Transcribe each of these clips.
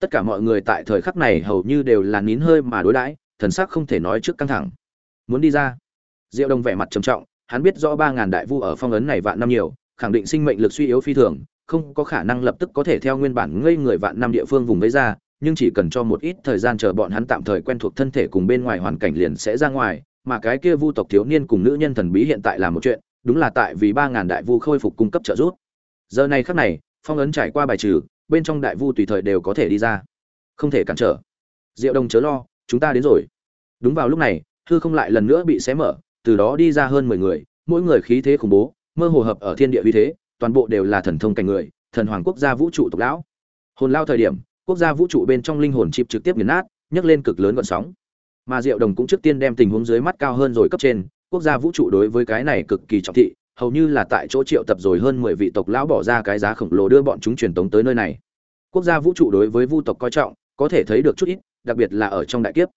tất cả mọi người tại thời khắc này hầu như đều là nín hơi mà đối đãi, thần sắc không thể nói trước căng thẳng. Muốn đi ra. Diệu đồng vẻ mặt trầm trọng, hắn biết rõ ba ngàn đại vu ở phong ấn này vạn năm nhiều, khẳng định sinh mệnh lực suy yếu phi thường, không có khả năng lập tức có thể theo nguyên bản ngây người vạn năm địa phương vùng với ra, nhưng chỉ cần cho một ít thời gian chờ bọn hắn tạm thời quen thuộc thân thể cùng bên ngoài hoàn cảnh liền sẽ ra ngoài, mà cái kia vu tộc thiếu niên cùng nữ nhân thần bí hiện tại là một chuyện, đúng là tại vì ba ngàn đại vu khôi phục cung cấp trợ giúp. Giờ này khắc này, phong ấn trải qua bài trừ bên trong đại vu tùy thời đều có thể đi ra. Không thể cản trở. Diệu đồng chớ lo, chúng ta đến rồi. Đúng vào lúc này, hư không lại lần nữa bị xé mở, từ đó đi ra hơn mười người, mỗi người khí thế khủng bố, mơ hồ hợp ở thiên địa uy thế, toàn bộ đều là thần thông cảnh người, thần hoàng quốc gia vũ trụ tộc lão. Hồn lao thời điểm, quốc gia vũ trụ bên trong linh hồn chịp trực tiếp nghiền nát, nhấc lên cực lớn gọn sóng. Mà diệu đồng cũng trước tiên đem tình huống dưới mắt cao hơn rồi cấp trên, quốc gia vũ trụ đối với cái này cực kỳ trọng thị hầu như là tại chỗ triệu tập rồi hơn mười vị tộc lão bỏ ra cái giá khổng lồ đưa bọn chúng truyền tống tới nơi này. Quốc gia vũ trụ đối với vu tộc coi trọng, có thể thấy được chút ít, đặc biệt là ở trong đại kiếp.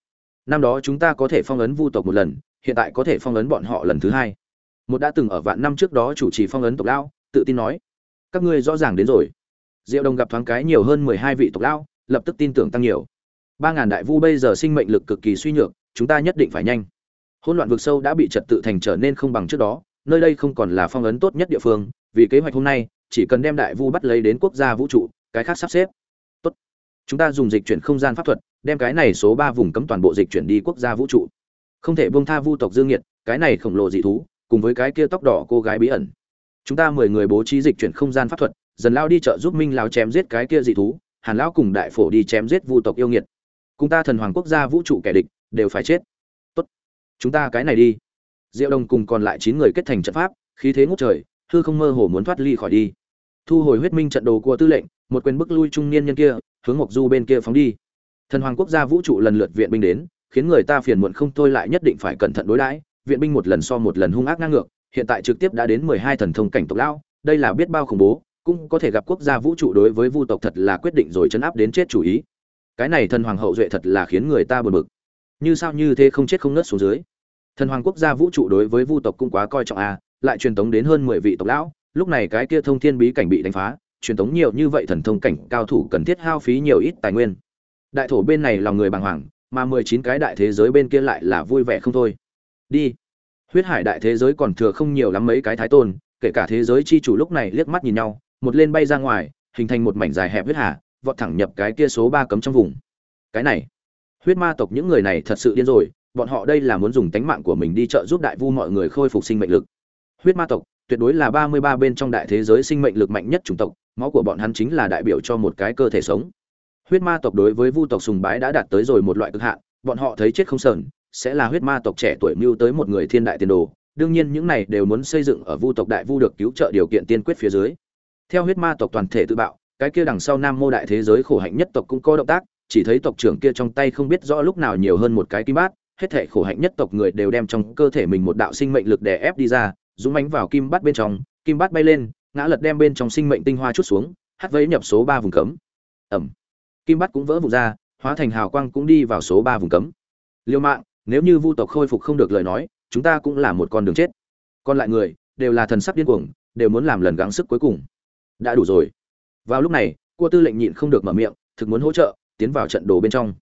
Năm đó chúng ta có thể phong ấn vu tộc một lần, hiện tại có thể phong ấn bọn họ lần thứ hai. Một đã từng ở vạn năm trước đó chủ trì phong ấn tộc lão, tự tin nói, các ngươi rõ ràng đến rồi. Diệu đồng gặp thoáng cái nhiều hơn mười hai vị tộc lão, lập tức tin tưởng tăng nhiều. Ba ngàn đại vu bây giờ sinh mệnh lực cực kỳ suy nhược, chúng ta nhất định phải nhanh. Hỗn loạn vực sâu đã bị trật tự thành trở nên không bằng trước đó nơi đây không còn là phong ấn tốt nhất địa phương, vì kế hoạch hôm nay, chỉ cần đem đại vu bắt lấy đến quốc gia vũ trụ, cái khác sắp xếp. Tốt. Chúng ta dùng dịch chuyển không gian pháp thuật, đem cái này số ba vùng cấm toàn bộ dịch chuyển đi quốc gia vũ trụ. Không thể buông tha vu tộc dương nhiệt cái này khổng lồ dị thú, cùng với cái kia tóc đỏ cô gái bí ẩn. Chúng ta mười người bố trí dịch chuyển không gian pháp thuật, dần lao đi chợ giúp minh lao chém giết cái kia dị thú, hàn lão cùng đại phổ đi chém giết vu tộc yêu nghiệt. Cùng ta thần hoàng quốc gia vũ trụ kẻ địch, đều phải chết. Tốt. Chúng ta cái này đi diệu đồng cùng còn lại chín người kết thành trận pháp, khí thế ngút trời, hư không mơ hồ muốn thoát ly khỏi đi. Thu hồi huyết minh trận đồ của tư lệnh, một quyền bức lui trung niên nhân kia, hướng mộc du bên kia phóng đi. Thần hoàng quốc gia vũ trụ lần lượt viện binh đến, khiến người ta phiền muộn không thôi lại nhất định phải cẩn thận đối đãi. Viện binh một lần so một lần hung ác ngang ngược, hiện tại trực tiếp đã đến mười hai thần thông cảnh tộc lão, đây là biết bao khủng bố, cũng có thể gặp quốc gia vũ trụ đối với vu tộc thật là quyết định rồi chấn áp đến chết chủ ý. Cái này thần hoàng hậu duệ thật là khiến người ta buồn bực. Như sao như thế không chết không nứt xuống dưới thần hoàng quốc gia vũ trụ đối với vu tộc cũng quá coi trọng a à, lại truyền tống đến hơn mười vị tộc lão lúc này cái kia thông thiên bí cảnh bị đánh phá truyền tống nhiều như vậy thần thông cảnh cao thủ cần thiết hao phí nhiều ít tài nguyên. Đại thổ bên này lòng người bàng hoàng mà mười chín cái đại thế giới bên kia lại là vui vẻ không thôi. Đi. Huyết hải đại thế giới còn thừa không nhiều lắm mấy cái thái tôn kể cả thế giới chi chủ lúc này liếc mắt nhìn nhau một lên bay ra ngoài hình thành một mảnh dài hẹp huyết hà vọt thẳng nhập cái kia số ba cấm trong vùng. Cái này. Huyết ma tộc những người này thật sự điên rồi bọn họ đây là muốn dùng tánh mạng của mình đi trợ giúp đại vu mọi người khôi phục sinh mệnh lực. Huyết ma tộc, tuyệt đối là ba mươi ba bên trong đại thế giới sinh mệnh lực mạnh nhất chủng tộc, máu của bọn hắn chính là đại biểu cho một cái cơ thể sống. Huyết ma tộc đối với vu tộc sùng bái đã đạt tới rồi một loại cực hạn, bọn họ thấy chết không sờn, sẽ là huyết ma tộc trẻ tuổi mưu tới một người thiên đại tiền đồ. Đương nhiên những này đều muốn xây dựng ở vu tộc đại vu được cứu trợ điều kiện tiên quyết phía dưới. Theo huyết ma tộc toàn thể tự bạo, cái kia đằng sau nam mô đại thế giới khổ hạnh nhất tộc cũng có động tác, chỉ thấy tộc trưởng kia trong tay không biết rõ lúc nào nhiều hơn một cái kim bát hết thể khổ hạnh nhất tộc người đều đem trong cơ thể mình một đạo sinh mệnh lực đè ép đi ra, dũng mánh vào kim bát bên trong, kim bát bay lên, ngã lật đem bên trong sinh mệnh tinh hoa chút xuống hất vấy nhập số ba vùng cấm. Ẩm. Kim bát cũng vỡ vụn ra, hóa thành hào quang cũng đi vào số ba vùng cấm. Liêu mạng, nếu như vu tộc khôi phục không được lời nói, chúng ta cũng là một con đường chết. Còn lại người, đều là thần sắc điên cuồng, đều muốn làm lần gắng sức cuối cùng. Đã đủ rồi. Vào lúc này, cua tư lệnh nhịn không được mở miệng, thực muốn hỗ trợ, tiến vào trận đồ bên trong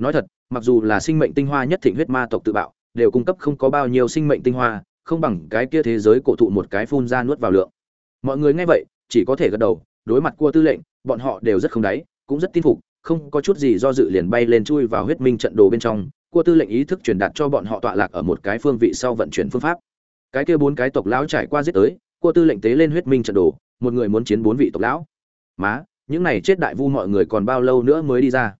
nói thật, mặc dù là sinh mệnh tinh hoa nhất thịnh huyết ma tộc tự bạo, đều cung cấp không có bao nhiêu sinh mệnh tinh hoa, không bằng cái kia thế giới cổ thụ một cái phun ra nuốt vào lượng. Mọi người nghe vậy, chỉ có thể gật đầu, đối mặt cua tư lệnh, bọn họ đều rất không đáy, cũng rất tin phục, không có chút gì do dự liền bay lên chui vào huyết minh trận đồ bên trong. Cua tư lệnh ý thức truyền đạt cho bọn họ tọa lạc ở một cái phương vị sau vận chuyển phương pháp. Cái kia bốn cái tộc lão trải qua giết tới, cua tư lệnh tế lên huyết minh trận đồ, một người muốn chiến bốn vị tộc lão. Má, những này chết đại vu mọi người còn bao lâu nữa mới đi ra?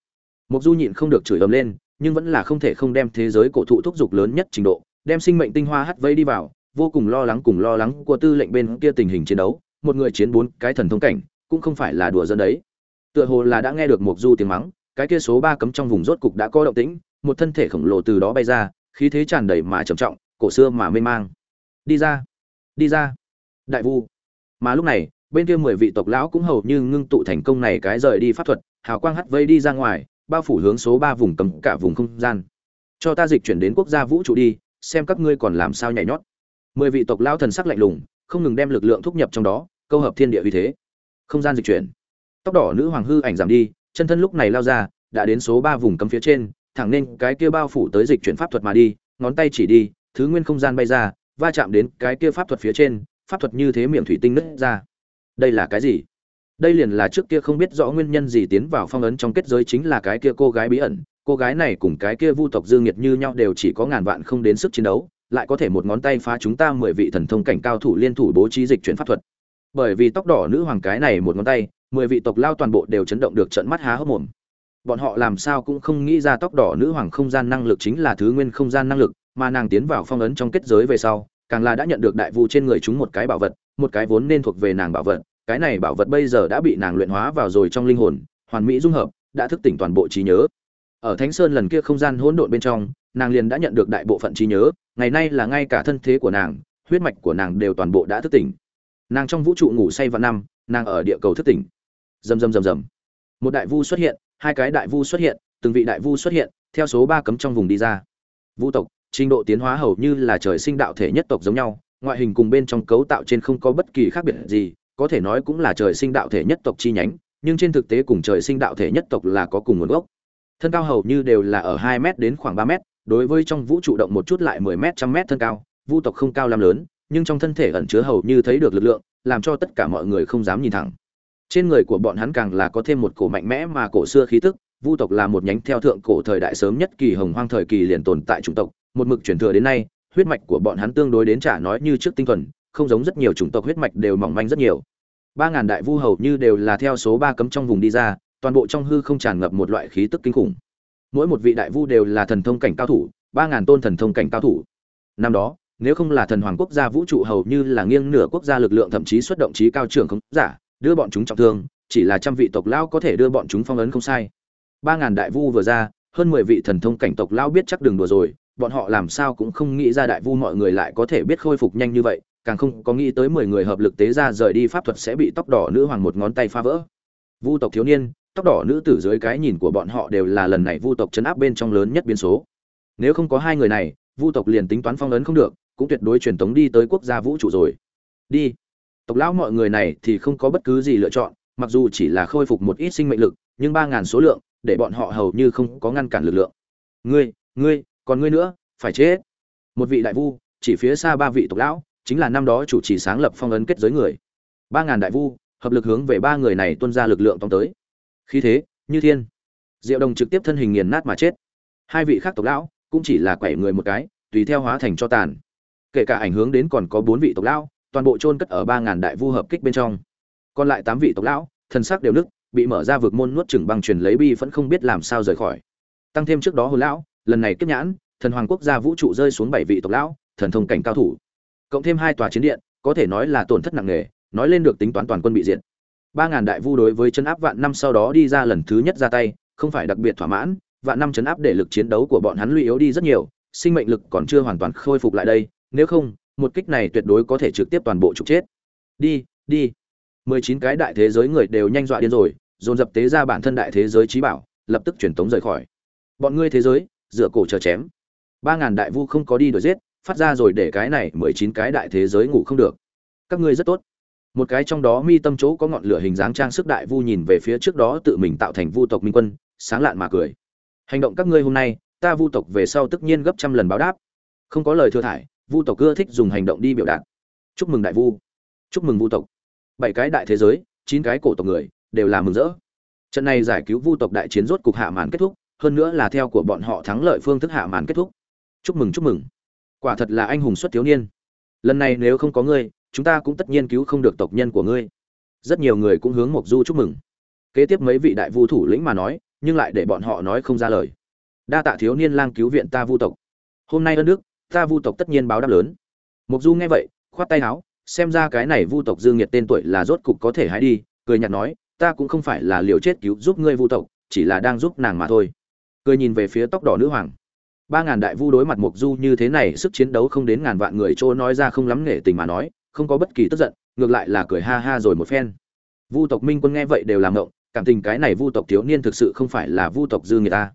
Mộc du nhịn không được chửi ầm lên, nhưng vẫn là không thể không đem thế giới cổ thụ thúc dục lớn nhất trình độ, đem sinh mệnh tinh hoa hắt vây đi vào, vô cùng lo lắng cùng lo lắng của tư lệnh bên kia tình hình chiến đấu, một người chiến bốn cái thần thông cảnh, cũng không phải là đùa dân đấy. Tựa hồ là đã nghe được Mộc du tiếng mắng, cái kia số ba cấm trong vùng rốt cục đã có động tĩnh, một thân thể khổng lồ từ đó bay ra, khí thế tràn đầy mà trầm trọng, cổ xưa mà mê mang. Đi ra đi ra, đại vu. Mà lúc này, bên kia mười vị tộc lão cũng hầu như ngưng tụ thành công này cái rời đi pháp thuật, hào quang hắt vây đi ra ngoài bao phủ hướng số ba vùng cấm cả vùng không gian. Cho ta dịch chuyển đến quốc gia vũ trụ đi, xem các ngươi còn làm sao nhảy nhót. Mười vị tộc lão thần sắc lạnh lùng, không ngừng đem lực lượng thúc nhập trong đó, câu hợp thiên địa uy thế. Không gian dịch chuyển. Tóc đỏ nữ hoàng hư ảnh giảm đi, chân thân lúc này lao ra, đã đến số ba vùng cấm phía trên, thẳng nên cái kia bao phủ tới dịch chuyển pháp thuật mà đi, ngón tay chỉ đi, thứ nguyên không gian bay ra, va chạm đến cái kia pháp thuật phía trên, pháp thuật như thế miệng thủy tinh nứt ra. Đây là cái gì? Đây liền là trước kia không biết rõ nguyên nhân gì tiến vào phong ấn trong kết giới chính là cái kia cô gái bí ẩn. Cô gái này cùng cái kia vu tộc dương nhiệt như nhau đều chỉ có ngàn vạn không đến sức chiến đấu, lại có thể một ngón tay phá chúng ta mười vị thần thông cảnh cao thủ liên thủ bố trí dịch chuyển pháp thuật. Bởi vì tóc đỏ nữ hoàng cái này một ngón tay, mười vị tộc lao toàn bộ đều chấn động được trận mắt há hốc mồm. Bọn họ làm sao cũng không nghĩ ra tóc đỏ nữ hoàng không gian năng lực chính là thứ nguyên không gian năng lực, mà nàng tiến vào phong ấn trong kết giới về sau, càng là đã nhận được đại vụ trên người chúng một cái bảo vật, một cái vốn nên thuộc về nàng bảo vật cái này bảo vật bây giờ đã bị nàng luyện hóa vào rồi trong linh hồn, hoàn mỹ dung hợp, đã thức tỉnh toàn bộ trí nhớ. Ở thánh sơn lần kia không gian hỗn độn bên trong, nàng liền đã nhận được đại bộ phận trí nhớ, ngày nay là ngay cả thân thế của nàng, huyết mạch của nàng đều toàn bộ đã thức tỉnh. Nàng trong vũ trụ ngủ say vào năm, nàng ở địa cầu thức tỉnh. Rầm rầm rầm rầm. Một đại vu xuất hiện, hai cái đại vu xuất hiện, từng vị đại vu xuất hiện, theo số ba cấm trong vùng đi ra. Vũ tộc, trình độ tiến hóa hầu như là trời sinh đạo thể nhất tộc giống nhau, ngoại hình cùng bên trong cấu tạo trên không có bất kỳ khác biệt gì có thể nói cũng là trời sinh đạo thể nhất tộc chi nhánh, nhưng trên thực tế cùng trời sinh đạo thể nhất tộc là có cùng nguồn gốc. Thân cao hầu như đều là ở hai m đến khoảng ba m đối với trong vũ trụ động một chút lại mười m trăm m thân cao, vu tộc không cao lắm lớn, nhưng trong thân thể ẩn chứa hầu như thấy được lực lượng, làm cho tất cả mọi người không dám nhìn thẳng. Trên người của bọn hắn càng là có thêm một cổ mạnh mẽ mà cổ xưa khí tức, vu tộc là một nhánh theo thượng cổ thời đại sớm nhất kỳ hồng hoang thời kỳ liền tồn tại chủng tộc, một mực truyền thừa đến nay, huyết mạch của bọn hắn tương đối đến trả nói như trước tinh thuần không giống rất nhiều chủng tộc huyết mạch đều mỏng manh rất nhiều. Ba ngàn đại vu hầu như đều là theo số ba cấm trong vùng đi ra, toàn bộ trong hư không tràn ngập một loại khí tức kinh khủng. Mỗi một vị đại vu đều là thần thông cảnh cao thủ, ba ngàn tôn thần thông cảnh cao thủ. Năm đó, nếu không là thần hoàng quốc gia vũ trụ hầu như là nghiêng nửa quốc gia lực lượng thậm chí xuất động chí cao trưởng không giả, đưa bọn chúng trọng thương, chỉ là trăm vị tộc lão có thể đưa bọn chúng phong ấn không sai. Ba ngàn đại vu vừa ra, hơn mười vị thần thông cảnh tộc lão biết chắc đường đùa rồi, bọn họ làm sao cũng không nghĩ ra đại vu mọi người lại có thể biết khôi phục nhanh như vậy càng không có nghĩ tới mười người hợp lực tế ra rời đi pháp thuật sẽ bị tóc đỏ nữ hoàng một ngón tay phá vỡ. Vu tộc thiếu niên, tóc đỏ nữ tử dưới cái nhìn của bọn họ đều là lần này vu tộc chấn áp bên trong lớn nhất biến số. Nếu không có hai người này, vu tộc liền tính toán phong ấn không được, cũng tuyệt đối truyền tống đi tới quốc gia vũ trụ rồi. Đi. Tộc lão mọi người này thì không có bất cứ gì lựa chọn, mặc dù chỉ là khôi phục một ít sinh mệnh lực, nhưng ba ngàn số lượng, để bọn họ hầu như không có ngăn cản lực lượng. Ngươi ngươi, còn ngươi nữa, phải chết. Một vị đại vu, chỉ phía xa ba vị tộc lão chính là năm đó chủ trì sáng lập phong ấn kết giới người. Ba ngàn đại vu, hợp lực hướng về ba người này tuân ra lực lượng tông tới. Khí thế, như thiên. Diệu đồng trực tiếp thân hình nghiền nát mà chết. Hai vị khác tộc lão, cũng chỉ là quẻ người một cái, tùy theo hóa thành cho tàn. Kể cả ảnh hưởng đến còn có bốn vị tộc lão, toàn bộ chôn cất ở ba ngàn đại vu hợp kích bên trong. Còn lại tám vị tộc lão thân xác đều nức, bị mở ra vực môn nuốt chửng băng truyền lấy bi vẫn không biết làm sao rời khỏi. Tăng thêm trước đó hồn lão, lần này kiếp nhãn, thần hoàng quốc gia vũ trụ rơi xuống bảy vị tộc lão, thần thông cảnh cao thủ cộng thêm hai tòa chiến điện, có thể nói là tổn thất nặng nề, nói lên được tính toán toàn quân bị diệt. Ba ngàn đại vu đối với chân áp vạn năm sau đó đi ra lần thứ nhất ra tay, không phải đặc biệt thỏa mãn, vạn năm chấn áp để lực chiến đấu của bọn hắn lуy yếu đi rất nhiều, sinh mệnh lực còn chưa hoàn toàn khôi phục lại đây, nếu không, một kích này tuyệt đối có thể trực tiếp toàn bộ trục chết. Đi đi. Mười chín cái đại thế giới người đều nhanh dọa điên rồi, dồn dập tế ra bản thân đại thế giới trí bảo, lập tức truyền tống rời khỏi. Bọn ngươi thế giới, dựa cổ chờ chém. Ba ngàn đại vu không có đi đuổi giết phát ra rồi để cái này mười chín cái đại thế giới ngủ không được. Các ngươi rất tốt. Một cái trong đó mi tâm chỗ có ngọn lửa hình dáng trang sức đại vu nhìn về phía trước đó tự mình tạo thành vu tộc minh quân, sáng lạn mà cười. Hành động các ngươi hôm nay, ta vu tộc về sau tất nhiên gấp trăm lần báo đáp. Không có lời thừa thải, vu tộc ưa thích dùng hành động đi biểu đạt. Chúc mừng đại vu. Chúc mừng vu tộc. Bảy cái đại thế giới, chín cái cổ tộc người, đều là mừng rỡ. Trận này giải cứu vu tộc đại chiến rốt cục hạ màn kết thúc, hơn nữa là theo của bọn họ thắng lợi phương thức hạ màn kết thúc. Chúc mừng chúc mừng quả thật là anh hùng xuất thiếu niên. Lần này nếu không có ngươi, chúng ta cũng tất nhiên cứu không được tộc nhân của ngươi. Rất nhiều người cũng hướng mộc du chúc mừng. Kế tiếp mấy vị đại vu thủ lĩnh mà nói, nhưng lại để bọn họ nói không ra lời. Đa tạ thiếu niên lang cứu viện ta vu tộc. Hôm nay ơn đức, ta vu tộc tất nhiên báo đáp lớn. Mộc du nghe vậy, khoát tay áo, xem ra cái này vu tộc dương nhiệt tên tuổi là rốt cục có thể hái đi, cười nhạt nói, ta cũng không phải là liều chết cứu giúp ngươi vu tộc, chỉ là đang giúp nàng mà thôi. Cười nhìn về phía tóc đỏ nữ hoàng ba ngàn đại vu đối mặt mục du như thế này, sức chiến đấu không đến ngàn vạn người, chỗ nói ra không lắm nghệ tình mà nói, không có bất kỳ tức giận, ngược lại là cười ha ha rồi một phen. Vu tộc minh quân nghe vậy đều làm ngộng, cảm tình cái này vu tộc thiếu niên thực sự không phải là vu tộc dư người ta.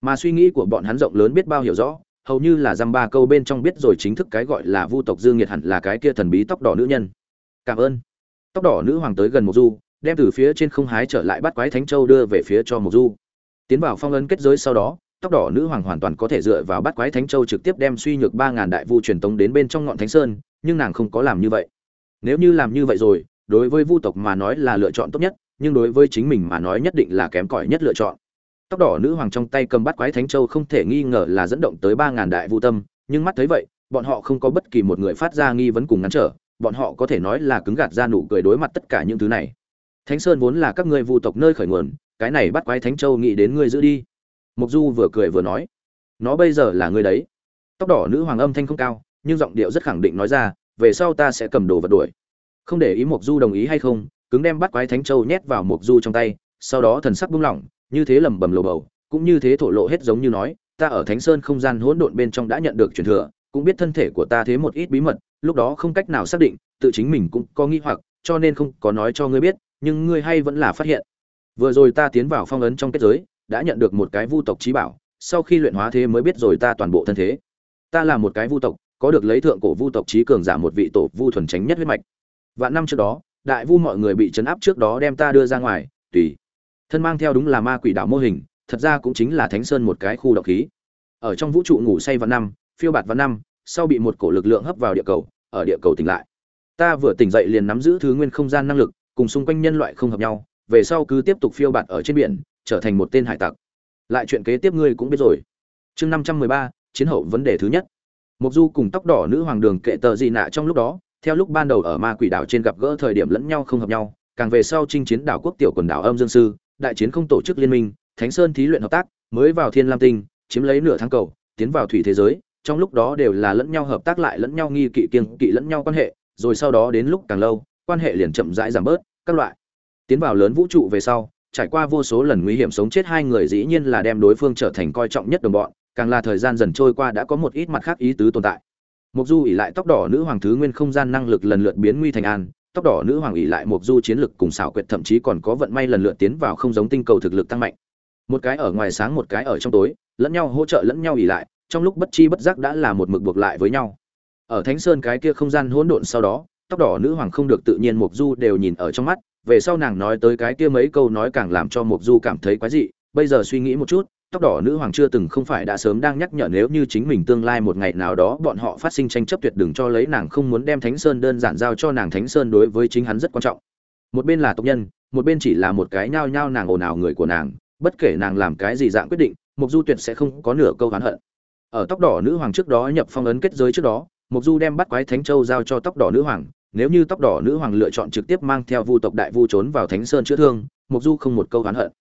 Mà suy nghĩ của bọn hắn rộng lớn biết bao hiểu rõ, hầu như là dăm ba câu bên trong biết rồi chính thức cái gọi là vu tộc dương nhiệt hẳn là cái kia thần bí tóc đỏ nữ nhân. Cảm ơn. Tóc đỏ nữ hoàng tới gần một du, đem từ phía trên không hái trở lại bắt quái thánh châu đưa về phía cho mục du. Tiến vào phong ấn kết giới sau đó tóc đỏ nữ hoàng hoàn toàn có thể dựa vào bắt quái thánh châu trực tiếp đem suy nhược ba ngàn đại vu truyền tống đến bên trong ngọn thánh sơn, nhưng nàng không có làm như vậy. Nếu như làm như vậy rồi, đối với vu tộc mà nói là lựa chọn tốt nhất, nhưng đối với chính mình mà nói nhất định là kém cỏi nhất lựa chọn. Tóc đỏ nữ hoàng trong tay cầm bắt quái thánh châu không thể nghi ngờ là dẫn động tới ba ngàn đại vu tâm, nhưng mắt thấy vậy, bọn họ không có bất kỳ một người phát ra nghi vấn cùng ngăn trở, bọn họ có thể nói là cứng gạt ra nụ cười đối mặt tất cả những thứ này. Thánh sơn vốn là các ngươi vu tộc nơi khởi nguồn, cái này bắt quái thánh châu nghĩ đến ngươi giữ đi mục du vừa cười vừa nói, nó bây giờ là ngươi đấy. Tóc đỏ nữ hoàng âm thanh không cao, nhưng giọng điệu rất khẳng định nói ra, về sau ta sẽ cầm đồ vật đuổi. Không để ý mục du đồng ý hay không, cứng đem bắt quái thánh châu nhét vào mục du trong tay, sau đó thần sắc buông lỏng, như thế lẩm bẩm lồ bầu, cũng như thế thổ lộ hết giống như nói, ta ở thánh sơn không gian hỗn độn bên trong đã nhận được truyền thừa, cũng biết thân thể của ta thế một ít bí mật, lúc đó không cách nào xác định, tự chính mình cũng có nghi hoặc, cho nên không có nói cho ngươi biết, nhưng ngươi hay vẫn là phát hiện. Vừa rồi ta tiến vào phong ấn trong kết giới đã nhận được một cái vu tộc trí bảo, sau khi luyện hóa thế mới biết rồi ta toàn bộ thân thế. Ta là một cái vu tộc, có được lấy thượng cổ vu tộc trí cường giả một vị tổ vu thuần tránh nhất huyết mạch. Vạn năm trước đó, đại vu mọi người bị chấn áp trước đó đem ta đưa ra ngoài, tùy. Thân mang theo đúng là ma quỷ đạo mô hình, thật ra cũng chính là thánh sơn một cái khu độc khí. Ở trong vũ trụ ngủ say vạn năm, phiêu bạt vạn năm, sau bị một cổ lực lượng hấp vào địa cầu, ở địa cầu tỉnh lại. Ta vừa tỉnh dậy liền nắm giữ thứ nguyên không gian năng lực, cùng xung quanh nhân loại không hợp nhau, về sau cứ tiếp tục phiêu bạt ở trên biển trở thành một tên hải tặc. Lại chuyện kế tiếp ngươi cũng biết rồi. Chương năm trăm mười ba, chiến hậu vấn đề thứ nhất. Mục du cùng tóc đỏ nữ hoàng đường kệ tờ gì nạ trong lúc đó, theo lúc ban đầu ở ma quỷ đảo trên gặp gỡ thời điểm lẫn nhau không hợp nhau, càng về sau chinh chiến đảo quốc tiểu quần đảo âm dương sư, đại chiến không tổ chức liên minh, thánh sơn thí luyện hợp tác, mới vào thiên lam tinh, chiếm lấy nửa tháng cầu, tiến vào thủy thế giới, trong lúc đó đều là lẫn nhau hợp tác lại lẫn nhau nghi kỵ kiêng kỵ lẫn nhau quan hệ, rồi sau đó đến lúc càng lâu, quan hệ liền chậm rãi giảm bớt, các loại. Tiến vào lớn vũ trụ về sau trải qua vô số lần nguy hiểm sống chết, hai người dĩ nhiên là đem đối phương trở thành coi trọng nhất đồng bọn, càng là thời gian dần trôi qua đã có một ít mặt khác ý tứ tồn tại. Mục du ỉ lại tóc đỏ nữ hoàng thứ nguyên không gian năng lực lần lượt biến nguy thành an, tóc đỏ nữ hoàng ỉ lại mục du chiến lực cùng xảo quyệt thậm chí còn có vận may lần lượt tiến vào không giống tinh cầu thực lực tăng mạnh. Một cái ở ngoài sáng, một cái ở trong tối, lẫn nhau hỗ trợ lẫn nhau ỉ lại, trong lúc bất chi bất giác đã là một mực buộc lại với nhau. Ở thánh sơn cái kia không gian hỗn độn sau đó, tóc đỏ nữ hoàng không được tự nhiên mục du đều nhìn ở trong mắt về sau nàng nói tới cái kia mấy câu nói càng làm cho mục du cảm thấy quái dị, bây giờ suy nghĩ một chút, tóc đỏ nữ hoàng chưa từng không phải đã sớm đang nhắc nhở nếu như chính mình tương lai một ngày nào đó bọn họ phát sinh tranh chấp tuyệt đừng cho lấy nàng không muốn đem thánh sơn đơn giản giao cho nàng thánh sơn đối với chính hắn rất quan trọng. Một bên là tộc nhân, một bên chỉ là một cái nhao nhao nàng ồn ào người của nàng, bất kể nàng làm cái gì dạng quyết định mục du tuyệt sẽ không có nửa câu oán hận. Ở tóc đỏ nữ hoàng trước đó nhập phong ấn kết giới trước đó mục du đem bắt quái thánh châu giao cho tóc đỏ nữ hoàng nếu như tóc đỏ nữ hoàng lựa chọn trực tiếp mang theo vu tộc đại vu trốn vào thánh sơn chữa thương mục du không một câu oán hận.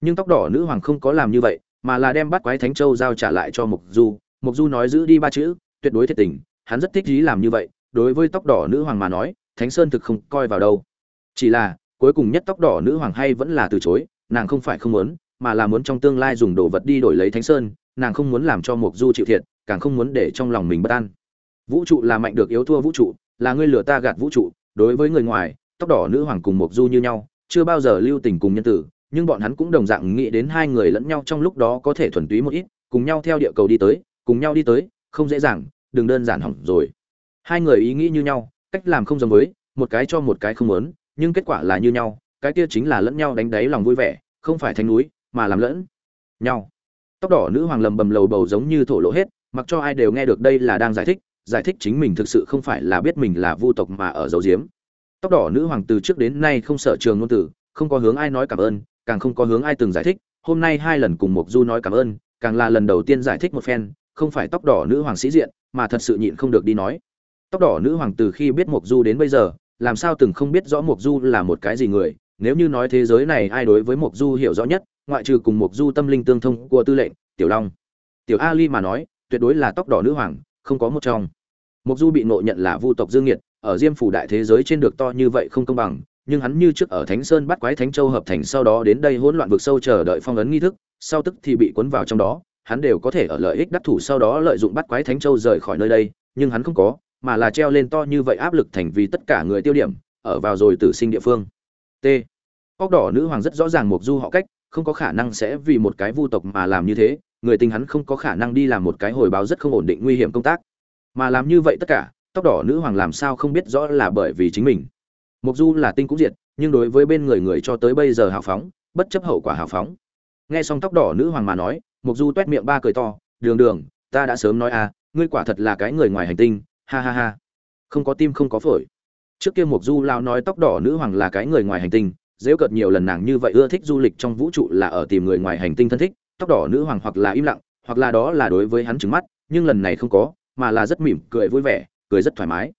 Nhưng tóc đỏ nữ hoàng không có làm như vậy, mà là đem bắt quái thánh châu giao trả lại cho mục du. Mục du nói giữ đi ba chữ, tuyệt đối thiệt tình, hắn rất thích ý làm như vậy. Đối với tóc đỏ nữ hoàng mà nói, thánh sơn thực không coi vào đâu. Chỉ là, cuối cùng nhất tóc đỏ nữ hoàng hay vẫn là từ chối, nàng không phải không muốn, mà là muốn trong tương lai dùng đồ vật đi đổi lấy thánh sơn, nàng không muốn làm cho mục du chịu thiệt, càng không muốn để trong lòng mình bất an. Vũ trụ là mạnh được yếu thua vũ trụ là ngươi lừa ta gạt vũ trụ, đối với người ngoài, tóc đỏ nữ hoàng cùng mộc du như nhau, chưa bao giờ lưu tình cùng nhân tử, nhưng bọn hắn cũng đồng dạng nghĩ đến hai người lẫn nhau trong lúc đó có thể thuần túy một ít, cùng nhau theo địa cầu đi tới, cùng nhau đi tới, không dễ dàng, đừng đơn giản hỏng rồi. Hai người ý nghĩ như nhau, cách làm không giống với, một cái cho một cái không muốn, nhưng kết quả là như nhau, cái kia chính là lẫn nhau đánh đáy lòng vui vẻ, không phải thành núi, mà làm lẫn nhau. Tóc đỏ nữ hoàng lầm bầm lầu bầu giống như thổ lộ hết, mặc cho ai đều nghe được đây là đang giải thích giải thích chính mình thực sự không phải là biết mình là vu tộc mà ở dấu diếm tóc đỏ nữ hoàng từ trước đến nay không sợ trường ngôn tử, không có hướng ai nói cảm ơn, càng không có hướng ai từng giải thích, hôm nay hai lần cùng mộc du nói cảm ơn, càng là lần đầu tiên giải thích một phen, không phải tóc đỏ nữ hoàng sĩ diện, mà thật sự nhịn không được đi nói. Tóc đỏ nữ hoàng từ khi biết mộc du đến bây giờ, làm sao từng không biết rõ mộc du là một cái gì người, nếu như nói thế giới này ai đối với mộc du hiểu rõ nhất, ngoại trừ cùng mộc du tâm linh tương thông của tư lệnh, tiểu long. Tiểu ali mà nói, tuyệt đối là tóc đỏ nữ hoàng không có một trong. Mục du bị nội nhận là vu tộc dương nhiệt ở diêm phủ đại thế giới trên được to như vậy không công bằng, nhưng hắn như trước ở thánh sơn bắt quái thánh châu hợp thành sau đó đến đây hỗn loạn vực sâu chờ đợi phong ấn nghi thức, sau tức thì bị cuốn vào trong đó, hắn đều có thể ở lợi ích đắc thủ sau đó lợi dụng bắt quái thánh châu rời khỏi nơi đây, nhưng hắn không có, mà là treo lên to như vậy áp lực thành vì tất cả người tiêu điểm, ở vào rồi tử sinh địa phương. T. Óc đỏ nữ hoàng rất rõ ràng mục du họ cách, không có khả năng sẽ vì một cái vu tộc mà làm như thế người tình hắn không có khả năng đi làm một cái hồi báo rất không ổn định nguy hiểm công tác. Mà làm như vậy tất cả, tóc đỏ nữ hoàng làm sao không biết rõ là bởi vì chính mình. Mục du là tinh cũng diệt, nhưng đối với bên người người cho tới bây giờ hào phóng, bất chấp hậu quả hào phóng. Nghe xong tóc đỏ nữ hoàng mà nói, mục du toét miệng ba cười to, đường đường, ta đã sớm nói à ngươi quả thật là cái người ngoài hành tinh, ha ha ha. Không có tim không có phổi. Trước kia mục du lao nói tóc đỏ nữ hoàng là cái người ngoài hành tinh, dễ cợt nhiều lần nàng như vậy ưa thích du lịch trong vũ trụ là ở tìm người ngoài hành tinh thân thích tóc đỏ nữ hoàng hoặc là im lặng, hoặc là đó là đối với hắn trứng mắt, nhưng lần này không có, mà là rất mỉm cười vui vẻ, cười rất thoải mái.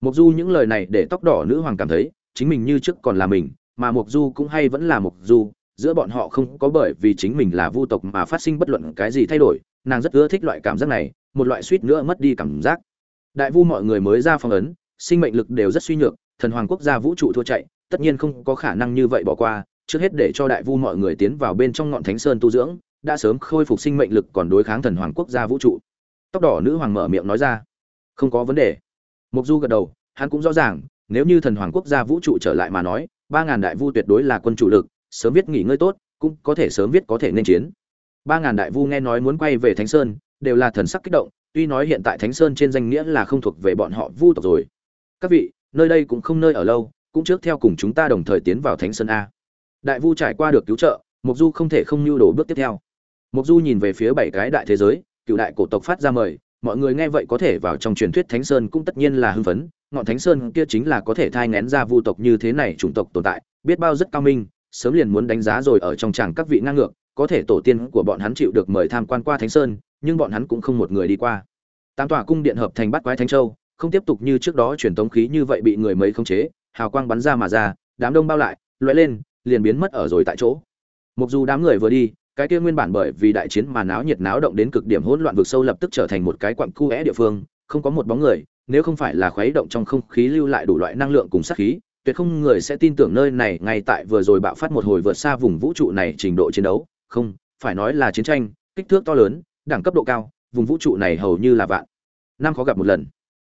Mục du những lời này để tóc đỏ nữ hoàng cảm thấy, chính mình như trước còn là mình, mà mục du cũng hay vẫn là mục du, giữa bọn họ không có bởi vì chính mình là vu tộc mà phát sinh bất luận cái gì thay đổi, nàng rất ưa thích loại cảm giác này, một loại suýt nữa mất đi cảm giác. Đại vu mọi người mới ra phong ấn, sinh mệnh lực đều rất suy nhược, thần hoàng quốc gia vũ trụ thua chạy, tất nhiên không có khả năng như vậy bỏ qua, trước hết để cho đại vu mọi người tiến vào bên trong ngọn thánh sơn tu dưỡng đã sớm khôi phục sinh mệnh lực còn đối kháng thần hoàng quốc gia vũ trụ. Tóc đỏ nữ hoàng mở miệng nói ra. Không có vấn đề. Mục du gật đầu, hắn cũng rõ ràng, nếu như thần hoàng quốc gia vũ trụ trở lại mà nói, ba ngàn đại vu tuyệt đối là quân chủ lực, sớm viết nghỉ ngơi tốt, cũng có thể sớm viết có thể nên chiến. ba ngàn đại vu nghe nói muốn quay về thánh sơn, đều là thần sắc kích động, tuy nói hiện tại thánh sơn trên danh nghĩa là không thuộc về bọn họ vu tộc rồi. Các vị, nơi đây cũng không nơi ở lâu, cũng trước theo cùng chúng ta đồng thời tiến vào thánh sơn a. Đại vu trải qua được cứu trợ mục du không thể không lưu đồ bước tiếp theo mục du nhìn về phía bảy cái đại thế giới, cựu đại cổ tộc phát ra mời, mọi người nghe vậy có thể vào trong truyền thuyết thánh sơn cũng tất nhiên là hưng phấn, ngọn thánh sơn kia chính là có thể thai ngén ra vu tộc như thế này chủng tộc tồn tại, biết bao rất cao minh, sớm liền muốn đánh giá rồi ở trong tràng các vị ngang ngược, có thể tổ tiên của bọn hắn chịu được mời tham quan qua thánh sơn, nhưng bọn hắn cũng không một người đi qua. Tám tòa cung điện hợp thành bắt quái thánh châu, không tiếp tục như trước đó truyền tống khí như vậy bị người mấy khống chế, hào quang bắn ra mà ra, đám đông bao lại, lóe lên, liền biến mất ở rồi tại chỗ. Mặc dù đám người vừa đi cái kia nguyên bản bởi vì đại chiến mà náo nhiệt náo động đến cực điểm hỗn loạn vực sâu lập tức trở thành một cái quặng cu é địa phương, không có một bóng người, nếu không phải là khuấy động trong không khí lưu lại đủ loại năng lượng cùng sát khí, tuyệt không người sẽ tin tưởng nơi này ngay tại vừa rồi bạo phát một hồi vượt xa vùng vũ trụ này trình độ chiến đấu. Không, phải nói là chiến tranh, kích thước to lớn, đẳng cấp độ cao, vùng vũ trụ này hầu như là vạn. Năm khó gặp một lần.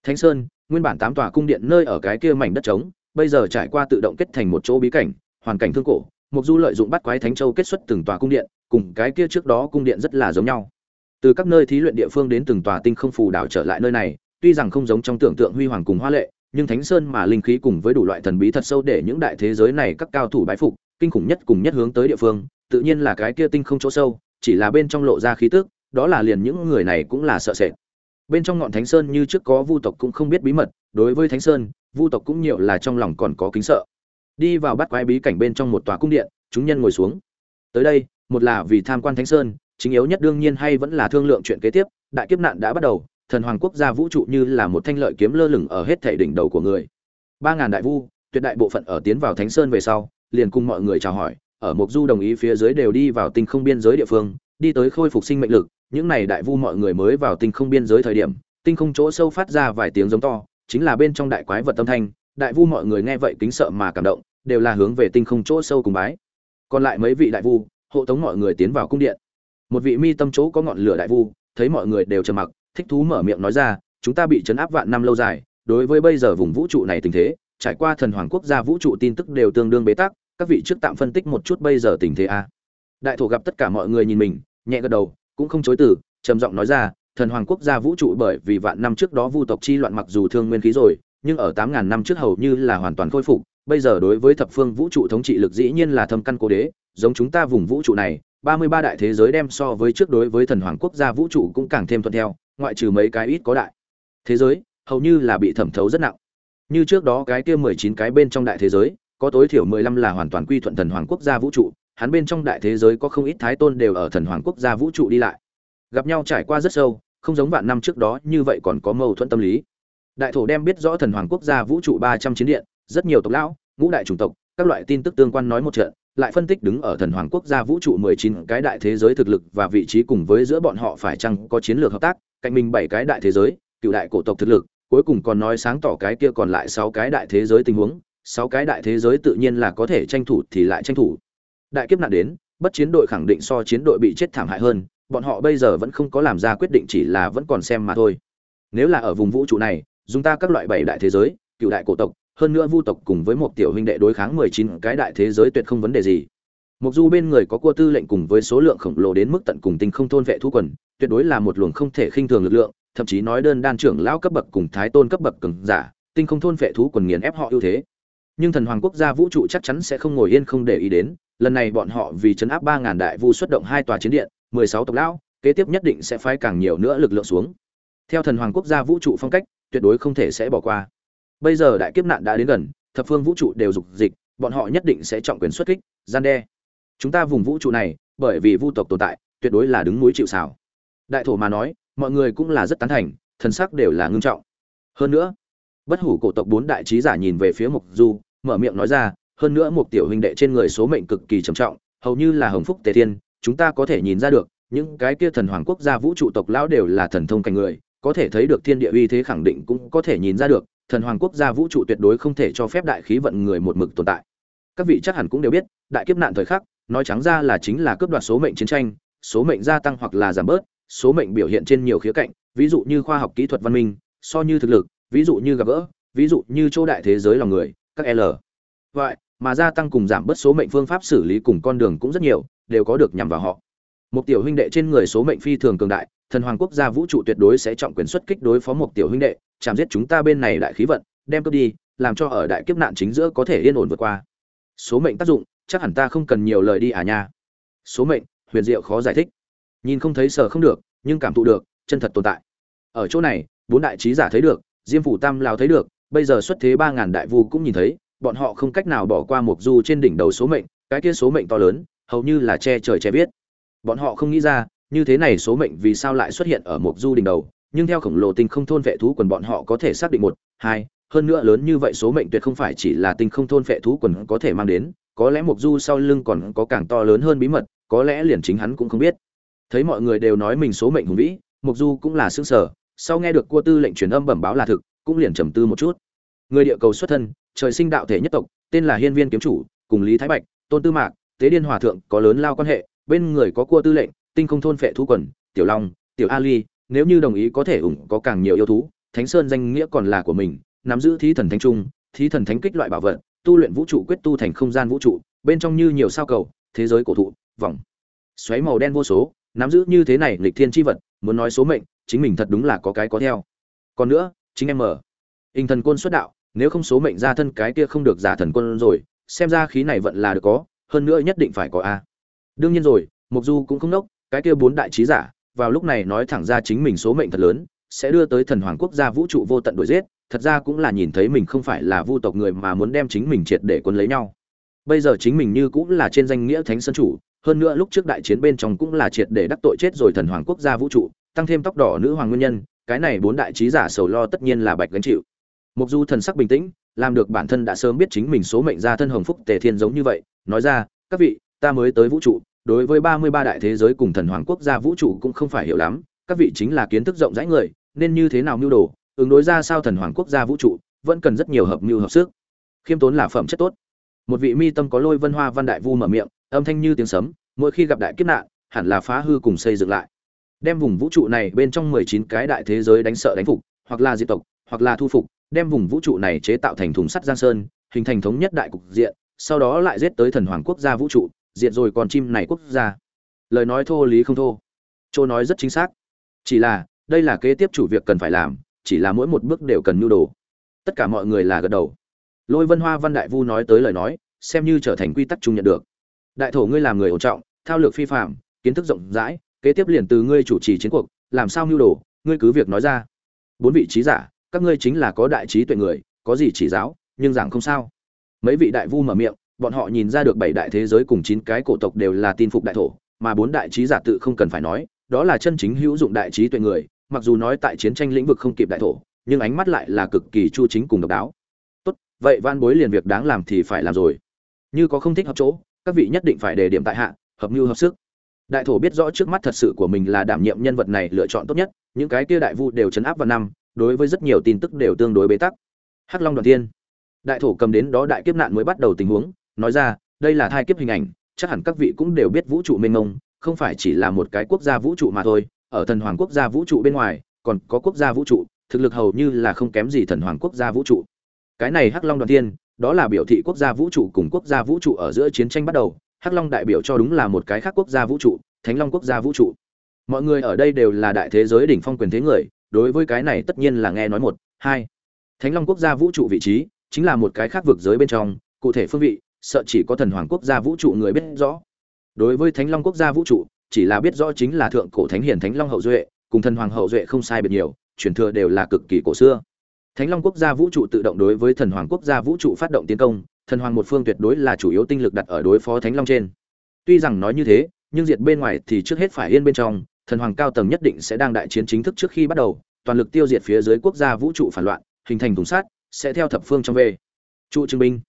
Thánh sơn, nguyên bản tám tòa cung điện nơi ở cái kia mảnh đất trống, bây giờ trải qua tự động kết thành một chỗ bí cảnh, hoàn cảnh thương cổ mục du lợi dụng bắt quái thánh châu kết xuất từng tòa cung điện cùng cái kia trước đó cung điện rất là giống nhau. Từ các nơi thí luyện địa phương đến từng tòa tinh không phù đảo trở lại nơi này, tuy rằng không giống trong tưởng tượng huy hoàng cùng hoa lệ, nhưng thánh sơn mà linh khí cùng với đủ loại thần bí thật sâu để những đại thế giới này các cao thủ bái phục, kinh khủng nhất cùng nhất hướng tới địa phương, tự nhiên là cái kia tinh không chỗ sâu, chỉ là bên trong lộ ra khí tức, đó là liền những người này cũng là sợ sệt. Bên trong ngọn thánh sơn như trước có vu tộc cũng không biết bí mật, đối với thánh sơn, vu tộc cũng nhiều là trong lòng còn có kính sợ. Đi vào bắt quái bí cảnh bên trong một tòa cung điện, chúng nhân ngồi xuống. Tới đây một là vì tham quan thánh sơn, chính yếu nhất đương nhiên hay vẫn là thương lượng chuyện kế tiếp, đại kiếp nạn đã bắt đầu, thần hoàng quốc gia vũ trụ như là một thanh lợi kiếm lơ lửng ở hết thể đỉnh đầu của người. Ba ngàn đại vu, tuyệt đại bộ phận ở tiến vào thánh sơn về sau, liền cùng mọi người chào hỏi, ở mục du đồng ý phía dưới đều đi vào tinh không biên giới địa phương, đi tới khôi phục sinh mệnh lực, những này đại vu mọi người mới vào tinh không biên giới thời điểm, tinh không chỗ sâu phát ra vài tiếng giống to, chính là bên trong đại quái vật tâm thanh, đại vu mọi người nghe vậy kính sợ mà cảm động, đều là hướng về tinh không chỗ sâu cùng bái. Còn lại mấy vị đại vu hộ tống mọi người tiến vào cung điện. Một vị mi tâm chỗ có ngọn lửa đại vu, thấy mọi người đều trầm mặc, thích thú mở miệng nói ra, chúng ta bị chấn áp vạn năm lâu dài, đối với bây giờ vùng vũ trụ này tình thế, trải qua thần hoàng quốc gia vũ trụ tin tức đều tương đương bế tắc, các vị trước tạm phân tích một chút bây giờ tình thế a. Đại thổ gặp tất cả mọi người nhìn mình, nhẹ gật đầu, cũng không chối từ, trầm giọng nói ra, thần hoàng quốc gia vũ trụ bởi vì vạn năm trước đó vu tộc chi loạn mặc dù thương nguyên khí rồi, nhưng ở tám ngàn năm trước hầu như là hoàn toàn khôi phục, bây giờ đối với thập phương vũ trụ thống trị lực dĩ nhiên là thâm căn cố đế giống chúng ta vùng vũ trụ này, ba mươi ba đại thế giới đem so với trước đối với thần hoàng quốc gia vũ trụ cũng càng thêm thuận theo, ngoại trừ mấy cái ít có đại thế giới, hầu như là bị thẩm thấu rất nặng. Như trước đó cái kia mười chín cái bên trong đại thế giới, có tối thiểu mười lăm là hoàn toàn quy thuận thần hoàng quốc gia vũ trụ, hắn bên trong đại thế giới có không ít thái tôn đều ở thần hoàng quốc gia vũ trụ đi lại. Gặp nhau trải qua rất sâu, không giống vạn năm trước đó, như vậy còn có mâu thuẫn tâm lý. Đại thổ đem biết rõ thần hoàng quốc gia vũ trụ ba trăm chiến điện, rất nhiều tộc lão, ngũ đại chủng tộc, các loại tin tức tương quan nói một trận lại phân tích đứng ở thần hoàng quốc gia vũ trụ mười chín cái đại thế giới thực lực và vị trí cùng với giữa bọn họ phải chăng có chiến lược hợp tác, cạnh mình bảy cái đại thế giới, cựu đại cổ tộc thực lực, cuối cùng còn nói sáng tỏ cái kia còn lại sáu cái đại thế giới tình huống, sáu cái đại thế giới tự nhiên là có thể tranh thủ thì lại tranh thủ. Đại kiếp nạn đến, bất chiến đội khẳng định so chiến đội bị chết thảm hại hơn, bọn họ bây giờ vẫn không có làm ra quyết định chỉ là vẫn còn xem mà thôi. Nếu là ở vùng vũ trụ này, dùng ta các loại bảy đại thế giới, cựu đại cổ tộc hơn nữa vu tộc cùng với một tiểu huynh đệ đối kháng mười chín cái đại thế giới tuyệt không vấn đề gì. Mục Du bên người có cua tư lệnh cùng với số lượng khổng lồ đến mức tận cùng tinh không thôn vệ thu quần, tuyệt đối là một luồng không thể khinh thường lực lượng, thậm chí nói đơn đan trưởng lão cấp bậc cùng thái tôn cấp bậc cường giả, tinh không thôn vệ thú quần nghiền ép họ ưu thế. nhưng thần hoàng quốc gia vũ trụ chắc chắn sẽ không ngồi yên không để ý đến lần này bọn họ vì chấn áp ba ngàn đại vu xuất động hai tòa chiến điện mười sáu tộc lão kế tiếp nhất định sẽ phái càng nhiều nữa lực lượng xuống. Theo thần hoàng quốc gia vũ trụ phong cách tuyệt đối không thể sẽ bỏ qua bây giờ đại kiếp nạn đã đến gần, thập phương vũ trụ đều dục dịch, bọn họ nhất định sẽ trọng quyền xuất kích, gian đe. Chúng ta vùng vũ trụ này, bởi vì vu tộc tồn tại, tuyệt đối là đứng núi chịu xảo đại thổ mà nói, mọi người cũng là rất tán thành, thần sắc đều là ngưng trọng. Hơn nữa, bất hủ cổ tộc bốn đại trí giả nhìn về phía mục du, mở miệng nói ra, hơn nữa một tiểu huynh đệ trên người số mệnh cực kỳ trầm trọng, hầu như là hồng phúc tề thiên, chúng ta có thể nhìn ra được, những cái kia thần hoàng quốc gia vũ trụ tộc lão đều là thần thông cảnh người, có thể thấy được thiên địa uy thế khẳng định cũng có thể nhìn ra được thần hoàng quốc gia vũ trụ tuyệt đối không thể cho phép đại khí vận người một mực tồn tại. Các vị chắc hẳn cũng đều biết, đại kiếp nạn thời khắc, nói trắng ra là chính là cướp đoạt số mệnh chiến tranh, số mệnh gia tăng hoặc là giảm bớt, số mệnh biểu hiện trên nhiều khía cạnh, ví dụ như khoa học kỹ thuật văn minh, so như thực lực, ví dụ như gặp gỡ, ví dụ như chỗ đại thế giới lòng người, các l. Vậy, mà gia tăng cùng giảm bớt số mệnh phương pháp xử lý cùng con đường cũng rất nhiều, đều có được nhằm vào họ. Một tiểu huynh đệ trên người số mệnh phi thường cường đại thần hoàng quốc gia vũ trụ tuyệt đối sẽ trọng quyền xuất kích đối phó một tiểu huynh đệ, chạm giết chúng ta bên này đại khí vận, đem cướp đi, làm cho ở đại kiếp nạn chính giữa có thể yên ổn vượt qua. Số mệnh tác dụng, chắc hẳn ta không cần nhiều lời đi à nha. Số mệnh, huyền diệu khó giải thích. Nhìn không thấy sờ không được, nhưng cảm thụ được, chân thật tồn tại. Ở chỗ này, bốn đại trí giả thấy được, diêm phủ tam lao thấy được, bây giờ xuất thế ba ngàn đại vu cũng nhìn thấy, bọn họ không cách nào bỏ qua một du trên đỉnh đầu số mệnh, cái kia số mệnh to lớn, hầu như là che trời che biết bọn họ không nghĩ ra như thế này số mệnh vì sao lại xuất hiện ở một du đỉnh đầu? Nhưng theo khổng lồ tinh không thôn vệ thú quần bọn họ có thể xác định một, hai, hơn nữa lớn như vậy số mệnh tuyệt không phải chỉ là tinh không thôn vệ thú quần có thể mang đến. Có lẽ mục du sau lưng còn có càng to lớn hơn bí mật, có lẽ liền chính hắn cũng không biết. Thấy mọi người đều nói mình số mệnh hùng vĩ mục du cũng là xương sở sau nghe được cua tư lệnh truyền âm bẩm báo là thực, cũng liền trầm tư một chút. Người địa cầu xuất thân, trời sinh đạo thể nhất tộc, tên là hiên viên kiếm chủ, cùng lý thái bạch, tôn tư mạc, tế điên hòa thượng có lớn lao quan hệ, bên người có cua tư lệnh tinh không thôn phệ thú quần, tiểu long, tiểu ali, nếu như đồng ý có thể ủng có càng nhiều yêu thú, thánh sơn danh nghĩa còn là của mình, nắm giữ thí thần thánh trung, thí thần thánh kích loại bảo vật, tu luyện vũ trụ quyết tu thành không gian vũ trụ, bên trong như nhiều sao cầu, thế giới cổ thụ, vòng, xoáy màu đen vô số, nắm giữ như thế này lịch thiên chi vật, muốn nói số mệnh, chính mình thật đúng là có cái có theo. Còn nữa, chính em mở. Hình thần côn xuất đạo, nếu không số mệnh ra thân cái kia không được giả thần quân rồi, xem ra khí này vẫn là được có, hơn nữa nhất định phải có a. Đương nhiên rồi mục du cũng không nốc cái kia bốn đại trí giả vào lúc này nói thẳng ra chính mình số mệnh thật lớn sẽ đưa tới thần hoàng quốc gia vũ trụ vô tận đuổi giết thật ra cũng là nhìn thấy mình không phải là vu tộc người mà muốn đem chính mình triệt để quân lấy nhau. Bây giờ chính mình như cũng là trên danh nghĩa thánh sơn chủ hơn nữa lúc trước đại chiến bên trong cũng là triệt để đắc tội chết rồi thần hoàng quốc gia vũ trụ tăng thêm tóc đỏ nữ hoàng nguyên nhân cái này bốn đại trí giả sầu lo tất nhiên là bạch gánh chịu. Mục Du thần sắc bình tĩnh, làm được bản thân đã sớm biết chính mình số mệnh ra thân hồng phúc tề thiên giống như vậy, nói ra, các vị, ta mới tới vũ trụ, đối với 33 đại thế giới cùng thần hoàng quốc gia vũ trụ cũng không phải hiểu lắm, các vị chính là kiến thức rộng rãi người, nên như thế nào mưu đồ, ứng đối ra sao thần hoàng quốc gia vũ trụ, vẫn cần rất nhiều hợp mưu hợp sức. Khiêm tốn là phẩm chất tốt. Một vị mi tâm có lôi vân hoa văn đại vu mở miệng, âm thanh như tiếng sấm, mỗi khi gặp đại kiếp nạn, hẳn là phá hư cùng xây dựng lại. Đem vùng vũ trụ này bên trong 19 cái đại thế giới đánh sợ đánh phục, hoặc là diệt tộc, hoặc là thu phục, đem vùng vũ trụ này chế tạo thành thùng sắt giang sơn, hình thành thống nhất đại cục diện, sau đó lại giết tới thần hoàng quốc gia vũ trụ, diệt rồi con chim này quốc gia. Lời nói thô lý không thô. Châu nói rất chính xác. Chỉ là, đây là kế tiếp chủ việc cần phải làm, chỉ là mỗi một bước đều cần nhu đồ. Tất cả mọi người là gật đầu. Lôi Vân Hoa Văn Đại Vu nói tới lời nói, xem như trở thành quy tắc chung nhận được. Đại thổ ngươi làm người ổn trọng, thao lược phi phạm, kiến thức rộng rãi, kế tiếp liền từ ngươi chủ trì chiến cuộc, làm sao nhu đồ, ngươi cứ việc nói ra. Bốn vị trí giả, các ngươi chính là có đại trí tuệ người có gì chỉ giáo nhưng giảng không sao mấy vị đại vu mở miệng bọn họ nhìn ra được bảy đại thế giới cùng chín cái cổ tộc đều là tin phục đại thổ, mà bốn đại trí giả tự không cần phải nói, đó là chân chính hữu dụng đại trí tuệ người, mặc dù nói tại chiến tranh lĩnh vực không kịp đại thổ, nhưng ánh mắt lại là cực kỳ chu chính cùng độc đáo. Tốt, vậy van bối liền việc đáng làm thì phải làm rồi. Như có không thích hợp chỗ, các vị nhất định phải đề điểm tại hạ, hợp mưu hợp sức. Đại thổ biết rõ trước mắt thật sự của mình là đảm nhiệm nhân vật này lựa chọn tốt nhất, những cái kia đại vu đều chấn áp vào năm, đối với rất nhiều tin tức đều tương đối bế tắc. Hắc long đoàn thiên. Đại thổ cầm đến đó đại kiếp nạn mới bắt đầu tình huống nói ra, đây là thai kiếp hình ảnh, chắc hẳn các vị cũng đều biết vũ trụ mênh mông, không phải chỉ là một cái quốc gia vũ trụ mà thôi, ở thần hoàng quốc gia vũ trụ bên ngoài, còn có quốc gia vũ trụ, thực lực hầu như là không kém gì thần hoàng quốc gia vũ trụ. Cái này hắc long đoàn tiên đó là biểu thị quốc gia vũ trụ cùng quốc gia vũ trụ ở giữa chiến tranh bắt đầu, hắc long đại biểu cho đúng là một cái khác quốc gia vũ trụ, thánh long quốc gia vũ trụ. Mọi người ở đây đều là đại thế giới đỉnh phong quyền thế người, đối với cái này tất nhiên là nghe nói một, hai. Thánh long quốc gia vũ trụ vị trí, chính là một cái khác vực giới bên trong, cụ thể phương vị sợ chỉ có thần hoàng quốc gia vũ trụ người biết rõ. Đối với thánh long quốc gia vũ trụ, chỉ là biết rõ chính là thượng cổ thánh hiền thánh long hậu duệ, cùng thần hoàng hậu duệ không sai biệt nhiều, truyền thừa đều là cực kỳ cổ xưa. Thánh long quốc gia vũ trụ tự động đối với thần hoàng quốc gia vũ trụ phát động tiến công, thần hoàng một phương tuyệt đối là chủ yếu tinh lực đặt ở đối phó thánh long trên. Tuy rằng nói như thế, nhưng diệt bên ngoài thì trước hết phải yên bên trong, thần hoàng cao tầng nhất định sẽ đang đại chiến chính thức trước khi bắt đầu, toàn lực tiêu diệt phía dưới quốc gia vũ trụ phản loạn, hình thành thùng sát sẽ theo thập phương trong về. Trụ trưng binh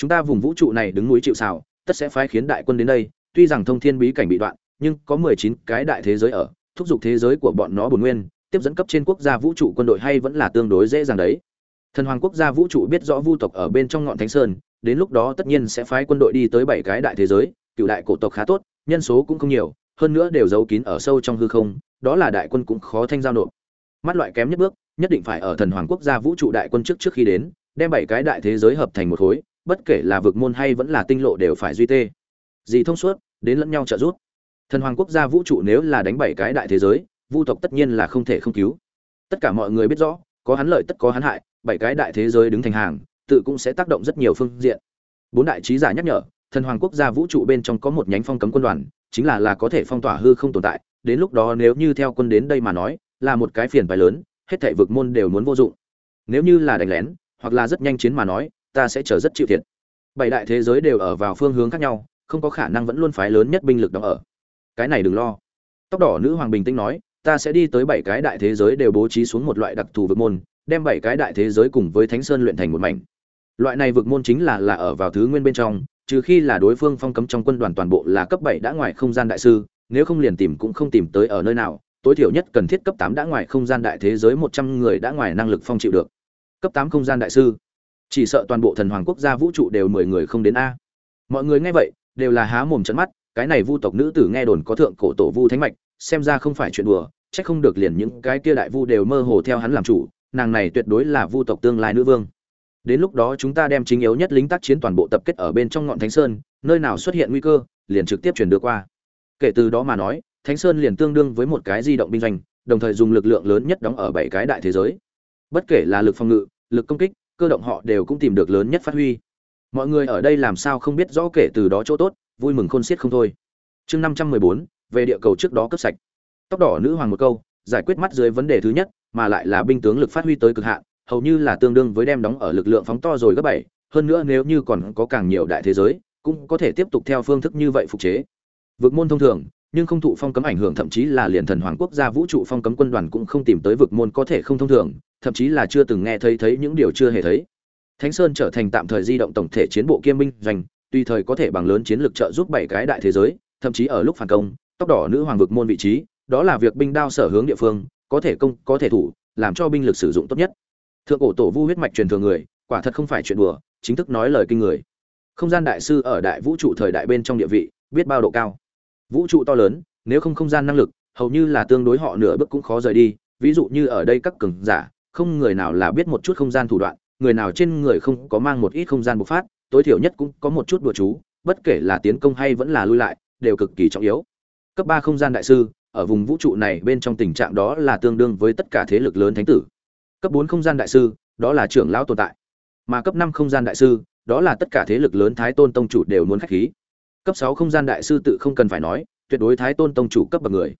chúng ta vùng vũ trụ này đứng núi chịu sào, tất sẽ phái khiến đại quân đến đây, tuy rằng thông thiên bí cảnh bị đoạn, nhưng có mười chín cái đại thế giới ở, thúc giục thế giới của bọn nó bổn nguyên, tiếp dẫn cấp trên quốc gia vũ trụ quân đội hay vẫn là tương đối dễ dàng đấy. Thần hoàng quốc gia vũ trụ biết rõ vu tộc ở bên trong ngọn thánh sơn, đến lúc đó tất nhiên sẽ phái quân đội đi tới bảy cái đại thế giới, cựu đại cổ tộc khá tốt, nhân số cũng không nhiều, hơn nữa đều giấu kín ở sâu trong hư không, đó là đại quân cũng khó thanh giao nộp. Mắt loại kém nhất bước, nhất định phải ở thần hoàng quốc gia vũ trụ đại quân trước trước khi đến, đem bảy cái đại thế giới hợp thành một khối bất kể là vực môn hay vẫn là tinh lộ đều phải duy tê. Gì thông suốt, đến lẫn nhau trợ giúp. Thần hoàng quốc gia vũ trụ nếu là đánh bảy cái đại thế giới, vu tộc tất nhiên là không thể không cứu. Tất cả mọi người biết rõ, có hắn lợi tất có hắn hại, bảy cái đại thế giới đứng thành hàng, tự cũng sẽ tác động rất nhiều phương diện. Bốn đại trí giả nhắc nhở, thần hoàng quốc gia vũ trụ bên trong có một nhánh phong cấm quân đoàn, chính là là có thể phong tỏa hư không tồn tại. Đến lúc đó nếu như theo quân đến đây mà nói, là một cái phiền bài lớn, hết thảy vực môn đều muốn vô dụng. Nếu như là đánh lén, hoặc là rất nhanh chiến mà nói ta sẽ chờ rất chịu thiệt. Bảy đại thế giới đều ở vào phương hướng khác nhau, không có khả năng vẫn luôn phái lớn nhất binh lực đóng ở. Cái này đừng lo. Tóc đỏ nữ hoàng bình tĩnh nói, ta sẽ đi tới bảy cái đại thế giới đều bố trí xuống một loại đặc thù vực môn, đem bảy cái đại thế giới cùng với thánh sơn luyện thành một mảnh. Loại này vực môn chính là là ở vào thứ nguyên bên trong, trừ khi là đối phương phong cấm trong quân đoàn toàn bộ là cấp bảy đã ngoài không gian đại sư, nếu không liền tìm cũng không tìm tới ở nơi nào, tối thiểu nhất cần thiết cấp tám đã ngoài không gian đại thế giới một trăm người đã ngoài năng lực phong chịu được. Cấp tám không gian đại sư chỉ sợ toàn bộ thần hoàng quốc gia vũ trụ đều mười người không đến a. Mọi người nghe vậy, đều là há mồm trận mắt, cái này vu tộc nữ tử nghe đồn có thượng cổ tổ vu thánh mạch, xem ra không phải chuyện đùa trách không được liền những cái kia đại vu đều mơ hồ theo hắn làm chủ, nàng này tuyệt đối là vu tộc tương lai nữ vương. Đến lúc đó chúng ta đem chính yếu nhất lính tác chiến toàn bộ tập kết ở bên trong ngọn thánh sơn, nơi nào xuất hiện nguy cơ, liền trực tiếp chuyển đưa qua. Kể từ đó mà nói, thánh sơn liền tương đương với một cái di động binh doanh, đồng thời dùng lực lượng lớn nhất đóng ở bảy cái đại thế giới. Bất kể là lực phòng ngự, lực công kích cơ động họ đều cũng tìm được lớn nhất phát huy. Mọi người ở đây làm sao không biết rõ kể từ đó chỗ tốt, vui mừng khôn xiết không thôi. Chương năm trăm mười bốn, về địa cầu trước đó cấp sạch. Tóc đỏ nữ hoàng một câu, giải quyết mắt dưới vấn đề thứ nhất, mà lại là binh tướng lực phát huy tới cực hạn, hầu như là tương đương với đem đóng ở lực lượng phóng to rồi gấp bảy. Hơn nữa nếu như còn có càng nhiều đại thế giới, cũng có thể tiếp tục theo phương thức như vậy phục chế. Vực môn thông thường, nhưng không thụ phong cấm ảnh hưởng, thậm chí là liền thần hoàng quốc gia vũ trụ phong cấm quân đoàn cũng không tìm tới vực môn có thể không thông thường thậm chí là chưa từng nghe thấy thấy những điều chưa hề thấy. Thánh sơn trở thành tạm thời di động tổng thể chiến bộ kiêm minh doanh tùy thời có thể bằng lớn chiến lược trợ giúp bảy cái đại thế giới, thậm chí ở lúc phản công, tóc đỏ nữ hoàng vực môn vị trí, đó là việc binh đao sở hướng địa phương, có thể công, có thể thủ, làm cho binh lực sử dụng tốt nhất. Thượng cổ tổ vu huyết mạch truyền thừa người, quả thật không phải chuyện đùa, chính thức nói lời kinh người. Không gian đại sư ở đại vũ trụ thời đại bên trong địa vị, biết bao độ cao. Vũ trụ to lớn, nếu không không gian năng lực, hầu như là tương đối họ nửa bước cũng khó rời đi, ví dụ như ở đây các cường giả không người nào là biết một chút không gian thủ đoạn, người nào trên người không có mang một ít không gian bộc phát, tối thiểu nhất cũng có một chút đùa chú, bất kể là tiến công hay vẫn là lui lại, đều cực kỳ trọng yếu. Cấp ba không gian đại sư, ở vùng vũ trụ này bên trong tình trạng đó là tương đương với tất cả thế lực lớn thánh tử. Cấp bốn không gian đại sư, đó là trưởng lão tồn tại. Mà cấp năm không gian đại sư, đó là tất cả thế lực lớn thái tôn tông chủ đều muốn khách khí. Cấp sáu không gian đại sư tự không cần phải nói, tuyệt đối thái tôn tông chủ cấp bậc người.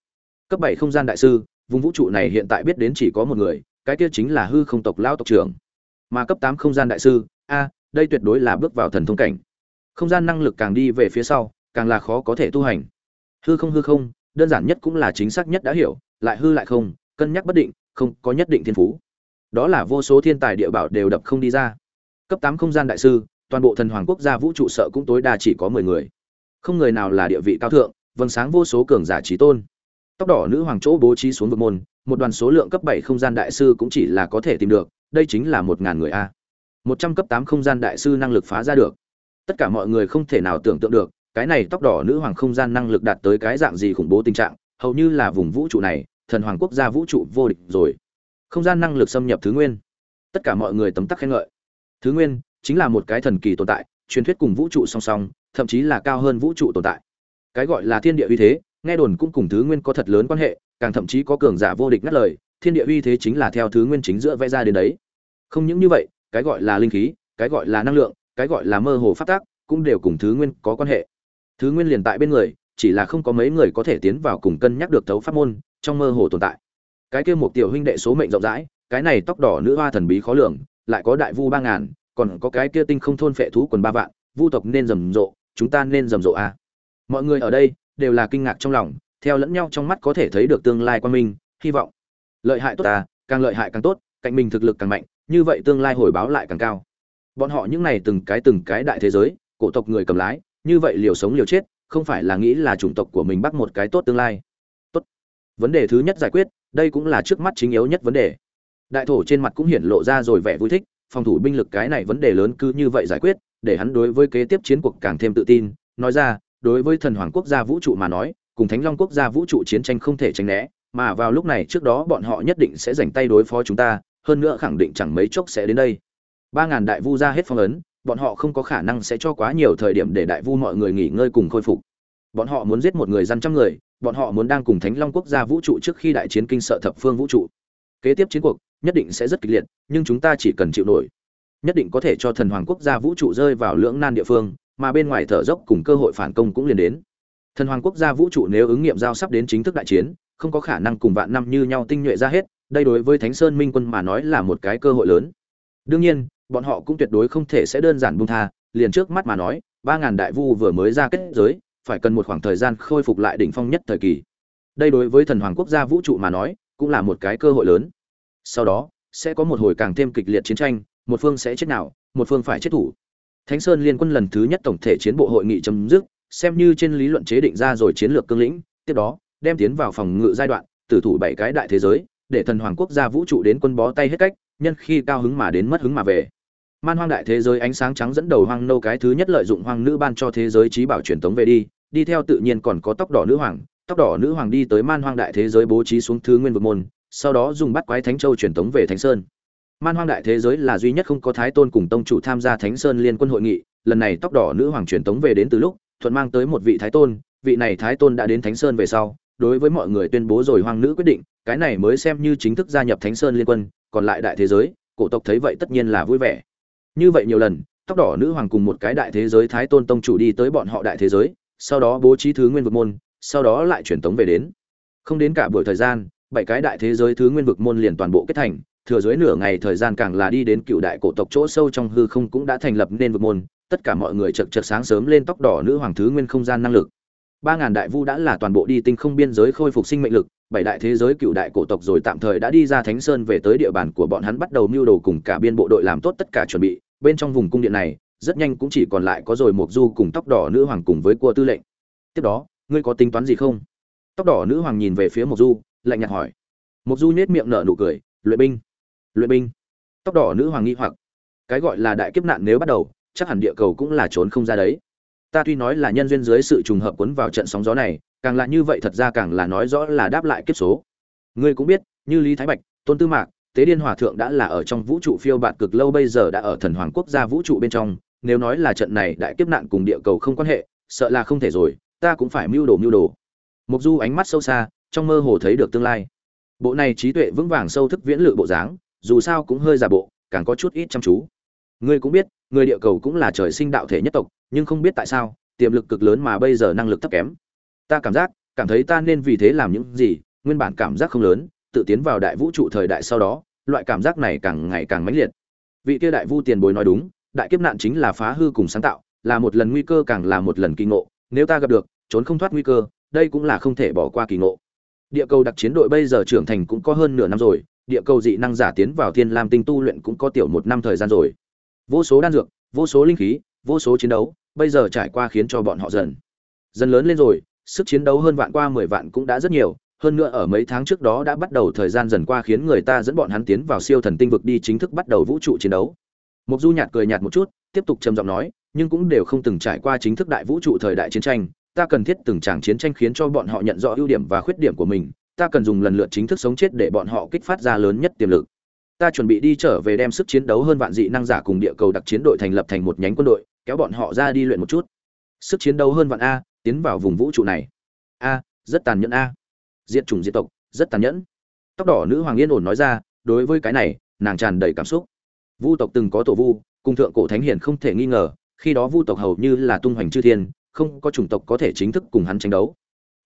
Cấp bảy không gian đại sư, vùng vũ trụ này hiện tại biết đến chỉ có một người cái kia chính là hư không tộc lão tộc trưởng. Mà cấp tám không gian đại sư, a, đây tuyệt đối là bước vào thần thông cảnh. Không gian năng lực càng đi về phía sau, càng là khó có thể tu hành. Hư không hư không, đơn giản nhất cũng là chính xác nhất đã hiểu, lại hư lại không, cân nhắc bất định, không có nhất định thiên phú. Đó là vô số thiên tài địa bảo đều đập không đi ra. Cấp tám không gian đại sư, toàn bộ thần hoàng quốc gia vũ trụ sợ cũng tối đa chỉ có mười người. Không người nào là địa vị cao thượng, vầng sáng vô số cường giả trí tôn tóc đỏ nữ hoàng chỗ bố trí xuống vực môn, một đoàn số lượng cấp bảy không gian đại sư cũng chỉ là có thể tìm được, đây chính là một ngàn người a. Một trăm cấp tám không gian đại sư năng lực phá ra được. Tất cả mọi người không thể nào tưởng tượng được, cái này tóc đỏ nữ hoàng không gian năng lực đạt tới cái dạng gì khủng bố tình trạng, hầu như là vùng vũ trụ này, thần hoàng quốc gia vũ trụ vô địch rồi. Không gian năng lực xâm nhập thứ nguyên. Tất cả mọi người tấm tắc khen ngợi. Thứ nguyên, chính là một cái thần kỳ tồn tại, truyền thuyết cùng vũ trụ song song, thậm chí là cao hơn vũ trụ tồn tại. Cái gọi là thiên địa uy thế nghe đồn cũng cùng thứ nguyên có thật lớn quan hệ, càng thậm chí có cường giả vô địch ngắt lời, thiên địa uy thế chính là theo thứ nguyên chính giữa vẽ ra đến đấy. Không những như vậy, cái gọi là linh khí, cái gọi là năng lượng, cái gọi là mơ hồ phát tác, cũng đều cùng thứ nguyên có quan hệ. Thứ nguyên liền tại bên người, chỉ là không có mấy người có thể tiến vào cùng cân nhắc được thấu pháp môn, trong mơ hồ tồn tại. Cái kia một tiểu huynh đệ số mệnh rộng rãi, cái này tóc đỏ nữ hoa thần bí khó lường, lại có đại vu ba ngàn, còn có cái kia tinh không thôn phệ thú quần ba vạn, vu tộc nên rầm rộ, chúng ta nên rầm rộ à. mọi người ở đây đều là kinh ngạc trong lòng, theo lẫn nhau trong mắt có thể thấy được tương lai quan minh, hy vọng. Lợi hại tốt ta, càng lợi hại càng tốt, cạnh mình thực lực càng mạnh, như vậy tương lai hồi báo lại càng cao. Bọn họ những này từng cái từng cái đại thế giới, cổ tộc người cầm lái, như vậy liều sống liều chết, không phải là nghĩ là chủng tộc của mình bắt một cái tốt tương lai. Tốt. Vấn đề thứ nhất giải quyết, đây cũng là trước mắt chính yếu nhất vấn đề. Đại thổ trên mặt cũng hiển lộ ra rồi vẻ vui thích, phòng thủ binh lực cái này vấn đề lớn cứ như vậy giải quyết, để hắn đối với kế tiếp chiến cuộc càng thêm tự tin. Nói ra đối với thần hoàng quốc gia vũ trụ mà nói, cùng thánh long quốc gia vũ trụ chiến tranh không thể tránh né, mà vào lúc này trước đó bọn họ nhất định sẽ dành tay đối phó chúng ta, hơn nữa khẳng định chẳng mấy chốc sẽ đến đây. Ba ngàn đại vu ra hết phong ấn, bọn họ không có khả năng sẽ cho quá nhiều thời điểm để đại vu mọi người nghỉ ngơi cùng khôi phục. Bọn họ muốn giết một người dân trăm người, bọn họ muốn đang cùng thánh long quốc gia vũ trụ trước khi đại chiến kinh sợ thập phương vũ trụ. Kế tiếp chiến cuộc, nhất định sẽ rất kịch liệt, nhưng chúng ta chỉ cần chịu nổi. Nhất định có thể cho thần hoàng quốc gia vũ trụ rơi vào lưỡng nan địa phương mà bên ngoài thở dốc cùng cơ hội phản công cũng liền đến. Thần hoàng quốc gia vũ trụ nếu ứng nghiệm giao sắp đến chính thức đại chiến, không có khả năng cùng vạn năm như nhau tinh nhuệ ra hết, đây đối với thánh sơn minh quân mà nói là một cái cơ hội lớn. Đương nhiên, bọn họ cũng tuyệt đối không thể sẽ đơn giản buông tha, liền trước mắt mà nói, ba ngàn đại vu vừa mới ra kết giới, phải cần một khoảng thời gian khôi phục lại đỉnh phong nhất thời kỳ. Đây đối với thần hoàng quốc gia vũ trụ mà nói, cũng là một cái cơ hội lớn. Sau đó, sẽ có một hồi càng thêm kịch liệt chiến tranh, một phương sẽ chết nào, một phương phải chết thủ thánh sơn liên quân lần thứ nhất tổng thể chiến bộ hội nghị chấm dứt, xem như trên lý luận chế định ra rồi chiến lược cương lĩnh, tiếp đó, đem tiến vào phòng ngự giai đoạn, tử thủ bảy cái đại thế giới, để thần hoàng quốc gia vũ trụ đến quân bó tay hết cách, nhân khi cao hứng mà đến mất hứng mà về. Man hoang đại thế giới ánh sáng trắng dẫn đầu hoang nâu cái thứ nhất lợi dụng hoang nữ ban cho thế giới trí bảo truyền tống về đi đi theo tự nhiên còn có tóc đỏ nữ hoàng, tóc đỏ nữ hoàng đi tới man hoang đại thế giới bố trí xuống thứ nguyên vực môn, sau đó dùng bắt quái thánh châu truyền tống về thánh sơn man hoang đại thế giới là duy nhất không có thái tôn cùng tông chủ tham gia thánh sơn liên quân hội nghị. Lần này tóc đỏ nữ hoàng truyền tống về đến từ lúc, thuận mang tới một vị thái tôn. Vị này thái tôn đã đến thánh sơn về sau, đối với mọi người tuyên bố rồi hoàng nữ quyết định, cái này mới xem như chính thức gia nhập thánh sơn liên quân, còn lại đại thế giới, cổ tộc thấy vậy tất nhiên là vui vẻ. Như vậy nhiều lần, tóc đỏ nữ hoàng cùng một cái đại thế giới thái tôn tông chủ đi tới bọn họ đại thế giới, sau đó bố trí thứ nguyên vực môn, sau đó lại truyền tống về đến. Không đến cả buổi thời gian, bảy cái đại thế giới thứ nguyên vực môn liền toàn bộ kết thành thừa dưới nửa ngày thời gian càng là đi đến cựu đại cổ tộc chỗ sâu trong hư không cũng đã thành lập nên vực môn, tất cả mọi người chật chật sáng sớm lên tóc đỏ nữ hoàng thứ nguyên không gian năng lực. Ba ngàn đại vu đã là toàn bộ đi tinh không biên giới khôi phục sinh mệnh lực, bảy đại thế giới cựu đại cổ tộc rồi tạm thời đã đi ra thánh sơn về tới địa bàn của bọn hắn bắt đầu mưu đồ cùng cả biên bộ đội làm tốt tất cả chuẩn bị. Bên trong vùng cung điện này, rất nhanh cũng chỉ còn lại có rồi một du cùng tóc đỏ nữ hoàng cùng với cua tư lệnh. Tiếp đó, ngươi có tính toán gì không? Tóc đỏ nữ hoàng nhìn về phía một du, lạnh nhạt hỏi. Một du nhếch miệng nở nụ cười, luyện binh luyện binh. Tóc đỏ nữ hoàng nghi hoặc. Cái gọi là đại kiếp nạn nếu bắt đầu, chắc hẳn địa cầu cũng là trốn không ra đấy. Ta tuy nói là nhân duyên dưới sự trùng hợp cuốn vào trận sóng gió này, càng là như vậy thật ra càng là nói rõ là đáp lại kiếp số. Ngươi cũng biết, như lý thái bạch, tôn tư mạc, tế điên hòa thượng đã là ở trong vũ trụ phiêu bạt cực lâu bây giờ đã ở thần hoàng quốc gia vũ trụ bên trong. Nếu nói là trận này đại kiếp nạn cùng địa cầu không quan hệ, sợ là không thể rồi, ta cũng phải mưu đồ mưu đồ. Mục du ánh mắt sâu xa, trong mơ hồ thấy được tương lai. Bộ này trí tuệ vững vàng sâu thức viễn lự bộ dáng dù sao cũng hơi giả bộ, càng có chút ít chăm chú. Ngươi cũng biết, người địa cầu cũng là trời sinh đạo thể nhất tộc, nhưng không biết tại sao, tiềm lực cực lớn mà bây giờ năng lực thấp kém. Ta cảm giác, cảm thấy ta nên vì thế làm những gì, nguyên bản cảm giác không lớn, tự tiến vào đại vũ trụ thời đại sau đó, loại cảm giác này càng ngày càng mãnh liệt. Vị kia đại vu tiền bối nói đúng, đại kiếp nạn chính là phá hư cùng sáng tạo, là một lần nguy cơ càng là một lần kỳ ngộ, nếu ta gặp được, trốn không thoát nguy cơ, đây cũng là không thể bỏ qua kỳ ngộ. Địa cầu đặc chiến đội bây giờ trưởng thành cũng có hơn nửa năm rồi địa cầu dị năng giả tiến vào thiên lam tinh tu luyện cũng có tiểu một năm thời gian rồi. Vô số đan dược, vô số linh khí, vô số chiến đấu, bây giờ trải qua khiến cho bọn họ dần dần lớn lên rồi, sức chiến đấu hơn vạn qua mười vạn cũng đã rất nhiều. Hơn nữa ở mấy tháng trước đó đã bắt đầu thời gian dần qua khiến người ta dẫn bọn hắn tiến vào siêu thần tinh vực đi chính thức bắt đầu vũ trụ chiến đấu. Mục du nhạt cười nhạt một chút, tiếp tục trầm giọng nói, nhưng cũng đều không từng trải qua chính thức đại vũ trụ thời đại chiến tranh, ta cần thiết từng tràng chiến tranh khiến cho bọn họ nhận rõ ưu điểm và khuyết điểm của mình ta cần dùng lần lượt chính thức sống chết để bọn họ kích phát ra lớn nhất tiềm lực. Ta chuẩn bị đi trở về đem sức chiến đấu hơn vạn dị năng giả cùng địa cầu đặc chiến đội thành lập thành một nhánh quân đội, kéo bọn họ ra đi luyện một chút. Sức chiến đấu hơn vạn a, tiến vào vùng vũ trụ này. A, rất tàn nhẫn a. Diệt chủng diệt tộc, rất tàn nhẫn. Tóc đỏ nữ hoàng yên ổn nói ra, đối với cái này, nàng tràn đầy cảm xúc. Vu tộc từng có tổ vu, cùng thượng cổ thánh hiền không thể nghi ngờ, khi đó vu tộc hầu như là tung hoành chư thiên, không có chủng tộc có thể chính thức cùng hắn tranh đấu.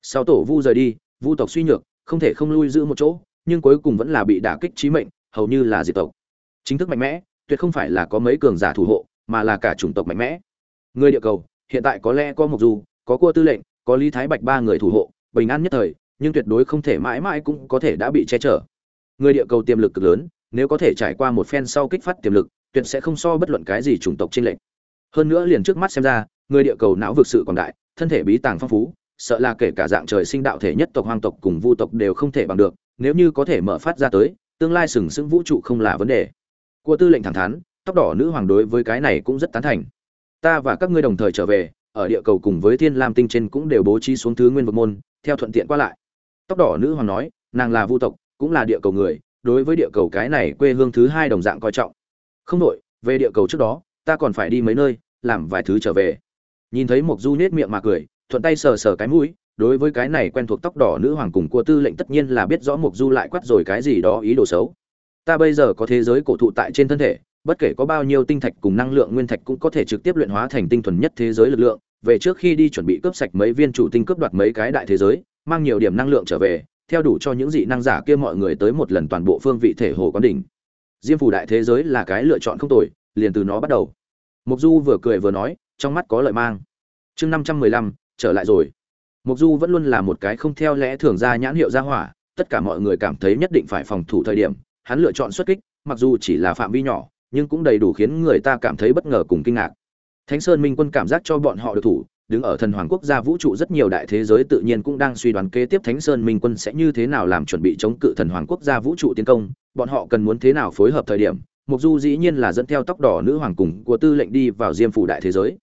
Sau tổ vu rời đi, vu tộc suy nhược không thể không lui giữ một chỗ, nhưng cuối cùng vẫn là bị đả kích chí mệnh, hầu như là diệt tộc. Chính thức mạnh mẽ, tuyệt không phải là có mấy cường giả thủ hộ, mà là cả chủng tộc mạnh mẽ. Người địa cầu, hiện tại có lẽ có một du, có cua tư lệnh, có lý thái bạch ba người thủ hộ, bình an nhất thời, nhưng tuyệt đối không thể mãi mãi cũng có thể đã bị che chở. Người địa cầu tiềm lực cực lớn, nếu có thể trải qua một phen sau kích phát tiềm lực, tuyệt sẽ không so bất luận cái gì chủng tộc trên lệnh hơn nữa liền trước mắt xem ra, người địa cầu não vực sự còn đại, thân thể bí tàng phong phú sợ là kể cả dạng trời sinh đạo thể nhất tộc, hoang tộc cùng vu tộc đều không thể bằng được, nếu như có thể mở phát ra tới, tương lai sừng sững vũ trụ không là vấn đề. Của tư lệnh thẳng thắn, tóc đỏ nữ hoàng đối với cái này cũng rất tán thành. Ta và các ngươi đồng thời trở về, ở địa cầu cùng với thiên lam tinh trên cũng đều bố trí xuống thứ nguyên vực môn, theo thuận tiện qua lại. Tóc đỏ nữ hoàng nói, nàng là vu tộc, cũng là địa cầu người, đối với địa cầu cái này quê hương thứ hai đồng dạng coi trọng. Không đội về địa cầu trước đó, ta còn phải đi mấy nơi, làm vài thứ trở về. Nhìn thấy mộc du nết miệng mà cười thuận tay sờ sờ cái mũi, đối với cái này quen thuộc tóc đỏ nữ hoàng cùng cua tư lệnh tất nhiên là biết rõ Mục du lại quát rồi cái gì đó ý đồ xấu. Ta bây giờ có thế giới cổ thụ tại trên thân thể, bất kể có bao nhiêu tinh thạch cùng năng lượng nguyên thạch cũng có thể trực tiếp luyện hóa thành tinh thuần nhất thế giới lực lượng. Về trước khi đi chuẩn bị cướp sạch mấy viên chủ tinh cướp đoạt mấy cái đại thế giới, mang nhiều điểm năng lượng trở về, theo đủ cho những dị năng giả kia mọi người tới một lần toàn bộ phương vị thể hồ quán đỉnh. Diêm phủ đại thế giới là cái lựa chọn không tồi, liền từ nó bắt đầu. Mục du vừa cười vừa nói, trong mắt có lợi mang. Chương năm trăm mười lăm trở lại rồi. Mục du vẫn luôn là một cái không theo lẽ thường ra nhãn hiệu ra hỏa, tất cả mọi người cảm thấy nhất định phải phòng thủ thời điểm, hắn lựa chọn xuất kích, mặc dù chỉ là phạm vi nhỏ, nhưng cũng đầy đủ khiến người ta cảm thấy bất ngờ cùng kinh ngạc. Thánh sơn minh quân cảm giác cho bọn họ được thủ, đứng ở thần hoàng quốc gia vũ trụ rất nhiều đại thế giới tự nhiên cũng đang suy đoán kế tiếp thánh sơn minh quân sẽ như thế nào làm chuẩn bị chống cự thần hoàng quốc gia vũ trụ tiến công, bọn họ cần muốn thế nào phối hợp thời điểm mục du dĩ nhiên là dẫn theo tóc đỏ nữ hoàng cùng của tư lệnh đi vào diêm phủ đại thế giới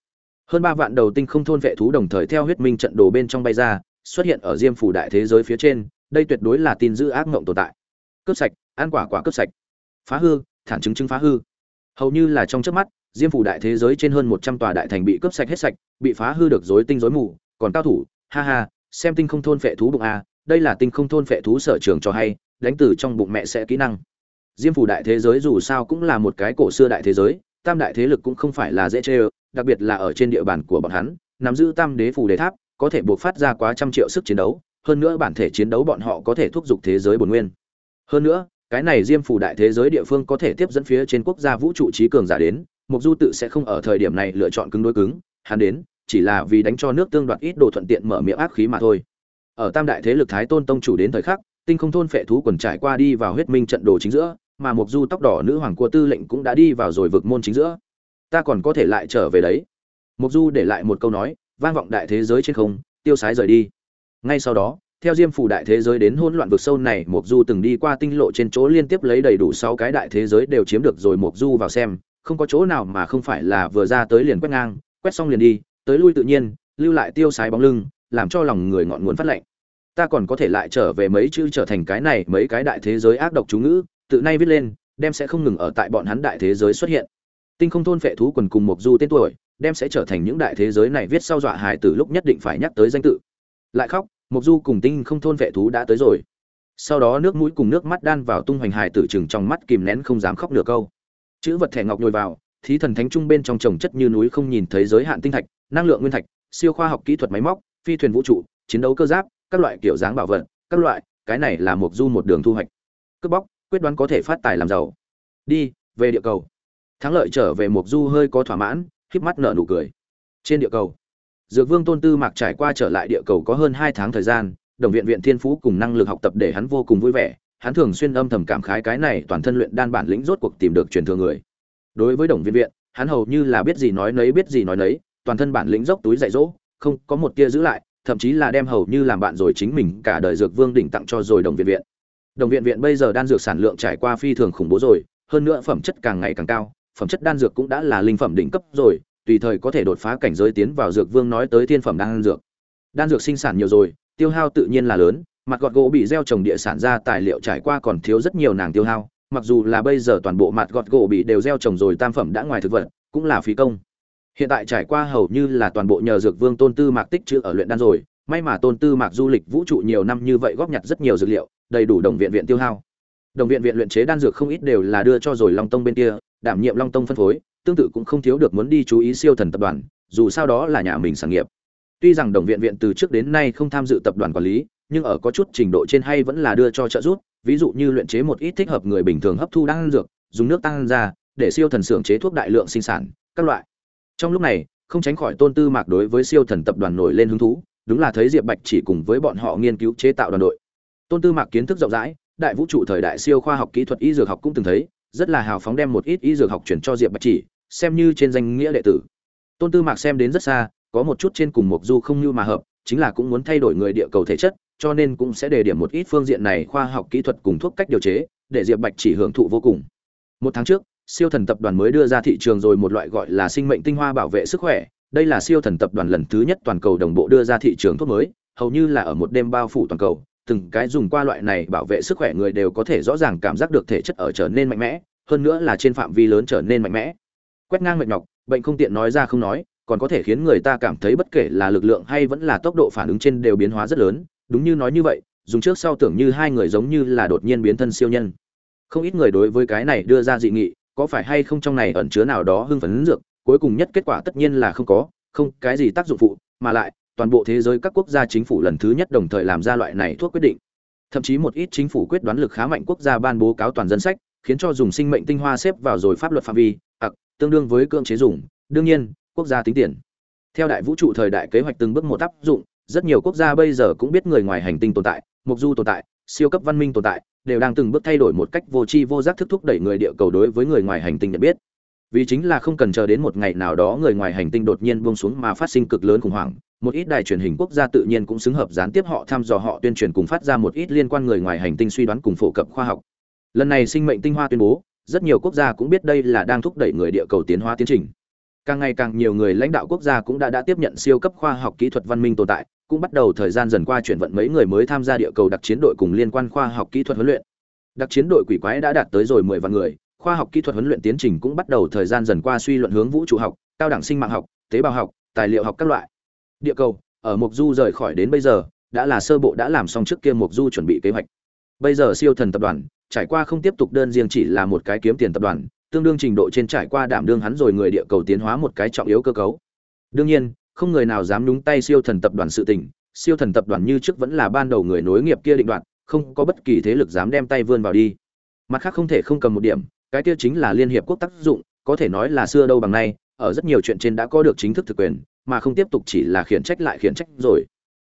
hơn ba vạn đầu tinh không thôn vệ thú đồng thời theo huyết minh trận đồ bên trong bay ra, xuất hiện ở diêm phủ đại thế giới phía trên, đây tuyệt đối là tin giữ ác mộng tồn tại. Cướp sạch, ăn quả quả cướp sạch. Phá hư, thản chứng chứng phá hư. Hầu như là trong trước mắt, diêm phủ đại thế giới trên hơn một trăm tòa đại thành bị cướp sạch hết sạch, bị phá hư được rối tinh rối mù, còn cao thủ, ha ha, xem tinh không thôn phệ thú bụng a, đây là tinh không thôn phệ thú sở trường cho hay, đánh từ trong bụng mẹ sẽ kỹ năng. Diêm phủ đại thế giới dù sao cũng là một cái cổ xưa đại thế giới, tam đại thế lực cũng không phải là dễ chơi đặc biệt là ở trên địa bàn của bọn hắn, nắm giữ tam đế phù đế tháp, có thể buộc phát ra quá trăm triệu sức chiến đấu, hơn nữa bản thể chiến đấu bọn họ có thể thúc giục thế giới bồn nguyên. Hơn nữa, cái này diêm phù đại thế giới địa phương có thể tiếp dẫn phía trên quốc gia vũ trụ trí cường giả đến mục du tự sẽ không ở thời điểm này lựa chọn cứng đối cứng, hắn đến, chỉ là vì đánh cho nước tương đoạt ít đồ thuận tiện mở miệng ác khí mà thôi. Ở tam đại thế lực thái tôn tông chủ đến thời khắc, tinh không thôn phệ thú quần trải qua đi vào huyết minh trận đồ chính giữa, mà mục du tóc đỏ nữ hoàng của tư lệnh cũng đã đi vào rồi vực môn chính giữa ta còn có thể lại trở về đấy. Mục du để lại một câu nói, vang vọng đại thế giới trên không, tiêu sái rời đi. Ngay sau đó, theo diêm phủ đại thế giới đến hỗn loạn vực sâu này, mục du từng đi qua tinh lộ trên chỗ liên tiếp lấy đầy đủ sáu cái đại thế giới đều chiếm được rồi mục du vào xem, không có chỗ nào mà không phải là vừa ra tới liền quét ngang, quét xong liền đi, tới lui tự nhiên, lưu lại tiêu sái bóng lưng, làm cho lòng người ngọn nguồn phát lệnh. Ta còn có thể lại trở về mấy chữ trở thành cái này, mấy cái đại thế giới ác độc chú ngữ, tự nay viết lên, đem sẽ không ngừng ở tại bọn hắn đại thế giới xuất hiện tinh không thôn phệ thú quần cùng mục du tên tuổi, đem sẽ trở thành những đại thế giới này viết sau dọa hải tử lúc nhất định phải nhắc tới danh tự. Lại khóc mục du cùng tinh không thôn vệ thú đã tới rồi. Sau đó nước mũi cùng nước mắt đan vào tung hoành hải tử chừng trong mắt kìm nén không dám khóc nửa câu. Chữ vật thẻ ngọc nhồi vào, thí thần thánh trung bên trong trồng chất như núi không nhìn thấy giới hạn tinh thạch, năng lượng nguyên thạch, siêu khoa học kỹ thuật máy móc, phi thuyền vũ trụ, chiến đấu cơ giáp, các loại kiểu dáng bảo vật, các loại, cái này là mục du một đường thu hoạch. Cướp bóc, quyết đoán có thể phát tài làm giàu. Đi, về địa cầu thắng lợi trở về mục du hơi có thỏa mãn, híp mắt nở nụ cười. Trên địa cầu, dược vương tôn tư mạc trải qua trở lại địa cầu có hơn hai tháng thời gian, đồng viện viện thiên phú cùng năng lực học tập để hắn vô cùng vui vẻ. Hắn thường xuyên âm thầm cảm khái cái này toàn thân luyện đan bản lĩnh rốt cuộc tìm được truyền thừa người. Đối với đồng viện viện, hắn hầu như là biết gì nói nấy, biết gì nói nấy, toàn thân bản lĩnh dốc túi dạy dỗ, không có một tia giữ lại, thậm chí là đem hầu như làm bạn rồi chính mình cả đời dược vương đỉnh tặng cho rồi đồng viện viện. Đồng viện viện bây giờ đan dược sản lượng trải qua phi thường khủng bố rồi, hơn nữa phẩm chất càng ngày càng cao phẩm chất đan dược cũng đã là linh phẩm đỉnh cấp rồi, tùy thời có thể đột phá cảnh giới tiến vào dược vương nói tới thiên phẩm đan dược. Đan dược sinh sản nhiều rồi, tiêu hao tự nhiên là lớn, mặt gọt gỗ bị gieo trồng địa sản ra tài liệu trải qua còn thiếu rất nhiều nàng tiêu hao, mặc dù là bây giờ toàn bộ mặt gọt gỗ bị đều gieo trồng rồi tam phẩm đã ngoài thực vật, cũng là phí công. Hiện tại trải qua hầu như là toàn bộ nhờ dược vương tôn tư mạc tích trữ ở luyện đan rồi, may mà tôn tư mạc du lịch vũ trụ nhiều năm như vậy góp nhặt rất nhiều dược liệu, đầy đủ đồng viện viện tiêu hao đồng viện viện luyện chế đan dược không ít đều là đưa cho rồi long tông bên kia, đảm nhiệm long tông phân phối, tương tự cũng không thiếu được muốn đi chú ý siêu thần tập đoàn, dù sao đó là nhà mình sản nghiệp. Tuy rằng đồng viện viện từ trước đến nay không tham dự tập đoàn quản lý, nhưng ở có chút trình độ trên hay vẫn là đưa cho trợ giúp, ví dụ như luyện chế một ít thích hợp người bình thường hấp thu đan dược, dùng nước tăng ra, để siêu thần xưởng chế thuốc đại lượng sinh sản, các loại. Trong lúc này, không tránh khỏi tôn tư mạc đối với siêu thần tập đoàn nổi lên hứng thú, đúng là thấy diệp bạch chỉ cùng với bọn họ nghiên cứu chế tạo đoàn đội. Tôn tư mạc kiến thức rộng rãi đại vũ trụ thời đại siêu khoa học kỹ thuật y dược học cũng từng thấy, rất là hào phóng đem một ít y dược học chuyển cho diệp bạch chỉ, xem như trên danh nghĩa đệ tử. Tôn tư mạc xem đến rất xa, có một chút trên cùng mục du không như mà hợp, chính là cũng muốn thay đổi người địa cầu thể chất, cho nên cũng sẽ đề điểm một ít phương diện này khoa học kỹ thuật cùng thuốc cách điều chế, để diệp bạch chỉ hưởng thụ vô cùng. Một tháng trước, siêu thần tập đoàn mới đưa ra thị trường rồi một loại gọi là sinh mệnh tinh hoa bảo vệ sức khỏe, đây là siêu thần tập đoàn lần thứ nhất toàn cầu đồng bộ đưa ra thị trường thuốc mới, hầu như là ở một đêm bao phủ toàn cầu từng cái dùng qua loại này bảo vệ sức khỏe người đều có thể rõ ràng cảm giác được thể chất ở trở nên mạnh mẽ, hơn nữa là trên phạm vi lớn trở nên mạnh mẽ. Quét ngang mệt nhọc, bệnh không tiện nói ra không nói, còn có thể khiến người ta cảm thấy bất kể là lực lượng hay vẫn là tốc độ phản ứng trên đều biến hóa rất lớn, đúng như nói như vậy, dùng trước sau tưởng như hai người giống như là đột nhiên biến thân siêu nhân. Không ít người đối với cái này đưa ra dị nghị, có phải hay không trong này ẩn chứa nào đó hưng phấn dược, cuối cùng nhất kết quả tất nhiên là không có, không, cái gì tác dụng phụ, mà lại toàn bộ thế giới các quốc gia chính phủ lần thứ nhất đồng thời làm ra loại này thuốc quyết định. Thậm chí một ít chính phủ quyết đoán lực khá mạnh quốc gia ban bố cáo toàn dân sách, khiến cho dùng sinh mệnh tinh hoa xếp vào rồi pháp luật phạm vi, ặc, tương đương với cưỡng chế dùng. Đương nhiên, quốc gia tính tiền. Theo đại vũ trụ thời đại kế hoạch từng bước một áp dụng, rất nhiều quốc gia bây giờ cũng biết người ngoài hành tinh tồn tại, mục du tồn tại, siêu cấp văn minh tồn tại, đều đang từng bước thay đổi một cách vô tri vô giác thức thúc đẩy người địa cầu đối với người ngoài hành tinh nhận biết vì chính là không cần chờ đến một ngày nào đó người ngoài hành tinh đột nhiên buông xuống mà phát sinh cực lớn khủng hoảng. Một ít đài truyền hình quốc gia tự nhiên cũng xứng hợp gián tiếp họ thăm dò họ tuyên truyền cùng phát ra một ít liên quan người ngoài hành tinh suy đoán cùng phổ cập khoa học. Lần này sinh mệnh tinh hoa tuyên bố, rất nhiều quốc gia cũng biết đây là đang thúc đẩy người địa cầu tiến hóa tiến trình. Càng ngày càng nhiều người lãnh đạo quốc gia cũng đã đã tiếp nhận siêu cấp khoa học kỹ thuật văn minh tồn tại, cũng bắt đầu thời gian dần qua chuyển vận mấy người mới tham gia địa cầu đặc chiến đội cùng liên quan khoa học kỹ thuật huấn luyện. Đặc chiến đội quỷ quái đã đạt tới rồi mười vạn người khoa học kỹ thuật huấn luyện tiến trình cũng bắt đầu thời gian dần qua suy luận hướng vũ trụ học, cao đẳng sinh mạng học, tế bào học, tài liệu học các loại. Địa cầu, ở mục du rời khỏi đến bây giờ, đã là sơ bộ đã làm xong trước kia mục du chuẩn bị kế hoạch. Bây giờ siêu thần tập đoàn, trải qua không tiếp tục đơn riêng chỉ là một cái kiếm tiền tập đoàn, tương đương trình độ trên trải qua đảm đương hắn rồi người địa cầu tiến hóa một cái trọng yếu cơ cấu. Đương nhiên, không người nào dám đúng tay siêu thần tập đoàn sự tình, siêu thần tập đoàn như trước vẫn là ban đầu người nối nghiệp kia định đoạt, không có bất kỳ thế lực dám đem tay vươn vào đi. Mặt khác không thể không cầm một điểm cái kia chính là liên hiệp quốc tác dụng, có thể nói là xưa đâu bằng nay, ở rất nhiều chuyện trên đã có được chính thức thực quyền, mà không tiếp tục chỉ là khiển trách lại khiển trách rồi.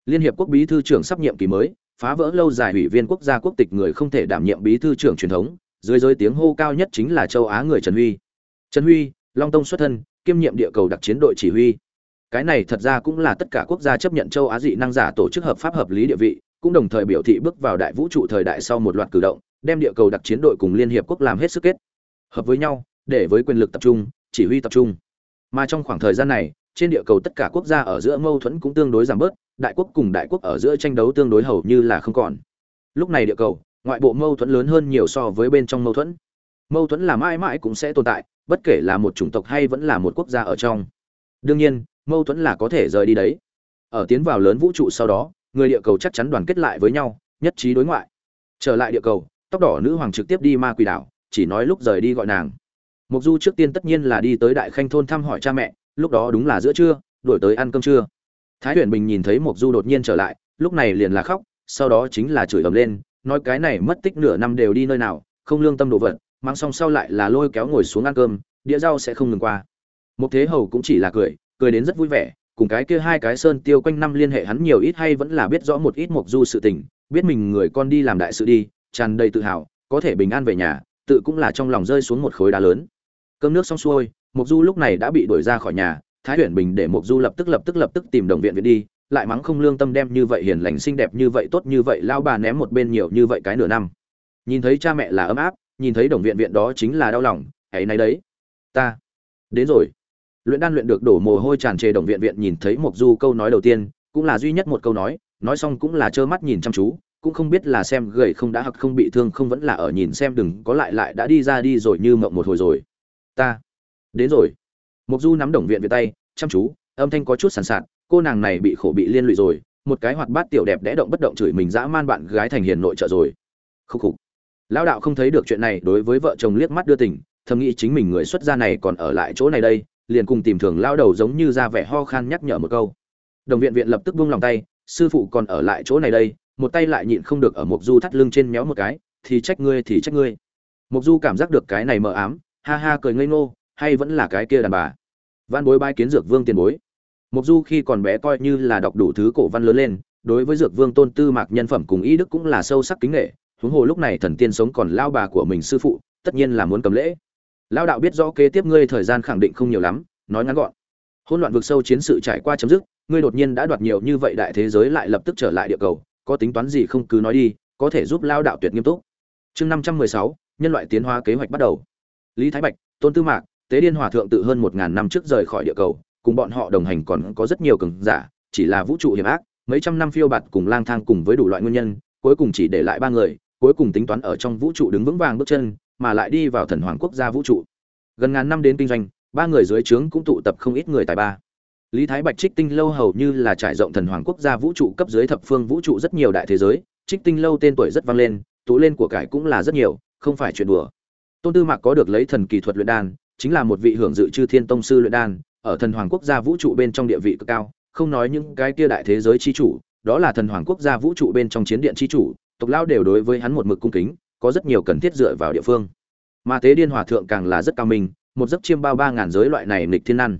Liên hiệp quốc bí thư trưởng sắp nhiệm kỳ mới, phá vỡ lâu dài ủy viên quốc gia quốc tịch người không thể đảm nhiệm bí thư trưởng truyền thống, dưới giới tiếng hô cao nhất chính là châu á người trần huy. Trần huy, long tông xuất thân, kiêm nhiệm địa cầu đặc chiến đội chỉ huy. Cái này thật ra cũng là tất cả quốc gia chấp nhận châu á dị năng giả tổ chức hợp pháp hợp lý địa vị, cũng đồng thời biểu thị bước vào đại vũ trụ thời đại sau một loạt cử động, đem địa cầu đặc chiến đội cùng liên hiệp quốc làm hết sức kết hợp với nhau, để với quyền lực tập trung, chỉ huy tập trung. Mà trong khoảng thời gian này, trên địa cầu tất cả quốc gia ở giữa mâu thuẫn cũng tương đối giảm bớt, đại quốc cùng đại quốc ở giữa tranh đấu tương đối hầu như là không còn. Lúc này địa cầu, ngoại bộ mâu thuẫn lớn hơn nhiều so với bên trong mâu thuẫn. Mâu thuẫn là mãi mãi cũng sẽ tồn tại, bất kể là một chủng tộc hay vẫn là một quốc gia ở trong. Đương nhiên, mâu thuẫn là có thể rời đi đấy. Ở tiến vào lớn vũ trụ sau đó, người địa cầu chắc chắn đoàn kết lại với nhau, nhất trí đối ngoại. Trở lại địa cầu, tóc đỏ nữ hoàng trực tiếp đi ma quỷ đảo chỉ nói lúc rời đi gọi nàng. Mục du trước tiên tất nhiên là đi tới đại khanh thôn thăm hỏi cha mẹ, lúc đó đúng là giữa trưa đổi tới ăn cơm trưa. Thái huyền bình nhìn thấy mục du đột nhiên trở lại, lúc này liền là khóc, sau đó chính là chửi ầm lên, nói cái này mất tích nửa năm đều đi nơi nào, không lương tâm đồ vật, mang xong sau lại là lôi kéo ngồi xuống ăn cơm, đĩa rau sẽ không ngừng qua. Một thế hầu cũng chỉ là cười cười đến rất vui vẻ, cùng cái kia hai cái sơn tiêu quanh năm liên hệ hắn nhiều ít hay vẫn là biết rõ một ít mục du sự tình, biết mình người con đi làm đại sự đi, tràn đầy tự hào, có thể bình an về nhà tự cũng là trong lòng rơi xuống một khối đá lớn. Cơm nước xong xuôi mục du lúc này đã bị đuổi ra khỏi nhà, thái huyền bình để mục du lập tức lập tức lập tức tìm đồng viện viện đi, lại mắng không lương tâm đem như vậy hiền lành xinh đẹp như vậy tốt như vậy lao bà ném một bên nhiều như vậy cái nửa năm. Nhìn thấy cha mẹ là ấm áp, nhìn thấy đồng viện viện đó chính là đau lòng, hãy nay đấy, ta, đến rồi. Luyện đan luyện được đổ mồ hôi tràn trề đồng viện viện nhìn thấy mộc du câu nói đầu tiên, cũng là duy nhất một câu nói nói xong cũng là trơ mắt nhìn chăm chú cũng không biết là xem gầy không đã hoặc không bị thương không vẫn là ở nhìn xem đừng có lại lại đã đi ra đi rồi như mộng một hồi rồi. Ta, đến rồi. Mộc du nắm đồng viện về tay, chăm chú, âm thanh có chút sàn sạt, cô nàng này bị khổ bị liên lụy rồi, một cái hoạt bát tiểu đẹp đẽ động bất động chửi mình dã man bạn gái thành hiền nội trợ rồi. Khúc khục. Lão đạo không thấy được chuyện này, đối với vợ chồng liếc mắt đưa tình, thầm nghĩ chính mình người xuất gia này còn ở lại chỗ này đây, liền cùng tìm thường lao đầu giống như ra vẻ ho khan nhắc nhở một câu. Đồng viện viện lập tức buông lòng tay, sư phụ còn ở lại chỗ này đây một tay lại nhịn không được ở mục du thắt lưng trên méo một cái, thì trách ngươi, thì trách ngươi. Mục du cảm giác được cái này mờ ám, ha ha cười ngây ngô, hay vẫn là cái kia đàn bà? Văn bối bai kiến dược vương tiền bối. Mục du khi còn bé coi như là đọc đủ thứ cổ văn lớn lên, đối với dược vương tôn tư mạc nhân phẩm cùng ý đức cũng là sâu sắc kính nghệ, huống hồ lúc này thần tiên sống còn lao bà của mình sư phụ, tất nhiên là muốn cầm lễ. Lao đạo biết rõ kế tiếp ngươi thời gian khẳng định không nhiều lắm, nói ngắn gọn. Hỗn loạn vực sâu chiến sự trải qua chấm dứt, ngươi đột nhiên đã đoạt nhiều như vậy đại thế giới lại lập tức trở lại địa cầu có tính toán gì không cứ nói đi, có thể giúp lao đạo tuyệt nghiêm túc. Chương năm trăm mười sáu, nhân loại tiến hóa kế hoạch bắt đầu. Lý thái bạch, tôn tư mạc, tế điên hòa thượng tự hơn một ngàn năm trước rời khỏi địa cầu, cùng bọn họ đồng hành còn có rất nhiều cường giả, chỉ là vũ trụ hiểm ác, mấy trăm năm phiêu bạt cùng lang thang cùng với đủ loại nguyên nhân, cuối cùng chỉ để lại ba người, cuối cùng tính toán ở trong vũ trụ đứng vững vàng bước chân, mà lại đi vào thần hoàng quốc gia vũ trụ. Gần ngàn năm đến kinh doanh, ba người dưới trướng cũng tụ tập không ít người tài ba lý thái bạch trích tinh lâu hầu như là trải rộng thần hoàng quốc gia vũ trụ cấp dưới thập phương vũ trụ rất nhiều đại thế giới. Trích tinh lâu tên tuổi rất vang lên, tú lên của cải cũng là rất nhiều, không phải chuyện đùa. Tôn tư mạc có được lấy thần kỳ thuật luyện đan, chính là một vị hưởng dự chư thiên tông sư luyện đan, ở thần hoàng quốc gia vũ trụ bên trong địa vị cực cao, không nói những cái kia đại thế giới chi chủ, đó là thần hoàng quốc gia vũ trụ bên trong chiến điện chi chủ, tộc lao đều đối với hắn một mực cung kính, có rất nhiều cần thiết dựa vào địa phương. Mà tế điên hòa thượng càng là rất cao minh, một giấc chiêm bao ba ngàn giới loại này nghịch thiên ăn.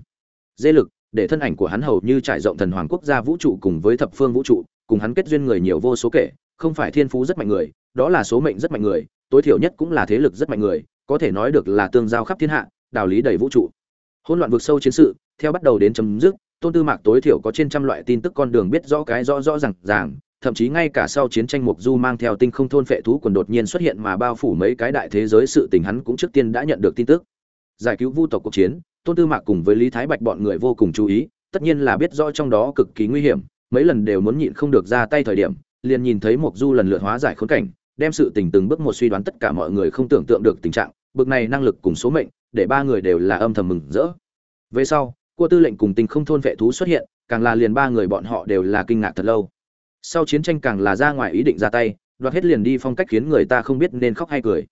Dê lực để thân ảnh của hắn hầu như trải rộng thần hoàng quốc gia vũ trụ cùng với thập phương vũ trụ, cùng hắn kết duyên người nhiều vô số kể, không phải thiên phú rất mạnh người, đó là số mệnh rất mạnh người, tối thiểu nhất cũng là thế lực rất mạnh người, có thể nói được là tương giao khắp thiên hạ, đạo lý đầy vũ trụ. Hỗn loạn vực sâu chiến sự, theo bắt đầu đến chấm dứt, tôn tư mạc tối thiểu có trên trăm loại tin tức con đường biết rõ cái rõ rõ ràng ràng, thậm chí ngay cả sau chiến tranh mục du mang theo tinh không thôn phệ thú quần đột nhiên xuất hiện mà bao phủ mấy cái đại thế giới sự tình hắn cũng trước tiên đã nhận được tin tức. Giải cứu vu tộc cuộc chiến tôn tư mạc cùng với lý thái bạch bọn người vô cùng chú ý, tất nhiên là biết rõ trong đó cực kỳ nguy hiểm, mấy lần đều muốn nhịn không được ra tay thời điểm, liền nhìn thấy mộc du lần lượt hóa giải khốn cảnh, đem sự tình từng bước một suy đoán tất cả mọi người không tưởng tượng được tình trạng, bực này năng lực cùng số mệnh, để ba người đều là âm thầm mừng rỡ. Về sau, cua tư lệnh cùng tình không thôn vệ thú xuất hiện, càng là liền ba người bọn họ đều là kinh ngạc thật lâu. Sau chiến tranh càng là ra ngoài ý định ra tay, đoạt hết liền đi phong cách khiến người ta không biết nên khóc hay cười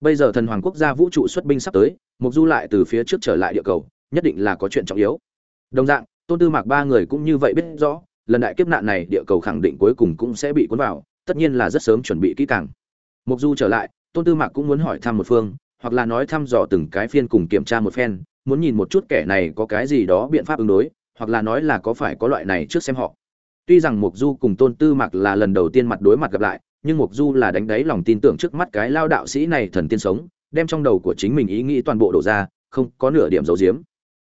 bây giờ thần hoàng quốc gia vũ trụ xuất binh sắp tới mục du lại từ phía trước trở lại địa cầu, nhất định là có chuyện trọng yếu. Đồng dạng, tôn tư mạc ba người cũng như vậy biết rõ, lần đại kiếp nạn này địa cầu khẳng định cuối cùng cũng sẽ bị cuốn vào, tất nhiên là rất sớm chuẩn bị kỹ càng. Mục du trở lại, tôn tư mạc cũng muốn hỏi thăm một phương, hoặc là nói thăm dò từng cái phiên cùng kiểm tra một phen, muốn nhìn một chút kẻ này có cái gì đó biện pháp ứng đối, hoặc là nói là có phải có loại này trước xem họ. Tuy rằng mục du cùng tôn tư mạc là lần đầu tiên mặt đối mặt gặp lại nhưng mục du là đánh đáy lòng tin tưởng trước mắt cái lao đạo sĩ này thần tiên sống, đem trong đầu của chính mình ý nghĩ toàn bộ đổ ra, không có nửa điểm giấu giếm.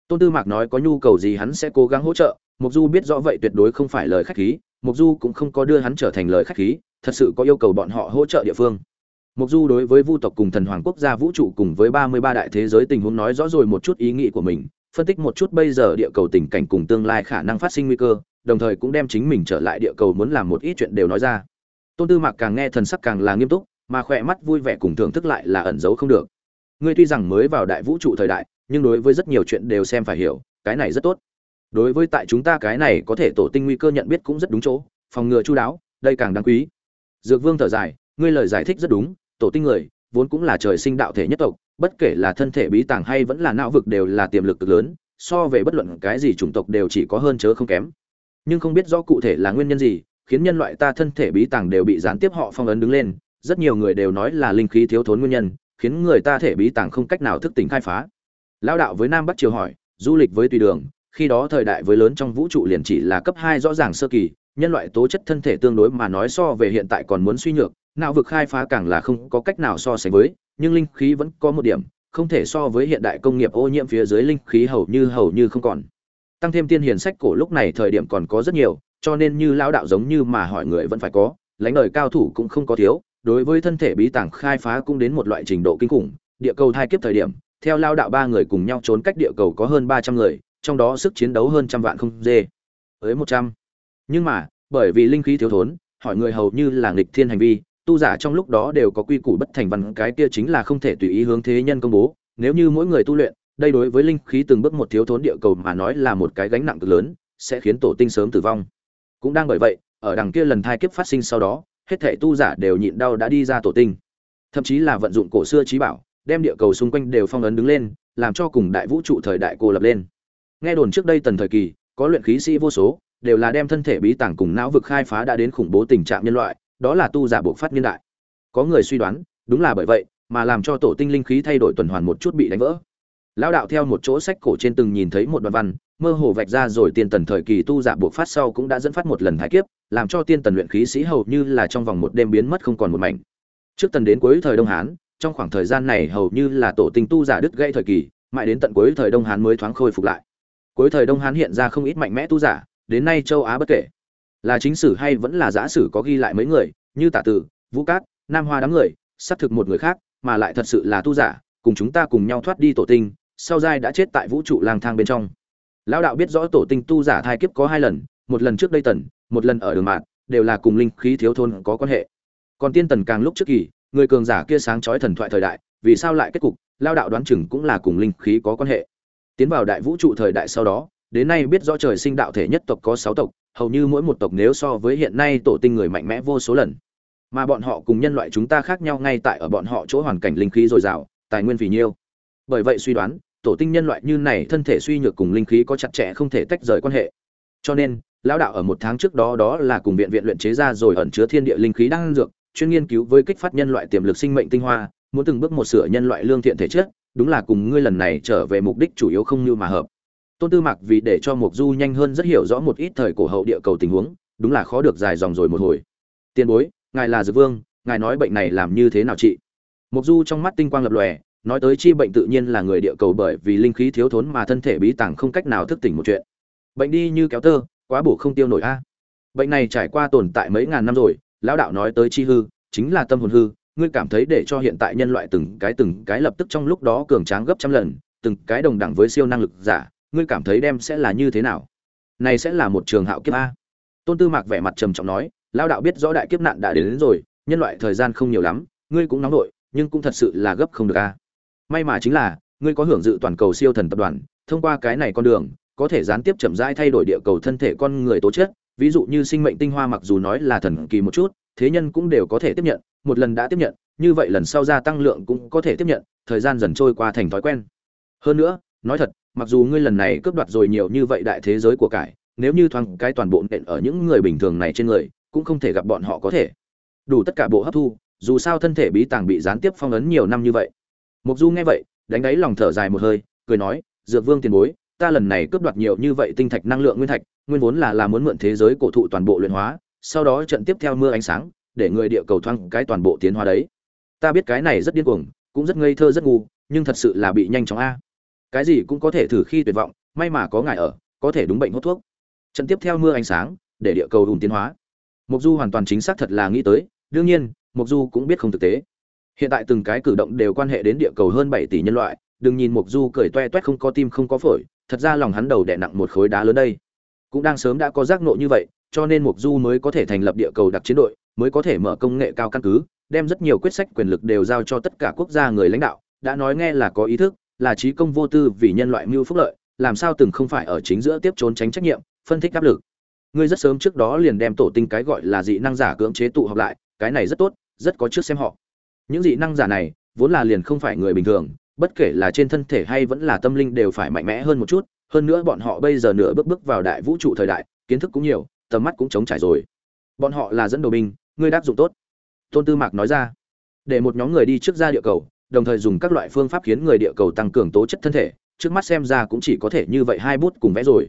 Tôn tư mạc nói có nhu cầu gì hắn sẽ cố gắng hỗ trợ mục du biết rõ vậy tuyệt đối không phải lời khách khí mục du cũng không có đưa hắn trở thành lời khách khí, thật sự có yêu cầu bọn họ hỗ trợ địa phương. Mục du đối với vu tộc cùng thần hoàng quốc gia vũ trụ cùng với ba mươi ba đại thế giới tình huống nói rõ rồi một chút ý nghĩ của mình, phân tích một chút bây giờ địa cầu tình cảnh cùng tương lai khả năng phát sinh nguy cơ, đồng thời cũng đem chính mình trở lại địa cầu muốn làm một ít chuyện đều nói ra tôn tư mạc càng nghe thần sắc càng là nghiêm túc, mà khỏe mắt vui vẻ cùng thưởng thức lại là ẩn giấu không được. Ngươi tuy rằng mới vào đại vũ trụ thời đại, nhưng đối với rất nhiều chuyện đều xem phải hiểu, cái này rất tốt. Đối với tại chúng ta cái này có thể tổ tinh nguy cơ nhận biết cũng rất đúng chỗ, phòng ngừa chú đáo, đây càng đáng quý. Dược vương thở dài, ngươi lời giải thích rất đúng, tổ tinh người, vốn cũng là trời sinh đạo thể nhất tộc, bất kể là thân thể bí tàng hay vẫn là não vực đều là tiềm lực cực lớn, so về bất luận cái gì chủng tộc đều chỉ có hơn chớ không kém. Nhưng không biết rõ cụ thể là nguyên nhân gì khiến nhân loại ta thân thể bí tàng đều bị gián tiếp họ phong ấn đứng lên, rất nhiều người đều nói là linh khí thiếu thốn nguyên nhân, khiến người ta thể bí tàng không cách nào thức tỉnh khai phá. Lao đạo với nam bắc triều hỏi, du lịch với tùy đường, khi đó thời đại với lớn trong vũ trụ liền chỉ là cấp hai rõ ràng sơ kỳ, nhân loại tố chất thân thể tương đối mà nói so về hiện tại còn muốn suy nhược, não vực khai phá càng là không có cách nào so sánh với, nhưng linh khí vẫn có một điểm, không thể so với hiện đại công nghiệp ô nhiễm phía dưới linh khí hầu như hầu như không còn. Tăng thêm tiên hiền sách cổ lúc này thời điểm còn có rất nhiều cho nên như lão đạo giống như mà hỏi người vẫn phải có, lãnh đời cao thủ cũng không có thiếu, đối với thân thể bí tàng khai phá cũng đến một loại trình độ kinh khủng. Địa cầu thai kiếp thời điểm, theo lao đạo ba người cùng nhau trốn cách địa cầu có hơn ba trăm người, trong đó sức chiến đấu hơn trăm vạn không dê, Tới một trăm. Nhưng mà, bởi vì linh khí thiếu thốn, hỏi người hầu như là nghịch thiên hành vi, tu giả trong lúc đó đều có quy củ bất thành văn, cái kia chính là không thể tùy ý hướng thế nhân công bố. Nếu như mỗi người tu luyện, đây đối với linh khí từng bước một thiếu thốn địa cầu mà nói là một cái gánh nặng cực lớn, sẽ khiến tổ tinh sớm tử vong cũng đang bởi vậy, ở đằng kia lần thai kiếp phát sinh sau đó, hết thể tu giả đều nhịn đau đã đi ra tổ tinh. Thậm chí là vận dụng cổ xưa trí bảo, đem địa cầu xung quanh đều phong ấn đứng lên, làm cho cùng đại vũ trụ thời đại cô lập lên. Nghe đồn trước đây tần thời kỳ, có luyện khí sĩ vô số, đều là đem thân thể bí tàng cùng não vực khai phá đã đến khủng bố tình trạng nhân loại, đó là tu giả buộc phát niên đại. Có người suy đoán, đúng là bởi vậy, mà làm cho tổ tinh linh khí thay đổi tuần hoàn một chút bị đánh vỡ lão đạo theo một chỗ sách cổ trên từng nhìn thấy một đoạn văn, mơ hồ vạch ra rồi tiên tần thời kỳ tu giả buộc phát sau cũng đã dẫn phát một lần thái kiếp, làm cho tiên tần luyện khí sĩ hầu như là trong vòng một đêm biến mất không còn một mảnh. Trước tần đến cuối thời đông hán, trong khoảng thời gian này hầu như là tổ tinh tu giả đứt gãy thời kỳ, mãi đến tận cuối thời đông hán mới thoáng khôi phục lại. Cuối thời đông hán hiện ra không ít mạnh mẽ tu giả, đến nay châu á bất kể. Là chính sử hay vẫn là giả sử có ghi lại mấy người, như tả tử, vũ cát, nam hoa đám người, xác thực một người khác, mà lại thật sự là tu giả, cùng chúng ta cùng nhau thoát đi tổ tinh sau giai đã chết tại vũ trụ lang thang bên trong. Lão đạo biết rõ tổ tinh tu giả thai kiếp có hai lần, một lần trước đây tần, một lần ở đường mạng đều là cùng linh khí thiếu thôn có quan hệ. Còn tiên tần càng lúc trước kỳ, người cường giả kia sáng chói thần thoại thời đại, vì sao lại kết cục lao đạo đoán chừng cũng là cùng linh khí có quan hệ. Tiến vào đại vũ trụ thời đại sau đó, đến nay biết rõ trời sinh đạo thể nhất tộc có sáu tộc, hầu như mỗi một tộc nếu so với hiện nay tổ tinh người mạnh mẽ vô số lần. Mà bọn họ cùng nhân loại chúng ta khác nhau ngay tại ở bọn họ chỗ hoàn cảnh linh khí dồi dào, tài nguyên vì nhiêu. Bởi vậy suy đoán tổ tinh nhân loại như này thân thể suy nhược cùng linh khí có chặt chẽ không thể tách rời quan hệ. Cho nên, lão đạo ở một tháng trước đó đó là cùng viện viện luyện chế ra rồi ẩn chứa thiên địa linh khí đang dược, chuyên nghiên cứu với kích phát nhân loại tiềm lực sinh mệnh tinh hoa, muốn từng bước một sửa nhân loại lương thiện thể chất, đúng là cùng ngươi lần này trở về mục đích chủ yếu không như mà hợp. Tôn tư mạc vì để cho mục du nhanh hơn rất hiểu rõ một ít thời cổ hậu địa cầu tình huống, đúng là khó được dài dòng rồi một hồi. Tiền bối, ngài là dược vương, ngài nói bệnh này làm như thế nào chị? Mục du trong mắt tinh quang lập lòe nói tới chi bệnh tự nhiên là người địa cầu bởi vì linh khí thiếu thốn mà thân thể bí tàng không cách nào thức tỉnh một chuyện. Bệnh đi như kéo tơ quá bổ không tiêu nổi a. Bệnh này trải qua tồn tại mấy ngàn năm rồi lão đạo nói tới chi hư chính là tâm hồn hư ngươi cảm thấy để cho hiện tại nhân loại từng cái từng cái lập tức trong lúc đó cường tráng gấp trăm lần từng cái đồng đẳng với siêu năng lực giả ngươi cảm thấy đem sẽ là như thế nào? Này sẽ là một trường hạo kiếp a. Tôn tư mạc vẻ mặt trầm trọng nói lão đạo biết rõ đại kiếp nạn đã đến, đến rồi nhân loại thời gian không nhiều lắm ngươi cũng nóng nổi nhưng cũng thật sự là gấp không được a may mà chính là, ngươi có hưởng dự toàn cầu siêu thần tập đoàn, thông qua cái này con đường, có thể gián tiếp chậm rãi thay đổi địa cầu thân thể con người tố chất. Ví dụ như sinh mệnh tinh hoa mặc dù nói là thần kỳ một chút, thế nhân cũng đều có thể tiếp nhận, một lần đã tiếp nhận, như vậy lần sau gia tăng lượng cũng có thể tiếp nhận, thời gian dần trôi qua thành thói quen. Hơn nữa, nói thật, mặc dù ngươi lần này cướp đoạt rồi nhiều như vậy đại thế giới của cải, nếu như thoáng cái toàn bộ nện ở những người bình thường này trên người, cũng không thể gặp bọn họ có thể. Đủ tất cả bộ hấp thu, dù sao thân thể bí tàng bị gián tiếp phong ấn nhiều năm như vậy mục du nghe vậy, đánh đáy lòng thở dài một hơi, cười nói, dược vương tiền bối, ta lần này cướp đoạt nhiều như vậy tinh thạch năng lượng nguyên thạch, nguyên vốn là là muốn mượn thế giới cổ thụ toàn bộ luyện hóa, sau đó trận tiếp theo mưa ánh sáng, để người địa cầu thoáng cái toàn bộ tiến hóa đấy. Ta biết cái này rất điên cuồng, cũng rất ngây thơ rất ngu, nhưng thật sự là bị nhanh chóng a. Cái gì cũng có thể thử khi tuyệt vọng, may mà có ngài ở, có thể đúng bệnh hút thuốc. Trận tiếp theo mưa ánh sáng, để địa cầu đùn tiến hóa. Mục du hoàn toàn chính xác thật là nghĩ tới, đương nhiên, mục du cũng biết không thực tế hiện tại từng cái cử động đều quan hệ đến địa cầu hơn bảy tỷ nhân loại, đừng nhìn mục du cười toe toét không có tim không có phổi, thật ra lòng hắn đầu đè nặng một khối đá lớn đây. Cũng đang sớm đã có giác nộ như vậy, cho nên mục du mới có thể thành lập địa cầu đặc chiến đội, mới có thể mở công nghệ cao căn cứ, đem rất nhiều quyết sách quyền lực đều giao cho tất cả quốc gia người lãnh đạo, đã nói nghe là có ý thức, là trí công vô tư vì nhân loại mưu phúc lợi, làm sao từng không phải ở chính giữa tiếp trốn tránh trách nhiệm, phân tích áp lực. Ngươi rất sớm trước đó liền đem tổ tinh cái gọi là dị năng giả cưỡng chế tụ họp lại, cái này rất tốt, rất có trước xem họ những dị năng giả này vốn là liền không phải người bình thường, bất kể là trên thân thể hay vẫn là tâm linh đều phải mạnh mẽ hơn một chút. Hơn nữa bọn họ bây giờ nửa bước bước vào đại vũ trụ thời đại, kiến thức cũng nhiều, tầm mắt cũng chống trải rồi. Bọn họ là dẫn đầu binh, ngươi đáp dụng tốt. Tôn tư mạc nói ra. Để một nhóm người đi trước ra địa cầu, đồng thời dùng các loại phương pháp khiến người địa cầu tăng cường tố chất thân thể, trước mắt xem ra cũng chỉ có thể như vậy hai bút cùng vẽ rồi.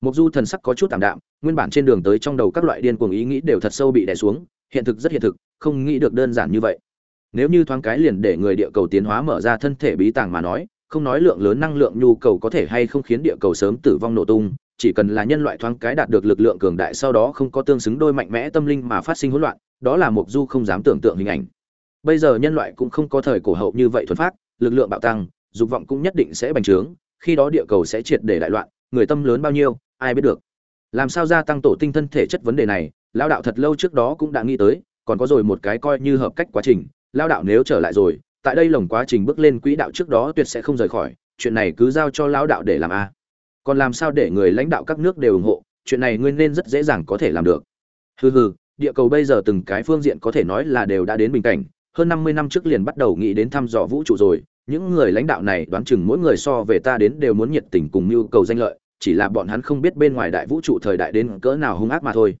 Mục du thần sắc có chút tạm đạm, nguyên bản trên đường tới trong đầu các loại điên cuồng ý nghĩ đều thật sâu bị đè xuống, hiện thực rất hiện thực, không nghĩ được đơn giản như vậy nếu như thoáng cái liền để người địa cầu tiến hóa mở ra thân thể bí tàng mà nói, không nói lượng lớn năng lượng nhu cầu có thể hay không khiến địa cầu sớm tử vong nổ tung, chỉ cần là nhân loại thoáng cái đạt được lực lượng cường đại sau đó không có tương xứng đôi mạnh mẽ tâm linh mà phát sinh hỗn loạn, đó là mục du không dám tưởng tượng hình ảnh. Bây giờ nhân loại cũng không có thời cổ hậu như vậy thuần phát lực lượng bạo tăng, dục vọng cũng nhất định sẽ bành trướng, khi đó địa cầu sẽ triệt để đại loạn, người tâm lớn bao nhiêu, ai biết được. Làm sao gia tăng tổ tinh thân thể chất vấn đề này lao đạo thật lâu trước đó cũng đã nghĩ tới, còn có rồi một cái coi như hợp cách quá trình lao đạo nếu trở lại rồi, tại đây lồng quá trình bước lên quỹ đạo trước đó tuyệt sẽ không rời khỏi, chuyện này cứ giao cho lao đạo để làm a. Còn làm sao để người lãnh đạo các nước đều ủng hộ, chuyện này ngươi nên rất dễ dàng có thể làm được. Hừ hừ, địa cầu bây giờ từng cái phương diện có thể nói là đều đã đến bình cảnh, hơn năm mươi năm trước liền bắt đầu nghĩ đến thăm dò vũ trụ rồi, những người lãnh đạo này đoán chừng mỗi người so về ta đến đều muốn nhiệt tình cùng mưu cầu danh lợi, chỉ là bọn hắn không biết bên ngoài đại vũ trụ thời đại đến cỡ nào hung ác mà thôi.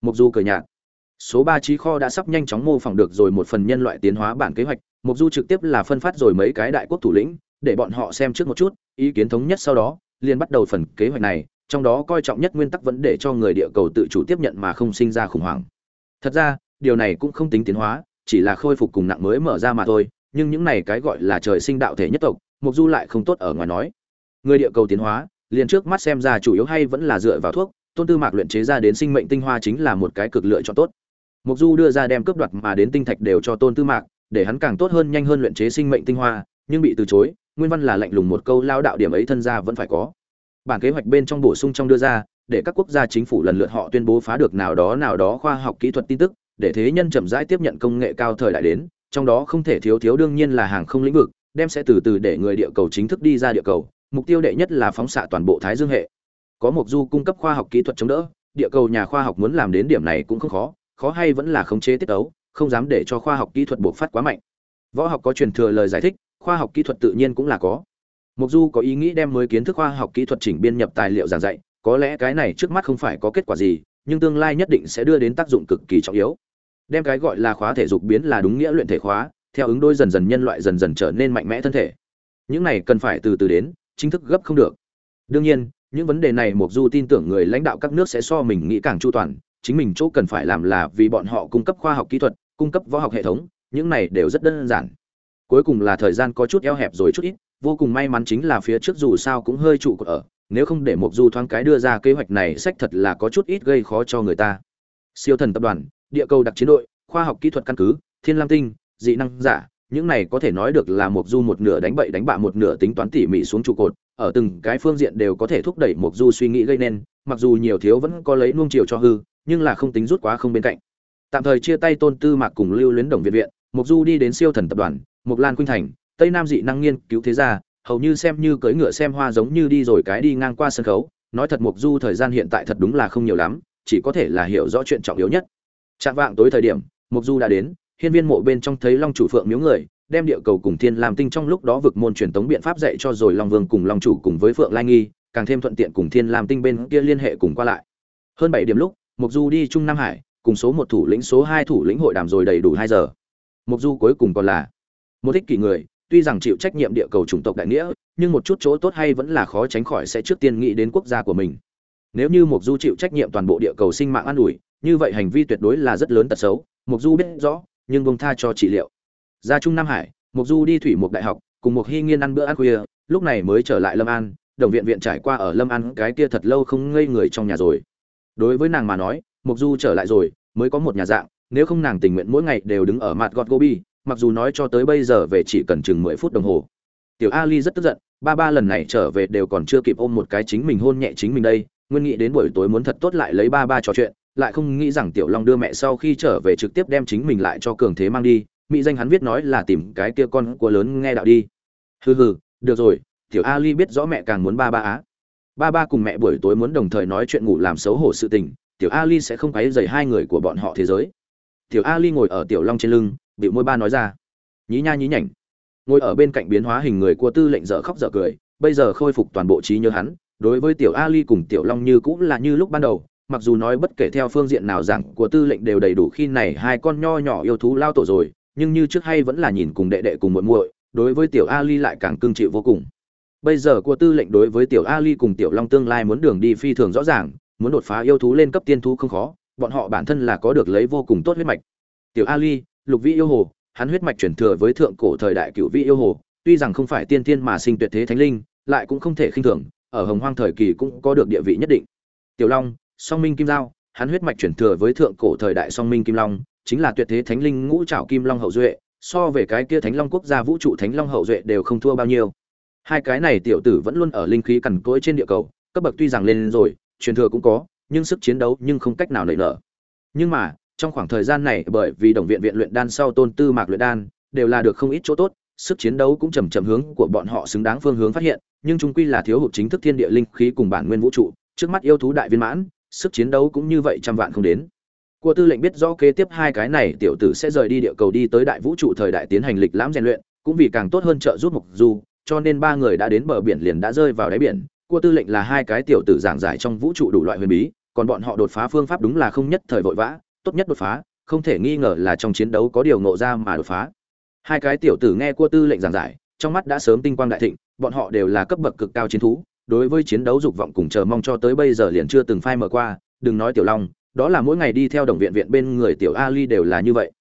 Mục du cười nhạt số ba trí kho đã sắp nhanh chóng mô phỏng được rồi một phần nhân loại tiến hóa bản kế hoạch mục du trực tiếp là phân phát rồi mấy cái đại quốc thủ lĩnh, để bọn họ xem trước một chút, ý kiến thống nhất sau đó, liền bắt đầu phần kế hoạch này, trong đó coi trọng nhất nguyên tắc vẫn để cho người địa cầu tự chủ tiếp nhận mà không sinh ra khủng hoảng. Thật ra, điều này cũng không tính tiến hóa, chỉ là khôi phục cùng nặng mới mở ra mà thôi, nhưng những này cái gọi là trời sinh đạo thể nhất tộc mục du lại không tốt ở ngoài nói. Người địa cầu tiến hóa, liền trước mắt xem ra chủ yếu hay vẫn là dựa vào thuốc, tôn tư mạc luyện chế ra đến sinh mệnh tinh hoa chính là một cái cực lựa chọn tốt. Mộc du đưa ra đem cướp đoạt mà đến tinh thạch đều cho tôn tư mạc, để hắn càng tốt hơn nhanh hơn luyện chế sinh mệnh tinh hoa, nhưng bị từ chối, nguyên văn là lạnh lùng một câu, lao đạo điểm ấy thân gia vẫn phải có. Bản kế hoạch bên trong bổ sung trong đưa ra, để các quốc gia chính phủ lần lượt họ tuyên bố phá được nào đó nào đó khoa học kỹ thuật tin tức, để thế nhân chậm rãi tiếp nhận công nghệ cao thời đại đến, trong đó không thể thiếu thiếu đương nhiên là hàng không lĩnh vực, đem sẽ từ từ để người địa cầu chính thức đi ra địa cầu, mục tiêu đệ nhất là phóng xạ toàn bộ thái dương hệ. Có Mộc du cung cấp khoa học kỹ thuật chống đỡ, địa cầu nhà khoa học muốn làm đến điểm này cũng không khó khó hay vẫn là khống chế tiết tấu, không dám để cho khoa học kỹ thuật buộc phát quá mạnh. Võ học có truyền thừa lời giải thích, khoa học kỹ thuật tự nhiên cũng là có. Mục du có ý nghĩ đem mới kiến thức khoa học kỹ thuật chỉnh biên nhập tài liệu giảng dạy, có lẽ cái này trước mắt không phải có kết quả gì, nhưng tương lai nhất định sẽ đưa đến tác dụng cực kỳ trọng yếu. Đem cái gọi là khóa thể dục biến là đúng nghĩa luyện thể khóa, theo ứng đôi dần dần nhân loại dần dần trở nên mạnh mẽ thân thể. Những này cần phải từ từ đến, chính thức gấp không được. Đương nhiên, những vấn đề này mục du tin tưởng người lãnh đạo các nước sẽ so mình nghĩ càng chu toàn chính mình chỗ cần phải làm là vì bọn họ cung cấp khoa học kỹ thuật, cung cấp võ học hệ thống, những này đều rất đơn giản. Cuối cùng là thời gian có chút eo hẹp rồi chút ít, vô cùng may mắn chính là phía trước dù sao cũng hơi trụ cột ở, nếu không để mục du thoáng cái đưa ra kế hoạch này, sách thật là có chút ít gây khó cho người ta. Siêu thần tập đoàn, địa cầu đặc chiến đội, khoa học kỹ thuật căn cứ, thiên lam tinh, dị năng giả, những này có thể nói được là mục du một nửa đánh bậy đánh bạ một nửa tính toán tỉ mỉ xuống trụ cột, ở từng cái phương diện đều có thể thúc đẩy mục du suy nghĩ gây nên mặc dù nhiều thiếu vẫn có lấy nuông chiều cho hư nhưng là không tính rút quá không bên cạnh. Tạm thời chia tay tôn tư mạc cùng lưu luyến đồng viện viện mục du đi đến siêu thần tập đoàn mục lan khuynh thành tây nam dị năng nghiên cứu thế gia hầu như xem như cưỡi ngựa xem hoa giống như đi rồi cái đi ngang qua sân khấu. Nói thật mục du thời gian hiện tại thật đúng là không nhiều lắm chỉ có thể là hiểu rõ chuyện trọng yếu nhất. Trạng vạng tối thời điểm, Mục Du đã đến, hiên viên mộ bên trong thấy Long chủ Phượng miếu người, đem địa cầu cùng Thiên Lam Tinh trong lúc đó vực môn truyền tống biện pháp dạy cho rồi Long Vương cùng Long chủ cùng với Phượng Lai Nghi, càng thêm thuận tiện cùng Thiên Lam Tinh bên kia liên hệ cùng qua lại. Hơn bảy điểm lúc, Mục Du đi Trung Nam Hải, cùng số một thủ lĩnh số hai thủ lĩnh hội đàm rồi đầy đủ hai giờ. Mục Du cuối cùng còn là một thích kỷ người, tuy rằng chịu trách nhiệm địa cầu chủng tộc đại nghĩa, nhưng một chút chỗ tốt hay vẫn là khó tránh khỏi sẽ trước tiên nghĩ đến quốc gia của mình. Nếu như Mục Du chịu trách nhiệm toàn bộ địa cầu sinh mạng an ủi, như vậy hành vi tuyệt đối là rất lớn tật xấu mục du biết rõ nhưng bông tha cho trị liệu ra trung nam hải mục du đi thủy một đại học cùng một hy nghiên ăn bữa ăn khuya lúc này mới trở lại lâm an đồng viện viện trải qua ở lâm an, cái kia thật lâu không ngây người trong nhà rồi. Đối với nàng mà nói mục du trở lại rồi, mới có một nhà dạng, nếu không nàng tình nguyện mỗi ngày đều đứng ở mặt gọt gobi, mặc dù nói cho tới bây giờ về chỉ cần chừng mười phút đồng hồ. Tiểu ali rất tức giận, ba ba lần này trở về đều còn chưa kịp ôm một cái chính mình hôn nhẹ chính mình đây, nguyên nghĩ đến buổi tối muốn thật tốt lại lấy ba ba trò chuyện, lại không nghĩ rằng tiểu long đưa mẹ sau khi trở về trực tiếp đem chính mình lại cho cường thế mang đi, mỹ danh hắn viết nói là tìm cái kia con của lớn nghe đạo đi. Hừ hừ, được rồi tiểu ali biết rõ mẹ càng muốn ba ba á. Ba ba cùng mẹ buổi tối muốn đồng thời nói chuyện ngủ làm xấu hổ sự tình, tiểu ali sẽ không quấy dày hai người của bọn họ thế giới. Tiểu ali ngồi ở tiểu long trên lưng bị môi ba nói ra. Nhí nha nhí nhảnh. Ngồi ở bên cạnh biến hóa hình người của tư lệnh dở khóc dở cười, bây giờ khôi phục toàn bộ trí nhớ hắn, đối với tiểu ali cùng tiểu long như cũng là như lúc ban đầu, mặc dù nói bất kể theo phương diện nào rằng của tư lệnh đều đầy đủ khi này hai con nho nhỏ yêu thú lao tổ rồi, nhưng như trước hay vẫn là nhìn cùng đệ đệ cùng muội muội, đối với tiểu ali lại càng cương chịu vô cùng bây giờ của tư lệnh đối với tiểu ali cùng tiểu long tương lai muốn đường đi phi thường rõ ràng, muốn đột phá yêu thú lên cấp tiên thú không khó, bọn họ bản thân là có được lấy vô cùng tốt huyết mạch. Tiểu ali, lục vị yêu hồ, hắn huyết mạch chuyển thừa với thượng cổ thời đại cựu vị yêu hồ, tuy rằng không phải tiên tiên mà sinh tuyệt thế thánh linh, lại cũng không thể khinh thường, ở hồng hoang thời kỳ cũng có được địa vị nhất định. Tiểu long, song minh kim giao, hắn huyết mạch chuyển thừa với thượng cổ thời đại song minh kim long, chính là tuyệt thế thánh linh ngũ trảo kim long hậu duệ, so về cái kia thánh long quốc gia vũ trụ thánh long hậu duệ đều không thua bao nhiêu hai cái này tiểu tử vẫn luôn ở linh khí cằn cỗi trên địa cầu cấp bậc tuy rằng lên rồi truyền thừa cũng có nhưng sức chiến đấu nhưng không cách nào nảy nở. Nhưng mà trong khoảng thời gian này bởi vì đồng viện viện luyện đan sau tôn tư mạc luyện đan đều là được không ít chỗ tốt sức chiến đấu cũng chầm chậm hướng của bọn họ xứng đáng phương hướng phát hiện nhưng chúng quy là thiếu hụt chính thức thiên địa linh khí cùng bản nguyên vũ trụ trước mắt yêu thú đại viên mãn sức chiến đấu cũng như vậy trăm vạn không đến. Cua tư lệnh biết rõ kế tiếp hai cái này tiểu tử sẽ rời đi địa cầu đi tới đại vũ trụ thời đại tiến hành lịch lãm rèn luyện, cũng vì càng tốt hơn trợ giúp Mục Du, cho nên ba người đã đến bờ biển liền đã rơi vào đáy biển. Cua tư lệnh là hai cái tiểu tử giảng giải trong vũ trụ đủ loại huyền bí, còn bọn họ đột phá phương pháp đúng là không nhất thời vội vã, tốt nhất đột phá, không thể nghi ngờ là trong chiến đấu có điều ngộ ra mà đột phá. Hai cái tiểu tử nghe cua tư lệnh giảng giải, trong mắt đã sớm tinh quang đại thịnh, bọn họ đều là cấp bậc cực cao chiến thú, đối với chiến đấu dục vọng cùng chờ mong cho tới bây giờ liền chưa từng phai mở qua, đừng nói tiểu long, đó là mỗi ngày đi theo đồng viện viện bên người tiểu Ali đều là như vậy.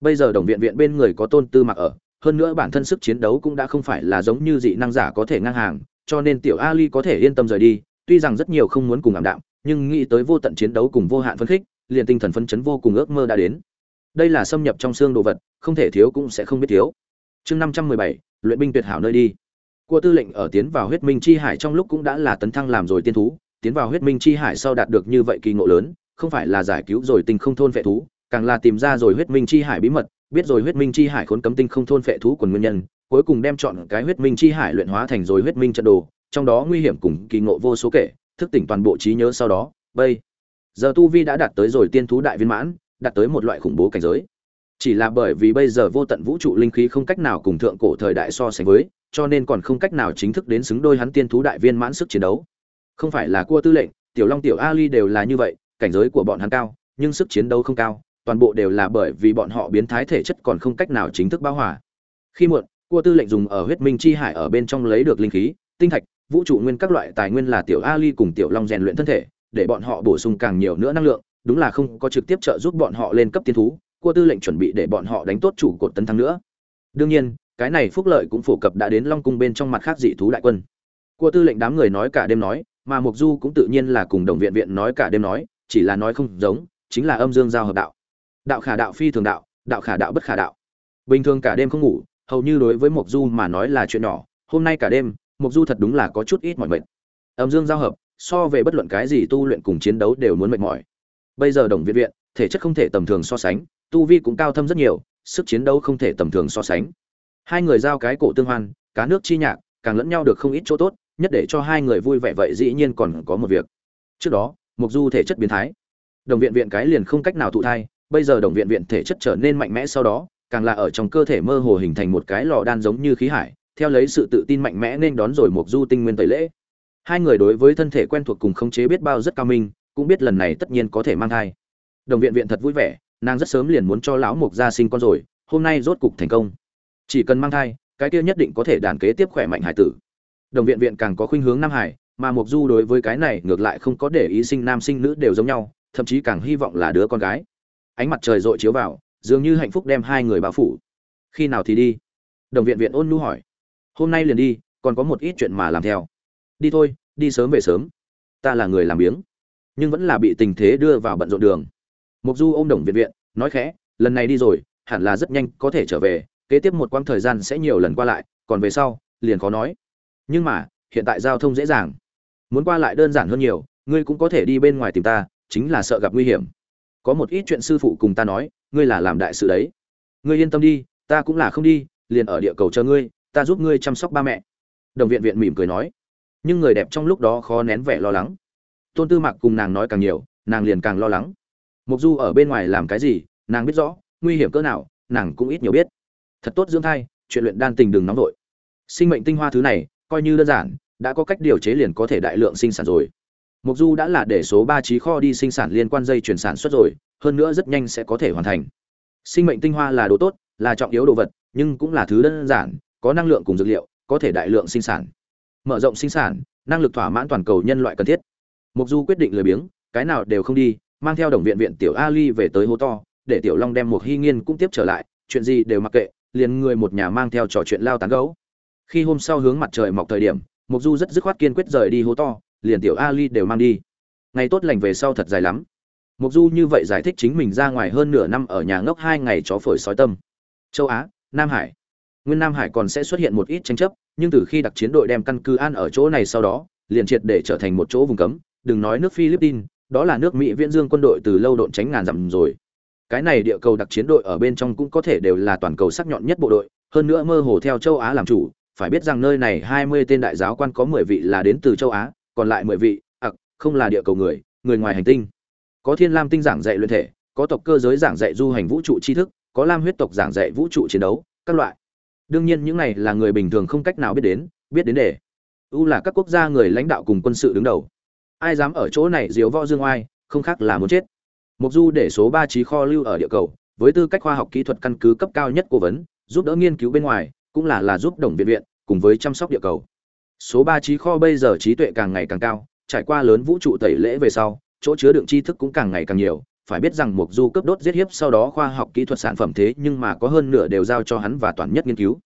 Bây giờ đồng viện viện bên người có Tôn Tư Mặc ở, hơn nữa bản thân sức chiến đấu cũng đã không phải là giống như dị năng giả có thể ngang hàng, cho nên tiểu Ali có thể yên tâm rời đi, tuy rằng rất nhiều không muốn cùng ảm đạm, nhưng nghĩ tới vô tận chiến đấu cùng vô hạn phấn khích, liền tinh thần phấn chấn vô cùng ước mơ đã đến. Đây là xâm nhập trong xương đồ vật, không thể thiếu cũng sẽ không biết thiếu. Chương 517, luyện binh tuyệt hảo nơi đi. Cua tư lệnh ở tiến vào huyết minh chi hải trong lúc cũng đã là tấn thăng làm rồi tiên thú, tiến vào huyết minh chi hải sau đạt được như vậy kỳ ngộ lớn, không phải là giải cứu rồi tình không thôn vệ thú, càng là tìm ra rồi huyết minh chi hải bí mật, biết rồi huyết minh chi hải khốn cấm tinh không thôn phệ thú quần nguyên nhân, cuối cùng đem chọn cái huyết minh chi hải luyện hóa thành rồi huyết minh trận đồ, trong đó nguy hiểm cùng kỳ ngộ vô số kể, thức tỉnh toàn bộ trí nhớ sau đó, bây giờ tu vi đã đạt tới rồi tiên thú đại viên mãn, đạt tới một loại khủng bố cảnh giới. Chỉ là bởi vì bây giờ vô tận vũ trụ linh khí không cách nào cùng thượng cổ thời đại so sánh với, cho nên còn không cách nào chính thức đến xứng đôi hắn tiên thú đại viên mãn sức chiến đấu. Không phải là cua tư lệnh, tiểu long tiểu ali đều là như vậy, cảnh giới của bọn hắn cao, nhưng sức chiến đấu không cao, toàn bộ đều là bởi vì bọn họ biến thái thể chất còn không cách nào chính thức bao hòa. Khi muộn, cua tư lệnh dùng ở huyết minh chi hải ở bên trong lấy được linh khí, tinh thạch, vũ trụ nguyên các loại tài nguyên là tiểu ali cùng tiểu long rèn luyện thân thể, để bọn họ bổ sung càng nhiều nữa năng lượng, đúng là không có trực tiếp trợ giúp bọn họ lên cấp tiên thú, cua tư lệnh chuẩn bị để bọn họ đánh tốt chủ cột tấn thăng nữa. Đương nhiên, cái này phúc lợi cũng phổ cập đã đến long cung bên trong mặt khác dị thú đại quân. Cua tư lệnh đám người nói cả đêm nói, mà Mục Du cũng tự nhiên là cùng đồng viện viện nói cả đêm nói, chỉ là nói không giống, chính là âm dương giao hợp đạo. Đạo khả đạo phi thường đạo, đạo khả đạo bất khả đạo. Bình thường cả đêm không ngủ, hầu như đối với Mộc Du mà nói là chuyện nhỏ, hôm nay cả đêm, Mộc Du thật đúng là có chút ít mỏi mệt. Âm dương giao hợp, so về bất luận cái gì tu luyện cùng chiến đấu đều muốn mệt mỏi. Bây giờ Đồng Viện Viện, thể chất không thể tầm thường so sánh, tu vi cũng cao thâm rất nhiều, sức chiến đấu không thể tầm thường so sánh. Hai người giao cái cổ tương hoan, cá nước chi nhạc, càng lẫn nhau được không ít chỗ tốt, nhất để cho hai người vui vẻ vậy dĩ nhiên còn có một việc. Trước đó, Mộc Du thể chất biến thái. Đồng viện viện cái liền không cách nào thụ thai, bây giờ đồng viện viện thể chất trở nên mạnh mẽ sau đó, càng là ở trong cơ thể mơ hồ hình thành một cái lò đan giống như khí hải, theo lấy sự tự tin mạnh mẽ nên đón rồi một Du tinh nguyên tẩy lễ. Hai người đối với thân thể quen thuộc cùng khống chế biết bao rất cao minh, cũng biết lần này tất nhiên có thể mang thai. Đồng viện viện thật vui vẻ, nàng rất sớm liền muốn cho lão Mục gia sinh con rồi, hôm nay rốt cục thành công. Chỉ cần mang thai, cái kia nhất định có thể đàn kế tiếp khỏe mạnh hải tử. Đồng viện viện càng có khuynh hướng nam hải, mà Mục Du đối với cái này ngược lại không có để ý sinh nam sinh nữ đều giống nhau, thậm chí càng hy vọng là đứa con gái. Ánh mặt trời rọi chiếu vào, dường như hạnh phúc đem hai người bao phủ. Khi nào thì đi? Đồng viện viện ôn nhu hỏi. Hôm nay liền đi, còn có một ít chuyện mà làm theo. Đi thôi, đi sớm về sớm. Ta là người làm biếng, nhưng vẫn là bị tình thế đưa vào bận rộn đường. Mục Du ôm Đồng viện viện, nói khẽ, lần này đi rồi, hẳn là rất nhanh có thể trở về, kế tiếp một quãng thời gian sẽ nhiều lần qua lại, còn về sau, liền khó nói. Nhưng mà, hiện tại giao thông dễ dàng muốn qua lại đơn giản hơn nhiều ngươi cũng có thể đi bên ngoài tìm ta chính là sợ gặp nguy hiểm có một ít chuyện sư phụ cùng ta nói, ngươi là làm đại sự đấy. Ngươi yên tâm đi, ta cũng là không đi, liền ở địa cầu chờ ngươi, ta giúp ngươi chăm sóc ba mẹ. Đồng viện viện mỉm cười nói. Nhưng người đẹp trong lúc đó khó nén vẻ lo lắng. Tôn tư mạc cùng nàng nói càng nhiều, nàng liền càng lo lắng. Mục du ở bên ngoài làm cái gì, nàng biết rõ, nguy hiểm cỡ nào, nàng cũng ít nhiều biết. Thật tốt dưỡng thai, chuyện luyện đan tình đừng nóng vội. Sinh mệnh tinh hoa thứ này, coi như đơn giản, đã có cách điều chế liền có thể đại lượng sinh sản rồi mục du đã là để số ba trí kho đi sinh sản liên quan dây chuyển sản xuất rồi, hơn nữa rất nhanh sẽ có thể hoàn thành. Sinh mệnh tinh hoa là đồ tốt, là trọng yếu đồ vật, nhưng cũng là thứ đơn giản, có năng lượng cùng dược liệu, có thể đại lượng sinh sản. Mở rộng sinh sản, năng lực thỏa mãn toàn cầu nhân loại cần thiết. Mục du quyết định lười biếng, cái nào đều không đi, mang theo đồng viện viện tiểu ali về tới hố to, để tiểu long đem một hy nghiên cũng tiếp trở lại, chuyện gì đều mặc kệ, liền người một nhà mang theo trò chuyện lao tán gấu. Khi hôm sau hướng mặt trời mọc thời điểm, mục du rất dứt khoát kiên quyết rời đi hố to liền tiểu ali đều mang đi. Ngày tốt lành về sau thật dài lắm. Mục du như vậy giải thích chính mình ra ngoài hơn nửa năm ở nhà ngốc hai ngày chó phổi sói tâm. Châu á nam hải. Nguyên nam hải còn sẽ xuất hiện một ít tranh chấp nhưng từ khi đặc chiến đội đem căn cứ an ở chỗ này sau đó liền triệt để trở thành một chỗ vùng cấm. Đừng nói nước philippines đó là nước mỹ viễn dương quân đội từ lâu độn tránh ngàn dặm rồi. Cái này địa cầu đặc chiến đội ở bên trong cũng có thể đều là toàn cầu sắc nhọn nhất bộ đội hơn nữa mơ hồ theo châu á làm chủ. Phải biết rằng nơi này hai mươi tên đại giáo quan có mười vị là đến từ châu Á, còn lại mười vị, ặc, không là địa cầu người, người ngoài hành tinh. Có Thiên Lam tinh giảng dạy luyện thể, có tộc cơ giới giảng dạy du hành vũ trụ tri thức có lam huyết tộc giảng dạy vũ trụ chiến đấu các loại. Đương nhiên những này là người bình thường không cách nào biết đến biết đến để. U là các quốc gia người lãnh đạo cùng quân sự đứng đầu. Ai dám ở chỗ này diếu võ dương oai không khác là muốn chết. Mục du để số ba trí kho lưu ở địa cầu với tư cách khoa học kỹ thuật căn cứ cấp cao nhất cố vấn giúp đỡ nghiên cứu bên ngoài cũng là là giúp đồng viện viện cùng với chăm sóc địa cầu số ba trí kho bây giờ trí tuệ càng ngày càng cao, trải qua lớn vũ trụ tẩy lễ về sau, chỗ chứa đựng tri thức cũng càng ngày càng nhiều. Phải biết rằng mục du cấp đốt giết hiếp sau đó khoa học kỹ thuật sản phẩm thế nhưng mà có hơn nửa đều giao cho hắn và toàn nhất nghiên cứu.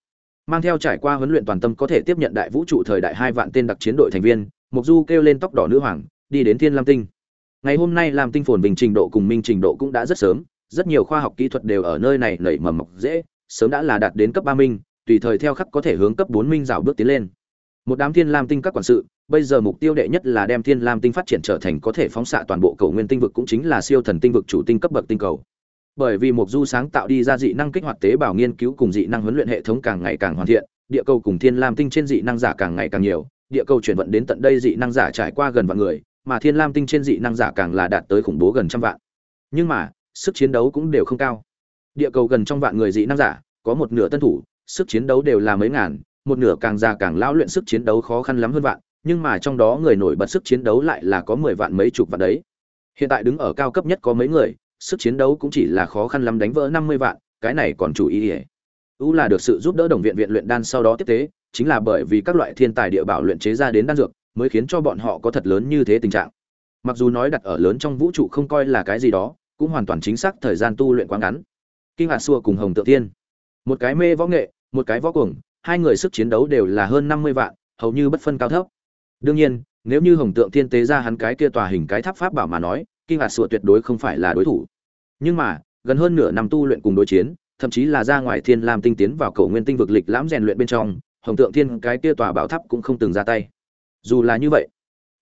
Mang theo trải qua huấn luyện toàn tâm có thể tiếp nhận đại vũ trụ thời đại hai vạn tên đặc chiến đội thành viên mục du kêu lên tóc đỏ nữ hoàng, đi đến thiên lam tinh. Ngày hôm nay làm tinh phồn bình trình độ cùng minh trình độ cũng đã rất sớm, rất nhiều khoa học kỹ thuật đều ở nơi này nảy mầm mọc dễ, sớm đã là đạt đến cấp ba minh, tùy thời theo khắc có thể hướng cấp bốn minh rào bước tiến lên một đám thiên lam tinh các quản sự, bây giờ mục tiêu đệ nhất là đem thiên lam tinh phát triển trở thành có thể phóng xạ toàn bộ cầu nguyên tinh vực cũng chính là siêu thần tinh vực chủ tinh cấp bậc tinh cầu. Bởi vì mục du sáng tạo đi ra dị năng kích hoạt tế bào nghiên cứu cùng dị năng huấn luyện hệ thống càng ngày càng hoàn thiện, địa cầu cùng thiên lam tinh trên dị năng giả càng ngày càng nhiều, địa cầu chuyển vận đến tận đây dị năng giả trải qua gần vạn người, mà thiên lam tinh trên dị năng giả càng là đạt tới khủng bố gần trăm vạn. Nhưng mà, sức chiến đấu cũng đều không cao. Địa cầu gần trong vạn người dị năng giả, có một nửa tân thủ, sức chiến đấu đều là mấy ngàn một nửa càng già càng lão luyện sức chiến đấu khó khăn lắm hơn vạn nhưng mà trong đó người nổi bật sức chiến đấu lại là có mười vạn mấy chục vạn đấy. Hiện tại đứng ở cao cấp nhất có mấy người sức chiến đấu cũng chỉ là khó khăn lắm đánh vỡ năm mươi vạn cái này còn chủ ý đi. Ú là được sự giúp đỡ đồng viện viện luyện đan sau đó tiếp tế chính là bởi vì các loại thiên tài địa bảo luyện chế ra đến đan dược mới khiến cho bọn họ có thật lớn như thế tình trạng. Mặc dù nói đặt ở lớn trong vũ trụ không coi là cái gì đó cũng hoàn toàn chính xác thời gian tu luyện quá ngắn. Kinh Hà xua cùng hồng tự thiên, một cái mê võ nghệ một cái võ cuồng hai người sức chiến đấu đều là hơn năm mươi vạn, hầu như bất phân cao thấp. Đương nhiên, nếu như hồng tượng thiên tế ra hắn cái kia tòa hình cái tháp pháp bảo mà nói, kinh hạt sụa tuyệt đối không phải là đối thủ. Nhưng mà, gần hơn nửa năm tu luyện cùng đối chiến, thậm chí là ra ngoài thiên lam tinh tiến vào cầu nguyên tinh vực lịch lãm rèn luyện bên trong, hồng tượng thiên cái kia tòa bảo tháp cũng không từng ra tay. Dù là như vậy,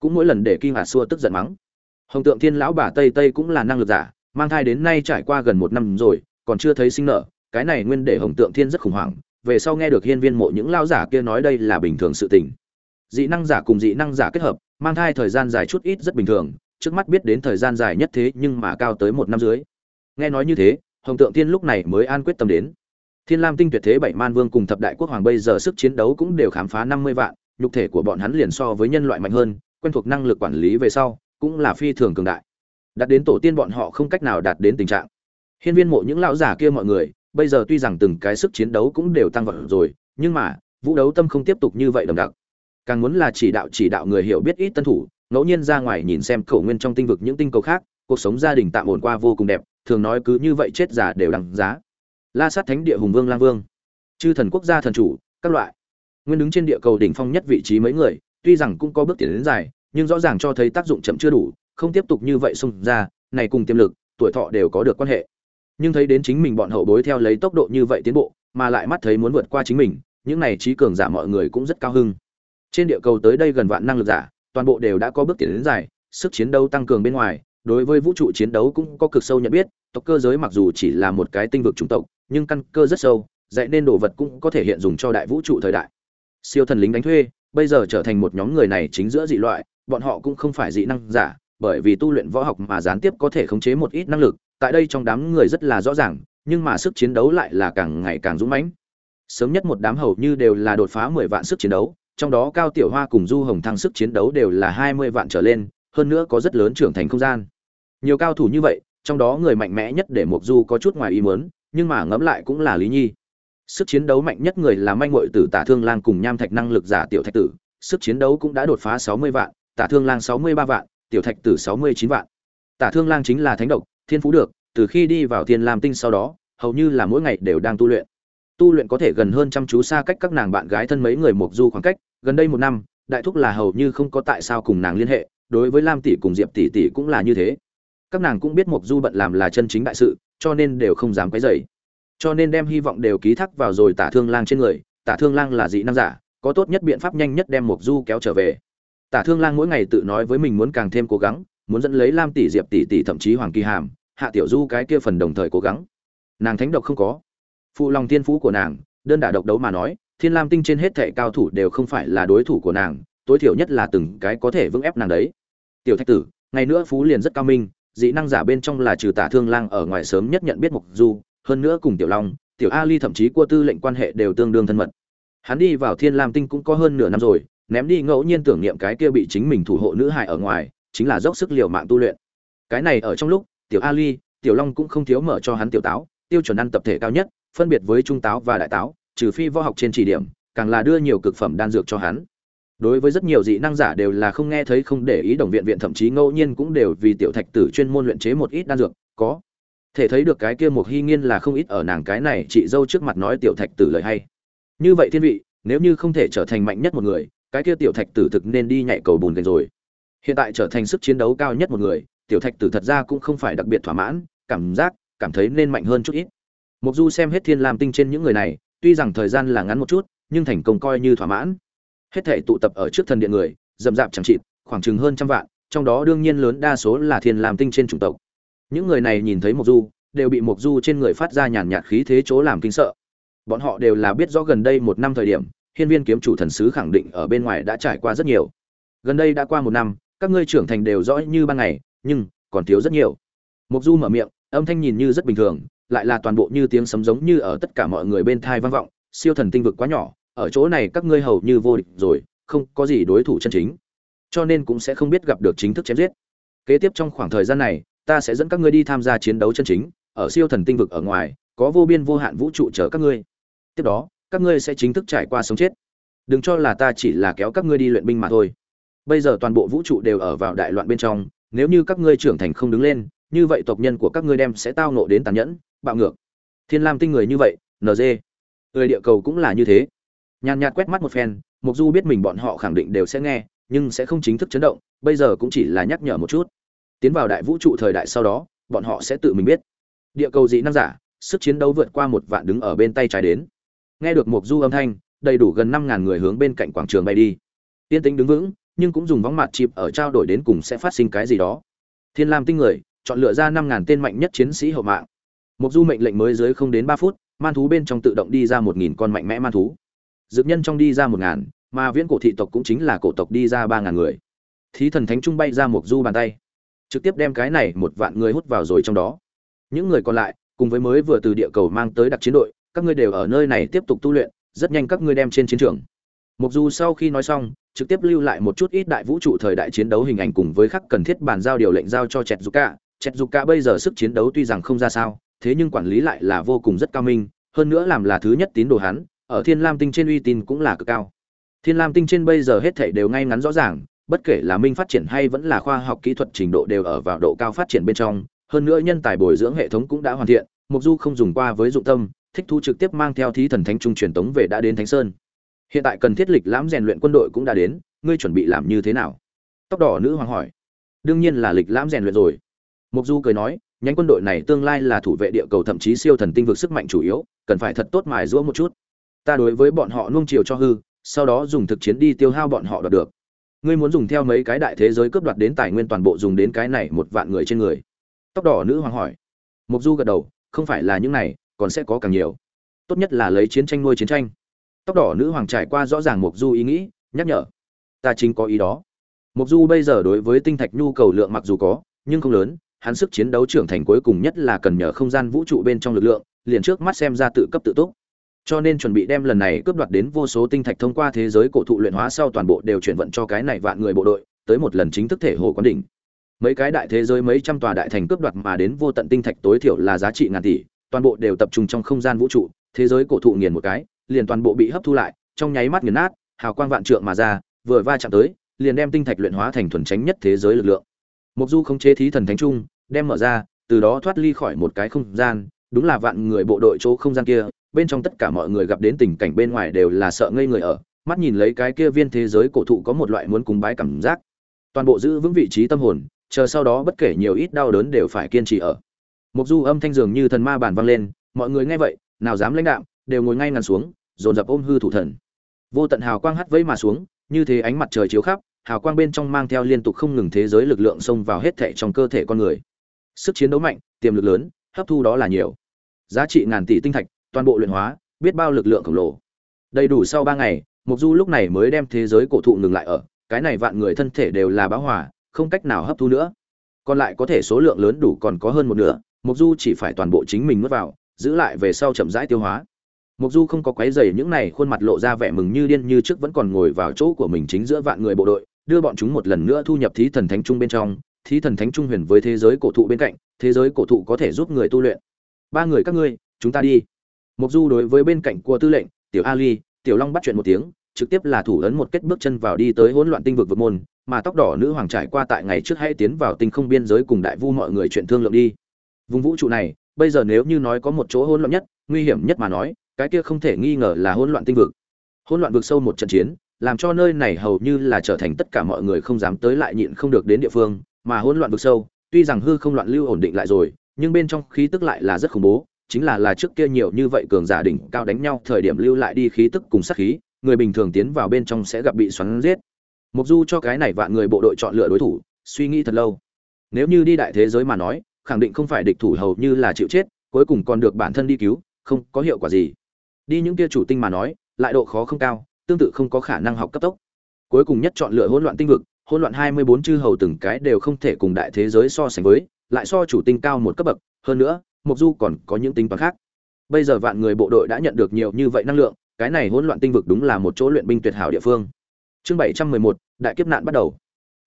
cũng mỗi lần để kinh hạt xua tức giận mắng. Hồng tượng thiên lão bà tây tây cũng là năng lực giả, mang thai đến nay trải qua gần một năm rồi, còn chưa thấy sinh nở, cái này nguyên để hồng tượng thiên rất khủng hoảng về sau nghe được hiên viên mộ những lao giả kia nói đây là bình thường sự tình. Dị năng giả cùng dị năng giả kết hợp, mang thai thời gian dài chút ít rất bình thường, trước mắt biết đến thời gian dài nhất thế nhưng mà cao tới một năm dưới nghe nói như thế, hồng tượng tiên lúc này mới an quyết tâm đến. Thiên lam tinh tuyệt thế bảy man vương cùng thập đại quốc hoàng bây giờ sức chiến đấu cũng đều khám phá năm mươi vạn, nhục thể của bọn hắn liền so với nhân loại mạnh hơn, quen thuộc năng lực quản lý về sau, cũng là phi thường cường đại. Đạt đến tổ tiên bọn họ không cách nào đạt đến tình trạng. Hiên viên mộ những lão giả kia mọi người bây giờ tuy rằng từng cái sức chiến đấu cũng đều tăng vọt rồi, nhưng mà, vũ đấu tâm không tiếp tục như vậy đậm đặc. Càng muốn là chỉ đạo chỉ đạo người hiểu biết ít tân thủ, ngẫu nhiên ra ngoài nhìn xem khẩu nguyên trong tinh vực những tinh cầu khác, cuộc sống gia đình tạm ổn qua vô cùng đẹp, thường nói cứ như vậy chết già đều đằng giá. La sát thánh địa hùng vương lang vương, chư thần quốc gia thần chủ, các loại. Nguyên đứng trên địa cầu đỉnh phong nhất vị trí mấy người, tuy rằng cũng có bước tiến đến dài, nhưng rõ ràng cho thấy tác dụng chậm chưa đủ, không tiếp tục như vậy xung ra, này cùng tiềm lực, tuổi thọ đều có được quan hệ nhưng thấy đến chính mình bọn hậu bối theo lấy tốc độ như vậy tiến bộ, mà lại mắt thấy muốn vượt qua chính mình, những này trí cường giả mọi người cũng rất cao hưng. Trên địa cầu tới đây gần vạn năng lực giả, toàn bộ đều đã có bước tiến đến dài, sức chiến đấu tăng cường bên ngoài, đối với vũ trụ chiến đấu cũng có cực sâu nhận biết, tộc cơ giới mặc dù chỉ là một cái tinh vực chủng tộc, nhưng căn cơ rất sâu, dạy nên đồ vật cũng có thể hiện dùng cho đại vũ trụ thời đại. Siêu thần lính đánh thuê, bây giờ trở thành một nhóm người này chính giữa dị loại, bọn họ cũng không phải dị năng giả, bởi vì tu luyện võ học mà gián tiếp có thể khống chế một ít năng lực tại đây trong đám người rất là rõ ràng, nhưng mà sức chiến đấu lại là càng ngày càng dũng mãnh. Sớm nhất một đám hầu như đều là đột phá mười vạn sức chiến đấu, trong đó cao tiểu hoa cùng du hồng thăng sức chiến đấu đều là hai mươi vạn trở lên, hơn nữa có rất lớn trưởng thành không gian. Nhiều cao thủ như vậy, trong đó người mạnh mẽ nhất để Mộc du có chút ngoài ý muốn, nhưng mà ngẫm lại cũng là lý nhi. Sức chiến đấu mạnh nhất người là manh muội tử tả thương lang cùng nham thạch năng lực giả tiểu thạch tử, sức chiến đấu cũng đã đột phá sáu mươi vạn, tả thương lang sáu mươi ba vạn, tiểu thạch tử sáu mươi chín vạn. Tả thương lang chính là thánh độc thiên phú được, từ khi đi vào thiên lam tinh sau đó, hầu như là mỗi ngày đều đang tu luyện. Tu luyện có thể gần hơn chăm chú xa cách các nàng bạn gái thân mấy người mộc du khoảng cách, gần đây một năm, đại thúc là hầu như không có tại sao cùng nàng liên hệ, đối với lam tỷ cùng diệp tỷ tỷ cũng là như thế. Các nàng cũng biết mộc du bận làm là chân chính đại sự, cho nên đều không dám quấy rầy. Cho nên đem hy vọng đều ký thác vào rồi tả thương lang trên người, tả thương lang là dị năng giả, có tốt nhất biện pháp nhanh nhất đem mộc du kéo trở về. Tả thương lang mỗi ngày tự nói với mình muốn càng thêm cố gắng, muốn dẫn lấy lam tỷ, diệp tỷ tỷ thậm chí hoàng kỳ hàm hạ tiểu du cái kia phần đồng thời cố gắng. Nàng thánh độc không có. Phụ lòng thiên phú của nàng, đơn đả độc đấu mà nói, thiên lam tinh trên hết thệ cao thủ đều không phải là đối thủ của nàng, tối thiểu nhất là từng cái có thể vững ép nàng đấy. Tiểu thạch tử, ngày nữa phú liền rất cao minh, dị năng giả bên trong là trừ tả thương lang ở ngoài sớm nhất nhận biết mục du, hơn nữa cùng tiểu long, tiểu ali thậm chí cua tư lệnh quan hệ đều tương đương thân mật. Hắn đi vào thiên lam tinh cũng có hơn nửa năm rồi, ném đi ngẫu nhiên tưởng niệm cái kia bị chính mình thủ hộ nữ hài ở ngoài, chính là dốc sức liều mạng tu luyện. Cái này ở trong lúc tiểu ali, tiểu long cũng không thiếu mở cho hắn tiểu táo, tiêu chuẩn ăn tập thể cao nhất, phân biệt với trung táo và đại táo, trừ phi võ học trên chỉ điểm, càng là đưa nhiều cực phẩm đan dược cho hắn. Đối với rất nhiều dị năng giả đều là không nghe thấy không để ý, đồng viện viện thậm chí ngẫu nhiên cũng đều vì tiểu thạch tử chuyên môn luyện chế một ít đan dược, có thể thấy được cái kia một hy nghiên là không ít ở nàng cái này chị dâu trước mặt nói tiểu thạch tử lời hay. Như vậy thiên vị, nếu như không thể trở thành mạnh nhất một người, cái kia tiểu thạch tử thực nên đi nhảy cầu bùn gành rồi. Hiện tại trở thành sức chiến đấu cao nhất một người tiểu thạch tử thật ra cũng không phải đặc biệt thỏa mãn, cảm giác, cảm thấy nên mạnh hơn chút ít. Mục du xem hết thiên lam tinh trên những người này, tuy rằng thời gian là ngắn một chút, nhưng thành công coi như thỏa mãn. Hết thể tụ tập ở trước thần điện người, rậm rạp chẳng chịt, khoảng chừng hơn trăm vạn, trong đó đương nhiên lớn đa số là thiên lam tinh trên chủng tộc. Những người này nhìn thấy mục du, đều bị mục du trên người phát ra nhàn nhạt khí thế chỗ làm kinh sợ. Bọn họ đều là biết rõ gần đây một năm thời điểm, hiên viên kiếm chủ thần sứ khẳng định ở bên ngoài đã trải qua rất nhiều. Gần đây đã qua một năm, các ngươi trưởng thành đều rõ như ban ngày nhưng còn thiếu rất nhiều. Mục du mở miệng, âm thanh nhìn như rất bình thường, lại là toàn bộ như tiếng sấm giống như ở tất cả mọi người bên thai vang vọng, siêu thần tinh vực quá nhỏ, ở chỗ này các ngươi hầu như vô địch rồi, không có gì đối thủ chân chính. Cho nên cũng sẽ không biết gặp được chính thức chém giết. Kế tiếp trong khoảng thời gian này, ta sẽ dẫn các ngươi đi tham gia chiến đấu chân chính, ở siêu thần tinh vực ở ngoài, có vô biên vô hạn vũ trụ chờ các ngươi. Tiếp đó, các ngươi sẽ chính thức trải qua sống chết. Đừng cho là ta chỉ là kéo các ngươi đi luyện binh mà thôi. Bây giờ toàn bộ vũ trụ đều ở vào đại loạn bên trong nếu như các ngươi trưởng thành không đứng lên, như vậy tộc nhân của các ngươi đem sẽ tao nộ đến tàn nhẫn, bạo ngược. Thiên lam tinh người như vậy nd người địa cầu cũng là như thế. Nhàn nhạt quét mắt một phen, mục du biết mình bọn họ khẳng định đều sẽ nghe, nhưng sẽ không chính thức chấn động, bây giờ cũng chỉ là nhắc nhở một chút. Tiến vào đại vũ trụ thời đại sau đó, bọn họ sẽ tự mình biết. Địa cầu dị năng giả, sức chiến đấu vượt qua một vạn đứng ở bên tay trái đến. Nghe được mục du âm thanh, đầy đủ gần năm ngàn người hướng bên cạnh quảng trường bay đi. Tiên tính đứng vững nhưng cũng dùng vóng mặt chịp ở trao đổi đến cùng sẽ phát sinh cái gì đó. Thiên lam tinh người chọn lựa ra năm ngàn tên mạnh nhất chiến sĩ hậu mạng. Mục du mệnh lệnh mới dưới không đến ba phút man thú bên trong tự động đi ra một nghìn con mạnh mẽ man thú. Dược nhân trong đi ra một ngàn mà viễn cổ thị tộc cũng chính là cổ tộc đi ra ba ngàn người. Thí thần thánh trung bay ra Mục du bàn tay trực tiếp đem cái này một vạn người hút vào rồi trong đó. Những người còn lại cùng với mới vừa từ địa cầu mang tới đặc chiến đội các ngươi đều ở nơi này tiếp tục tu luyện rất nhanh các ngươi đem trên chiến trường. Mục Du sau khi nói xong, trực tiếp lưu lại một chút ít đại vũ trụ thời đại chiến đấu hình ảnh cùng với khắc cần thiết bàn giao điều lệnh giao cho Chẹt Zuka. Chẹt cả bây giờ sức chiến đấu tuy rằng không ra sao, thế nhưng quản lý lại là vô cùng rất cao minh, hơn nữa làm là thứ nhất tín đồ hắn, ở Thiên Lam Tinh trên uy tín cũng là cực cao. Thiên Lam Tinh trên bây giờ hết thảy đều ngay ngắn rõ ràng, bất kể là minh phát triển hay vẫn là khoa học kỹ thuật trình độ đều ở vào độ cao phát triển bên trong, hơn nữa nhân tài bồi dưỡng hệ thống cũng đã hoàn thiện, Mục Du không dùng qua với dụng tâm, thích thu trực tiếp mang theo thí thần thánh trung truyền tống về đã đến Thánh Sơn. Hiện tại cần thiết lịch lãm rèn luyện quân đội cũng đã đến, ngươi chuẩn bị làm như thế nào? Tóc đỏ nữ hoàng hỏi. Đương nhiên là lịch lãm rèn luyện rồi. Mục Du cười nói, nhánh quân đội này tương lai là thủ vệ địa cầu thậm chí siêu thần tinh vực sức mạnh chủ yếu, cần phải thật tốt mài giũa một chút. Ta đối với bọn họ nuông chiều cho hư, sau đó dùng thực chiến đi tiêu hao bọn họ đoạt được. Ngươi muốn dùng theo mấy cái đại thế giới cướp đoạt đến tài nguyên toàn bộ dùng đến cái này một vạn người trên người. Tóc đỏ nữ hoàng hỏi. Mục Du gật đầu, không phải là những này, còn sẽ có càng nhiều. Tốt nhất là lấy chiến tranh nuôi chiến tranh. Tóc đỏ nữ hoàng trải qua rõ ràng Mục Du ý nghĩ, nhắc nhở. Ta chính có ý đó. Mục Du bây giờ đối với tinh thạch nhu cầu lượng mặc dù có, nhưng không lớn, hắn sức chiến đấu trưởng thành cuối cùng nhất là cần nhờ không gian vũ trụ bên trong lực lượng, liền trước mắt xem ra tự cấp tự túc. Cho nên chuẩn bị đem lần này cướp đoạt đến vô số tinh thạch thông qua thế giới cổ thụ luyện hóa sau toàn bộ đều chuyển vận cho cái này vạn người bộ đội, tới một lần chính thức thể hồ quán đỉnh. Mấy cái đại thế giới mấy trăm tòa đại thành cướp đoạt mà đến vô tận tinh thạch tối thiểu là giá trị ngàn tỷ, toàn bộ đều tập trung trong không gian vũ trụ, thế giới cổ thụ nghiền một cái, liền toàn bộ bị hấp thu lại, trong nháy mắt nghiền nát, hào quang vạn trượng mà ra, vừa va chạm tới, liền đem tinh thạch luyện hóa thành thuần tránh nhất thế giới lực lượng. Mộc Du không chế thí thần thánh trung, đem mở ra, từ đó thoát ly khỏi một cái không gian, đúng là vạn người bộ đội chỗ không gian kia, bên trong tất cả mọi người gặp đến tình cảnh bên ngoài đều là sợ ngây người ở, mắt nhìn lấy cái kia viên thế giới cổ thụ có một loại muốn cúng bái cảm giác. Toàn bộ giữ vững vị trí tâm hồn, chờ sau đó bất kể nhiều ít đau đớn đều phải kiên trì ở. Mộc Du âm thanh dường như thần ma bản vang lên, mọi người nghe vậy, nào dám lãnh đạm, đều ngồi ngay ngắn xuống, dồn dập ôm hư thủ thần. Vô tận hào quang hắt vẫy mà xuống, như thế ánh mặt trời chiếu khắp, hào quang bên trong mang theo liên tục không ngừng thế giới lực lượng xông vào hết thể trong cơ thể con người. Sức chiến đấu mạnh, tiềm lực lớn, hấp thu đó là nhiều. Giá trị ngàn tỷ tinh thạch, toàn bộ luyện hóa, biết bao lực lượng khổng lồ. Đầy đủ sau ba ngày, Mục Du lúc này mới đem thế giới cổ thụ ngừng lại ở, cái này vạn người thân thể đều là bão hỏa, không cách nào hấp thu nữa. còn lại có thể số lượng lớn đủ còn có hơn một nửa mục du chỉ phải toàn bộ chính mình nuốt vào giữ lại về sau chậm rãi tiêu hóa Mộc du không có quấy rầy những này, khuôn mặt lộ ra vẻ mừng như điên như trước vẫn còn ngồi vào chỗ của mình chính giữa vạn người bộ đội, đưa bọn chúng một lần nữa thu nhập thí thần thánh trung bên trong. Thí thần thánh trung huyền với thế giới cổ thụ bên cạnh, thế giới cổ thụ có thể giúp người tu luyện. Ba người các ngươi, chúng ta đi. Mộc du đối với bên cạnh của tư lệnh, tiểu ali, tiểu long bắt chuyện một tiếng, trực tiếp là thủ ấn một kết bước chân vào đi tới hỗn loạn tinh vực vực môn, mà tóc đỏ nữ hoàng trải qua tại ngày trước hãy tiến vào tinh không biên giới cùng đại vu mọi người chuyện thương lượng đi. Vùng vũ trụ này, bây giờ nếu như nói có một chỗ hỗn loạn nhất, nguy hiểm nhất mà nói cái kia không thể nghi ngờ là hỗn loạn tinh vực. Hỗn loạn vực sâu một trận chiến, làm cho nơi này hầu như là trở thành tất cả mọi người không dám tới lại nhịn không được đến địa phương, mà hỗn loạn vực sâu, tuy rằng hư không loạn lưu ổn định lại rồi, nhưng bên trong khí tức lại là rất khủng bố, chính là là trước kia nhiều như vậy cường giả đỉnh cao đánh nhau, thời điểm lưu lại đi khí tức cùng sát khí, người bình thường tiến vào bên trong sẽ gặp bị xoắn giết. Mục du cho cái này vạn người bộ đội chọn lựa đối thủ, suy nghĩ thật lâu. Nếu như đi đại thế giới mà nói, khẳng định không phải địch thủ hầu như là chịu chết, cuối cùng còn được bản thân đi cứu, không có hiệu quả gì đi những kia chủ tinh mà nói, lại độ khó không cao, tương tự không có khả năng học cấp tốc. Cuối cùng nhất chọn lựa hỗn loạn tinh vực, hỗn loạn hai mươi bốn chư hầu từng cái đều không thể cùng đại thế giới so sánh với, lại so chủ tinh cao một cấp bậc, hơn nữa mục du còn có những tính toán khác. Bây giờ vạn người bộ đội đã nhận được nhiều như vậy năng lượng, cái này hỗn loạn tinh vực đúng là một chỗ luyện binh tuyệt hảo địa phương. Chương bảy trăm mười một, đại kiếp nạn bắt đầu.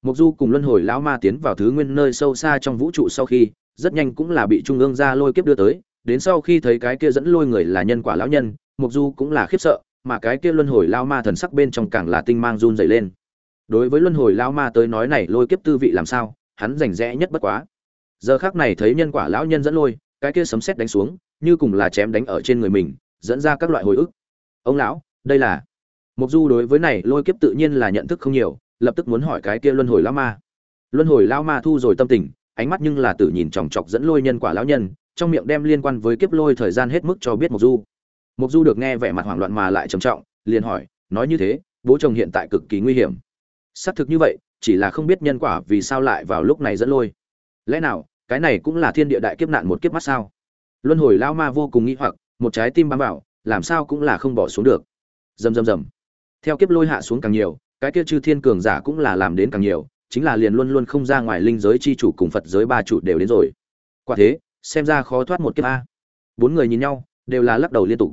Mục du cùng luân hồi lão ma tiến vào thứ nguyên nơi sâu xa trong vũ trụ sau khi, rất nhanh cũng là bị trung ương ra lôi kiếp đưa tới đến sau khi thấy cái kia dẫn lôi người là nhân quả lão nhân mục du cũng là khiếp sợ, mà cái kia luân hồi lao ma thần sắc bên trong càng là tinh mang run dày lên. Đối với luân hồi lao ma tới nói này lôi kiếp tư vị làm sao, hắn rành rẽ nhất bất quá. Giờ khác này thấy nhân quả lão nhân dẫn lôi, cái kia sấm sét đánh xuống, như cùng là chém đánh ở trên người mình, dẫn ra các loại hồi ức. Ông lão, đây là. Mục du đối với này lôi kiếp tự nhiên là nhận thức không nhiều, lập tức muốn hỏi cái kia luân hồi lão ma. Luân hồi lão ma thu rồi tâm tình, ánh mắt nhưng là tự nhìn chòng chọc dẫn lôi nhân quả lão nhân trong miệng đem liên quan với kiếp lôi thời gian hết mức cho biết mục du. Mục du được nghe vẻ mặt hoảng loạn mà lại trầm trọng, liền hỏi, nói như thế, bố chồng hiện tại cực kỳ nguy hiểm. Xác thực như vậy, chỉ là không biết nhân quả vì sao lại vào lúc này dẫn lôi. Lẽ nào, cái này cũng là thiên địa đại kiếp nạn một kiếp mắt sao? Luân hồi lao ma vô cùng nghĩ hoặc, một trái tim bám vào, làm sao cũng là không bỏ xuống được. Rầm rầm rầm. Theo kiếp lôi hạ xuống càng nhiều, cái kia chư thiên cường giả cũng là làm đến càng nhiều, chính là liền luôn luôn không ra ngoài linh giới chi chủ cùng phật giới ba chủ đều đến rồi. Quả thế xem ra khó thoát một kiếp a. Bốn người nhìn nhau, đều là lắc đầu liên tục.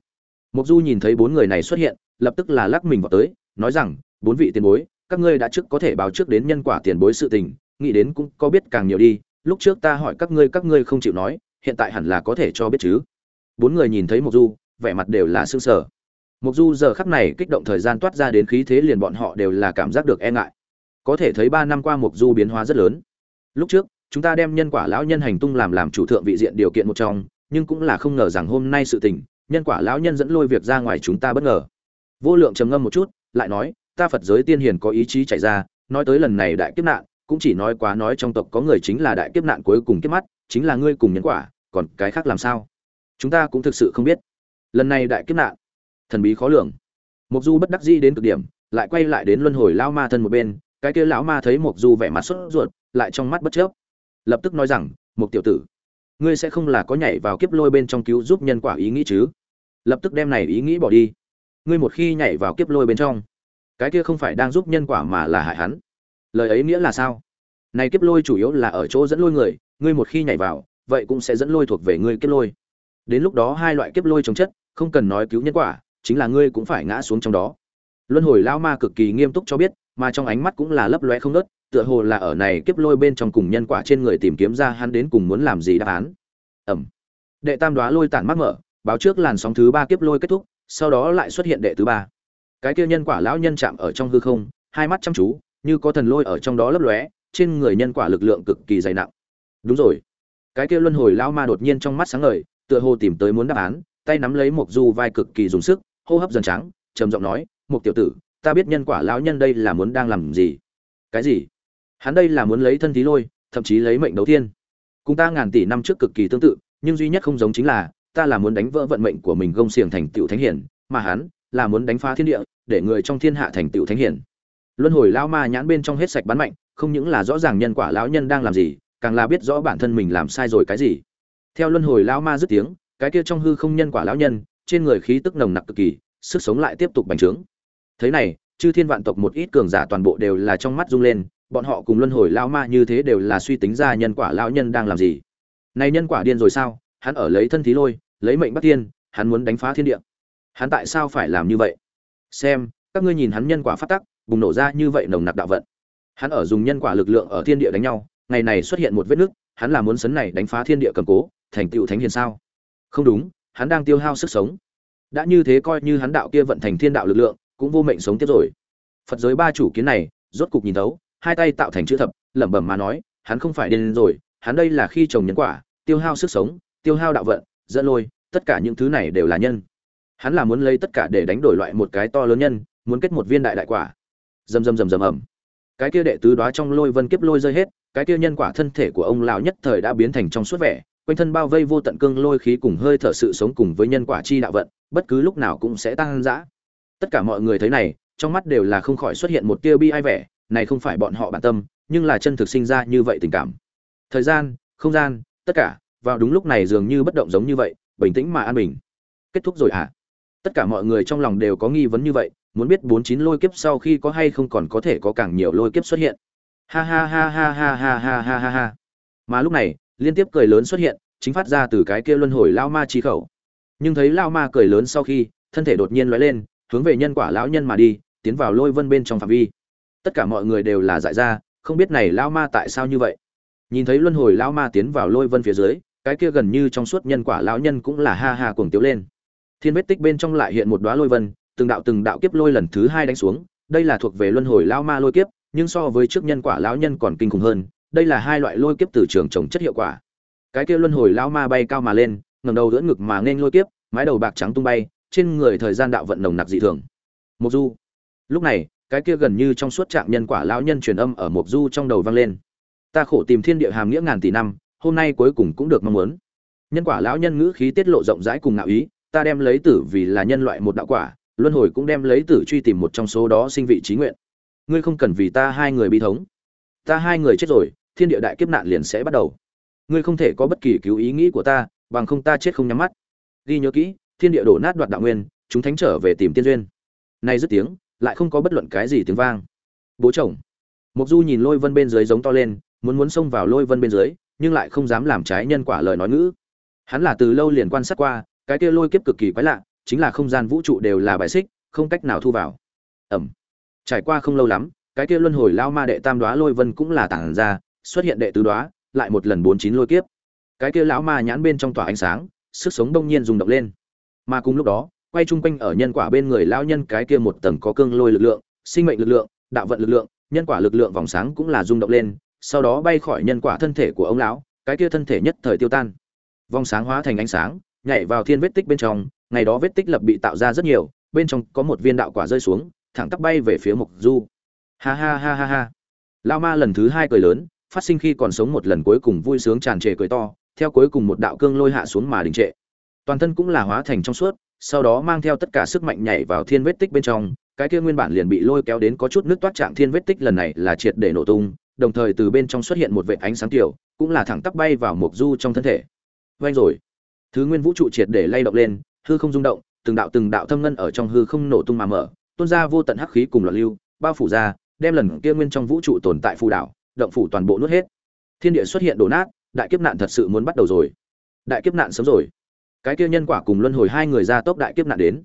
Mục du nhìn thấy bốn người này xuất hiện, lập tức là lắc mình vào tới, nói rằng, bốn vị tiền bối, các ngươi đã trước có thể báo trước đến nhân quả tiền bối sự tình, nghĩ đến cũng có biết càng nhiều đi, lúc trước ta hỏi các ngươi các ngươi không chịu nói, hiện tại hẳn là có thể cho biết chứ. Bốn người nhìn thấy mục du, vẻ mặt đều là sương sờ. Mục du giờ khắc này kích động thời gian toát ra đến khí thế liền bọn họ đều là cảm giác được e ngại. Có thể thấy ba năm qua mục du biến hóa rất lớn. Lúc trước chúng ta đem nhân quả lão nhân hành tung làm làm chủ thượng vị diện điều kiện một trong, nhưng cũng là không ngờ rằng hôm nay sự tình, nhân quả lão nhân dẫn lôi việc ra ngoài chúng ta bất ngờ. Vô lượng trầm ngâm một chút, lại nói, ta phật giới tiên hiền có ý chí chạy ra, nói tới lần này đại kiếp nạn, cũng chỉ nói quá nói trong tộc có người chính là đại kiếp nạn cuối cùng kiếp mắt, chính là ngươi cùng nhân quả, còn cái khác làm sao? Chúng ta cũng thực sự không biết. Lần này đại kiếp nạn, thần bí khó lường. Mục du bất đắc dĩ đến cực điểm, lại quay lại đến luân hồi lão ma thân một bên, cái kia lão ma thấy mục du vẻ mặt sốt ruột, lại trong mắt bất chấp lập tức nói rằng một tiểu tử, ngươi sẽ không là có nhảy vào kiếp lôi bên trong cứu giúp nhân quả ý nghĩ chứ? Lập tức đem này ý nghĩ bỏ đi. Ngươi một khi nhảy vào kiếp lôi bên trong, cái kia không phải đang giúp nhân quả mà là hại hắn. Lời ấy nghĩa là sao? Này kiếp lôi chủ yếu là ở chỗ dẫn lôi người, ngươi một khi nhảy vào, vậy cũng sẽ dẫn lôi thuộc về ngươi kiếp lôi. Đến lúc đó hai loại kiếp lôi chống chất, không cần nói cứu nhân quả, chính là ngươi cũng phải ngã xuống trong đó. Luân hồi lao ma cực kỳ nghiêm túc cho biết, mà trong ánh mắt cũng là lấp loe không nớt tựa hồ là ở này kiếp lôi bên trong cùng nhân quả trên người tìm kiếm ra hắn đến cùng muốn làm gì đáp án. Ẩm. Đệ tam đoá lôi tản mắc mở, báo trước làn sóng thứ ba kiếp lôi kết thúc, sau đó lại xuất hiện đệ thứ ba. Cái kia nhân quả lão nhân chạm ở trong hư không, hai mắt chăm chú, như có thần lôi ở trong đó lấp lóe, trên người nhân quả lực lượng cực kỳ dày nặng. Đúng rồi. Cái kia luân hồi lão ma đột nhiên trong mắt sáng ngời, tựa hồ tìm tới muốn đáp án, tay nắm lấy một du vai cực kỳ dùng sức, hô hấp dần trắng, trầm giọng nói một tiểu tử, ta biết nhân quả lão nhân đây là muốn đang làm gì. Cái gì? Hắn đây là muốn lấy thân thí lôi, thậm chí lấy mệnh đấu tiên. cùng ta ngàn tỷ năm trước cực kỳ tương tự, nhưng duy nhất không giống chính là, ta là muốn đánh vỡ vận mệnh của mình gông xiềng thành tựu thánh hiển, mà hắn là muốn đánh phá thiên địa, để người trong thiên hạ thành tựu thánh hiển. Luân hồi lao ma nhãn bên trong hết sạch bắn mạnh, không những là rõ ràng nhân quả lão nhân đang làm gì, càng là biết rõ bản thân mình làm sai rồi cái gì. Theo luân hồi lao ma dứt tiếng, cái kia trong hư không nhân quả lão nhân, trên người khí tức nồng nặc cực kỳ, sức sống lại tiếp tục bành trướng. Thế này, chư thiên vạn tộc một ít cường giả toàn bộ đều là trong mắt rung lên bọn họ cùng luân hồi lao ma như thế đều là suy tính ra nhân quả lão nhân đang làm gì. Này nhân quả điên rồi sao? Hắn ở lấy thân thí lôi, lấy mệnh bắt tiên, hắn muốn đánh phá thiên địa. Hắn tại sao phải làm như vậy? Xem, các ngươi nhìn hắn nhân quả phát tắc, bùng nổ ra như vậy nồng nặc đạo vận. Hắn ở dùng nhân quả lực lượng ở thiên địa đánh nhau, ngày này xuất hiện một vết nứt, hắn là muốn sấn này đánh phá thiên địa cầm cố, thành tựu thánh hiền sao? Không đúng, hắn đang tiêu hao sức sống. Đã như thế coi như hắn đạo kia vận thành thiên đạo lực lượng, cũng vô mệnh sống tiếp rồi. Phật giới ba chủ kiến này, rốt cục nhìn thấu hai tay tạo thành chữ thập, lẩm bẩm mà nói, hắn không phải điên rồi, hắn đây là khi trồng nhân quả, tiêu hao sức sống, tiêu hao đạo vận, dẫn lôi, tất cả những thứ này đều là nhân. Hắn là muốn lấy tất cả để đánh đổi loại một cái to lớn nhân, muốn kết một viên đại đại quả. Rầm rầm rầm rầm ầm. Cái kia đệ tứ đoá trong lôi vân kiếp lôi rơi hết, cái kia nhân quả thân thể của ông lão nhất thời đã biến thành trong suốt vẻ, quanh thân bao vây vô tận cương lôi khí cùng hơi thở sự sống cùng với nhân quả chi đạo vận, bất cứ lúc nào cũng sẽ tăng dã. Tất cả mọi người thấy này, trong mắt đều là không khỏi xuất hiện một tia bi ai vẻ này không phải bọn họ bản tâm, nhưng là chân thực sinh ra như vậy tình cảm. Thời gian, không gian, tất cả, vào đúng lúc này dường như bất động giống như vậy, bình tĩnh mà an bình. Kết thúc rồi à tất cả mọi người trong lòng đều có nghi vấn như vậy, muốn biết bốn chín lôi kiếp sau khi có hay không còn có thể có càng nhiều lôi kiếp xuất hiện. Ha ha ha ha ha ha ha ha ha ha. Mà lúc này, liên tiếp cười lớn xuất hiện, chính phát ra từ cái kia luân hồi lao ma chi khẩu. Nhưng thấy lao ma cười lớn sau khi, thân thể đột nhiên lóe lên, hướng về nhân quả lão nhân mà đi, tiến vào lôi vân bên trong phạm vi tất cả mọi người đều là dại ra, không biết này lao ma tại sao như vậy. Nhìn thấy luân hồi lao ma tiến vào lôi vân phía dưới, cái kia gần như trong suốt nhân quả lão nhân cũng là ha ha cuồng tiếu lên. Thiên vết tích bên trong lại hiện một đóa lôi vân, từng đạo từng đạo kiếp lôi lần thứ hai đánh xuống, đây là thuộc về luân hồi lao ma lôi kiếp, nhưng so với trước nhân quả lão nhân còn kinh khủng hơn, đây là hai loại lôi kiếp từ trường trồng chất hiệu quả. Cái kia luân hồi lao ma bay cao mà lên ngầm đầu giữa ngực mà nên lôi kiếp, mái đầu bạc trắng tung bay, trên người thời gian đạo vận nồng nặc dị thường. Mục du, lúc này cái kia gần như trong suốt trạng nhân quả lão nhân truyền âm ở Mộc du trong đầu vang lên. Ta khổ tìm thiên địa hàm nghĩa ngàn tỷ năm, hôm nay cuối cùng cũng được mong muốn. Nhân quả lão nhân ngữ khí tiết lộ rộng rãi cùng ngạo ý, ta đem lấy tử vì là nhân loại một đạo quả, luân hồi cũng đem lấy tử truy tìm một trong số đó sinh vị trí nguyện. Ngươi không cần vì ta hai người bi thống. Ta hai người chết rồi, thiên địa đại kiếp nạn liền sẽ bắt đầu. Ngươi không thể có bất kỳ cứu ý nghĩ của ta, bằng không ta chết không nhắm mắt. Ghi nhớ kỹ, thiên địa đổ nát đoạt đạo nguyên, chúng thánh trở về tìm tiên duyên. Nay dứt tiếng lại không có bất luận cái gì tiếng vang. Bố chồng. Mục du nhìn lôi vân bên dưới giống to lên, muốn muốn xông vào lôi vân bên dưới, nhưng lại không dám làm trái nhân quả lời nói ngữ. Hắn là từ lâu liền quan sát qua, cái kia lôi kiếp cực kỳ quái lạ, chính là không gian vũ trụ đều là bài xích, không cách nào thu vào. Ẩm. Trải qua không lâu lắm, cái kia luân hồi lao ma đệ tam đoá lôi vân cũng là tản ra, xuất hiện đệ tứ đoá, lại một lần bốn chín lôi kiếp. Cái kia lão ma nhãn bên trong tỏa ánh sáng, sức sống đông nhiên rung động lên. Mà cùng lúc đó quay chung quanh ở nhân quả bên người lão nhân cái kia một tầng có cương lôi lực lượng, sinh mệnh lực lượng, đạo vận lực lượng, nhân quả lực lượng vòng sáng cũng là rung động lên, sau đó bay khỏi nhân quả thân thể của ông lão, cái kia thân thể nhất thời tiêu tan. Vòng sáng hóa thành ánh sáng, nhảy vào thiên vết tích bên trong, ngày đó vết tích lập bị tạo ra rất nhiều, bên trong có một viên đạo quả rơi xuống, thẳng tắp bay về phía mục du. Ha ha ha ha ha. Lão ma lần thứ hai cười lớn, phát sinh khi còn sống một lần cuối cùng vui sướng tràn trề cười to, theo cuối cùng một đạo cương lôi hạ xuống mà đình trệ. Toàn thân cũng là hóa thành trong suốt sau đó mang theo tất cả sức mạnh nhảy vào thiên vết tích bên trong, cái kia nguyên bản liền bị lôi kéo đến có chút nước toát trạng thiên vết tích lần này là triệt để nổ tung, đồng thời từ bên trong xuất hiện một vệ ánh sáng tiểu, cũng là thẳng tắp bay vào mục du trong thân thể. Vang rồi. Thứ nguyên vũ trụ triệt để lay động lên, hư không rung động, từng đạo từng đạo thâm ngân ở trong hư không nổ tung mà mở, tuôn ra vô tận hắc khí cùng loạn lưu, bao phủ ra, đem lần kia nguyên trong vũ trụ tồn tại phù đảo, động phủ toàn bộ nuốt hết. Thiên địa xuất hiện đổ nát, đại kiếp nạn thật sự muốn bắt đầu rồi. Đại kiếp nạn sớm rồi cái kia nhân quả cùng luân hồi hai người ra tốc đại kiếp nạn đến.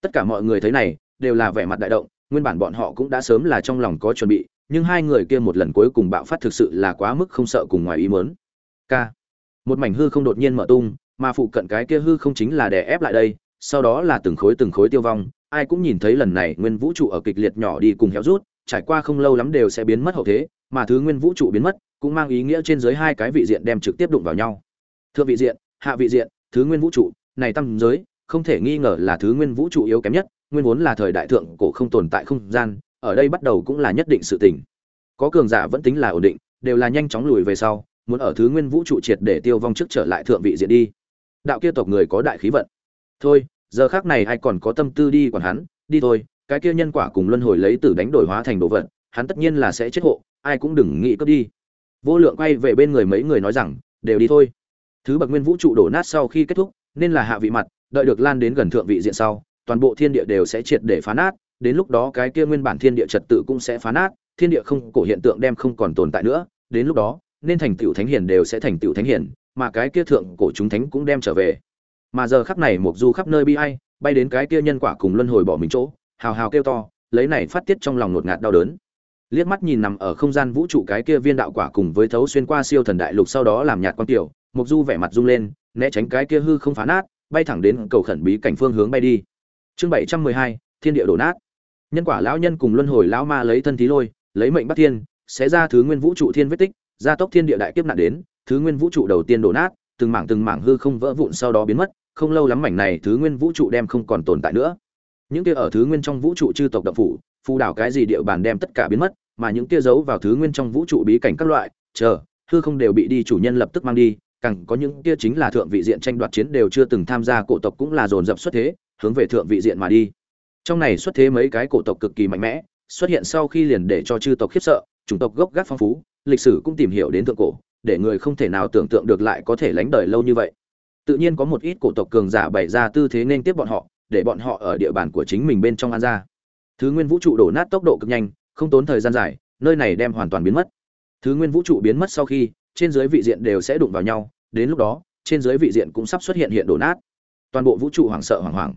Tất cả mọi người thấy này, đều là vẻ mặt đại động, nguyên bản bọn họ cũng đã sớm là trong lòng có chuẩn bị, nhưng hai người kia một lần cuối cùng bạo phát thực sự là quá mức không sợ cùng ngoài ý muốn. K. Một mảnh hư không đột nhiên mở tung, mà phụ cận cái kia hư không chính là đè ép lại đây, sau đó là từng khối từng khối tiêu vong, ai cũng nhìn thấy lần này nguyên vũ trụ ở kịch liệt nhỏ đi cùng héo rút, trải qua không lâu lắm đều sẽ biến mất hậu thế, mà thứ nguyên vũ trụ biến mất, cũng mang ý nghĩa trên dưới hai cái vị diện đem trực tiếp đụng vào nhau. Thượng vị diện, hạ vị diện thứ nguyên vũ trụ, này tam giới, không thể nghi ngờ là thứ nguyên vũ trụ yếu kém nhất, nguyên vốn là thời đại thượng cổ không tồn tại không gian, ở đây bắt đầu cũng là nhất định sự tình. Có cường giả vẫn tính là ổn định, đều là nhanh chóng lùi về sau, muốn ở thứ nguyên vũ trụ triệt để tiêu vong trước trở lại thượng vị diện đi. Đạo kia tộc người có đại khí vận. Thôi, giờ khác này ai còn có tâm tư đi còn hắn, đi thôi, cái kia nhân quả cùng luân hồi lấy tử đánh đổi hóa thành đồ vật, hắn tất nhiên là sẽ chết hộ, ai cũng đừng nghĩ cướp đi. Vô lượng quay về bên người mấy người nói rằng, đều đi thôi thứ bậc nguyên vũ trụ đổ nát sau khi kết thúc, nên là hạ vị mặt, đợi được lan đến gần thượng vị diện sau, toàn bộ thiên địa đều sẽ triệt để phá nát, đến lúc đó cái kia nguyên bản thiên địa trật tự cũng sẽ phá nát, thiên địa không, cổ hiện tượng đem không còn tồn tại nữa, đến lúc đó, nên thành tựu thánh hiền đều sẽ thành tựu thánh hiền, mà cái kia thượng cổ chúng thánh cũng đem trở về. Mà giờ khắc này một du khắp nơi bi ai, bay đến cái kia nhân quả cùng luân hồi bỏ mình chỗ, hào hào kêu to, lấy này phát tiết trong lòng ngột ngạt đau đớn. Liếc mắt nhìn nằm ở không gian vũ trụ cái kia viên đạo quả cùng với thấu xuyên qua siêu thần đại lục sau đó làm nhạt quan tiểu mục du vẻ mặt rung lên, né tránh cái kia hư không phá nát, bay thẳng đến cầu khẩn bí cảnh phương hướng bay đi. Chương bảy trăm mười hai, thiên địa đổ nát. Nhân quả lão nhân cùng luân hồi lão ma lấy thân thí lôi, lấy mệnh bắt thiên, sẽ ra thứ nguyên vũ trụ thiên vết tích, gia tốc thiên địa đại kiếp nạn đến, thứ nguyên vũ trụ đầu tiên đổ nát, từng mảng từng mảng hư không vỡ vụn sau đó biến mất, không lâu lắm mảnh này thứ nguyên vũ trụ đem không còn tồn tại nữa. Những kia ở thứ nguyên trong vũ trụ chư tộc đậm phủ, phù đảo cái gì địa bàn đem tất cả biến mất, mà những kia giấu vào thứ nguyên trong vũ trụ bí cảnh các loại, chờ, hư không đều bị đi chủ nhân lập tức mang đi càng có những kia chính là thượng vị diện tranh đoạt chiến đều chưa từng tham gia, cổ tộc cũng là dồn dập xuất thế, hướng về thượng vị diện mà đi. Trong này xuất thế mấy cái cổ tộc cực kỳ mạnh mẽ, xuất hiện sau khi liền để cho chư tộc khiếp sợ, chủng tộc gốc gác phong phú, lịch sử cũng tìm hiểu đến thượng cổ, để người không thể nào tưởng tượng được lại có thể lánh đời lâu như vậy. Tự nhiên có một ít cổ tộc cường giả bày ra tư thế nên tiếp bọn họ, để bọn họ ở địa bàn của chính mình bên trong an ra. Thứ nguyên vũ trụ đổ nát tốc độ cực nhanh, không tốn thời gian dài, nơi này đem hoàn toàn biến mất. Thứ nguyên vũ trụ biến mất sau khi, trên dưới vị diện đều sẽ đụng vào nhau đến lúc đó, trên dưới vị diện cũng sắp xuất hiện hiện đổ nát. Toàn bộ vũ trụ hoảng sợ hoảng hoảng.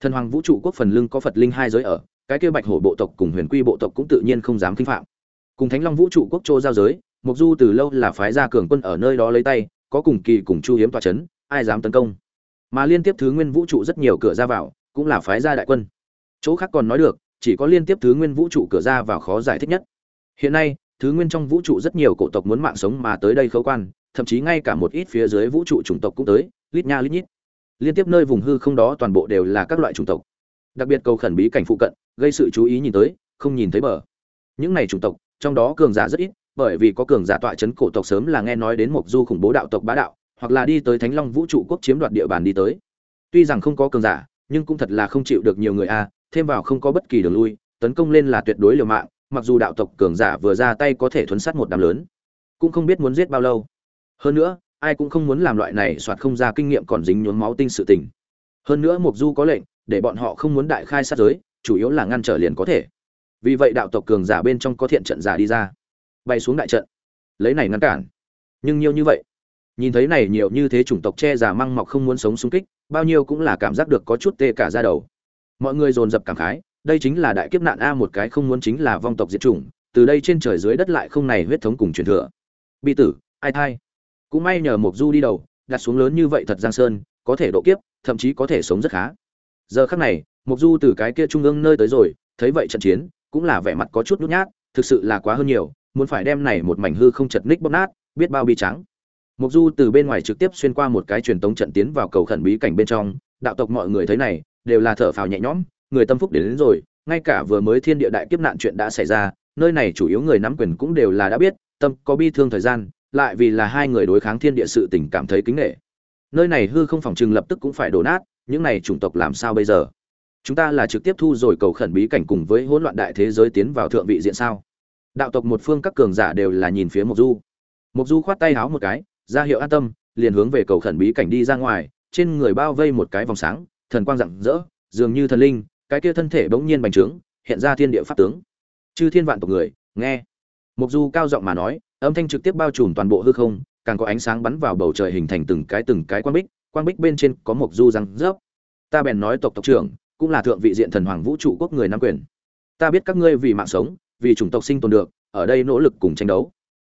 Thần hoàng vũ trụ quốc phần lưng có phật linh hai giới ở, cái kia bạch hổ bộ tộc cùng huyền quy bộ tộc cũng tự nhiên không dám kinh phạm. Cùng thánh long vũ trụ quốc châu giao giới mục du từ lâu là phái gia cường quân ở nơi đó lấy tay, có cùng kỳ cùng chu hiếm tòa chấn, ai dám tấn công. Mà liên tiếp thứ nguyên vũ trụ rất nhiều cửa ra vào, cũng là phái gia đại quân. Chỗ khác còn nói được, chỉ có liên tiếp thứ nguyên vũ trụ cửa ra vào khó giải thích nhất. Hiện nay, thứ nguyên trong vũ trụ rất nhiều cổ tộc muốn mạng sống mà tới đây khấu quan thậm chí ngay cả một ít phía dưới vũ trụ chủng tộc cũng tới, lít nha lít nhít. Liên tiếp nơi vùng hư không đó toàn bộ đều là các loại chủng tộc. Đặc biệt cầu khẩn bí cảnh phụ cận, gây sự chú ý nhìn tới, không nhìn thấy bờ. Những này chủng tộc, trong đó cường giả rất ít, bởi vì có cường giả tọa chấn cổ tộc sớm là nghe nói đến một du khủng bố đạo tộc bá đạo, hoặc là đi tới thánh long vũ trụ quốc chiếm đoạt địa bàn đi tới. Tuy rằng không có cường giả, nhưng cũng thật là không chịu được nhiều người a, thêm vào không có bất kỳ đường lui, tấn công lên là tuyệt đối liều mạng, mặc dù đạo tộc cường giả vừa ra tay có thể thuấn sát một đám lớn, cũng không biết muốn giết bao lâu hơn nữa, ai cũng không muốn làm loại này soạt không ra kinh nghiệm còn dính nhuốm máu tinh sự tình. Hơn nữa mục du có lệnh, để bọn họ không muốn đại khai sát giới, chủ yếu là ngăn trở liền có thể. Vì vậy đạo tộc cường giả bên trong có thiện trận giả đi ra. Bay xuống đại trận. Lấy này ngăn cản. Nhưng nhiều như vậy, nhìn thấy này nhiều như thế chủng tộc che giả măng mọc không muốn sống xung kích, bao nhiêu cũng là cảm giác được có chút tê cả ra đầu. Mọi người dồn dập cảm khái, đây chính là đại kiếp nạn a một cái không muốn chính là vong tộc diệt chủng, từ đây trên trời dưới đất lại không này huyết thống cùng truyền thừa. Bi tử, ai thai? Cũng may nhờ mộc du đi đầu đặt xuống lớn như vậy thật giang sơn có thể độ kiếp thậm chí có thể sống rất khá. Giờ khắc này mộc du từ cái kia trung ương nơi tới rồi thấy vậy trận chiến cũng là vẻ mặt có chút nhút nhát thực sự là quá hơn nhiều muốn phải đem này một mảnh hư không chật ních bóp nát biết bao bi trắng mộc du từ bên ngoài trực tiếp xuyên qua một cái truyền tống trận tiến vào cầu khẩn bí cảnh bên trong đạo tộc mọi người thấy này đều là thở phào nhẹ nhõm người tâm phúc đến, đến rồi ngay cả vừa mới thiên địa đại kiếp nạn chuyện đã xảy ra nơi này chủ yếu người nắm quyền cũng đều là đã biết tâm có bi thương thời gian lại vì là hai người đối kháng thiên địa sự tình cảm thấy kính nể. Nơi này hư không phòng trừng lập tức cũng phải đổ nát, những này chủng tộc làm sao bây giờ? Chúng ta là trực tiếp thu rồi cầu khẩn bí cảnh cùng với hỗn loạn đại thế giới tiến vào thượng vị diện sao? Đạo tộc một phương các cường giả đều là nhìn phía mộc du. Mộc du khoát tay háo một cái, ra hiệu an tâm, liền hướng về cầu khẩn bí cảnh đi ra ngoài, trên người bao vây một cái vòng sáng, thần quang rạng rỡ, dường như thần linh, cái kia thân thể bỗng nhiên bành trướng, hiện ra thiên địa pháp tướng. Chư thiên vạn tộc người, nghe. Mộc du cao giọng mà nói âm thanh trực tiếp bao trùm toàn bộ hư không, càng có ánh sáng bắn vào bầu trời hình thành từng cái từng cái quang bích quang bích bên trên có một du răng rớp. Ta bèn nói tộc tộc trưởng, cũng là thượng vị diện thần hoàng vũ trụ quốc người nam quyền. Ta biết các ngươi vì mạng sống, vì chủng tộc sinh tồn được, ở đây nỗ lực cùng tranh đấu.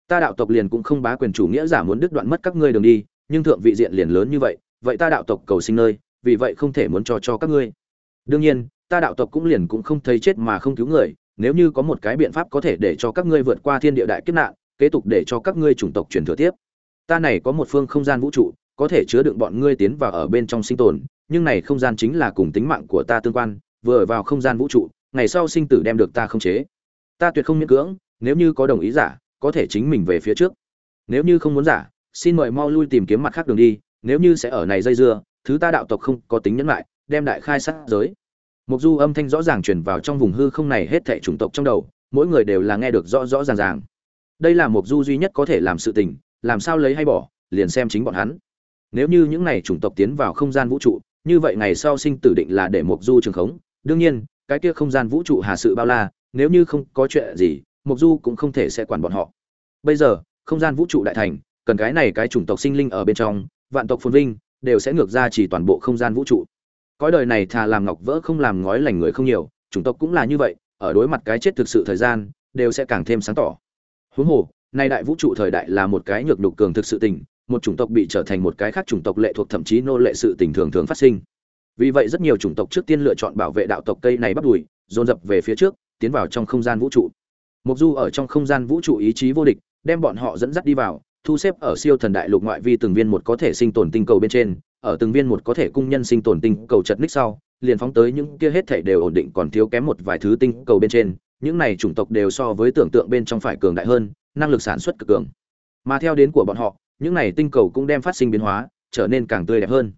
Ta đạo tộc liền cũng không bá quyền chủ nghĩa giả muốn đứt đoạn mất các ngươi đường đi, nhưng thượng vị diện liền lớn như vậy vậy ta đạo tộc cầu sinh nơi, vì vậy không thể muốn cho cho các ngươi. Đương nhiên, ta đạo tộc cũng liền cũng không thấy chết mà không cứu người, nếu như có một cái biện pháp có thể để cho các ngươi vượt qua thiên địa đại kiếp nạn kế tục để cho các ngươi chủng tộc truyền thừa tiếp. Ta này có một phương không gian vũ trụ có thể chứa đựng bọn ngươi tiến vào ở bên trong sinh tồn nhưng này không gian chính là cùng tính mạng của ta tương quan vừa vào không gian vũ trụ ngày sau sinh tử đem được ta không chế. Ta tuyệt không miễn cưỡng nếu như có đồng ý giả có thể chính mình về phía trước. Nếu như không muốn giả xin mời mau lui tìm kiếm mặt khác đường đi nếu như sẽ ở này dây dưa thứ ta đạo tộc không có tính nhẫn lại đem đại khai sát giới. Mục Du âm thanh rõ ràng truyền vào trong vùng hư không này hết thảy chủng tộc trong đầu, mỗi người đều là nghe được rõ rõ ràng ràng. Đây là Mục Du duy nhất có thể làm sự tình, làm sao lấy hay bỏ, liền xem chính bọn hắn. Nếu như những này chủng tộc tiến vào không gian vũ trụ, như vậy ngày sau sinh tử định là để Mục Du trường khống. Đương nhiên, cái kia không gian vũ trụ hà sự bao la, nếu như không có chuyện gì, mục du cũng không thể sẽ quản bọn họ bây giờ không gian vũ trụ đại thành cần cái này cái chủng tộc sinh linh ở bên trong vạn tộc phồn vinh đều sẽ ngược ra chỉ toàn bộ không gian vũ trụ cõi đời này thà làm ngọc vỡ không làm ngói lành người không nhiều chủng tộc cũng là như vậy ở đối mặt cái chết thực sự thời gian đều sẽ càng thêm sáng tỏ huống hồ, nay đại vũ trụ thời đại là một cái nhược nhục cường thực sự tình, một chủng tộc bị trở thành một cái khác chủng tộc lệ thuộc thậm chí nô lệ sự tình thường thường phát sinh. Vì vậy rất nhiều chủng tộc trước tiên lựa chọn bảo vệ đạo tộc cây này bắt đùi, dồn dập về phía trước, tiến vào trong không gian vũ trụ. Mục du ở trong không gian vũ trụ ý chí vô địch, đem bọn họ dẫn dắt đi vào, thu xếp ở siêu thần đại lục ngoại vi từng viên một có thể sinh tồn tinh cầu bên trên, ở từng viên một có thể cung nhân sinh tồn tinh cầu chật ních sau, liền phóng tới những kia hết thể đều ổn định còn thiếu kém một vài thứ tinh cầu bên trên những này chủng tộc đều so với tưởng tượng bên trong phải cường đại hơn, năng lực sản xuất cực cường. Mà theo đến của bọn họ, những này tinh cầu cũng đem phát sinh biến hóa, trở nên càng tươi đẹp hơn.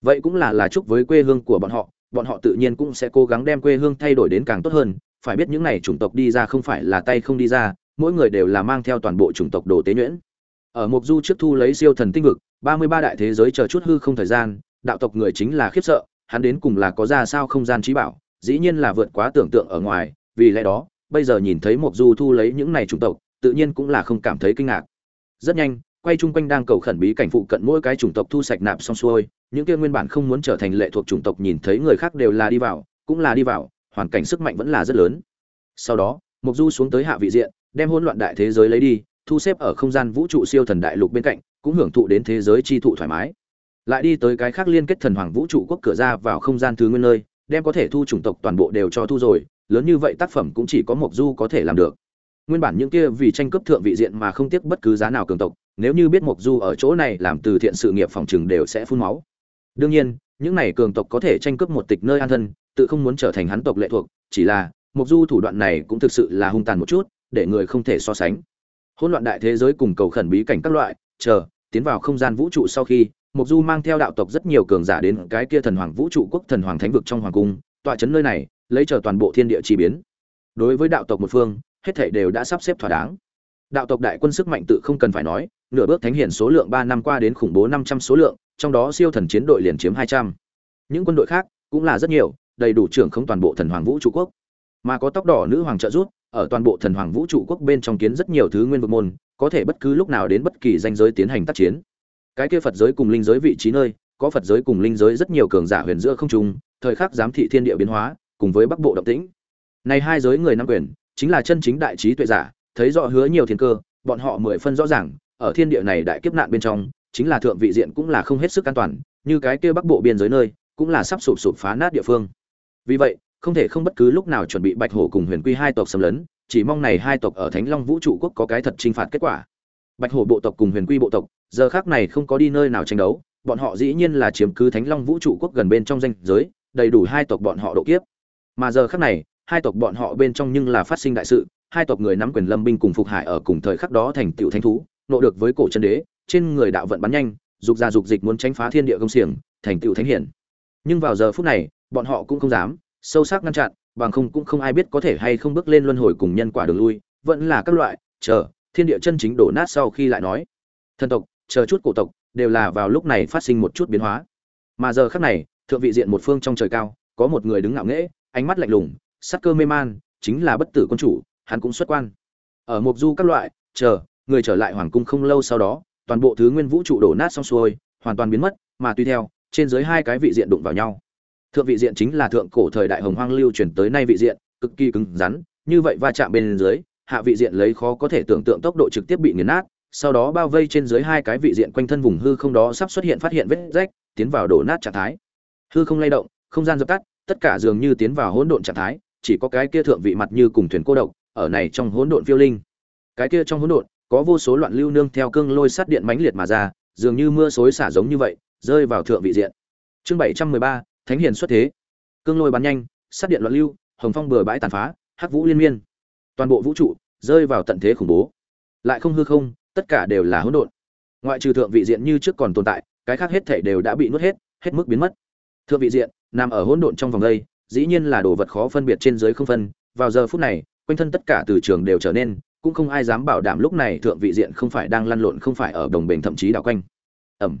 Vậy cũng là là chúc với quê hương của bọn họ bọn họ tự nhiên cũng sẽ cố gắng đem quê hương thay đổi đến càng tốt hơn. Phải biết những này chủng tộc đi ra không phải là tay không đi ra, mỗi người đều là mang theo toàn bộ chủng tộc đồ tế nhuyễn. Ở Mộc du trước thu lấy siêu thần tinh vực, ba mươi ba đại thế giới chờ chút hư không thời gian, đạo tộc người chính là khiếp sợ, hắn đến cùng là có ra sao không gian trí bảo, dĩ nhiên là vượt quá tưởng tượng ở ngoài vì lẽ đó, bây giờ nhìn thấy một du thu lấy những này chủng tộc, tự nhiên cũng là không cảm thấy kinh ngạc. Rất nhanh, quay chung quanh đang cầu khẩn bí cảnh phụ cận mỗi cái chủng tộc thu sạch nạp xong xuôi, những kia nguyên bản không muốn trở thành lệ thuộc chủng tộc nhìn thấy người khác đều là đi vào, cũng là đi vào, hoàn cảnh sức mạnh vẫn là rất lớn. Sau đó mục du xuống tới hạ vị diện, đem hỗn loạn đại thế giới lấy đi, thu xếp ở không gian vũ trụ siêu thần đại lục bên cạnh, cũng hưởng thụ đến thế giới chi thụ thoải mái. Lại đi tới cái khác liên kết thần hoàng vũ trụ quốc cửa ra vào không gian thứ nguyên nơi, đem có thể thu chủng tộc toàn bộ đều cho thu rồi lớn như vậy tác phẩm cũng chỉ có mộc du có thể làm được. Nguyên bản những kia vì tranh cướp thượng vị diện mà không tiếc bất cứ giá nào cường tộc, nếu như biết mộc du ở chỗ này làm từ thiện sự nghiệp phòng trường đều sẽ phun máu. Đương nhiên, những này cường tộc có thể tranh cướp một tịch nơi an thân, tự không muốn trở thành hắn tộc lệ thuộc, chỉ là mộc du thủ đoạn này cũng thực sự là hung tàn một chút, để người không thể so sánh. Hỗn loạn đại thế giới cùng cầu khẩn bí cảnh các loại, chờ, tiến vào không gian vũ trụ sau khi, mộc du mang theo đạo tộc rất nhiều cường giả đến cái kia thần hoàng vũ trụ quốc thần hoàng thánh vực trong hoàng cung, tọa chấn nơi này lấy chờ toàn bộ thiên địa chi biến. Đối với đạo tộc một phương, hết thảy đều đã sắp xếp thỏa đáng. Đạo tộc đại quân sức mạnh tự không cần phải nói, nửa bước thánh hiển số lượng ba năm qua đến khủng bố năm trăm số lượng, trong đó siêu thần chiến đội liền chiếm hai trăm. Những quân đội khác cũng là rất nhiều, đầy đủ trưởng không toàn bộ thần hoàng vũ trụ quốc. Mà có tóc đỏ nữ hoàng trợ giúp, ở toàn bộ thần hoàng vũ trụ quốc bên trong kiến rất nhiều thứ nguyên vực môn, có thể bất cứ lúc nào đến bất kỳ danh giới tiến hành tác chiến. Cái kia phật giới cùng linh giới vị trí nơi, có phật giới cùng linh giới rất nhiều cường giả huyền giữa không trung, thời khắc giám thị thiên địa biến hóa cùng với bắc bộ động tĩnh. Này hai giới người nam quyền, chính là chân chính đại trí tuệ giả, thấy rõ hứa nhiều thiên cơ, bọn họ mười phân rõ ràng, ở thiên địa này đại kiếp nạn bên trong, chính là thượng vị diện cũng là không hết sức an toàn, như cái kia bắc bộ biên giới nơi, cũng là sắp sụp sụp phá nát địa phương. Vì vậy, không thể không bất cứ lúc nào chuẩn bị bạch hổ cùng huyền quy hai tộc xâm lấn, chỉ mong này hai tộc ở thánh long vũ trụ quốc có cái thật chinh phạt kết quả. Bạch hổ bộ tộc cùng huyền quy bộ tộc, giờ khác này không có đi nơi nào tranh đấu, bọn họ dĩ nhiên là chiếm cứ thánh long vũ trụ quốc gần bên trong danh giới, đầy đủ hai tộc bọn họ độ kiếp mà giờ khác này, hai tộc bọn họ bên trong nhưng là phát sinh đại sự, hai tộc người nắm quyền lâm binh cùng phục hải ở cùng thời khắc đó thành tựu thánh thú, nộ được với cổ chân đế, trên người đạo vận bắn nhanh, dục ra dục dịch muốn tránh phá thiên địa công xiềng, thành tựu thánh hiển. Nhưng vào giờ phút này, bọn họ cũng không dám, sâu sắc ngăn chặn, bằng không cũng không ai biết có thể hay không bước lên luân hồi cùng nhân quả đường lui, vẫn là các loại, chờ, thiên địa chân chính đổ nát sau khi lại nói. Thần tộc, chờ chút cổ tộc, đều là vào lúc này phát sinh một chút biến hóa. Mà giờ khắc này, thượng vị diện một phương trong trời cao, có một người đứng ngạo nghễ ánh mắt lạnh lùng, sắc cơ mê man, chính là bất tử quân chủ, hắn cũng xuất quan. Ở mục du các loại, chờ, người trở lại hoàng cung không lâu sau đó, toàn bộ thứ nguyên vũ trụ đổ nát xong xuôi, hoàn toàn biến mất, mà tuy theo, trên dưới hai cái vị diện đụng vào nhau. Thượng vị diện chính là thượng cổ thời đại hồng hoang lưu truyền tới nay vị diện, cực kỳ cứng rắn, như vậy va chạm bên dưới, hạ vị diện lấy khó có thể tưởng tượng tốc độ trực tiếp bị nghiền nát, sau đó bao vây trên dưới hai cái vị diện quanh thân vùng hư không đó sắp xuất hiện phát hiện vết rách, tiến vào đổ nát trạng thái. Hư không lay động, không gian dập tắt tất cả dường như tiến vào hỗn độn trạng thái, chỉ có cái kia thượng vị mặt như cùng thuyền cô độc, ở này trong hỗn độn phiêu linh. Cái kia trong hỗn độn, có vô số loạn lưu nương theo cương lôi sát điện mãnh liệt mà ra, dường như mưa xối xả giống như vậy, rơi vào thượng vị diện. Chương bảy trăm mười ba, thánh hiền xuất thế. Cương lôi bắn nhanh, sát điện loạn lưu, hồng phong bừa bãi tàn phá, hắc vũ liên miên. Toàn bộ vũ trụ, rơi vào tận thế khủng bố. Lại không hư không, tất cả đều là hỗn độn. Ngoại trừ thượng vị diện như trước còn tồn tại, cái khác hết thể đều đã bị nuốt hết hết mức biến mất. Thượng vị diện nằm ở hỗn độn trong vòng đây dĩ nhiên là đồ vật khó phân biệt trên dưới không phân vào giờ phút này quanh thân tất cả từ trường đều trở nên cũng không ai dám bảo đảm lúc này thượng vị diện không phải đang lăn lộn không phải ở đồng bền thậm chí đảo quanh. Ầm,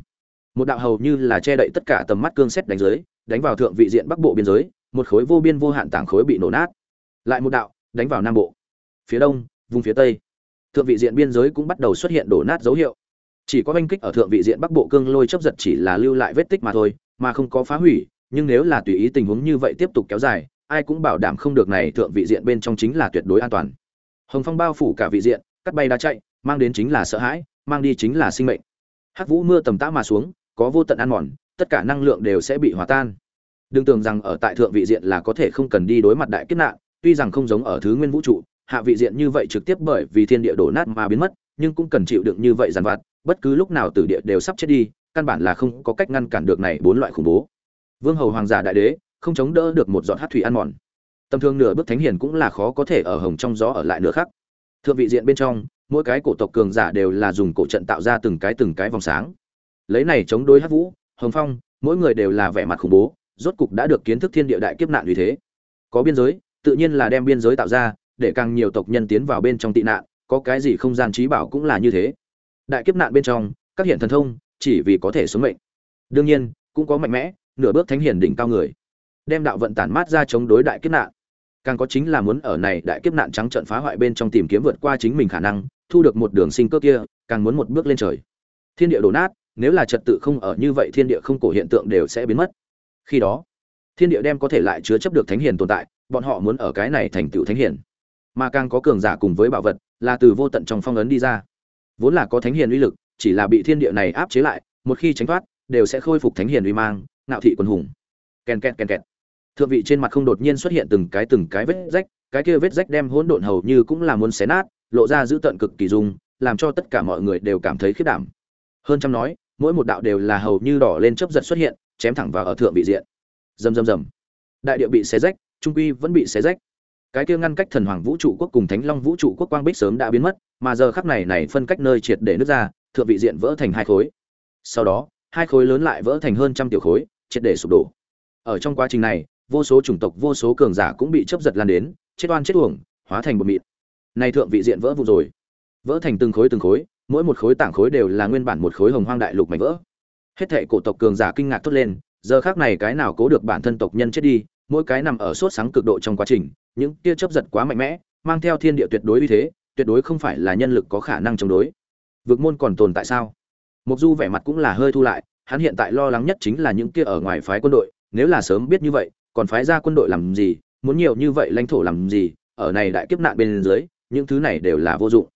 một đạo hầu như là che đậy tất cả tầm mắt cương xét đánh dưới đánh vào thượng vị diện bắc bộ biên giới một khối vô biên vô hạn tảng khối bị nổ nát. Lại một đạo đánh vào nam bộ. Phía đông vùng phía tây. Thượng vị diện biên giới cũng bắt đầu xuất hiện đổ nát dấu hiệu. Chỉ có oanh kích ở thượng vị diện bắc bộ cương lôi chớp giật chỉ là lưu lại vết tích mà thôi mà không có phá hủy nhưng nếu là tùy ý tình huống như vậy tiếp tục kéo dài, ai cũng bảo đảm không được này thượng vị diện bên trong chính là tuyệt đối an toàn. Hồng phong bao phủ cả vị diện, cắt bay đá chạy, mang đến chính là sợ hãi, mang đi chính là sinh mệnh. Hắc vũ mưa tầm tã mà xuống, có vô tận ăn mòn, tất cả năng lượng đều sẽ bị hòa tan. Đừng tưởng rằng ở tại thượng vị diện là có thể không cần đi đối mặt đại kiếp nạn, tuy rằng không giống ở thứ nguyên vũ trụ, hạ vị diện như vậy trực tiếp bởi vì thiên địa đổ nát mà biến mất, nhưng cũng cần chịu đựng như vậy dằn vặt, bất cứ lúc nào tử địa đều sắp chết đi, căn bản là không có cách ngăn cản được này bốn loại khủng bố vương hầu hoàng giả đại đế, không chống đỡ được một giọt hát thủy ăn mòn. Tầm thường nửa bước thánh hiền cũng là khó có thể ở hồng trong gió ở lại nửa khắc. Thượng vị diện bên trong, mỗi cái cổ tộc cường giả đều là dùng cổ trận tạo ra từng cái từng cái vòng sáng. Lấy này chống đối hát vũ, hồng phong, mỗi người đều là vẻ mặt khủng bố, rốt cục đã được kiến thức thiên địa đại kiếp nạn vì thế. Có biên giới, tự nhiên là đem biên giới tạo ra, để càng nhiều tộc nhân tiến vào bên trong tị nạn, có cái gì không gian trí bảo cũng là như thế. Đại kiếp nạn bên trong, các hiện thần thông, chỉ vì có thể sống mệnh. Đương nhiên, cũng có mạnh mẽ nửa bước thánh hiền đỉnh cao người, đem đạo vận tản mát ra chống đối đại kiếp nạn. Càng có chính là muốn ở này đại kiếp nạn trắng trận phá hoại bên trong tìm kiếm vượt qua chính mình khả năng, thu được một đường sinh cơ kia, càng muốn một bước lên trời. Thiên địa đổ nát, nếu là trật tự không ở như vậy thiên địa không cổ hiện tượng đều sẽ biến mất. Khi đó, thiên địa đem có thể lại chứa chấp được thánh hiền tồn tại, bọn họ muốn ở cái này thành tựu thánh hiền. Mà càng có cường giả cùng với bảo vật, là từ vô tận trong phong ấn đi ra. Vốn là có thánh hiền uy lực, chỉ là bị thiên địa này áp chế lại, một khi tránh thoát, đều sẽ khôi phục thánh hiền uy mang nạo thị quần hùng. Kèn kẹt kèn kẹt. Thượng vị trên mặt không đột nhiên xuất hiện từng cái từng cái vết rách. Cái kia vết rách đem hỗn độn hầu như cũng là muốn xé nát, lộ ra dữ tận cực kỳ dung làm cho tất cả mọi người đều cảm thấy khiết đảm. Hơn trăm nói, mỗi một đạo đều là hầu như đỏ lên chớp giật xuất hiện, chém thẳng vào ở thượng vị diện. Rầm rầm rầm. Đại địa bị xé rách, trung quy vẫn bị xé rách. Cái kia ngăn cách thần hoàng vũ trụ quốc cùng thánh long vũ trụ quốc quang bích sớm đã biến mất, mà giờ khắc này này phân cách nơi triệt để nứt ra, thượng vị diện vỡ thành hai khối. Sau đó, hai khối lớn lại vỡ thành hơn trăm tiểu khối triệt để sụp đổ. Ở trong quá trình này, vô số chủng tộc, vô số cường giả cũng bị chớp giật lan đến, chết oan chết uổng, hóa thành bột mịn. Này thượng vị diện vỡ vụn rồi. Vỡ thành từng khối từng khối, mỗi một khối tảng khối đều là nguyên bản một khối hồng hoang đại lục mảnh vỡ. Hết thệ cổ tộc cường giả kinh ngạc thốt lên, giờ khác này cái nào cố được bản thân tộc nhân chết đi, mỗi cái nằm ở sốt sáng cực độ trong quá trình, những tia chớp giật quá mạnh mẽ, mang theo thiên địa tuyệt đối uy thế, tuyệt đối không phải là nhân lực có khả năng chống đối. Vực môn còn tồn tại sao? Mục du vẻ mặt cũng là hơi thu lại hắn hiện tại lo lắng nhất chính là những kia ở ngoài phái quân đội, nếu là sớm biết như vậy, còn phái ra quân đội làm gì, muốn nhiều như vậy lãnh thổ làm gì, ở này đại kiếp nạn bên dưới, những thứ này đều là vô dụng.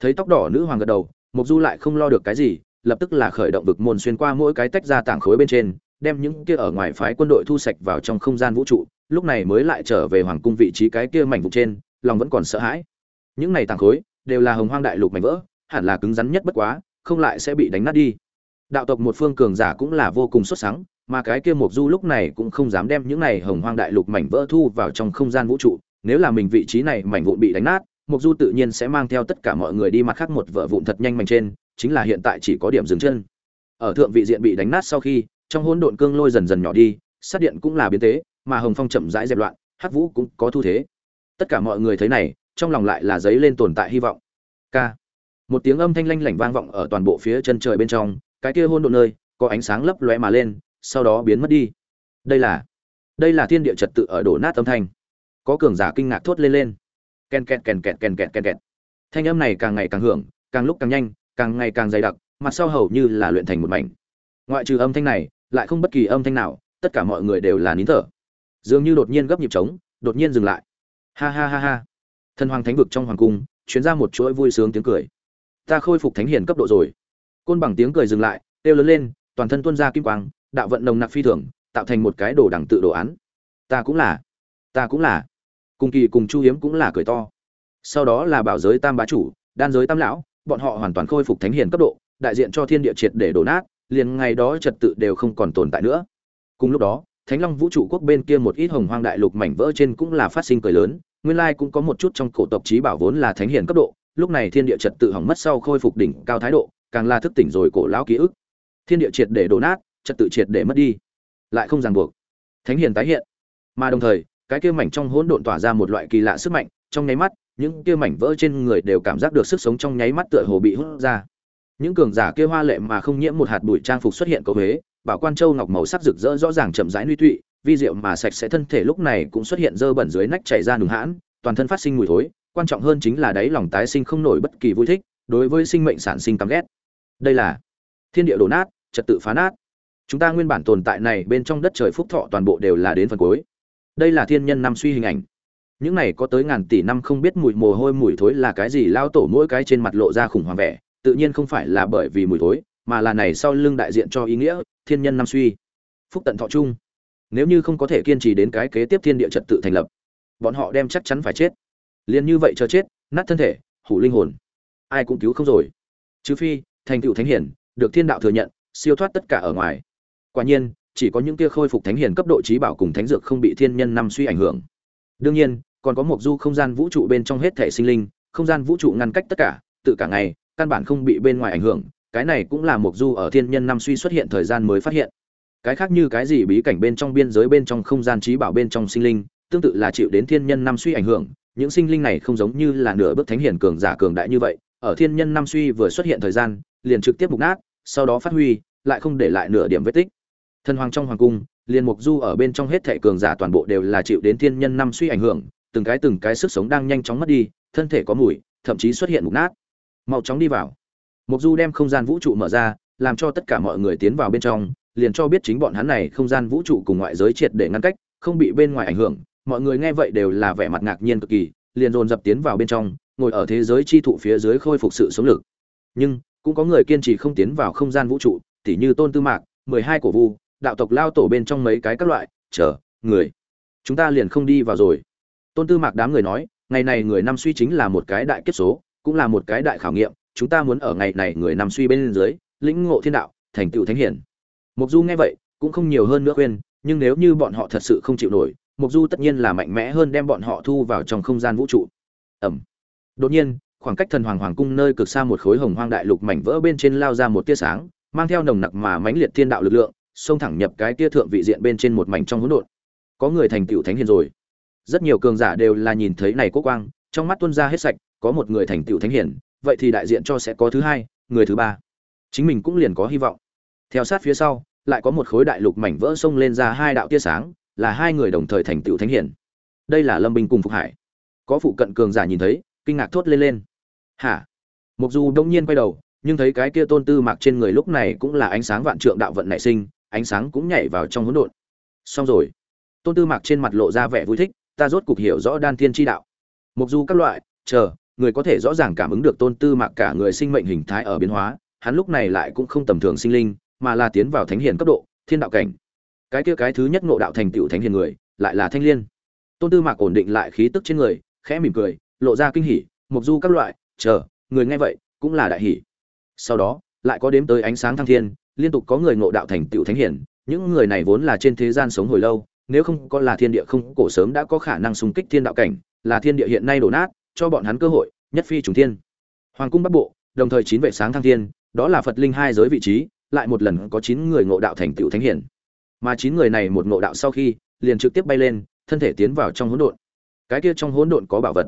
Thấy tóc đỏ nữ hoàng gật đầu mục du lại không lo được cái gì, lập tức là khởi động vực môn xuyên qua mỗi cái tách ra tảng khối bên trên, đem những kia ở ngoài phái quân đội thu sạch vào trong không gian vũ trụ, lúc này mới lại trở về hoàng cung vị trí cái kia mảnh vụn trên, lòng vẫn còn sợ hãi. Những này tảng khối đều là hồng hoang đại lục mảnh vỡ, hẳn là cứng rắn nhất bất quá, không lại sẽ bị đánh nát đi đạo tộc một phương cường giả cũng là vô cùng xuất sắc, mà cái kia mục du lúc này cũng không dám đem những này hồng hoang đại lục mảnh vỡ thu vào trong không gian vũ trụ. Nếu là mình vị trí này mảnh vụn bị đánh nát mục du tự nhiên sẽ mang theo tất cả mọi người đi mặt khác một vợ vụn thật nhanh mảnh trên, chính là hiện tại chỉ có điểm dừng chân. Ở thượng vị diện bị đánh nát sau khi, trong hỗn độn cương lôi dần dần nhỏ đi, sát điện cũng là biến thế, mà hồng phong chậm rãi dẹp loạn, hắc vũ cũng có thu thế. Tất cả mọi người thấy này, trong lòng lại là giấy lên tồn tại hy vọng. K một tiếng âm thanh lanh lảnh vang vọng ở toàn bộ phía chân trời bên trong cái kia hôn độn nơi, có ánh sáng lấp lóe mà lên, sau đó biến mất đi. Đây là đây là thiên địa trật tự ở đổ nát âm thanh. Có cường giả kinh ngạc thốt lên lên. Ken kẹt ken kẹt ken kẹt ken kẹt. Thanh âm này càng ngày càng hưởng, càng lúc càng nhanh, càng ngày càng dày đặc, mặt sau hầu như là luyện thành một mảnh. Ngoại trừ âm thanh này, lại không bất kỳ âm thanh nào, tất cả mọi người đều là nín thở. Dường như đột nhiên gấp nhịp trống, đột nhiên dừng lại. Ha ha ha ha. Thần hoàng thánh vực trong hoàng cung chuyến ra một chuỗi vui sướng tiếng cười. Ta khôi phục thánh hiền cấp độ rồi côn bằng tiếng cười dừng lại, kêu lớn lên, toàn thân tuôn ra kim quang, đạo vận nồng nặc phi thường, tạo thành một cái đồ đẳng tự đồ án. Ta cũng là, ta cũng là. Cùng kỳ cùng chu hiếm cũng là cười to. Sau đó là bảo giới tam bá chủ, đan giới tam lão, bọn họ hoàn toàn khôi phục thánh hiền cấp độ, đại diện cho thiên địa triệt để đổ nát, liền ngày đó trật tự đều không còn tồn tại nữa. Cùng lúc đó, thánh long vũ trụ quốc bên kia một ít hồng hoang đại lục mảnh vỡ trên cũng là phát sinh cười lớn, nguyên lai cũng có một chút trong cổ tộc trí bảo vốn là thánh hiền cấp độ, lúc này thiên địa trật tự hỏng mất sau khôi phục đỉnh cao thái độ càng là thức tỉnh rồi cổ lão ký ức. Thiên địa triệt để đổ nát, trật tự triệt để mất đi. Lại không ràng buộc. Thánh hiền tái hiện. Mà đồng thời, cái kia mảnh trong hỗn độn tỏa ra một loại kỳ lạ sức mạnh, trong nháy mắt, những kia mảnh vỡ trên người đều cảm giác được sức sống trong nháy mắt tựa hồ bị hút ra. Những cường giả kia hoa lệ mà không nhiễm một hạt bụi trang phục xuất hiện cầu huế, bảo quan châu ngọc màu sắc rực rỡ rõ ràng chậm rãi nuy tụy, vi diệu mà sạch sẽ thân thể lúc này cũng xuất hiện dơ bẩn dưới nách chảy ra nùng hãn, toàn thân phát sinh mùi thối, quan trọng hơn chính là đáy lòng tái sinh không nổi bất kỳ vui thích, đối với sinh mệnh sản sinh căm ghét đây là thiên địa đổ nát, trật tự phá nát. Chúng ta nguyên bản tồn tại này bên trong đất trời phúc thọ toàn bộ đều là đến phần cuối. Đây là thiên nhân năm suy hình ảnh. Những này có tới ngàn tỷ năm không biết mùi mồ hôi mùi thối là cái gì, lao tổ mỗi cái trên mặt lộ ra khủng hoảng vẻ, tự nhiên không phải là bởi vì mùi thối, mà là này sau lưng đại diện cho ý nghĩa, thiên nhân năm suy. Phúc tận thọ chung. Nếu như không có thể kiên trì đến cái kế tiếp thiên địa trật tự thành lập, bọn họ đem chắc chắn phải chết. Liền như vậy chờ chết, nát thân thể, hủ linh hồn. Ai cũng cứu không rồi. Trừ phi thành tựu thánh hiển, được thiên đạo thừa nhận, siêu thoát tất cả ở ngoài. Quả nhiên, chỉ có những kia khôi phục thánh hiển cấp độ trí bảo cùng thánh dược không bị thiên nhân năm suy ảnh hưởng. Đương nhiên, còn có một du không gian vũ trụ bên trong hết thể sinh linh, không gian vũ trụ ngăn cách tất cả, tự cả ngày, căn bản không bị bên ngoài ảnh hưởng, cái này cũng là một du ở thiên nhân năm suy xuất hiện thời gian mới phát hiện. Cái khác như cái gì bí cảnh bên trong biên giới bên trong không gian trí bảo bên trong sinh linh, tương tự là chịu đến thiên nhân năm suy ảnh hưởng, những sinh linh này không giống như là nửa bước thánh hiển cường giả cường đại như vậy, ở thiên nhân năm suy vừa xuất hiện thời gian liền trực tiếp mục nát, sau đó phát huy, lại không để lại nửa điểm vết tích. Thần hoàng trong hoàng cung liền mục du ở bên trong hết thảy cường giả toàn bộ đều là chịu đến thiên nhân năm suy ảnh hưởng, từng cái từng cái sức sống đang nhanh chóng mất đi, thân thể có mùi, thậm chí xuất hiện mục nát. Mau chóng đi vào. Mục du đem không gian vũ trụ mở ra, làm cho tất cả mọi người tiến vào bên trong, liền cho biết chính bọn hắn này không gian vũ trụ cùng ngoại giới triệt để ngăn cách, không bị bên ngoài ảnh hưởng. Mọi người nghe vậy đều là vẻ mặt ngạc nhiên cực kỳ, liền dồn dập tiến vào bên trong, ngồi ở thế giới chi thụ phía dưới khôi phục sự sống lực. Nhưng cũng có người kiên trì không tiến vào không gian vũ trụ, tỉ như tôn tư mạc, mười hai cổ vu, đạo tộc lao tổ bên trong mấy cái các loại, chờ, người. Chúng ta liền không đi vào rồi. Tôn tư mạc đám người nói, ngày này người năm suy chính là một cái đại kết số, cũng là một cái đại khảo nghiệm, chúng ta muốn ở ngày này người năm suy bên dưới, lĩnh ngộ thiên đạo, thành tựu thánh hiển. Mục du nghe vậy, cũng không nhiều hơn nữa khuyên, nhưng nếu như bọn họ thật sự không chịu nổi mục du tất nhiên là mạnh mẽ hơn đem bọn họ thu vào trong không gian vũ trụ. Ẩm. Đột nhiên khoảng cách thần hoàng hoàng cung nơi cực xa một khối hồng hoang đại lục mảnh vỡ bên trên lao ra một tia sáng, mang theo nồng nặc mà mãnh liệt thiên đạo lực lượng, xông thẳng nhập cái tia thượng vị diện bên trên một mảnh trong hỗn độn. Có người thành tựu thánh hiền rồi. Rất nhiều cường giả đều là nhìn thấy này quốc quang, trong mắt tuôn ra hết sạch, có một người thành tựu thánh hiển vậy thì đại diện cho sẽ có thứ hai, người thứ ba. Chính mình cũng liền có hy vọng. Theo sát phía sau, lại có một khối đại lục mảnh vỡ xông lên ra hai đạo tia sáng, là hai người đồng thời thành tựu thánh hiển đây là lâm binh cùng phục hải. Có phụ cận cường giả nhìn thấy, kinh ngạc thốt lên lên hả? Mục du đông nhiên quay đầu, nhưng thấy cái kia tôn tư mạc trên người lúc này cũng là ánh sáng vạn trượng đạo vận nảy sinh, ánh sáng cũng nhảy vào trong hỗn độn. Xong rồi. Tôn tư mạc trên mặt lộ ra vẻ vui thích, ta rốt cục hiểu rõ đan thiên chi đạo. Mục du các loại, chờ, người có thể rõ ràng cảm ứng được tôn tư mạc cả người sinh mệnh hình thái ở biến hóa, hắn lúc này lại cũng không tầm thường sinh linh, mà là tiến vào thánh hiền cấp độ, thiên đạo cảnh. Cái kia cái thứ nhất ngộ đạo thành tựu thánh hiền người, lại là thanh liên. Tôn tư mạc ổn định lại khí tức trên người, khẽ mỉm cười, lộ ra kinh hỉ mục du các loại chờ, người nghe vậy, cũng là đại hỉ. Sau đó, lại có đếm tới ánh sáng thăng thiên, liên tục có người ngộ đạo thành tựu thánh hiển. Những người này vốn là trên thế gian sống hồi lâu, nếu không có là thiên địa không, cổ sớm đã có khả năng xung kích thiên đạo cảnh, là thiên địa hiện nay đổ nát, cho bọn hắn cơ hội, nhất phi trùng thiên. Hoàng cung bắc bộ, đồng thời chín vệ sáng thăng thiên, đó là phật linh hai giới vị trí, lại một lần có chín người ngộ đạo thành tựu thánh hiển. Mà chín người này một ngộ đạo sau khi, liền trực tiếp bay lên, thân thể tiến vào trong hỗn độn. Cái kia trong hỗn độn có bảo vật.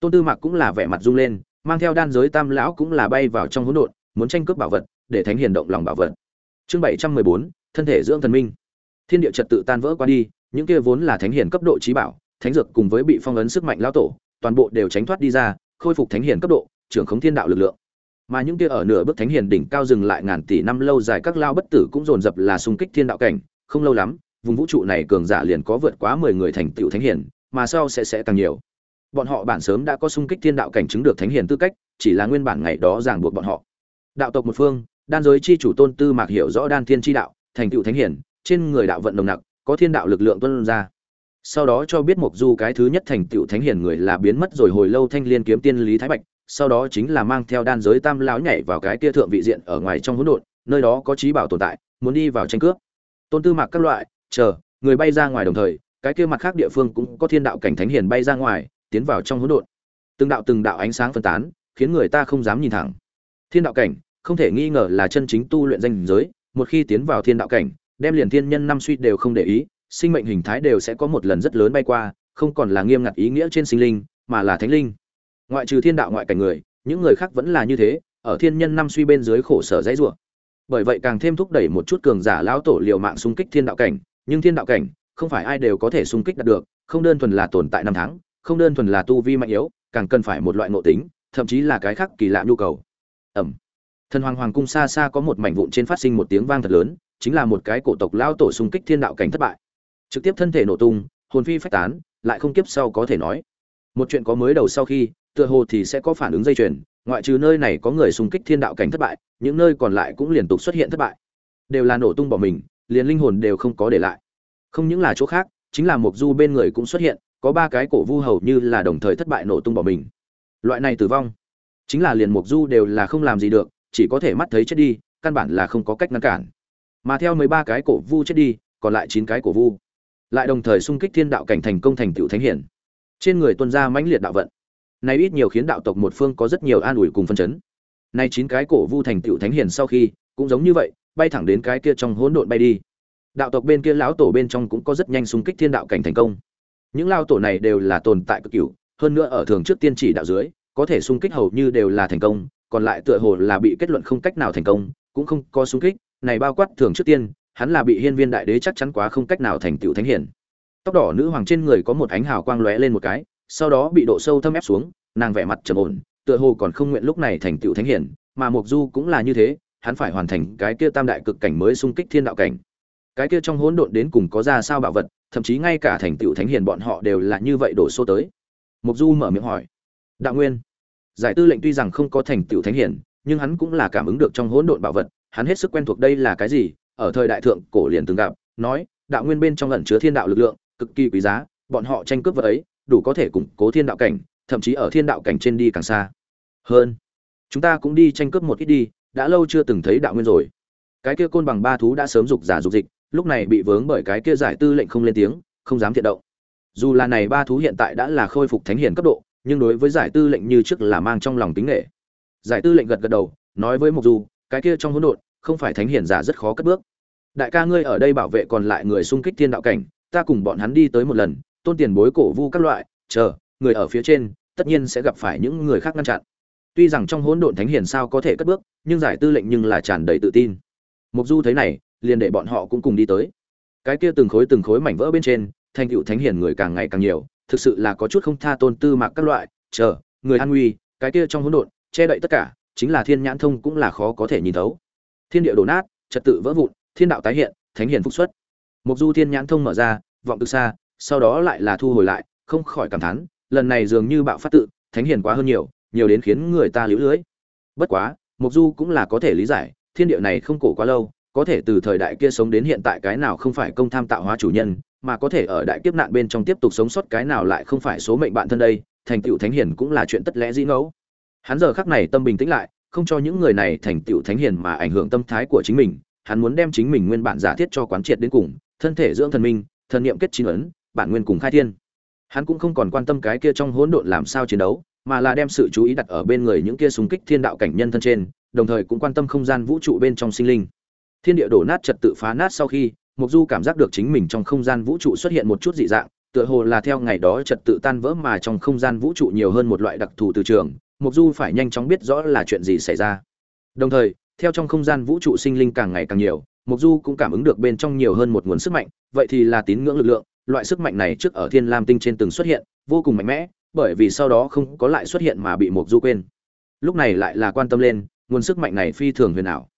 Tôn tư mạc cũng là vẻ mặt rung lên mang theo đan giới tam lão cũng là bay vào trong hỗn độn, muốn tranh cướp bảo vật, để thánh hiền động lòng bảo vật. Chương bảy trăm mười bốn, thân thể dưỡng thần minh. Thiên địa trật tự tan vỡ qua đi, những kia vốn là thánh hiền cấp độ trí bảo, thánh dược cùng với bị phong ấn sức mạnh lão tổ, toàn bộ đều tránh thoát đi ra, khôi phục thánh hiền cấp độ, trưởng khống thiên đạo lực lượng. Mà những kia ở nửa bước thánh hiền đỉnh cao dừng lại ngàn tỷ năm lâu dài các lao bất tử cũng dồn dập là xung kích thiên đạo cảnh, không lâu lắm, vùng vũ trụ này cường giả liền có vượt quá mười người thành tựu thánh hiền, mà sau sẽ sẽ càng nhiều bọn họ bản sớm đã có sung kích thiên đạo cảnh chứng được thánh hiền tư cách, chỉ là nguyên bản ngày đó ràng buộc bọn họ. Đạo tộc một phương, đan giới chi chủ tôn tư mạc hiểu rõ đan thiên chi đạo, thành tựu thánh hiền, trên người đạo vận nồng nặc, có thiên đạo lực lượng tuân ra. Sau đó cho biết mục du cái thứ nhất thành tựu thánh hiền người là biến mất rồi hồi lâu thanh liên kiếm tiên lý thái bạch, sau đó chính là mang theo đan giới tam lão nhảy vào cái kia thượng vị diện ở ngoài trong hỗn độn, nơi đó có trí bảo tồn tại, muốn đi vào tranh cướp. Tôn tư mạc các loại, chờ, người bay ra ngoài đồng thời, cái kia mặt khác địa phương cũng có thiên đạo cảnh thánh hiền bay ra ngoài tiến vào trong hỗn độn. Từng đạo từng đạo ánh sáng phân tán, khiến người ta không dám nhìn thẳng. Thiên đạo cảnh, không thể nghi ngờ là chân chính tu luyện danh giới, một khi tiến vào thiên đạo cảnh, đem liền thiên nhân năm suy đều không để ý, sinh mệnh hình thái đều sẽ có một lần rất lớn bay qua, không còn là nghiêm ngặt ý nghĩa trên sinh linh, mà là thánh linh. Ngoại trừ thiên đạo ngoại cảnh người, những người khác vẫn là như thế, ở thiên nhân năm suy bên dưới khổ sở dãy rủa. Bởi vậy càng thêm thúc đẩy một chút cường giả lão tổ liều mạng xung kích thiên đạo cảnh, nhưng thiên đạo cảnh, không phải ai đều có thể xung kích đạt được, không đơn thuần là tồn tại năm tháng không đơn thuần là tu vi mạnh yếu, càng cần phải một loại ngộ tính, thậm chí là cái khác kỳ lạ nhu cầu. Ẩm. Thần hoàng hoàng cung xa xa có một mảnh vụn trên phát sinh một tiếng vang thật lớn, chính là một cái cổ tộc lao tổ xung kích thiên đạo cảnh thất bại. Trực tiếp thân thể nổ tung, hồn phi phách tán, lại không kiếp sau có thể nói. Một chuyện có mới đầu sau khi, tựa hồ thì sẽ có phản ứng dây chuyền, ngoại trừ nơi này có người xung kích thiên đạo cảnh thất bại, những nơi còn lại cũng liên tục xuất hiện thất bại. Đều là nổ tung bỏ mình, liền linh hồn đều không có để lại. Không những là chỗ khác, chính là mục du bên người cũng xuất hiện có ba cái cổ vu hầu như là đồng thời thất bại nổ tung bỏ mình. Loại này tử vong, chính là liền mục du đều là không làm gì được, chỉ có thể mắt thấy chết đi, căn bản là không có cách ngăn cản. Mà theo mười ba cái cổ vu chết đi, còn lại chín cái cổ vu, lại đồng thời xung kích thiên đạo cảnh thành công thành tựu thánh hiển. Trên người tuân ra mãnh liệt đạo vận. Này ít nhiều khiến đạo tộc một phương có rất nhiều an ủi cùng phân chấn. Nay chín cái cổ vu thành tựu thánh hiển sau khi, cũng giống như vậy, bay thẳng đến cái kia trong hỗn độn bay đi. Đạo tộc bên kia lão tổ bên trong cũng có rất nhanh xung kích thiên đạo cảnh thành công những lao tổ này đều là tồn tại cực cửu, hơn nữa ở thường trước tiên chỉ đạo dưới, có thể xung kích hầu như đều là thành công, còn lại tựa hồ là bị kết luận không cách nào thành công, cũng không có xung kích, này bao quát thường trước tiên, hắn là bị hiên viên đại đế chắc chắn quá không cách nào thành tựu thánh hiển. Tóc đỏ nữ hoàng trên người có một ánh hào quang lóe lên một cái, sau đó bị độ sâu thâm ép xuống, nàng vẻ mặt trầm ổn, tựa hồ còn không nguyện lúc này thành tựu thánh hiển, mà mục du cũng là như thế, hắn phải hoàn thành cái kia tam đại cực cảnh mới xung kích thiên đạo cảnh. Cái kia trong hỗn độn đến cùng có ra sao bảo vật thậm chí ngay cả thành tựu thánh hiền bọn họ đều là như vậy đổ xô tới. Mục du mở miệng hỏi, đạo nguyên, giải tư lệnh tuy rằng không có thành tựu thánh hiền, nhưng hắn cũng là cảm ứng được trong hỗn độn bảo vật, hắn hết sức quen thuộc đây là cái gì, ở thời đại thượng cổ liền từng gặp, nói, đạo nguyên bên trong ẩn chứa thiên đạo lực lượng, cực kỳ quý giá, bọn họ tranh cướp vật ấy, đủ có thể củng cố thiên đạo cảnh, thậm chí ở thiên đạo cảnh trên đi càng xa. Hơn, chúng ta cũng đi tranh cướp một ít đi, đã lâu chưa từng thấy đạo nguyên rồi. Cái kia côn bằng ba thú đã sớm dục giả dục dịch lúc này bị vướng bởi cái kia giải tư lệnh không lên tiếng, không dám thiện động. Dù là này ba thú hiện tại đã là khôi phục thánh hiền cấp độ, nhưng đối với giải tư lệnh như trước là mang trong lòng tính nghệ. Giải tư lệnh gật gật đầu, nói với mục du, cái kia trong hỗn độn, không phải thánh hiền giả rất khó cất bước. Đại ca ngươi ở đây bảo vệ còn lại người xung kích thiên đạo cảnh, ta cùng bọn hắn đi tới một lần, tôn tiền bối cổ vu các loại, chờ, người ở phía trên, tất nhiên sẽ gặp phải những người khác ngăn chặn. Tuy rằng trong hỗn độn thánh hiền sao có thể cất bước, nhưng giải tư lệnh nhưng là tràn đầy tự tin. Mục du thấy này liền để bọn họ cũng cùng đi tới. Cái kia từng khối từng khối mảnh vỡ bên trên, thành tựu thánh hiền người càng ngày càng nhiều, thực sự là có chút không tha tôn tư mạc các loại, chờ, người an nguy, cái kia trong hỗn độn, che đậy tất cả, chính là thiên nhãn thông cũng là khó có thể nhìn thấu. Thiên địa đổ nát, trật tự vỡ vụn, thiên đạo tái hiện, thánh hiền phúc xuất. Mục du thiên nhãn thông mở ra, vọng từ xa, sau đó lại là thu hồi lại, không khỏi cảm thán, lần này dường như bạo phát tự, thánh hiền quá hơn nhiều nhiều đến khiến người ta liễu lưới. Bất quá, mục du cũng là có thể lý giải, thiên địa này không cổ quá lâu có thể từ thời đại kia sống đến hiện tại cái nào không phải công tham tạo hóa chủ nhân, mà có thể ở đại kiếp nạn bên trong tiếp tục sống sót cái nào lại không phải số mệnh bạn thân đây, thành tựu thánh hiền cũng là chuyện tất lẽ dĩ ngẫu. Hắn giờ khắc này tâm bình tĩnh lại, không cho những người này thành tựu thánh hiền mà ảnh hưởng tâm thái của chính mình, hắn muốn đem chính mình nguyên bản giả thiết cho quán triệt đến cùng, thân thể dưỡng thần minh thần niệm kết chín ấn, bản nguyên cùng khai thiên. Hắn cũng không còn quan tâm cái kia trong hỗn độn làm sao chiến đấu, mà là đem sự chú ý đặt ở bên người những kia súng kích thiên đạo cảnh nhân thân trên, đồng thời cũng quan tâm không gian vũ trụ bên trong sinh linh thiên địa đổ nát trật tự phá nát sau khi mục du cảm giác được chính mình trong không gian vũ trụ xuất hiện một chút dị dạng, tựa hồ là theo ngày đó trật tự tan vỡ mà trong không gian vũ trụ nhiều hơn một loại đặc thù từ trường mục du phải nhanh chóng biết rõ là chuyện gì xảy ra. Đồng thời, theo trong không gian vũ trụ sinh linh càng ngày càng nhiều mục du cũng cảm ứng được bên trong nhiều hơn một nguồn sức mạnh, vậy thì là tín ngưỡng lực lượng, loại sức mạnh này trước ở thiên lam tinh trên từng xuất hiện, vô cùng mạnh mẽ, bởi vì sau đó không có lại xuất hiện mà bị mục du quên. Lúc này lại là quan tâm lên, nguồn sức mạnh này phi thường huyền ảo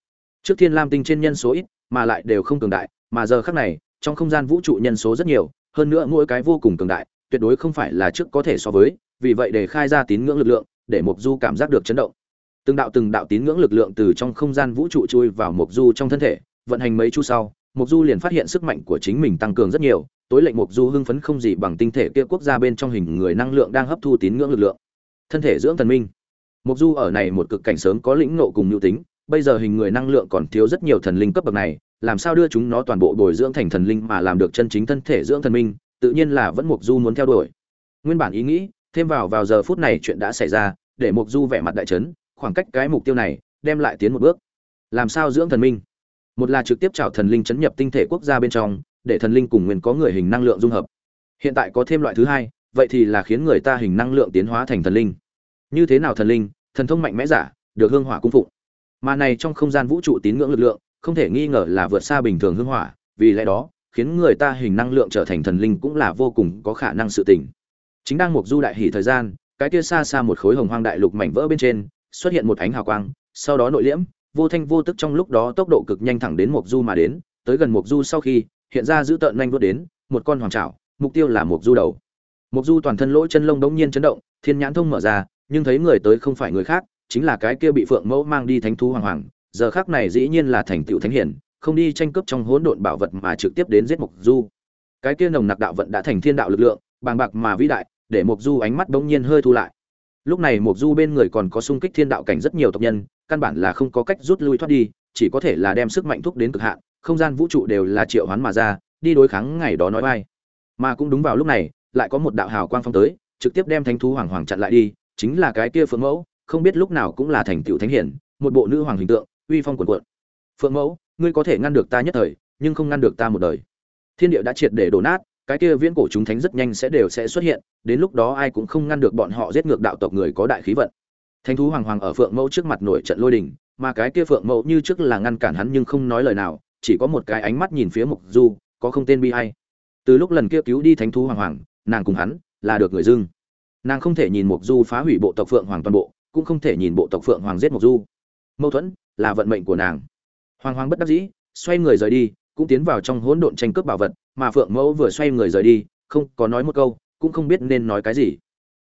trước thiên lam tinh trên nhân số ít, mà lại đều không cường đại, mà giờ khác này, trong không gian vũ trụ nhân số rất nhiều, hơn nữa mỗi cái vô cùng cường đại, tuyệt đối không phải là trước có thể so với, vì vậy để khai ra tín ngưỡng lực lượng, để mục du cảm giác được chấn động. Từng đạo từng đạo tín ngưỡng lực lượng từ trong không gian vũ trụ chui vào mục du trong thân thể, vận hành mấy chu sau mục du liền phát hiện sức mạnh của chính mình tăng cường rất nhiều, tối lệnh mục du hưng phấn không gì bằng tinh thể kia quốc gia bên trong hình người năng lượng đang hấp thu tín ngưỡng lực lượng. Thân thể dưỡng thần minh. Mục du ở này một cực cảnh sớm có lĩnh ngộ cùng nhu tính bây giờ hình người năng lượng còn thiếu rất nhiều thần linh cấp bậc này, làm sao đưa chúng nó toàn bộ bồi dưỡng thành thần linh mà làm được chân chính thân thể dưỡng thần minh, tự nhiên là vẫn mục du muốn theo đuổi. Nguyên bản ý nghĩ, thêm vào vào giờ phút này chuyện đã xảy ra, để mục du vẻ mặt đại chấn, khoảng cách cái mục tiêu này đem lại tiến một bước. Làm sao dưỡng thần minh? Một là trực tiếp chào thần linh chấn nhập tinh thể quốc gia bên trong, để thần linh cùng nguyên có người hình năng lượng dung hợp. Hiện tại có thêm loại thứ hai, vậy thì là khiến người ta hình năng lượng tiến hóa thành thần linh. Như thế nào thần linh? Thần thông mạnh mẽ giả, được hương hỏa cung phụng mà này trong không gian vũ trụ tín ngưỡng lực lượng, không thể nghi ngờ là vượt xa bình thường hương hỏa, vì lẽ đó, khiến người ta hình năng lượng trở thành thần linh cũng là vô cùng có khả năng sự tình. Chính đang mục du đại hỷ thời gian, cái kia xa xa một khối hồng hoang đại lục mảnh vỡ bên trên, xuất hiện một ánh hào quang, sau đó nội liễm, vô thanh vô tức trong lúc đó tốc độ cực nhanh thẳng đến mộc du mà đến, tới gần mộc du sau khi, hiện ra giữ tợn nhanh vút đến, một con hoàng trảo, mục tiêu là mộc du đầu. Mộc du toàn thân lỗ chân lông đống nhiên chấn động, thiên nhãn thông mở ra, nhưng thấy người tới không phải người khác chính là cái kia bị phượng mẫu mang đi thánh thú hoàng hoàng, giờ khác này dĩ nhiên là thành tựu thánh hiển, không đi tranh cướp trong hỗn độn bảo vật mà trực tiếp đến giết mục du. Cái kia nồng nặc đạo vận đã thành thiên đạo lực lượng, bàng bạc mà vĩ đại, để mục du ánh mắt bỗng nhiên hơi thu lại. Lúc này mục du bên người còn có sung kích thiên đạo cảnh rất nhiều tộc nhân, căn bản là không có cách rút lui thoát đi, chỉ có thể là đem sức mạnh thúc đến cực hạn, không gian vũ trụ đều là triệu hoán mà ra, đi đối kháng ngày đó nói vai mà cũng đúng vào lúc này, lại có một đạo hào quang phong tới, trực tiếp đem thánh thú hoàng hoàng chặn lại đi, chính là cái kia phượng mẫu không biết lúc nào cũng là thành tựu thánh hiển, một bộ nữ hoàng hình tượng, uy phong quần quận phượng mẫu, ngươi có thể ngăn được ta nhất thời, nhưng không ngăn được ta một đời. Thiên địa đã triệt để đổ nát, cái kia viễn cổ chúng thánh rất nhanh sẽ đều sẽ xuất hiện, đến lúc đó ai cũng không ngăn được bọn họ giết ngược đạo tộc người có đại khí vận. Thánh thú hoàng hoàng ở phượng mẫu trước mặt nổi trận lôi đình, mà cái kia phượng mẫu như trước là ngăn cản hắn nhưng không nói lời nào, chỉ có một cái ánh mắt nhìn phía mục du, có không tên bi hay từ lúc lần kia cứu đi thánh thú hoàng hoàng, nàng cùng hắn là được người dưng. Nàng không thể nhìn mục du phá hủy bộ tộc phượng hoàng toàn bộ cũng không thể nhìn bộ tộc phượng hoàng giết một du. Mâu thuẫn là vận mệnh của nàng. Hoàng hoàng bất đắc dĩ, xoay người rời đi, cũng tiến vào trong hỗn độn tranh cướp bảo vật, mà phượng mẫu vừa xoay người rời đi, không có nói một câu, cũng không biết nên nói cái gì.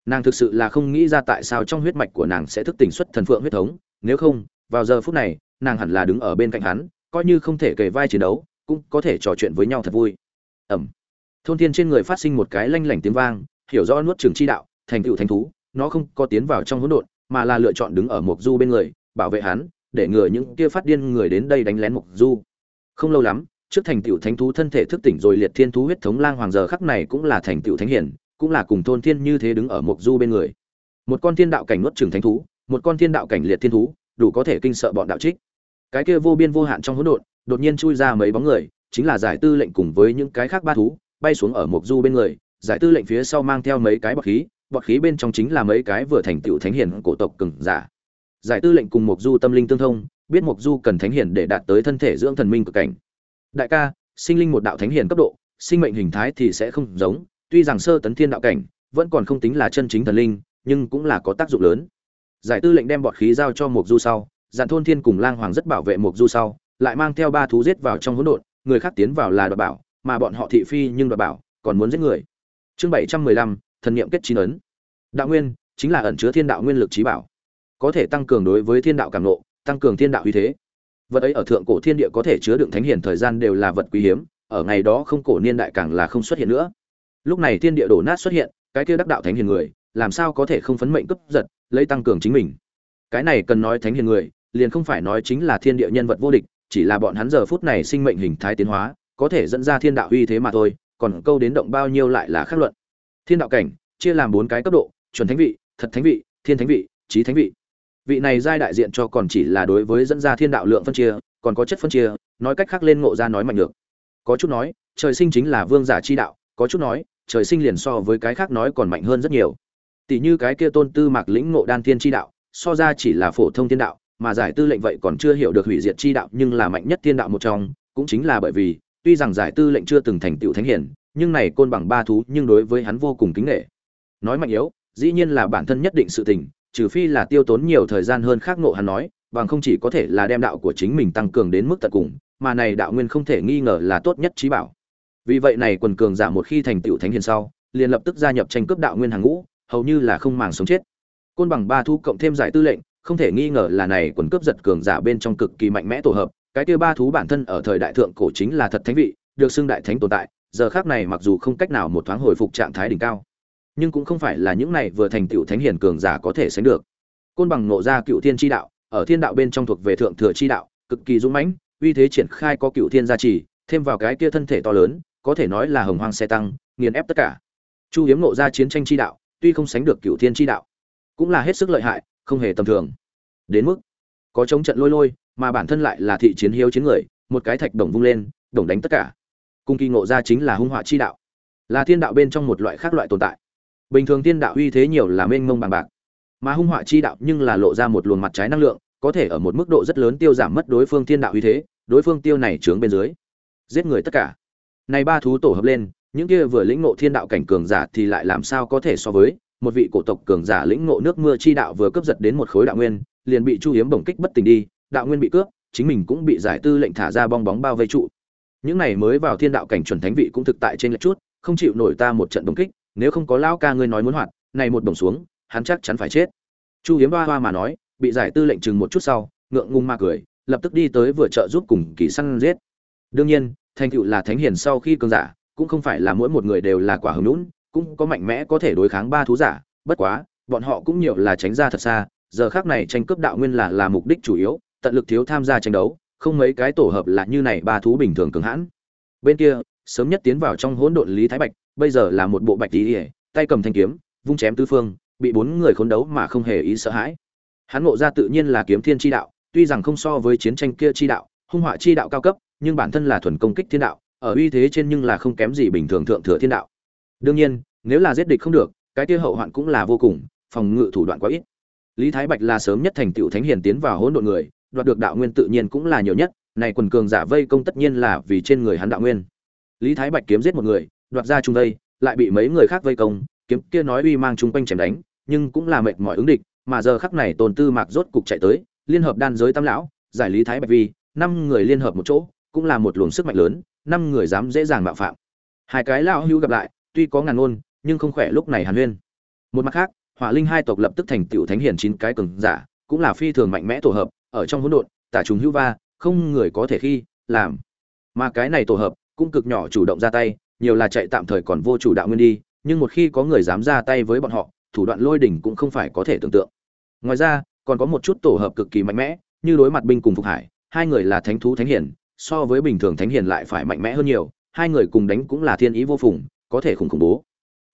Nàng thực sự là không nghĩ ra tại sao trong huyết mạch của nàng sẽ thức tỉnh xuất thần phượng huyết thống, nếu không, vào giờ phút này, nàng hẳn là đứng ở bên cạnh hắn, coi như không thể kề vai chiến đấu, cũng có thể trò chuyện với nhau thật vui. Ẩm. Thôn thiên trên người phát sinh một cái lanh lảnh tiếng vang, hiểu rõ nuốt trường chi đạo, thành tựu thành thú, nó không có tiến vào trong hỗn độn mà là lựa chọn đứng ở mục du bên người, bảo vệ hắn, để ngừa những kia phát điên người đến đây đánh lén mục du. Không lâu lắm, trước thành tựu thánh thú thân thể thức tỉnh rồi liệt thiên thú huyết thống lang hoàng giờ khắc này cũng là thành tựu thánh hiển, cũng là cùng thôn thiên như thế đứng ở mục du bên người. Một con thiên đạo cảnh nuốt trường thánh thú, một con thiên đạo cảnh liệt thiên thú, đủ có thể kinh sợ bọn đạo trích. Cái kia vô biên vô hạn trong hỗn độn, đột nhiên chui ra mấy bóng người, chính là giải tư lệnh cùng với những cái khác ba thú, bay xuống ở mục du bên người, giải tư lệnh phía sau mang theo mấy cái bọc khí bọt khí bên trong chính là mấy cái vừa thành tựu thánh hiển cổ tộc cường giả. Giải tư lệnh cùng mục du tâm linh tương thông, biết mục du cần thánh hiển để đạt tới thân thể dưỡng thần minh cực cảnh. Đại ca, sinh linh một đạo thánh hiển cấp độ, sinh mệnh hình thái thì sẽ không giống, tuy rằng sơ tấn thiên đạo cảnh, vẫn còn không tính là chân chính thần linh, nhưng cũng là có tác dụng lớn. Giải tư lệnh đem bọt khí giao cho mục du sau, Dặn thôn thiên cùng lang hoàng rất bảo vệ mục du sau, lại mang theo ba thú giết vào trong hỗn độn, người khác tiến vào là đoạt bảo, mà bọn họ thị phi nhưng đoạt bảo, còn muốn giết người. Chương bảy trăm mười lăm thần niệm kết chín ấn. Đạo nguyên chính là ẩn chứa thiên đạo nguyên lực trí bảo có thể tăng cường đối với thiên đạo cảm ngộ, tăng cường thiên đạo uy thế. Vật ấy ở thượng cổ thiên địa có thể chứa đựng thánh hiền thời gian đều là vật quý hiếm ở ngày đó không cổ niên đại càng là không xuất hiện nữa. Lúc này thiên địa đổ nát xuất hiện cái kia đắc đạo thánh hiền người làm sao có thể không phấn mệnh cấp giật lấy tăng cường chính mình? Cái này cần nói thánh hiền người liền không phải nói chính là thiên địa nhân vật vô địch chỉ là bọn hắn giờ phút này sinh mệnh hình thái tiến hóa có thể dẫn ra thiên đạo uy thế mà thôi còn câu đến động bao nhiêu lại là khác luận thiên đạo cảnh, chia làm bốn cái cấp độ, chuẩn thánh vị, thật thánh vị, thiên thánh vị trí thánh vị. Vị này giai đại diện cho còn chỉ là đối với dẫn ra thiên đạo lượng phân chia, còn có chất phân chia, nói cách khác lên ngộ ra nói mạnh được có chút nói, trời sinh chính là vương giả chi đạo, có chút nói, trời sinh liền so với cái khác nói còn mạnh hơn rất nhiều. Tỷ như cái kia tôn tư mạc lĩnh ngộ đan thiên chi đạo, so ra chỉ là phổ thông thiên đạo, mà giải tư lệnh vậy còn chưa hiểu được hủy diệt chi đạo nhưng là mạnh nhất thiên đạo một trong, cũng chính là bởi vì, tuy rằng giải tư lệnh chưa từng thành tựu thánh hiển nhưng này côn bằng ba thú nhưng đối với hắn vô cùng kính nghệ. Nói mạnh yếu, dĩ nhiên là bản thân nhất định sự tình, trừ phi là tiêu tốn nhiều thời gian hơn khác ngộ hắn nói, bằng không chỉ có thể là đem đạo của chính mình tăng cường đến mức tận cùng, mà này đạo nguyên không thể nghi ngờ là tốt nhất trí bảo. Vì vậy này quần cường giả một khi thành tựu thánh hiền sau, liền lập tức gia nhập tranh cướp đạo nguyên hàng ngũ, hầu như là không màng sống chết. Côn bằng ba thú cộng thêm giải tư lệnh, không thể nghi ngờ là này quần cướp giật cường giả bên trong cực kỳ mạnh mẽ tổ hợp, cái kia ba thú bản thân ở thời đại thượng cổ chính là thật thánh vị, được xưng đại thánh tồn tại giờ khác này mặc dù không cách nào một thoáng hồi phục trạng thái đỉnh cao, nhưng cũng không phải là những này vừa thành tựu thánh hiền cường giả có thể sánh được. Côn bằng nộ ra cựu thiên tri đạo, ở thiên đạo bên trong thuộc về thượng thừa chi đạo, cực kỳ dũng mãnh, uy thế triển khai có cựu thiên gia trì, thêm vào cái kia thân thể to lớn, có thể nói là hồng hoang xe tăng, nghiền ép tất cả. Chu hiếm nộ ra chiến tranh chi đạo, tuy không sánh được cựu thiên chi đạo, cũng là hết sức lợi hại, không hề tầm thường. Đến mức, có chống trận lôi lôi, mà bản thân lại là thị chiến hiếu chiến người, một cái thạch đồng vung lên, đồng đánh tất cả cung kỳ ngộ ra chính là hung họa chi đạo, là thiên đạo bên trong một loại khác loại tồn tại. Bình thường thiên đạo uy thế nhiều là mênh mông bằng bạc, mà hung họa chi đạo nhưng là lộ ra một luồng mặt trái năng lượng, có thể ở một mức độ rất lớn tiêu giảm mất đối phương thiên đạo uy thế, đối phương tiêu này trướng bên dưới, giết người tất cả. Này ba thú tổ hợp lên, những kia vừa lĩnh ngộ thiên đạo cảnh cường giả thì lại làm sao có thể so với, một vị cổ tộc cường giả lĩnh ngộ nước mưa chi đạo vừa cướp giật đến một khối đạo nguyên, liền bị chu hiếm bổng kích bất tỉnh đi, đạo nguyên bị cướp, chính mình cũng bị giải tư lệnh thả ra bong bóng bao vây trụ những này mới vào thiên đạo cảnh chuẩn thánh vị cũng thực tại trên lệch chút, không chịu nổi ta một trận đồng kích, nếu không có lão ca ngươi nói muốn hoạt, này một đồng xuống, hắn chắc chắn phải chết. Chu hiếm hoa hoa mà nói, bị giải tư lệnh chừng một chút sau, ngượng ngung mà cười, lập tức đi tới vừa trợ giúp cùng kỳ săn giết. Đương nhiên, thành tựu là thánh hiền sau khi cường giả, cũng không phải là mỗi một người đều là quả hứng lũn cũng có mạnh mẽ có thể đối kháng ba thú giả, bất quá, bọn họ cũng nhiều là tránh ra thật xa, giờ khác này tranh cướp đạo nguyên là là mục đích chủ yếu, tận lực thiếu tham gia tranh đấu không mấy cái tổ hợp là như này ba thú bình thường cường hãn. Bên kia, sớm nhất tiến vào trong hỗn độn lý thái bạch, bây giờ là một bộ bạch tí ỉa tay cầm thanh kiếm, vung chém tứ phương, bị bốn người khốn đấu mà không hề ý sợ hãi. Hắn ngộ ra tự nhiên là kiếm thiên chi đạo, tuy rằng không so với chiến tranh kia chi đạo, hung họa chi đạo cao cấp, nhưng bản thân là thuần công kích thiên đạo, ở uy thế trên nhưng là không kém gì bình thường thượng thừa thiên đạo. Đương nhiên, nếu là giết địch không được, cái kia hậu hoạn cũng là vô cùng, phòng ngự thủ đoạn quá ít. Lý thái bạch là sớm nhất thành tựu thánh hiền tiến vào hỗn độn người đoạt được đạo nguyên tự nhiên cũng là nhiều nhất, này quần cường giả vây công tất nhiên là vì trên người hắn đạo nguyên. Lý thái bạch kiếm giết một người, đoạt ra trung vây, lại bị mấy người khác vây công, kiếm kia nói uy mang chung quanh chém đánh, nhưng cũng là mệt mỏi ứng địch, mà giờ khắc này tồn tư mạc rốt cục chạy tới, liên hợp đan giới tam lão, giải lý thái bạch vi, năm người liên hợp một chỗ, cũng là một luồng sức mạnh lớn, năm người dám dễ dàng mạo phạm. Hai cái lão hưu gặp lại, tuy có ngàn ngôn, nhưng không khỏe lúc này hàn huyên. Một mặt khác, hỏa linh hai tộc lập tức thành tiểu thánh hiển chín cái cường giả, cũng là phi thường mạnh mẽ tổ hợp ở trong hỗn độn, tả trùng hữu va, không người có thể khi, làm. Mà cái này tổ hợp cũng cực nhỏ chủ động ra tay, nhiều là chạy tạm thời còn vô chủ đạo nguyên đi, nhưng một khi có người dám ra tay với bọn họ, thủ đoạn lôi đỉnh cũng không phải có thể tưởng tượng. Ngoài ra, còn có một chút tổ hợp cực kỳ mạnh mẽ, như đối mặt binh cùng phục hải, hai người là thánh thú thánh hiển so với bình thường thánh hiển lại phải mạnh mẽ hơn nhiều, hai người cùng đánh cũng là thiên ý vô phùng, có thể khủng khủng bố.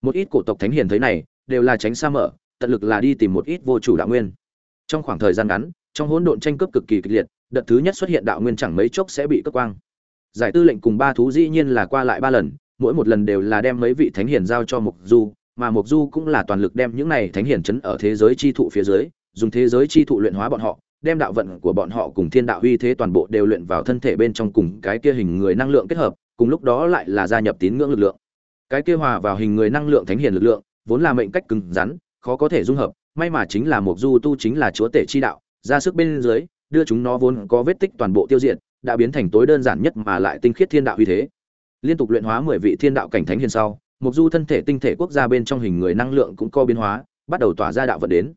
Một ít cổ tộc thánh hiển thấy này, đều là tránh xa mở, tận lực là đi tìm một ít vô chủ đạo nguyên. Trong khoảng thời gian ngắn trong hỗn độn tranh cướp cực kỳ kịch liệt, đợt thứ nhất xuất hiện đạo nguyên chẳng mấy chốc sẽ bị cướp quang. Giải tư lệnh cùng ba thú dĩ nhiên là qua lại ba lần, mỗi một lần đều là đem mấy vị thánh hiền giao cho mục du, mà mục du cũng là toàn lực đem những này thánh hiền chấn ở thế giới chi thụ phía dưới, dùng thế giới chi thụ luyện hóa bọn họ, đem đạo vận của bọn họ cùng thiên đạo uy thế toàn bộ đều luyện vào thân thể bên trong cùng cái kia hình người năng lượng kết hợp, cùng lúc đó lại là gia nhập tín ngưỡng lực lượng. Cái kia hòa vào hình người năng lượng thánh hiền lực lượng, vốn là mệnh cách cứng rắn, khó có thể dung hợp, may mà chính là Mộc du tu chính là chúa tể chi đạo ra sức bên dưới, đưa chúng nó vốn có vết tích toàn bộ tiêu diệt, đã biến thành tối đơn giản nhất mà lại tinh khiết thiên đạo uy thế. Liên tục luyện hóa mười vị thiên đạo cảnh thánh hiền sau mục du thân thể tinh thể quốc gia bên trong hình người năng lượng cũng co biến hóa, bắt đầu tỏa ra đạo vận đến.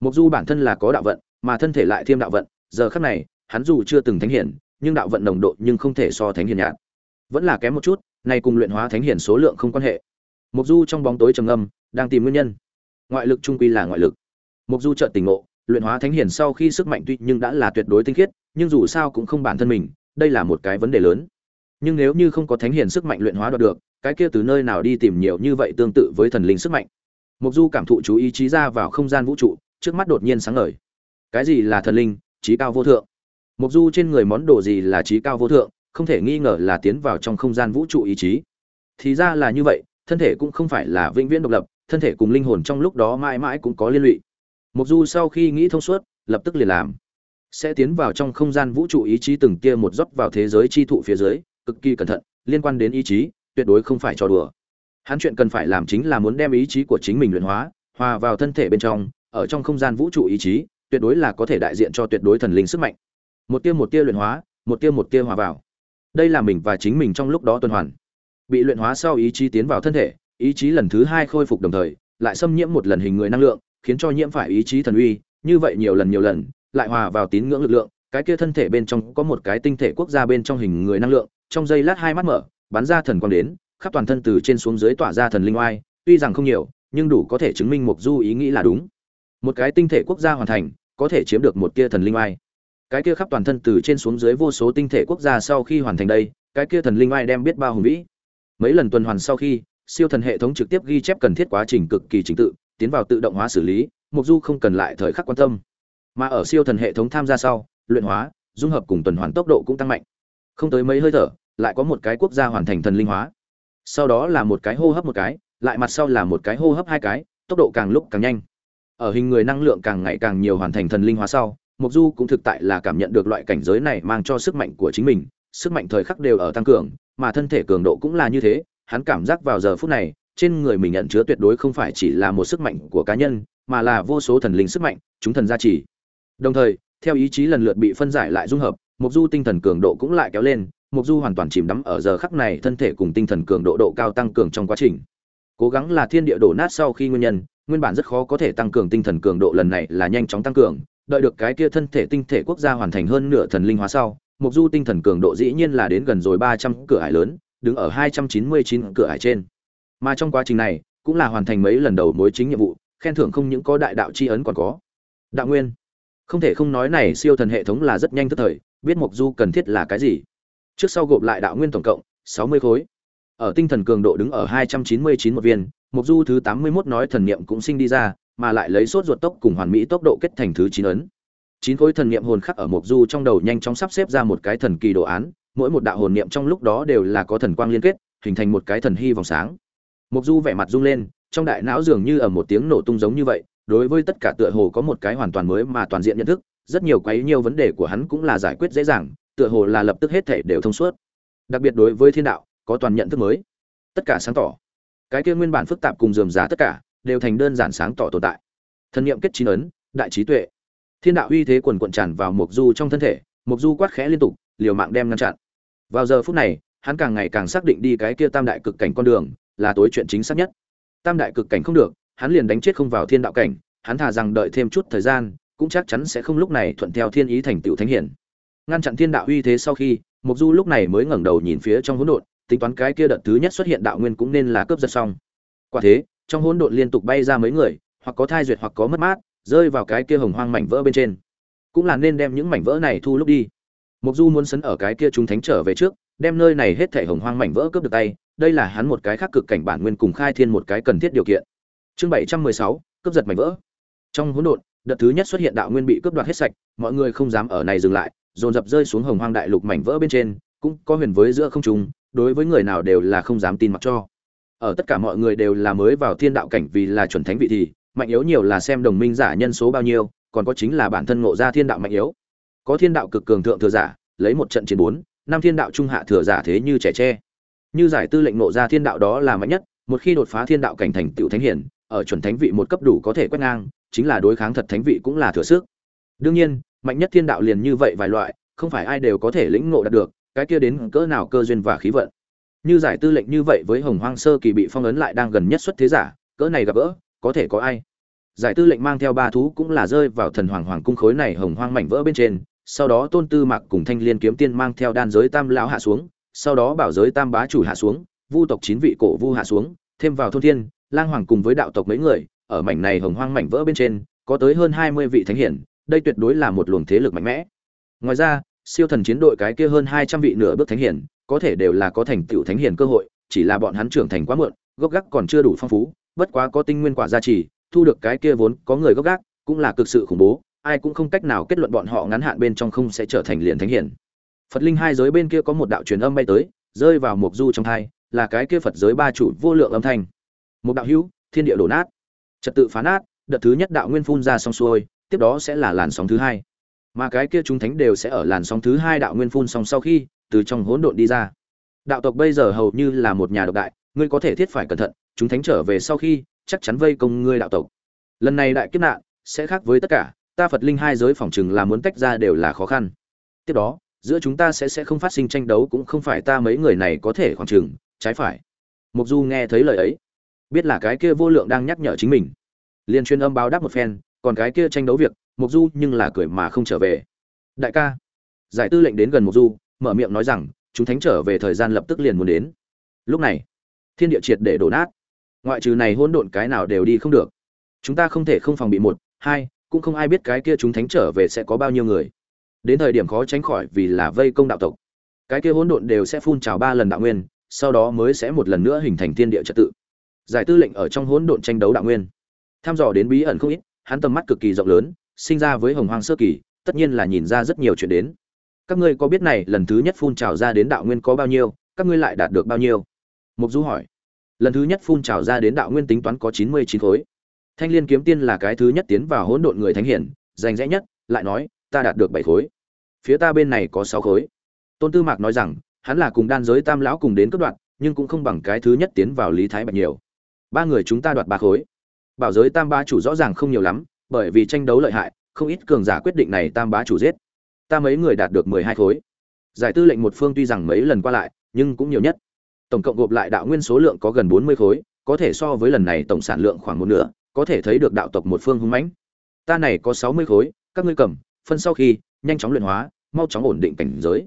Mục du bản thân là có đạo vận, mà thân thể lại thêm đạo vận, giờ khắc này, hắn dù chưa từng thánh hiển, nhưng đạo vận nồng độ nhưng không thể so thánh hiền nhạt. Vẫn là kém một chút này cùng luyện hóa thánh hiển số lượng không quan hệ. Mục du trong bóng tối trầm âm đang tìm nguyên nhân. Ngoại lực trung quy là ngoại lực. Mục du chợt tỉnh ngộ luyện hóa thánh hiển sau khi sức mạnh tuy nhưng đã là tuyệt đối tinh khiết, nhưng dù sao cũng không bản thân mình, đây là một cái vấn đề lớn. Nhưng nếu như không có thánh hiển sức mạnh luyện hóa đoạt được, cái kia từ nơi nào đi tìm nhiều như vậy tương tự với thần linh sức mạnh? Mục du cảm thụ chú ý trí ra vào không gian vũ trụ, trước mắt đột nhiên sáng ngời. Cái gì là thần linh? Trí cao vô thượng. Mục du trên người món đồ gì là trí cao vô thượng, không thể nghi ngờ là tiến vào trong không gian vũ trụ ý chí. Thì ra là như vậy, thân thể cũng không phải là vĩnh viễn độc lập, thân thể cùng linh hồn trong lúc đó mãi mãi cũng có liên lụy mục du sau khi nghĩ thông suốt, lập tức liền làm. Sẽ tiến vào trong không gian vũ trụ ý chí từng kia một rót vào thế giới chi thụ phía dưới, cực kỳ cẩn thận, liên quan đến ý chí, tuyệt đối không phải trò đùa. Hắn chuyện cần phải làm chính là muốn đem ý chí của chính mình luyện hóa, hòa vào thân thể bên trong, ở trong không gian vũ trụ ý chí, tuyệt đối là có thể đại diện cho tuyệt đối thần linh sức mạnh. Một tia một tia luyện hóa, một tia một tia hòa vào. Đây là mình và chính mình trong lúc đó tuần hoàn. Bị luyện hóa sau ý chí tiến vào thân thể, ý chí lần thứ hai khôi phục đồng thời, lại xâm nhiễm một lần hình người năng lượng khiến cho nhiễm phải ý chí thần uy, như vậy nhiều lần nhiều lần, lại hòa vào tín ngưỡng lực lượng, cái kia thân thể bên trong có một cái tinh thể quốc gia bên trong hình người năng lượng, trong giây lát hai mắt mở, bắn ra thần quang đến, khắp toàn thân từ trên xuống dưới tỏa ra thần linh oai, tuy rằng không nhiều, nhưng đủ có thể chứng minh mục du ý nghĩ là đúng. Một cái tinh thể quốc gia hoàn thành, có thể chiếm được một kia thần linh oai. Cái kia khắp toàn thân từ trên xuống dưới vô số tinh thể quốc gia sau khi hoàn thành đây, cái kia thần linh oai đem biết bao hùng vĩ. Mấy lần tuần hoàn sau khi, siêu thần hệ thống trực tiếp ghi chép cần thiết quá trình cực kỳ trình tự tiến vào tự động hóa xử lý mục du không cần lại thời khắc quan tâm. Mà ở siêu thần hệ thống tham gia sau, luyện hóa, dung hợp cùng tuần hoàn tốc độ cũng tăng mạnh. Không tới mấy hơi thở, lại có một cái quốc gia hoàn thành thần linh hóa. Sau đó là một cái hô hấp một cái, lại mặt sau là một cái hô hấp hai cái, tốc độ càng lúc càng nhanh. Ở hình người năng lượng càng ngày càng nhiều hoàn thành thần linh hóa sau mục du cũng thực tại là cảm nhận được loại cảnh giới này mang cho sức mạnh của chính mình, sức mạnh thời khắc đều ở tăng cường, mà thân thể cường độ cũng là như thế, hắn cảm giác vào giờ phút này trên người mình nhận chứa tuyệt đối không phải chỉ là một sức mạnh của cá nhân, mà là vô số thần linh sức mạnh, chúng thần gia trì. Đồng thời, theo ý chí lần lượt bị phân giải lại dung hợp mục du tinh thần cường độ cũng lại kéo lên mục du hoàn toàn chìm đắm ở giờ khắc này thân thể cùng tinh thần cường độ độ cao tăng cường trong quá trình. Cố gắng là thiên địa đổ nát sau khi nguyên nhân, nguyên bản rất khó có thể tăng cường tinh thần cường độ lần này là nhanh chóng tăng cường, đợi được cái kia thân thể tinh thể quốc gia hoàn thành hơn nửa thần linh hóa sau mục du tinh thần cường độ dĩ nhiên là đến gần rồi ba trăm cửa ải lớn, đứng ở hai trăm chín mươi chín cửa ải trên mà trong quá trình này, cũng là hoàn thành mấy lần đầu mối chính nhiệm vụ, khen thưởng không những có đại đạo chi ấn còn có. Đạo nguyên. Không thể không nói này siêu thần hệ thống là rất nhanh tức thời, biết mộc du cần thiết là cái gì. Trước sau gộp lại đạo nguyên tổng cộng, sáu mươi khối. Ở tinh thần cường độ đứng ở hai trăm chín mươi chín một viên, mộc du thứ tám mươi 81 nói thần niệm cũng sinh đi ra, mà lại lấy sốt ruột tốc cùng hoàn mỹ tốc độ kết thành thứ chín ấn. Chín khối thần niệm hồn khắc ở mộc du trong đầu nhanh chóng sắp xếp ra một cái thần kỳ đồ án, mỗi một đạo hồn niệm trong lúc đó đều là có thần quang liên kết, hình thành một cái thần hy vòng sáng mục du vẻ mặt rung lên, trong đại não dường như ở một tiếng nổ tung giống như vậy, đối với tất cả tựa hồ có một cái hoàn toàn mới mà toàn diện nhận thức, rất nhiều quấy nhiều vấn đề của hắn cũng là giải quyết dễ dàng, tựa hồ là lập tức hết thể đều thông suốt. Đặc biệt đối với thiên đạo, có toàn nhận thức mới. Tất cả sáng tỏ. Cái kia nguyên bản phức tạp cùng dườm giá tất cả, đều thành đơn giản sáng tỏ tồn tại. Thần niệm kết chín ấn, đại trí tuệ. Thiên đạo uy thế quần quận tràn vào mục du trong thân thể mục du quát khẽ liên tục, liều mạng đem ngăn chặn. Vào giờ phút này, hắn càng ngày càng xác định đi cái kia tam đại cực cảnh con đường là tối chuyện chính xác nhất. Tam đại cực cảnh không được, hắn liền đánh chết không vào thiên đạo cảnh, hắn thà rằng đợi thêm chút thời gian, cũng chắc chắn sẽ không lúc này thuận theo thiên ý thành tựu thánh hiển. Ngăn chặn thiên đạo uy thế sau khi mục du lúc này mới ngẩng đầu nhìn phía trong hỗn độn, tính toán cái kia đợt thứ nhất xuất hiện đạo nguyên cũng nên là cướp giật xong. Quả thế, trong hỗn độn liên tục bay ra mấy người, hoặc có thai duyệt hoặc có mất mát, rơi vào cái kia hồng hoang mảnh vỡ bên trên. Cũng là nên đem những mảnh vỡ này thu lúc đi. Mục du muốn sấn ở cái kia chúng thánh trở về trước, đem nơi này hết thể hồng hoang mảnh vỡ cướp được tay đây là hắn một cái khác cực cảnh bản nguyên cùng khai thiên một cái cần thiết điều kiện. Chương bảy trăm mười sáu, cướp giật mảnh vỡ. Trong hỗn độn, đợt thứ nhất xuất hiện đạo nguyên bị cướp đoạt hết sạch, mọi người không dám ở này dừng lại, dồn dập rơi xuống hồng hoang đại lục mảnh vỡ bên trên, cũng có huyền với giữa không trung, đối với người nào đều là không dám tin mặc cho. Ở tất cả mọi người đều là mới vào thiên đạo cảnh vì là chuẩn thánh vị thì, mạnh yếu nhiều là xem đồng minh giả nhân số bao nhiêu, còn có chính là bản thân ngộ ra thiên đạo mạnh yếu. Có thiên đạo cực cường thượng thừa giả, lấy một trận chiến bốn, năm thiên đạo trung hạ thừa giả thế như trẻ tre như giải tư lệnh nộ ra thiên đạo đó là mạnh nhất, một khi đột phá thiên đạo cảnh thành tựu thánh hiển, ở chuẩn thánh vị một cấp đủ có thể quét ngang, chính là đối kháng thật thánh vị cũng là thừa sức. Đương nhiên, mạnh nhất thiên đạo liền như vậy vài loại, không phải ai đều có thể lĩnh ngộ đạt được, cái kia đến cỡ nào cơ duyên và khí vận. Như giải tư lệnh như vậy với hồng hoang sơ kỳ bị phong ấn lại đang gần nhất xuất thế giả, cỡ này gặp gỡ, có thể có ai? Giải tư lệnh mang theo ba thú cũng là rơi vào thần hoàng hoàng cung khối này hồng hoang mảnh vỡ bên trên, sau đó tôn tư mặc cùng thanh liên kiếm tiên mang theo đan giới tam lão hạ xuống sau đó bảo giới tam bá chủ hạ xuống, vu tộc chín vị cổ vu hạ xuống, thêm vào thôn thiên, lang hoàng cùng với đạo tộc mấy người, ở mảnh này hồng hoang mảnh vỡ bên trên, có tới hơn hai mươi vị thánh hiển, đây tuyệt đối là một luồng thế lực mạnh mẽ. Ngoài ra, siêu thần chiến đội cái kia hơn hai trăm vị nửa bước thánh hiển, có thể đều là có thành tựu thánh hiển cơ hội, chỉ là bọn hắn trưởng thành quá muộn, gốc gác còn chưa đủ phong phú, bất quá có tinh nguyên quả gia trì, thu được cái kia vốn có người gốc gác, cũng là cực sự khủng bố, ai cũng không cách nào kết luận bọn họ ngắn hạn bên trong không sẽ trở thành liền thánh hiển phật linh hai giới bên kia có một đạo truyền âm bay tới, rơi vào mục du trong thai, là cái kia phật giới ba chủ vô lượng âm thanh. Một đạo hữu, thiên địa đổ nát, trật tự phá nát, đợt thứ nhất đạo nguyên phun ra xong xuôi, tiếp đó sẽ là làn sóng thứ hai. Mà cái kia chúng thánh đều sẽ ở làn sóng thứ hai đạo nguyên phun xong sau khi, từ trong hỗn độn đi ra. Đạo tộc bây giờ hầu như là một nhà độc đại, ngươi có thể thiết phải cẩn thận, chúng thánh trở về sau khi, chắc chắn vây công ngươi đạo tộc. Lần này đại kiếp nạn, sẽ khác với tất cả, ta phật linh hai giới phỏng chừng là muốn tách ra đều là khó khăn. Tiếp đó giữa chúng ta sẽ sẽ không phát sinh tranh đấu cũng không phải ta mấy người này có thể khoảng chừng, trái phải. Mục du nghe thấy lời ấy, biết là cái kia vô lượng đang nhắc nhở chính mình. Liền chuyên âm báo đáp một phen, còn cái kia tranh đấu việc mục du nhưng là cười mà không trở về. Đại ca, giải tư lệnh đến gần mục du, mở miệng nói rằng, chúng thánh trở về thời gian lập tức liền muốn đến. Lúc này, thiên địa triệt để đổ nát. Ngoại trừ này hỗn độn cái nào đều đi không được. Chúng ta không thể không phòng bị một, hai, cũng không ai biết cái kia chúng thánh trở về sẽ có bao nhiêu người đến thời điểm khó tránh khỏi vì là vây công đạo tộc. Cái kia hỗn độn đều sẽ phun trào ba lần đạo nguyên, sau đó mới sẽ một lần nữa hình thành thiên địa trật tự. Giải tư lệnh ở trong hỗn độn tranh đấu đạo nguyên. Tham dò đến bí ẩn không ít, hắn tầm mắt cực kỳ rộng lớn, sinh ra với hồng hoàng sơ kỳ, tất nhiên là nhìn ra rất nhiều chuyện đến. Các ngươi có biết này lần thứ nhất phun trào ra đến đạo nguyên có bao nhiêu, các ngươi lại đạt được bao nhiêu? Mục du hỏi. Lần thứ nhất phun trào ra đến đạo nguyên tính toán có chín mươi chín khối. Thanh liên kiếm tiên là cái thứ nhất tiến vào hỗn độn người thánh hiển giành rẽ nhất, lại nói, ta đạt được bảy khối phía ta bên này có sáu khối. Tôn tư mạc nói rằng, hắn là cùng đan giới tam lão cùng đến cất đoạn, nhưng cũng không bằng cái thứ nhất tiến vào lý thái bạch nhiều. Ba người chúng ta đoạt ba khối. Bảo giới tam bá chủ rõ ràng không nhiều lắm, bởi vì tranh đấu lợi hại, không ít cường giả quyết định này tam bá chủ giết. Ta mấy người đạt được mười hai khối. Giải tư lệnh một phương tuy rằng mấy lần qua lại, nhưng cũng nhiều nhất. Tổng cộng gộp lại đạo nguyên số lượng có gần bốn mươi khối, có thể so với lần này tổng sản lượng khoảng một nửa, có thể thấy được đạo tộc một phương hung mãnh. Ta này có sáu mươi khối, các ngươi cầm, phân sau khi nhanh chóng luyện hóa, mau chóng ổn định cảnh giới.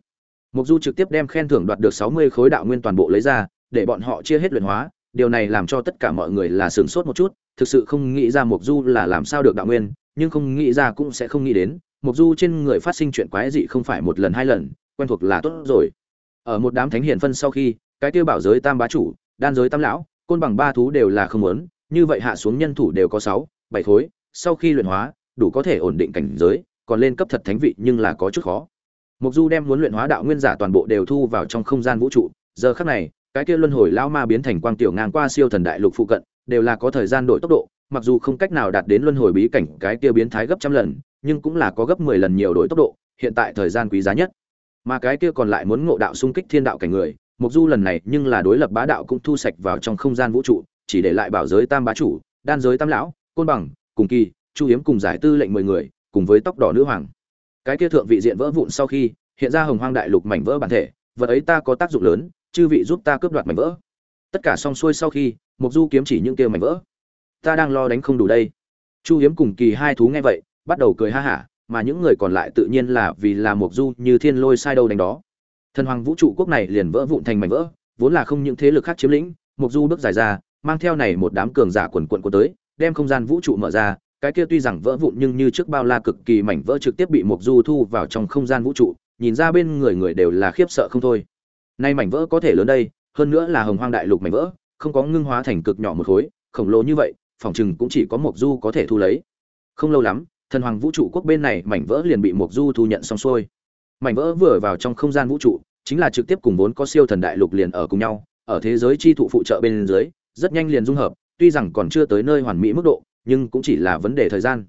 Mục du trực tiếp đem khen thưởng đoạt được sáu mươi khối đạo nguyên toàn bộ lấy ra, để bọn họ chia hết luyện hóa. Điều này làm cho tất cả mọi người là sửng sốt một chút, thực sự không nghĩ ra mục du là làm sao được đạo nguyên, nhưng không nghĩ ra cũng sẽ không nghĩ đến mục du trên người phát sinh chuyện quái dị không phải một lần hai lần, quen thuộc là tốt rồi. Ở một đám thánh hiền phân sau khi, cái tiêu bảo giới tam bá chủ, đan giới tam lão, côn bằng ba thú đều là không muốn, như vậy hạ xuống nhân thủ đều có sáu, bảy khối, sau khi luyện hóa, đủ có thể ổn định cảnh giới còn lên cấp thật thánh vị nhưng là có chút khó. Mục du đem muốn luyện hóa đạo nguyên giả toàn bộ đều thu vào trong không gian vũ trụ. Giờ khắc này, cái kia luân hồi lão ma biến thành quang tiểu ngang qua siêu thần đại lục phụ cận, đều là có thời gian đổi tốc độ, mặc dù không cách nào đạt đến luân hồi bí cảnh, cái kia biến thái gấp trăm lần, nhưng cũng là có gấp mười lần nhiều đổi tốc độ, hiện tại thời gian quý giá nhất. Mà cái kia còn lại muốn ngộ đạo xung kích thiên đạo cảnh người mục du lần này nhưng là đối lập bá đạo cũng thu sạch vào trong không gian vũ trụ, chỉ để lại bảo giới tam bá chủ, đan giới tam lão, côn bằng, cùng kỳ, chu hiếm cùng giải tư lệnh mười người cùng với tóc đỏ nữ hoàng. Cái kia thượng vị diện vỡ vụn sau khi, hiện ra hồng hoang đại lục mảnh vỡ bản thể, vật ấy ta có tác dụng lớn, chư vị giúp ta cướp đoạt mảnh vỡ. Tất cả xong xuôi sau khi mục du kiếm chỉ những kia mảnh vỡ. Ta đang lo đánh không đủ đây. Chu hiếm cùng kỳ hai thú nghe vậy, bắt đầu cười ha hả, mà những người còn lại tự nhiên là vì là mục du như thiên lôi sai đâu đánh đó. Thần hoàng vũ trụ quốc này liền vỡ vụn thành mảnh vỡ, vốn là không những thế lực khác chiếm lĩnh mục du bước dài ra, mang theo này một đám cường giả quần quận của tới, đem không gian vũ trụ mở ra cái kia tuy rằng vỡ vụn nhưng như trước bao la cực kỳ mảnh vỡ trực tiếp bị Mộc du thu vào trong không gian vũ trụ, nhìn ra bên người người đều là khiếp sợ không thôi. Nay mảnh vỡ có thể lớn đây, hơn nữa là hồng hoang đại lục mảnh vỡ, không có ngưng hóa thành cực nhỏ một khối, khổng lồ như vậy, phòng chừng cũng chỉ có Mộc du có thể thu lấy. Không lâu lắm, thần hoàng vũ trụ quốc bên này mảnh vỡ liền bị Mộc du thu nhận xong xuôi. Mảnh vỡ vừa vào trong không gian vũ trụ, chính là trực tiếp cùng vốn có siêu thần đại lục liền ở cùng nhau, ở thế giới chi thụ phụ trợ bên dưới, rất nhanh liền dung hợp, tuy rằng còn chưa tới nơi hoàn mỹ mức độ nhưng cũng chỉ là vấn đề thời gian.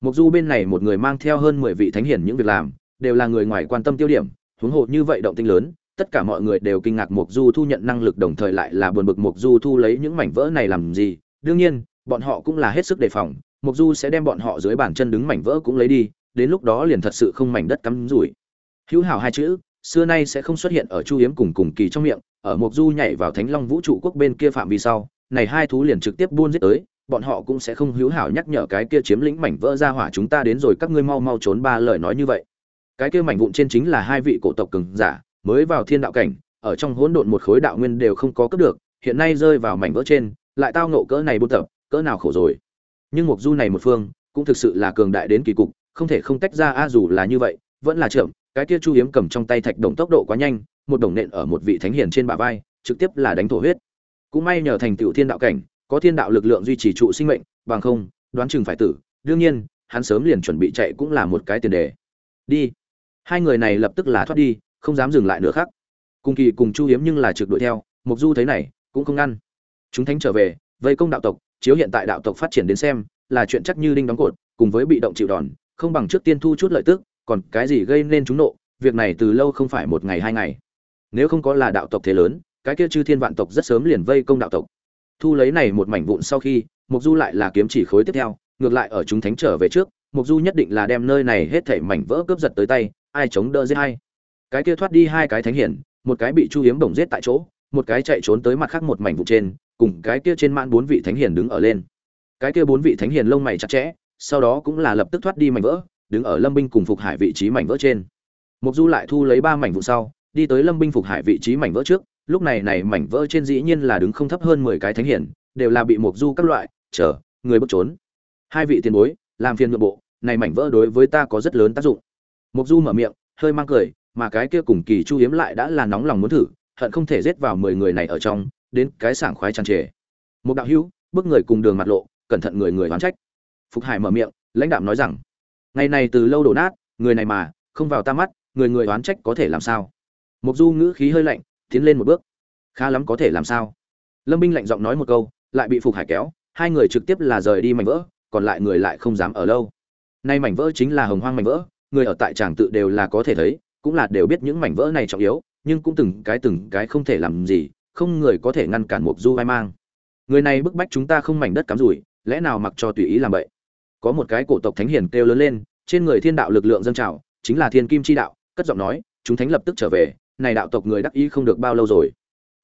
Mục du bên này một người mang theo hơn mười vị thánh hiển những việc làm, đều là người ngoài quan tâm tiêu điểm, huống hồ như vậy động tinh lớn, tất cả mọi người đều kinh ngạc mục du thu nhận năng lực đồng thời lại là buồn bực mục du thu lấy những mảnh vỡ này làm gì. Đương nhiên, bọn họ cũng là hết sức đề phòng mục du sẽ đem bọn họ dưới bàn chân đứng mảnh vỡ cũng lấy đi, đến lúc đó liền thật sự không mảnh đất cắm rủi. Hữu hảo hai chữ, xưa nay sẽ không xuất hiện ở chu hiếm cùng cùng kỳ trong miệng, ở mục du nhảy vào thánh long vũ trụ quốc bên kia phạm vi sau, này hai thú liền trực tiếp buôn giết tới bọn họ cũng sẽ không hữu hảo nhắc nhở cái kia chiếm lĩnh mảnh vỡ ra hỏa chúng ta đến rồi, các ngươi mau mau trốn ba lời nói như vậy. Cái kia mảnh vụn trên chính là hai vị cổ tộc cường giả, mới vào thiên đạo cảnh, ở trong hỗn độn một khối đạo nguyên đều không có cướp được, hiện nay rơi vào mảnh vỡ trên, lại tao nộ cỡ này buôn tập, cỡ nào khổ rồi. Nhưng mục du này một phương, cũng thực sự là cường đại đến kỳ cục, không thể không tách ra, a dù là như vậy, vẫn là chậm, cái kia chu hiếm cầm trong tay thạch đồng tốc độ quá nhanh, một đồng nện ở một vị thánh hiền trên bả vai, trực tiếp là đánh thổ huyết. Cũng may nhờ thành tựu thiên đạo cảnh có thiên đạo lực lượng duy trì trụ sinh mệnh, bằng không, đoán chừng phải tử. Đương nhiên, hắn sớm liền chuẩn bị chạy cũng là một cái tiền đề. Đi. Hai người này lập tức là thoát đi, không dám dừng lại nữa khác cùng kỳ cùng chu hiếm nhưng là trực đuổi theo mục du thấy này, cũng không ngăn. Chúng thánh trở về, vây công đạo tộc, chiếu hiện tại đạo tộc phát triển đến xem, là chuyện chắc như đinh đóng cột, cùng với bị động chịu đòn, không bằng trước tiên thu chút lợi tức, còn cái gì gây nên chúng nộ, việc này từ lâu không phải một ngày hai ngày. Nếu không có là đạo tộc thế lớn, cái kia chư thiên vạn tộc rất sớm liền vây công đạo tộc thu lấy này một mảnh vụn sau khi mục du lại là kiếm chỉ khối tiếp theo, ngược lại ở chúng thánh trở về trước mục du nhất định là đem nơi này hết thảy mảnh vỡ cướp giật tới tay, ai chống đỡ giết hay cái kia thoát đi hai cái thánh hiển, một cái bị chu hiếm bổng giết tại chỗ, một cái chạy trốn tới mặt khác một mảnh vụ trên, cùng cái kia trên mạn bốn vị thánh hiền đứng ở lên. Cái kia bốn vị thánh hiền lông mày chặt chẽ, sau đó cũng là lập tức thoát đi mảnh vỡ, đứng ở lâm binh cùng phục hải vị trí mảnh vỡ trên. Mục du lại thu lấy ba mảnh vụ sau, đi tới lâm binh phục hải vị trí mảnh vỡ trước lúc này này mảnh vỡ trên dĩ nhiên là đứng không thấp hơn mười cái thánh hiển, đều là bị mục du các loại, chờ, người bước trốn. Hai vị tiền bối, làm phiền nội bộ, này mảnh vỡ đối với ta có rất lớn tác dụng. Mục du mở miệng, hơi mang cười, mà cái kia cùng kỳ chu hiếm lại đã là nóng lòng muốn thử, hận không thể giết vào mười người này ở trong, đến cái sảng khoái tràn trề. Một đạo hữu, bước người cùng đường mặt lộ, cẩn thận người người oán trách. Phục hải mở miệng, lãnh đạm nói rằng, ngày này từ lâu đổ nát, người này mà, không vào ta mắt, người người oán trách có thể làm sao? Mục du ngữ khí hơi lạnh tiến lên một bước. Khá lắm có thể làm sao? Lâm binh lạnh giọng nói một câu, lại bị phục hải kéo, hai người trực tiếp là rời đi mảnh vỡ, còn lại người lại không dám ở lâu. Nay mảnh vỡ chính là hồng hoang mảnh vỡ, người ở tại tràng tự đều là có thể thấy, cũng là đều biết những mảnh vỡ này trọng yếu, nhưng cũng từng cái từng cái không thể làm gì, không người có thể ngăn cản mục du vai mang. Người này bức bách chúng ta không mảnh đất cắm rủi, lẽ nào mặc cho tùy ý làm vậy? Có một cái cổ tộc thánh hiền kêu lớn lên, trên người thiên đạo lực lượng dâng trào, chính là thiên kim chi đạo, cất giọng nói, chúng thánh lập tức trở về này đạo tộc người đắc ý không được bao lâu rồi.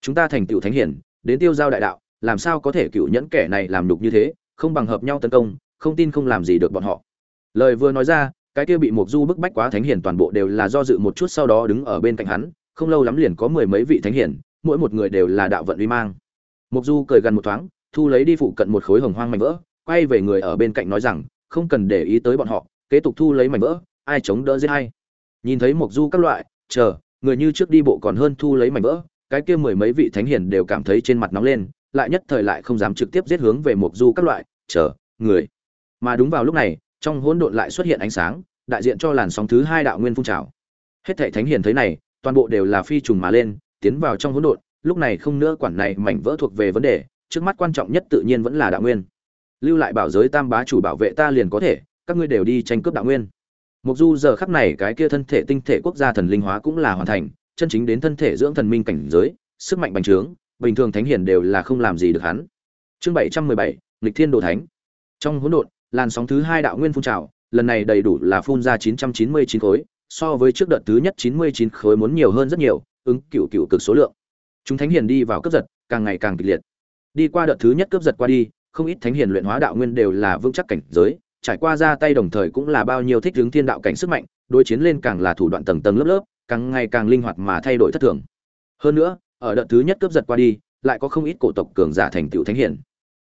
Chúng ta thành tựu thánh hiển, đến tiêu giao đại đạo làm sao có thể cựu nhẫn kẻ này làm nhục như thế không bằng hợp nhau tấn công không tin không làm gì được bọn họ. Lời vừa nói ra cái kia bị mục du bức bách quá thánh hiển toàn bộ đều là do dự một chút sau đó đứng ở bên cạnh hắn không lâu lắm liền có mười mấy vị thánh hiển, mỗi một người đều là đạo vận uy mang. Mục du cười gần một thoáng thu lấy đi phụ cận một khối hồng hoang mảnh vỡ quay về người ở bên cạnh nói rằng không cần để ý tới bọn họ kế tục thu lấy mảnh vỡ ai chống đỡ giết hay nhìn thấy mục du các loại chờ người như trước đi bộ còn hơn thu lấy mảnh vỡ, cái kia mười mấy vị thánh hiền đều cảm thấy trên mặt nóng lên, lại nhất thời lại không dám trực tiếp giết hướng về mục du các loại, chờ, người. Mà đúng vào lúc này, trong hỗn độn lại xuất hiện ánh sáng, đại diện cho làn sóng thứ hai đạo nguyên phun trào. Hết thảy thánh hiền thấy này, toàn bộ đều là phi trùng mà lên, tiến vào trong hỗn độn, lúc này không nữa quản này mảnh vỡ thuộc về vấn đề, trước mắt quan trọng nhất tự nhiên vẫn là đạo nguyên. Lưu lại bảo giới tam bá chủ bảo vệ ta liền có thể, các ngươi đều đi tranh cướp đạo nguyên. Mộc Du giờ khắc này cái kia thân thể tinh thể quốc gia thần linh hóa cũng là hoàn thành, chân chính đến thân thể dưỡng thần minh cảnh giới, sức mạnh bành trướng, bình thường thánh hiển đều là không làm gì được hắn. Chương 717, Lịch Thiên Đồ Thánh. Trong hỗn độn, làn sóng thứ hai đạo nguyên phun trào, lần này đầy đủ là phun ra 999 khối, so với trước đợt thứ nhất 99 khối muốn nhiều hơn rất nhiều, ứng cựu cựu cực số lượng. Chúng thánh hiền đi vào cấp giật, càng ngày càng kịch liệt. Đi qua đợt thứ nhất cấp giật qua đi, không ít thánh hiền luyện hóa đạo nguyên đều là vững chắc cảnh giới, trải qua ra tay đồng thời cũng là bao nhiêu thích hướng thiên đạo cảnh sức mạnh, đối chiến lên càng là thủ đoạn tầng tầng lớp lớp, càng ngày càng linh hoạt mà thay đổi thất thường. Hơn nữa, ở đợt thứ nhất cướp giật qua đi, lại có không ít cổ tộc cường giả thành tựu thánh hiển.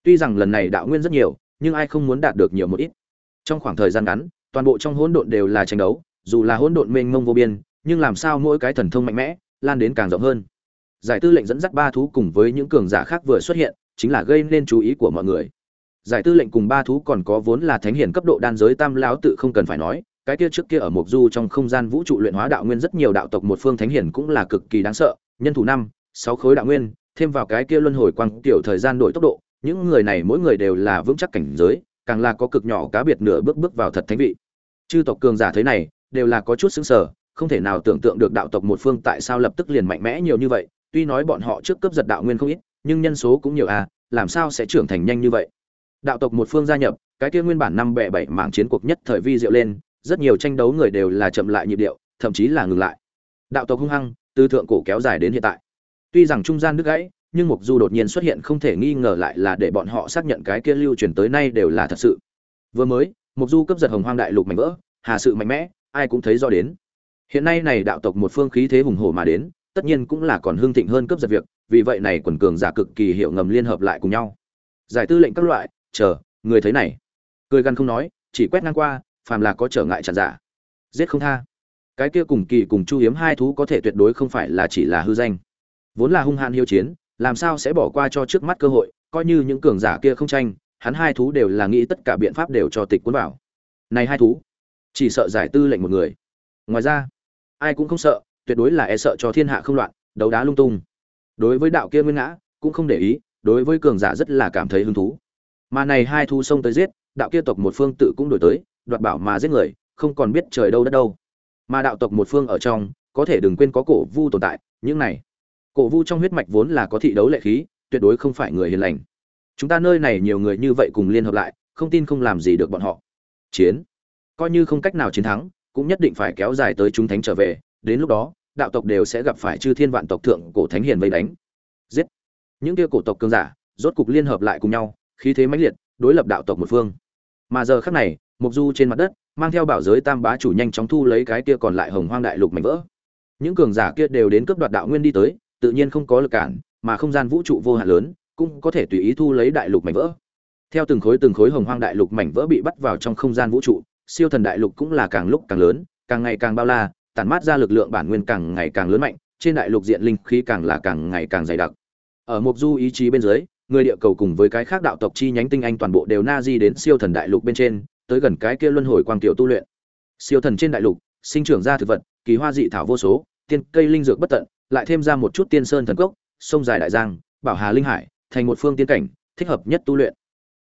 Tuy rằng lần này đạo nguyên rất nhiều, nhưng ai không muốn đạt được nhiều một ít. Trong khoảng thời gian ngắn, toàn bộ trong hỗn độn đều là tranh đấu, dù là hỗn độn mênh mông vô biên, nhưng làm sao mỗi cái thần thông mạnh mẽ, lan đến càng rộng hơn. Giải tư lệnh dẫn dắt ba thú cùng với những cường giả khác vừa xuất hiện, chính là gây nên chú ý của mọi người giải tư lệnh cùng ba thú còn có vốn là thánh hiển cấp độ đan giới tam lão tự không cần phải nói, cái kia trước kia ở mộc du trong không gian vũ trụ luyện hóa đạo nguyên rất nhiều đạo tộc một phương thánh hiển cũng là cực kỳ đáng sợ, nhân thủ năm, sáu khối đạo nguyên, thêm vào cái kia luân hồi quang tiểu thời gian đổi tốc độ, những người này mỗi người đều là vững chắc cảnh giới, càng là có cực nhỏ cá biệt nửa bước bước vào thật thánh vị. Chư tộc cường giả thế này, đều là có chút xứng sở không thể nào tưởng tượng được đạo tộc một phương tại sao lập tức liền mạnh mẽ nhiều như vậy, tuy nói bọn họ trước cướp giật đạo nguyên không ít, nhưng nhân số cũng nhiều à làm sao sẽ trưởng thành nhanh như vậy? Đạo tộc một phương gia nhập, cái kia nguyên bản năm bẻ bảy mảng chiến cuộc nhất thời vi diệu lên, rất nhiều tranh đấu người đều là chậm lại nhịp điệu, thậm chí là ngừng lại. Đạo tộc hung hăng từ thượng cổ kéo dài đến hiện tại. Tuy rằng trung gian đứt gãy, nhưng mục du đột nhiên xuất hiện không thể nghi ngờ lại là để bọn họ xác nhận cái kia lưu truyền tới nay đều là thật sự. Vừa mới mục du cấp giật hồng hoang đại lục mạnh vỡ, hà sự mạnh mẽ, ai cũng thấy do đến. Hiện nay này đạo tộc một phương khí thế hùng hổ mà đến, tất nhiên cũng là còn hương thịnh hơn cấp giật việc, vì vậy này quần cường giả cực kỳ hiệu ngầm liên hợp lại cùng nhau. Giải tư lệnh các loại chờ, người thấy này. Cười gằn không nói, chỉ quét ngang qua, phàm là có trở ngại chặn giả. Giết không tha. Cái kia cùng kỳ cùng chu hiếm hai thú có thể tuyệt đối không phải là chỉ là hư danh. Vốn là hung hãn hiếu chiến, làm sao sẽ bỏ qua cho trước mắt cơ hội, coi như những cường giả kia không tranh, hắn hai thú đều là nghĩ tất cả biện pháp đều cho tịch cuốn vào. Này hai thú, chỉ sợ giải tư lệnh một người. Ngoài ra, ai cũng không sợ, tuyệt đối là e sợ cho thiên hạ không loạn, đấu đá lung tung. Đối với đạo kia nguyên ngã, cũng không để ý, đối với cường giả rất là cảm thấy hứng thú mà này hai thu sông tới giết, đạo kia tộc một phương tự cũng đổi tới, đoạt bảo mà giết người, không còn biết trời đâu đất đâu. Mà đạo tộc một phương ở trong, có thể đừng quên có cổ vu tồn tại, những này. Cổ vu trong huyết mạch vốn là có thị đấu lệ khí, tuyệt đối không phải người hiền lành. Chúng ta nơi này nhiều người như vậy cùng liên hợp lại, không tin không làm gì được bọn họ. Chiến. Coi như không cách nào chiến thắng, cũng nhất định phải kéo dài tới chúng thánh trở về, đến lúc đó, đạo tộc đều sẽ gặp phải chư thiên vạn tộc thượng cổ thánh hiền vây đánh. Giết. Những kia cổ tộc cường giả, rốt cục liên hợp lại cùng nhau khí thế mãnh liệt, đối lập đạo tộc một phương. Mà giờ khắc này mục du trên mặt đất, mang theo bảo giới tam bá chủ nhanh chóng thu lấy cái kia còn lại hồng hoang đại lục mảnh vỡ. Những cường giả kia đều đến cướp đoạt đạo nguyên đi tới, tự nhiên không có lực cản, mà không gian vũ trụ vô hạn lớn, cũng có thể tùy ý thu lấy đại lục mảnh vỡ. Theo từng khối từng khối hồng hoang đại lục mảnh vỡ bị bắt vào trong không gian vũ trụ, siêu thần đại lục cũng là càng lúc càng lớn, càng ngày càng bao la, tản mát ra lực lượng bản nguyên càng ngày càng lớn mạnh, trên đại lục diện linh khí càng là càng ngày càng dày đặc. Ở mục du ý chí bên dưới người địa cầu cùng với cái khác đạo tộc chi nhánh tinh anh toàn bộ đều na di đến siêu thần đại lục bên trên, tới gần cái kia luân hồi quang tiểu tu luyện. Siêu thần trên đại lục, sinh trưởng ra thực vật, kỳ hoa dị thảo vô số, tiên cây linh dược bất tận, lại thêm ra một chút tiên sơn thần cốc, sông dài đại giang, bảo hà linh hải, thành một phương tiên cảnh, thích hợp nhất tu luyện.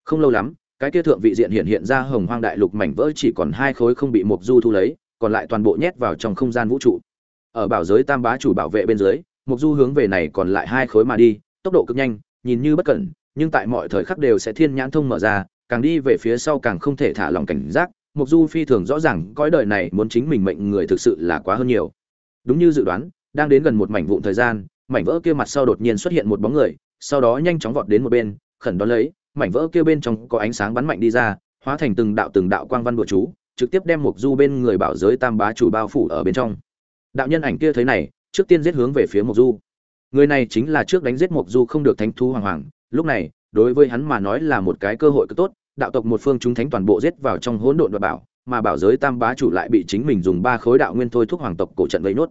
Không lâu lắm, cái kia thượng vị diện hiện hiện ra hồng hoang đại lục mảnh vỡ chỉ còn hai khối không bị mục du thu lấy, còn lại toàn bộ nhét vào trong không gian vũ trụ. Ở bảo giới tam bá chủ bảo vệ bên dưới, mục du hướng về này còn lại hai khối mà đi, tốc độ cực nhanh nhìn như bất cẩn, nhưng tại mọi thời khắc đều sẽ thiên nhãn thông mở ra, càng đi về phía sau càng không thể thả lòng cảnh giác, mục du phi thường rõ ràng, cõi đời này muốn chính mình mệnh người thực sự là quá hơn nhiều. Đúng như dự đoán, đang đến gần một mảnh vụn thời gian, mảnh vỡ kia mặt sau đột nhiên xuất hiện một bóng người, sau đó nhanh chóng vọt đến một bên, khẩn đón lấy, mảnh vỡ kia bên trong có ánh sáng bắn mạnh đi ra, hóa thành từng đạo từng đạo quang văn bùa chú, trực tiếp đem mục du bên người bảo giới tam bá chủ bao phủ ở bên trong. Đạo nhân ảnh kia thấy này, trước tiên giết hướng về phía mục du người này chính là trước đánh giết Mộc du không được thánh thú hoàng hoàng. Lúc này, đối với hắn mà nói là một cái cơ hội cực tốt, đạo tộc một phương chúng thánh toàn bộ giết vào trong hỗn độn và bảo, mà bảo giới tam bá chủ lại bị chính mình dùng ba khối đạo nguyên thôi thúc hoàng tộc cổ trận vây nốt.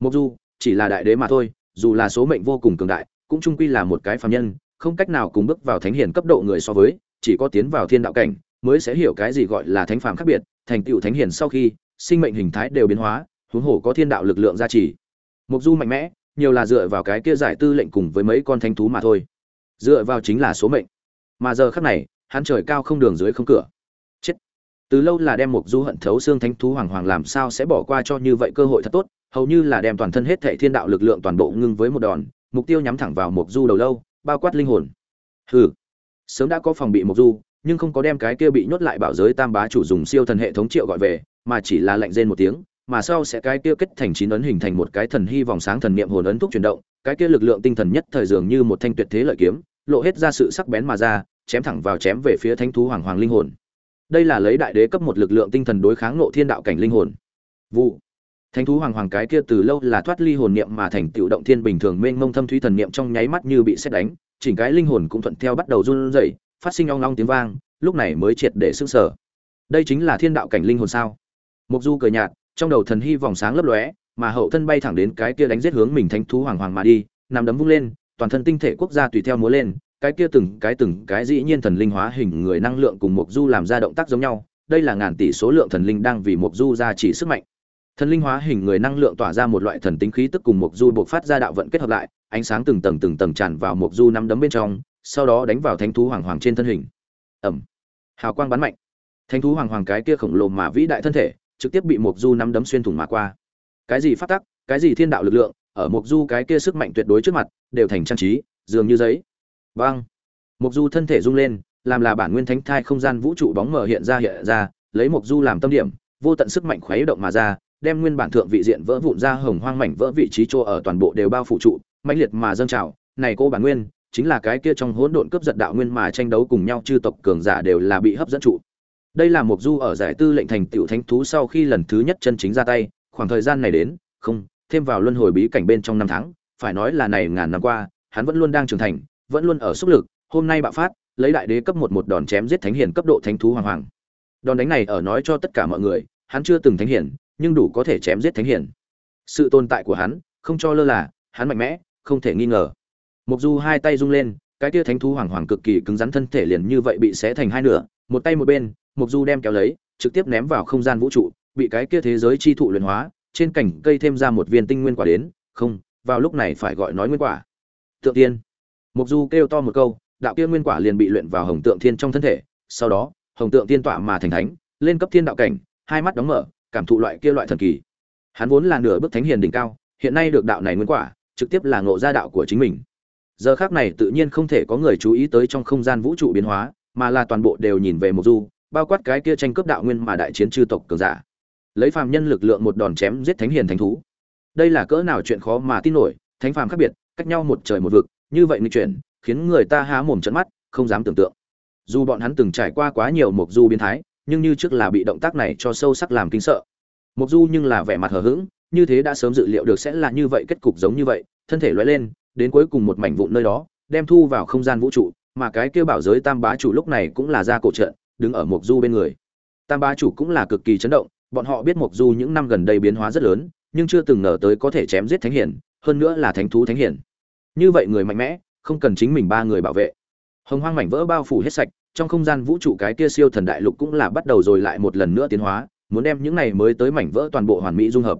Mộc du, chỉ là đại đế mà thôi, dù là số mệnh vô cùng cường đại, cũng trung quy là một cái phàm nhân, không cách nào cùng bước vào thánh hiền cấp độ người so với, chỉ có tiến vào thiên đạo cảnh mới sẽ hiểu cái gì gọi là thánh phàm khác biệt, thành tựu thánh hiền sau khi, sinh mệnh hình thái đều biến hóa, huống hồ có thiên đạo lực lượng gia trì. Mục du mạnh mẽ nhiều là dựa vào cái kia giải tư lệnh cùng với mấy con thánh thú mà thôi. Dựa vào chính là số mệnh. Mà giờ khắc này, hắn trời cao không đường dưới không cửa. Chết. Từ lâu là đem một du hận thấu xương thánh thú hoàng hoàng làm sao sẽ bỏ qua cho như vậy cơ hội thật tốt, hầu như là đem toàn thân hết thệ thiên đạo lực lượng toàn bộ ngưng với một đòn, mục tiêu nhắm thẳng vào một du đầu lâu, bao quát linh hồn. Hừ. Sớm đã có phòng bị một du, nhưng không có đem cái kia bị nhốt lại bảo giới tam bá chủ dùng siêu thần hệ thống triệu gọi về, mà chỉ là lệnh rên một tiếng mà sau sẽ cái kia kết thành chín ấn hình thành một cái thần hy vòng sáng thần niệm hồn ấn thúc chuyển động, cái kia lực lượng tinh thần nhất thời dường như một thanh tuyệt thế lợi kiếm, lộ hết ra sự sắc bén mà ra, chém thẳng vào chém về phía thánh thú hoàng hoàng linh hồn. Đây là lấy đại đế cấp một lực lượng tinh thần đối kháng nộ thiên đạo cảnh linh hồn. Vụ. Thánh thú hoàng hoàng cái kia từ lâu là thoát ly hồn niệm mà thành tiểu động thiên bình thường mênh mông thâm thúy thần niệm trong nháy mắt như bị xét đánh, chỉnh cái linh hồn cũng thuận theo bắt đầu run rẩy, phát sinh ong ong tiếng vang, lúc này mới triệt để sức sở đây chính là thiên đạo cảnh linh hồn sao? Mục du cười nhạt trong đầu thần hy vòng sáng lấp lóe, mà hậu thân bay thẳng đến cái kia đánh giết hướng mình thánh thú hoàng hoàng mà đi, nằm đấm vung lên, toàn thân tinh thể quốc gia tùy theo múa lên, cái kia từng cái từng cái dĩ nhiên thần linh hóa hình người năng lượng cùng mục du làm ra động tác giống nhau, đây là ngàn tỷ số lượng thần linh đang vì mục du ra chỉ sức mạnh. Thần linh hóa hình người năng lượng tỏa ra một loại thần tính khí tức cùng mục du buộc phát ra đạo vận kết hợp lại, ánh sáng từng tầng từng tầng tràn vào mục du nắm đấm bên trong, sau đó đánh vào thánh thú hoàng hoàng trên thân hình. Ẩm hào quang bắn mạnh. Thánh thú hoàng hoàng cái kia khổng lồ mà vĩ đại thân thể trực tiếp bị mục du nắm đấm xuyên thủng mà qua. Cái gì phát tắc, cái gì thiên đạo lực lượng, ở mục du cái kia sức mạnh tuyệt đối trước mặt, đều thành trang trí, dường như giấy. Vang mục du thân thể rung lên, làm là bản nguyên thánh thai không gian vũ trụ bóng mở hiện ra hiện ra, lấy mục du làm tâm điểm, vô tận sức mạnh khuấy động mà ra, đem nguyên bản thượng vị diện vỡ vụn ra hồng hoang mảnh vỡ vị trí chỗ ở toàn bộ đều bao phủ trụ, mãnh liệt mà dâng trào. Này cô bản nguyên, chính là cái kia trong hỗn độn cướp giật đạo nguyên mà tranh đấu cùng nhau chư tộc cường giả đều là bị hấp dẫn trụ đây là mục du ở giải tư lệnh thành tiểu thánh thú sau khi lần thứ nhất chân chính ra tay, khoảng thời gian này đến, không, thêm vào luân hồi bí cảnh bên trong năm tháng, phải nói là này ngàn năm qua, hắn vẫn luôn đang trưởng thành, vẫn luôn ở sức lực, hôm nay bạo phát, lấy đại đế cấp một một đòn chém giết thánh hiền cấp độ thánh thú hoàng hoàng. Đòn đánh này ở nói cho tất cả mọi người, hắn chưa từng thánh hiền, nhưng đủ có thể chém giết thánh hiền. Sự tồn tại của hắn, không cho lơ là, hắn mạnh mẽ, không thể nghi ngờ. Mục du hai tay rung lên, cái kia thánh thú hoàng hoàng cực kỳ cứng rắn thân thể liền như vậy bị xé thành hai nửa, một tay một bên mục du đem kéo lấy, trực tiếp ném vào không gian vũ trụ, bị cái kia thế giới chi thụ luyện hóa, trên cảnh cây thêm ra một viên tinh nguyên quả đến, không, vào lúc này phải gọi nói nguyên quả. Tượng tiên mục du kêu to một câu, đạo kia nguyên quả liền bị luyện vào hồng tượng thiên trong thân thể, sau đó, hồng tượng tiên tọa mà thành thánh, lên cấp thiên đạo cảnh, hai mắt đóng mở, cảm thụ loại kia loại thần kỳ. Hắn vốn là nửa bước thánh hiền đỉnh cao, hiện nay được đạo này nguyên quả, trực tiếp là ngộ ra đạo của chính mình. Giờ khác này tự nhiên không thể có người chú ý tới trong không gian vũ trụ biến hóa, mà là toàn bộ đều nhìn về mục du bao quát cái kia tranh cướp đạo nguyên mà đại chiến chư tộc cường giả. Lấy phàm nhân lực lượng một đòn chém giết thánh hiền thánh thú. Đây là cỡ nào chuyện khó mà tin nổi, thánh phàm khác biệt, cách nhau một trời một vực, như vậy nghịch chuyển, khiến người ta há mồm trận mắt, không dám tưởng tượng. Dù bọn hắn từng trải qua quá nhiều mục du biến thái, nhưng như trước là bị động tác này cho sâu sắc làm kinh sợ. Mục du nhưng là vẻ mặt hờ hững, như thế đã sớm dự liệu được sẽ là như vậy, kết cục giống như vậy, thân thể lóe lên, đến cuối cùng một mảnh vụn nơi đó, đem thu vào không gian vũ trụ, mà cái kêu bảo giới tam bá chủ lúc này cũng là ra cổ trận đứng ở mục du bên người. Tam bá chủ cũng là cực kỳ chấn động, bọn họ biết mục du những năm gần đây biến hóa rất lớn, nhưng chưa từng ngờ tới có thể chém giết thánh hiển, hơn nữa là thánh thú thánh hiển. Như vậy người mạnh mẽ, không cần chính mình ba người bảo vệ. Hồng hoang mảnh vỡ bao phủ hết sạch, trong không gian vũ trụ cái kia siêu thần đại lục cũng là bắt đầu rồi lại một lần nữa tiến hóa, muốn đem những này mới tới mảnh vỡ toàn bộ hoàn mỹ dung hợp.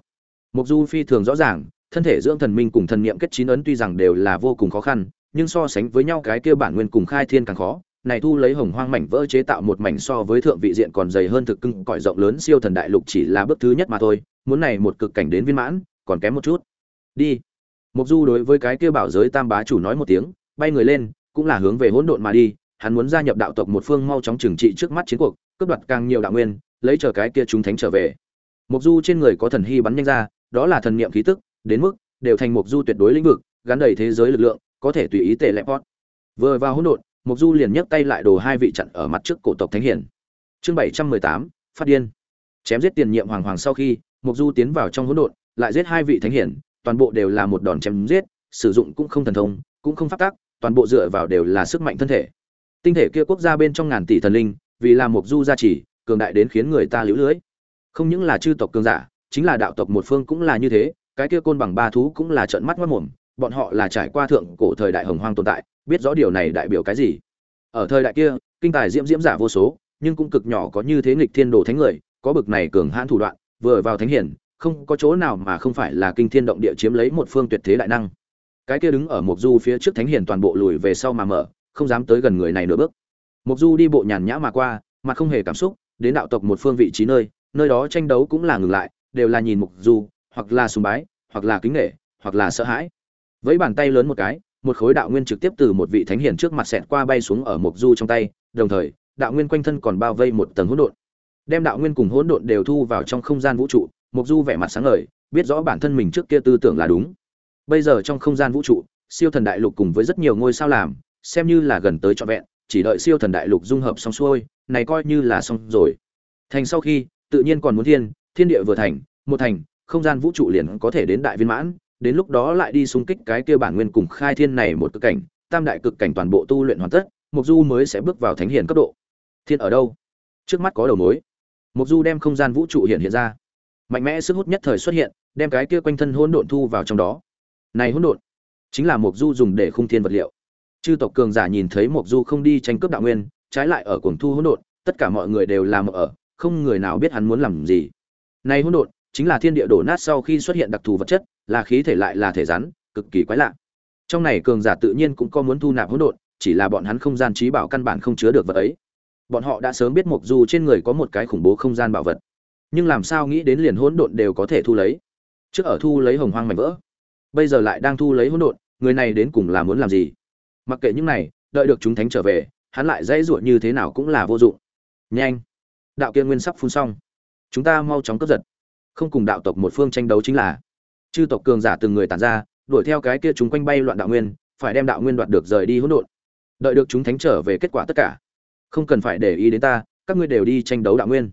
Mục du phi thường rõ ràng, thân thể dưỡng thần minh cùng thần niệm kết chín ấn tuy rằng đều là vô cùng khó khăn, nhưng so sánh với nhau cái kia bản nguyên cùng khai thiên càng khó này thu lấy hồng hoang mảnh vỡ chế tạo một mảnh so với thượng vị diện còn dày hơn thực cưng, cõi rộng lớn siêu thần đại lục chỉ là bước thứ nhất mà thôi, muốn này một cực cảnh đến viên mãn, còn kém một chút. Đi. Mục du đối với cái kia bảo giới tam bá chủ nói một tiếng, bay người lên, cũng là hướng về hỗn độn mà đi, hắn muốn gia nhập đạo tộc một phương mau chóng trừng trị trước mắt chiến cuộc, cướp đoạt càng nhiều đạo nguyên, lấy chờ cái kia chúng thánh trở về. Mục du trên người có thần hy bắn nhanh ra, đó là thần niệm khí tức, đến mức đều thành mục du tuyệt đối lĩnh vực, gắn đầy thế giới lực lượng, có thể tùy ý tệ lẹp hót vừa vào hỗn độn mục du liền nhấc tay lại đồ hai vị chặn ở mặt trước cổ tộc thánh hiển chương bảy trăm mười tám, phát điên. Chém giết tiền nhiệm hoàng hoàng sau khi mục du tiến vào trong hỗn độn, lại giết hai vị thánh hiển toàn bộ đều là một đòn chém giết, sử dụng cũng không thần thông, cũng không phát tác toàn bộ dựa vào đều là sức mạnh thân thể. Tinh thể kia quốc gia bên trong ngàn tỷ thần linh, vì là mục du gia trì, cường đại đến khiến người ta liễu lưới. Không những là chư tộc cường giả, chính là đạo tộc một phương cũng là như thế, cái kia côn bằng ba thú cũng là trợn mắt mất mồm, bọn họ là trải qua thượng cổ thời đại hồng hoang tồn tại biết rõ điều này đại biểu cái gì. Ở thời đại kia, kinh tài diễm diễm giả vô số, nhưng cũng cực nhỏ có như thế nghịch thiên đồ thánh người, có bực này cường hãn thủ đoạn, vừa vào thánh hiển, không có chỗ nào mà không phải là kinh thiên động địa chiếm lấy một phương tuyệt thế đại năng. Cái kia đứng ở mục du phía trước thánh hiển toàn bộ lùi về sau mà mở, không dám tới gần người này nửa bước. Mục du đi bộ nhàn nhã mà qua mà không hề cảm xúc, đến đạo tộc một phương vị trí nơi nơi đó tranh đấu cũng là ngừng lại, đều là nhìn mục du, hoặc là sùng bái, hoặc là kính nể, hoặc là sợ hãi. Với bàn tay lớn một cái một khối đạo nguyên trực tiếp từ một vị thánh hiển trước mặt xẹt qua bay xuống ở mục du trong tay, đồng thời, đạo nguyên quanh thân còn bao vây một tầng hỗn độn. Đem đạo nguyên cùng hỗn độn đều thu vào trong không gian vũ trụ mục du vẻ mặt sáng ngời, biết rõ bản thân mình trước kia tư tưởng là đúng. Bây giờ trong không gian vũ trụ, siêu thần đại lục cùng với rất nhiều ngôi sao làm, xem như là gần tới trọn vẹn, chỉ đợi siêu thần đại lục dung hợp xong xuôi, này coi như là xong rồi. Thành sau khi, tự nhiên còn muốn thiên thiên địa vừa thành, một thành, không gian vũ trụ liền có thể đến đại viên mãn đến lúc đó lại đi xung kích cái kia bản nguyên cùng khai thiên này một cực cảnh, tam đại cực cảnh toàn bộ tu luyện hoàn tất, Mộc du mới sẽ bước vào thánh hiền cấp độ. Thiên ở đâu? Trước mắt có đầu mối. Mộc du đem không gian vũ trụ hiện hiện ra. Mạnh mẽ sức hút nhất thời xuất hiện, đem cái kia quanh thân hỗn độn thu vào trong đó. Này hỗn độn, chính là Mộc du dùng để khung thiên vật liệu. Chư tộc cường giả nhìn thấy Mộc du không đi tranh cướp đạo nguyên, trái lại ở cuồng thu hỗn độn, tất cả mọi người đều làm ở, không người nào biết hắn muốn làm gì. Này hỗn độn, chính là thiên địa đổ nát sau khi xuất hiện đặc thù vật chất là khí thể lại là thể rắn, cực kỳ quái lạ. Trong này cường giả tự nhiên cũng có muốn thu nạp hỗn độn, chỉ là bọn hắn không gian trí bảo căn bản không chứa được vật ấy. Bọn họ đã sớm biết Mộc du trên người có một cái khủng bố không gian bảo vật. Nhưng làm sao nghĩ đến liền hỗn độn đều có thể thu lấy? Trước ở thu lấy hồng hoang mảnh vỡ, bây giờ lại đang thu lấy hỗn độn, người này đến cùng là muốn làm gì? Mặc kệ những này, đợi được chúng thánh trở về, hắn lại dãy ruột như thế nào cũng là vô dụng. Nhanh! Đạo kia nguyên sắp phun xong. Chúng ta mau chóng cướp giật. Không cùng đạo tộc một phương tranh đấu chính là chư tộc cường giả từng người tàn ra, đuổi theo cái kia chúng quanh bay loạn đạo nguyên, phải đem đạo nguyên đoạt được rời đi hỗn độn. Đợi được chúng thánh trở về kết quả tất cả. Không cần phải để ý đến ta, các ngươi đều đi tranh đấu đạo nguyên.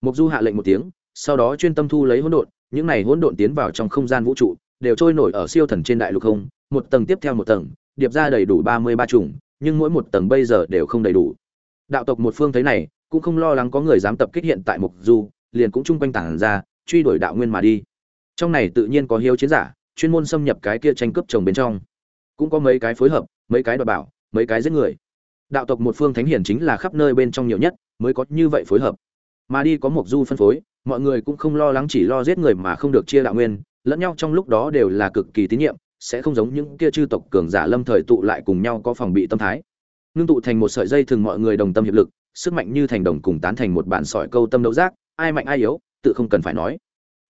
Mục du hạ lệnh một tiếng, sau đó chuyên tâm thu lấy hỗn độn, những này hỗn độn tiến vào trong không gian vũ trụ, đều trôi nổi ở siêu thần trên đại lục không, một tầng tiếp theo một tầng, điệp ra đầy đủ ba mươi ba chủng, nhưng mỗi một tầng bây giờ đều không đầy đủ. Đạo tộc một phương thấy này, cũng không lo lắng có người dám tập kích hiện tại mục du, liền cũng chung quanh tảng ra, truy đuổi đạo nguyên mà đi trong này tự nhiên có hiếu chiến giả, chuyên môn xâm nhập cái kia tranh cướp chồng bên trong. Cũng có mấy cái phối hợp, mấy cái đoạt bảo, mấy cái giết người. Đạo tộc một phương thánh hiển chính là khắp nơi bên trong nhiều nhất, mới có như vậy phối hợp. Mà đi có một du phân phối, mọi người cũng không lo lắng chỉ lo giết người mà không được chia đạo nguyên, lẫn nhau trong lúc đó đều là cực kỳ tín nhiệm, sẽ không giống những kia chư tộc cường giả lâm thời tụ lại cùng nhau có phòng bị tâm thái. Ngưng tụ thành một sợi dây thường mọi người đồng tâm hiệp lực, sức mạnh như thành đồng cùng tán thành một bản sỏi câu tâm đấu giác, ai mạnh ai yếu, tự không cần phải nói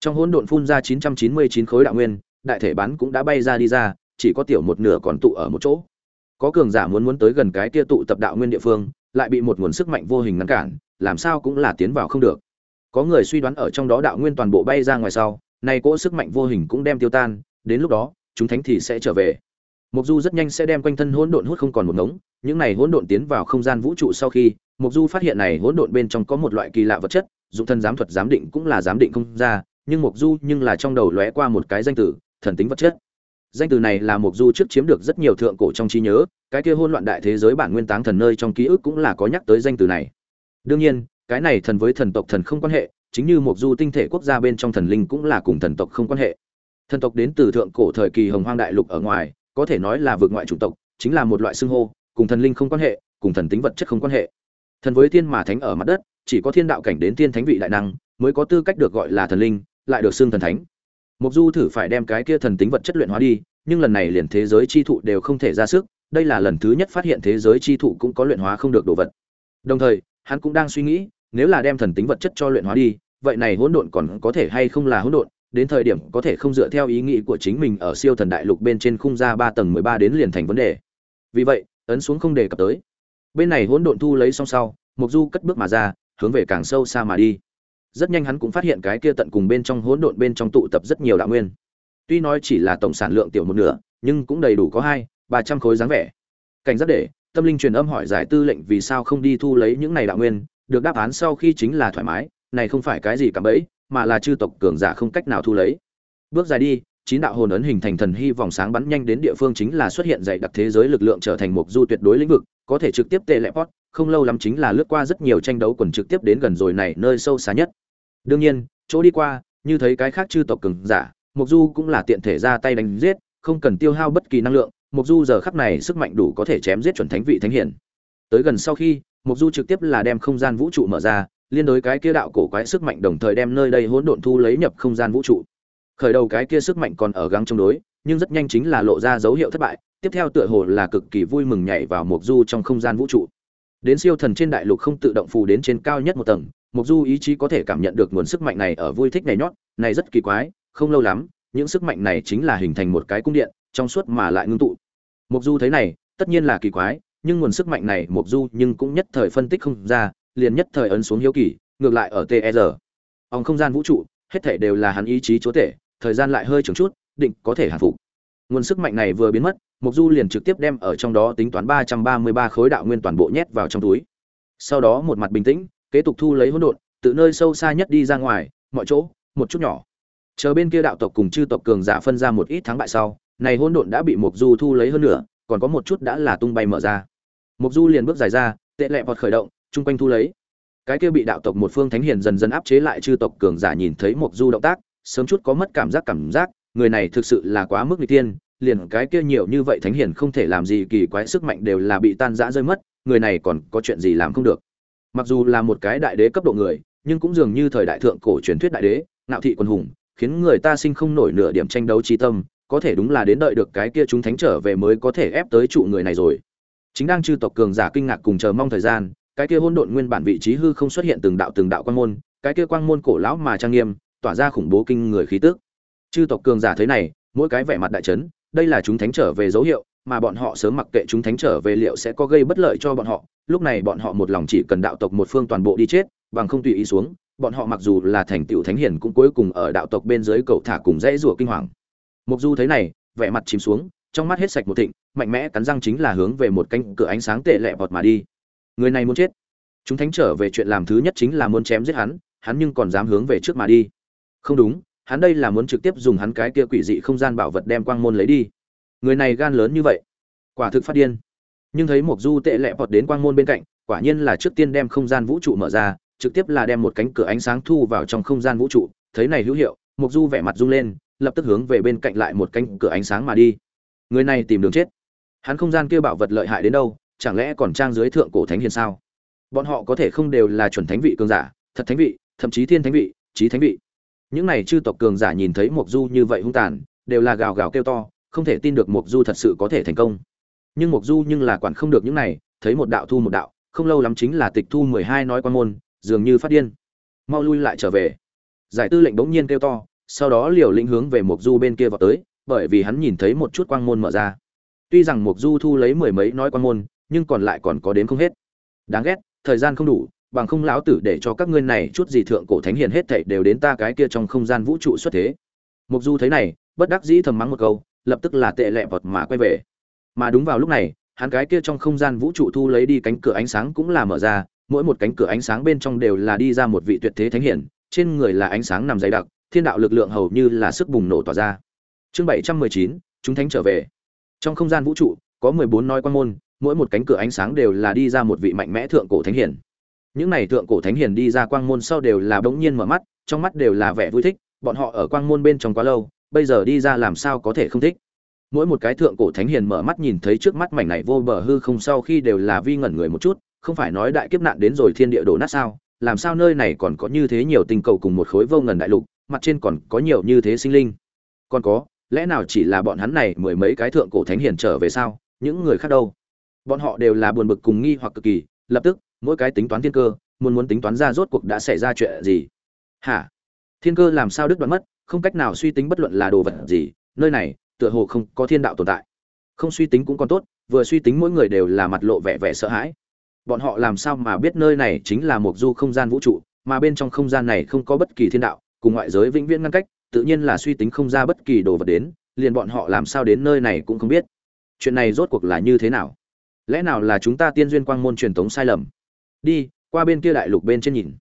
trong hỗn độn phun ra 999 khối đạo nguyên, đại thể bán cũng đã bay ra đi ra, chỉ có tiểu một nửa còn tụ ở một chỗ. Có cường giả muốn muốn tới gần cái kia tụ tập đạo nguyên địa phương, lại bị một nguồn sức mạnh vô hình ngăn cản, làm sao cũng là tiến vào không được. Có người suy đoán ở trong đó đạo nguyên toàn bộ bay ra ngoài sau, nay cỗ sức mạnh vô hình cũng đem tiêu tan, đến lúc đó, chúng thánh thì sẽ trở về. Mục du rất nhanh sẽ đem quanh thân hỗn độn hút không còn một ngống, những này hỗn độn tiến vào không gian vũ trụ sau khi mục du phát hiện này hỗn độn bên trong có một loại kỳ lạ vật chất, dụng thân giám thuật giám định cũng là giám định không ra nhưng mục du nhưng là trong đầu lóe qua một cái danh từ, thần tính vật chất. Danh từ này là mục du trước chiếm được rất nhiều thượng cổ trong trí nhớ, cái kia hỗn loạn đại thế giới bản nguyên táng thần nơi trong ký ức cũng là có nhắc tới danh từ này. Đương nhiên, cái này thần với thần tộc thần không quan hệ, chính như mục du tinh thể quốc gia bên trong thần linh cũng là cùng thần tộc không quan hệ. Thần tộc đến từ thượng cổ thời kỳ hồng hoang đại lục ở ngoài, có thể nói là vượt ngoại chủng tộc, chính là một loại xưng hô, cùng thần linh không quan hệ, cùng thần tính vật chất không quan hệ. Thần với thiên mà thánh ở mặt đất, chỉ có thiên đạo cảnh đến thiên thánh vị đại năng, mới có tư cách được gọi là thần linh lại được xưng thần thánh. Mục du thử phải đem cái kia thần tính vật chất luyện hóa đi, nhưng lần này liền thế giới chi thụ đều không thể ra sức, đây là lần thứ nhất phát hiện thế giới chi thụ cũng có luyện hóa không được đồ vật. Đồng thời, hắn cũng đang suy nghĩ, nếu là đem thần tính vật chất cho luyện hóa đi, vậy này hỗn độn còn có thể hay không là hỗn độn, đến thời điểm có thể không dựa theo ý nghĩ của chính mình ở siêu thần đại lục bên trên khung ra ba tầng mười ba đến liền thành vấn đề. Vì vậy, ấn xuống không đề cập tới. Bên này hỗn độn thu lấy xong sau mục du cất bước mà ra, hướng về càng sâu xa mà đi rất nhanh hắn cũng phát hiện cái kia tận cùng bên trong hỗn độn bên trong tụ tập rất nhiều đạo nguyên. Tuy nói chỉ là tổng sản lượng tiểu một nửa nhưng cũng đầy đủ có hai ba trăm khối dáng vẻ. Cảnh giác để tâm linh truyền âm hỏi giải tư lệnh vì sao không đi thu lấy những này đạo nguyên được đáp án sau khi chính là thoải mái này không phải cái gì cả bẫy mà là chư tộc cường giả không cách nào thu lấy. Bước dài đi chín đạo hồn ấn hình thành thần hy vòng sáng bắn nhanh đến địa phương chính là xuất hiện dày đặc thế giới lực lượng trở thành một du tuyệt đối lĩnh vực có thể trực tiếp teleport, lệ pot không lâu lắm chính là lướt qua rất nhiều tranh đấu quần trực tiếp đến gần rồi này nơi sâu xa nhất đương nhiên, chỗ đi qua, như thấy cái khác chư tộc cường giả mục du cũng là tiện thể ra tay đánh giết, không cần tiêu hao bất kỳ năng lượng mục du giờ khắc này sức mạnh đủ có thể chém giết chuẩn thánh vị thánh hiển. Tới gần sau khi mục du trực tiếp là đem không gian vũ trụ mở ra, liên đối cái kia đạo cổ quái sức mạnh đồng thời đem nơi đây hỗn độn thu lấy nhập không gian vũ trụ. Khởi đầu cái kia sức mạnh còn ở gắng chống đối, nhưng rất nhanh chính là lộ ra dấu hiệu thất bại, tiếp theo tựa hồ là cực kỳ vui mừng nhảy vào mục du trong không gian vũ trụ. Đến siêu thần trên đại lục không tự động phù đến trên cao nhất một tầng mục du ý chí có thể cảm nhận được nguồn sức mạnh này ở vui thích này nhót này rất kỳ quái không lâu lắm những sức mạnh này chính là hình thành một cái cung điện trong suốt mà lại ngưng tụ mục du thấy này tất nhiên là kỳ quái nhưng nguồn sức mạnh này mục du nhưng cũng nhất thời phân tích không ra liền nhất thời ấn xuống hiếu kỳ ngược lại ở TR. Ông không gian vũ trụ, hết thảy đều là hắn ý chí chúa tể, thời gian lại hơi chừng chút, định có thể hạ phục. Nguồn sức mạnh này vừa biến mất, Mộc Du liền trực tiếp đem ở trong đó tính toán 333 khối đạo nguyên toàn bộ nhét vào trong túi. Sau đó một mặt bình tĩnh, kế tục thu lấy hỗn độn, từ nơi sâu xa nhất đi ra ngoài, mọi chỗ, một chút nhỏ. Chờ bên kia đạo tộc cùng chư tộc cường giả phân ra một ít thắng bại sau, này hỗn độn đã bị Mộc Du thu lấy hơn nữa, còn có một chút đã là tung bay mở ra. Mộc Du liền bước dài ra, tệ lệ vọt khởi động, trung quanh thu lấy cái kia bị đạo tộc một phương thánh hiền dần dần áp chế lại chư tộc cường giả nhìn thấy Mộc du động tác sớm chút có mất cảm giác cảm giác người này thực sự là quá mức nguy tiên liền cái kia nhiều như vậy thánh hiền không thể làm gì kỳ quái sức mạnh đều là bị tan rã rơi mất người này còn có chuyện gì làm không được mặc dù là một cái đại đế cấp độ người nhưng cũng dường như thời đại thượng cổ truyền thuyết đại đế ngạo thị quân hùng khiến người ta sinh không nổi nửa điểm tranh đấu trí tâm có thể đúng là đến đợi được cái kia chúng thánh trở về mới có thể ép tới trụ người này rồi chính đang chư tộc cường giả kinh ngạc cùng chờ mong thời gian cái kia hỗn độn nguyên bản vị trí hư không xuất hiện từng đạo từng đạo quang môn, cái kia quang môn cổ lão mà trang nghiêm, tỏa ra khủng bố kinh người khí tức. Chư tộc cường giả thấy này, mỗi cái vẻ mặt đại chấn, đây là chúng thánh trở về dấu hiệu, mà bọn họ sớm mặc kệ chúng thánh trở về liệu sẽ có gây bất lợi cho bọn họ, lúc này bọn họ một lòng chỉ cần đạo tộc một phương toàn bộ đi chết, bằng không tùy ý xuống, bọn họ mặc dù là thành tựu thánh hiển cũng cuối cùng ở đạo tộc bên dưới cầu thả cùng dãy rủa kinh hoàng. Mục Du thấy này, vẻ mặt chìm xuống, trong mắt hết sạch một thịnh, mạnh mẽ cắn răng chính là hướng về một cánh cửa ánh sáng tệ lệ bọt mà đi. Người này muốn chết. Chúng thánh trở về chuyện làm thứ nhất chính là muốn chém giết hắn hắn nhưng còn dám hướng về trước mà đi. Không đúng hắn đây là muốn trực tiếp dùng hắn cái kia quỷ dị không gian bảo vật đem quang môn lấy đi người này gan lớn như vậy, quả thực phát điên. Nhưng thấy một du tệ lẹ vọt đến quang môn bên cạnh, quả nhiên là trước tiên đem không gian vũ trụ mở ra, trực tiếp là đem một cánh cửa ánh sáng thu vào trong không gian vũ trụ. Thấy này hữu hiệu mục du vẻ mặt rung lên, lập tức hướng về bên cạnh lại một cánh cửa ánh sáng mà đi. Người này tìm đường chết. Hắn không gian kia bảo vật lợi hại đến đâu, chẳng lẽ còn trang dưới thượng cổ thánh hiền sao? Bọn họ có thể không đều là chuẩn thánh vị cường giả, thật thánh vị, thậm chí thiên thánh vị trí thánh vị. Những này chư tộc cường giả nhìn thấy mộc du như vậy hung tàn, đều là gào gào kêu to không thể tin được mộc du thật sự có thể thành công. Nhưng mộc du nhưng là quản không được những này, thấy một đạo thu một đạo, không lâu lắm chính là tịch thu mười hai nói quan môn, dường như phát điên. Mau lui lại trở về. Giải tư lệnh bỗng nhiên kêu to, sau đó liều lĩnh hướng về mộc du bên kia vào tới, bởi vì hắn nhìn thấy một chút quang môn mở ra. Tuy rằng mộc du thu lấy mười mấy nói quan môn, nhưng còn lại còn có đến không hết. Đáng ghét, thời gian không đủ, bằng không lão tử để cho các ngươi này chút gì thượng cổ thánh hiền hết thảy đều đến ta cái kia trong không gian vũ trụ xuất thế. Mục du thấy này, bất đắc dĩ thầm mắng một câu lập tức là tệ lẹ vọt mà quay về. Mà đúng vào lúc này hắn cái kia trong không gian vũ trụ thu lấy đi cánh cửa ánh sáng cũng là mở ra mỗi một cánh cửa ánh sáng bên trong đều là đi ra một vị tuyệt thế thánh hiển trên người là ánh sáng nằm dày đặc thiên đạo lực lượng hầu như là sức bùng nổ tỏa ra. Chương bảy trăm mười chín chúng thánh trở về. Trong không gian vũ trụ có mười bốn nói quan môn mỗi một cánh cửa ánh sáng đều là đi ra một vị mạnh mẽ thượng cổ thánh hiển, những này thượng cổ thánh hiền đi ra quang môn sau đều là bỗng nhiên mở mắt trong mắt đều là vẻ vui thích bọn họ ở quang môn bên trong quá lâu bây giờ đi ra làm sao có thể không thích? Mỗi một cái thượng cổ thánh hiền mở mắt nhìn thấy trước mắt mảnh này vô bờ hư không sau khi đều là vi ngẩn người một chút, không phải nói đại kiếp nạn đến rồi thiên địa đổ nát sao? Làm sao nơi này còn có như thế nhiều tinh cầu cùng một khối vô ngần đại lục, mặt trên còn có nhiều như thế sinh linh? Còn có, lẽ nào chỉ là bọn hắn này mười mấy cái thượng cổ thánh hiền trở về sao? Những người khác đâu? Bọn họ đều là buồn bực cùng nghi hoặc cực kỳ, lập tức, mỗi cái tính toán thiên cơ, muốn muốn tính toán ra rốt cuộc đã xảy ra chuyện gì. Hả? Thiên cơ làm sao đứt đoạn mất? Không cách nào suy tính bất luận là đồ vật gì, nơi này, tựa hồ không có thiên đạo tồn tại. Không suy tính cũng còn tốt, vừa suy tính mỗi người đều là mặt lộ vẻ vẻ sợ hãi. Bọn họ làm sao mà biết nơi này chính là một du không gian vũ trụ, mà bên trong không gian này không có bất kỳ thiên đạo, cùng ngoại giới vĩnh viễn ngăn cách, tự nhiên là suy tính không ra bất kỳ đồ vật đến, liền bọn họ làm sao đến nơi này cũng không biết. Chuyện này rốt cuộc là như thế nào? Lẽ nào là chúng ta tiên duyên quang môn truyền thống sai lầm? Đi, qua bên kia đại lục bên trên nhìn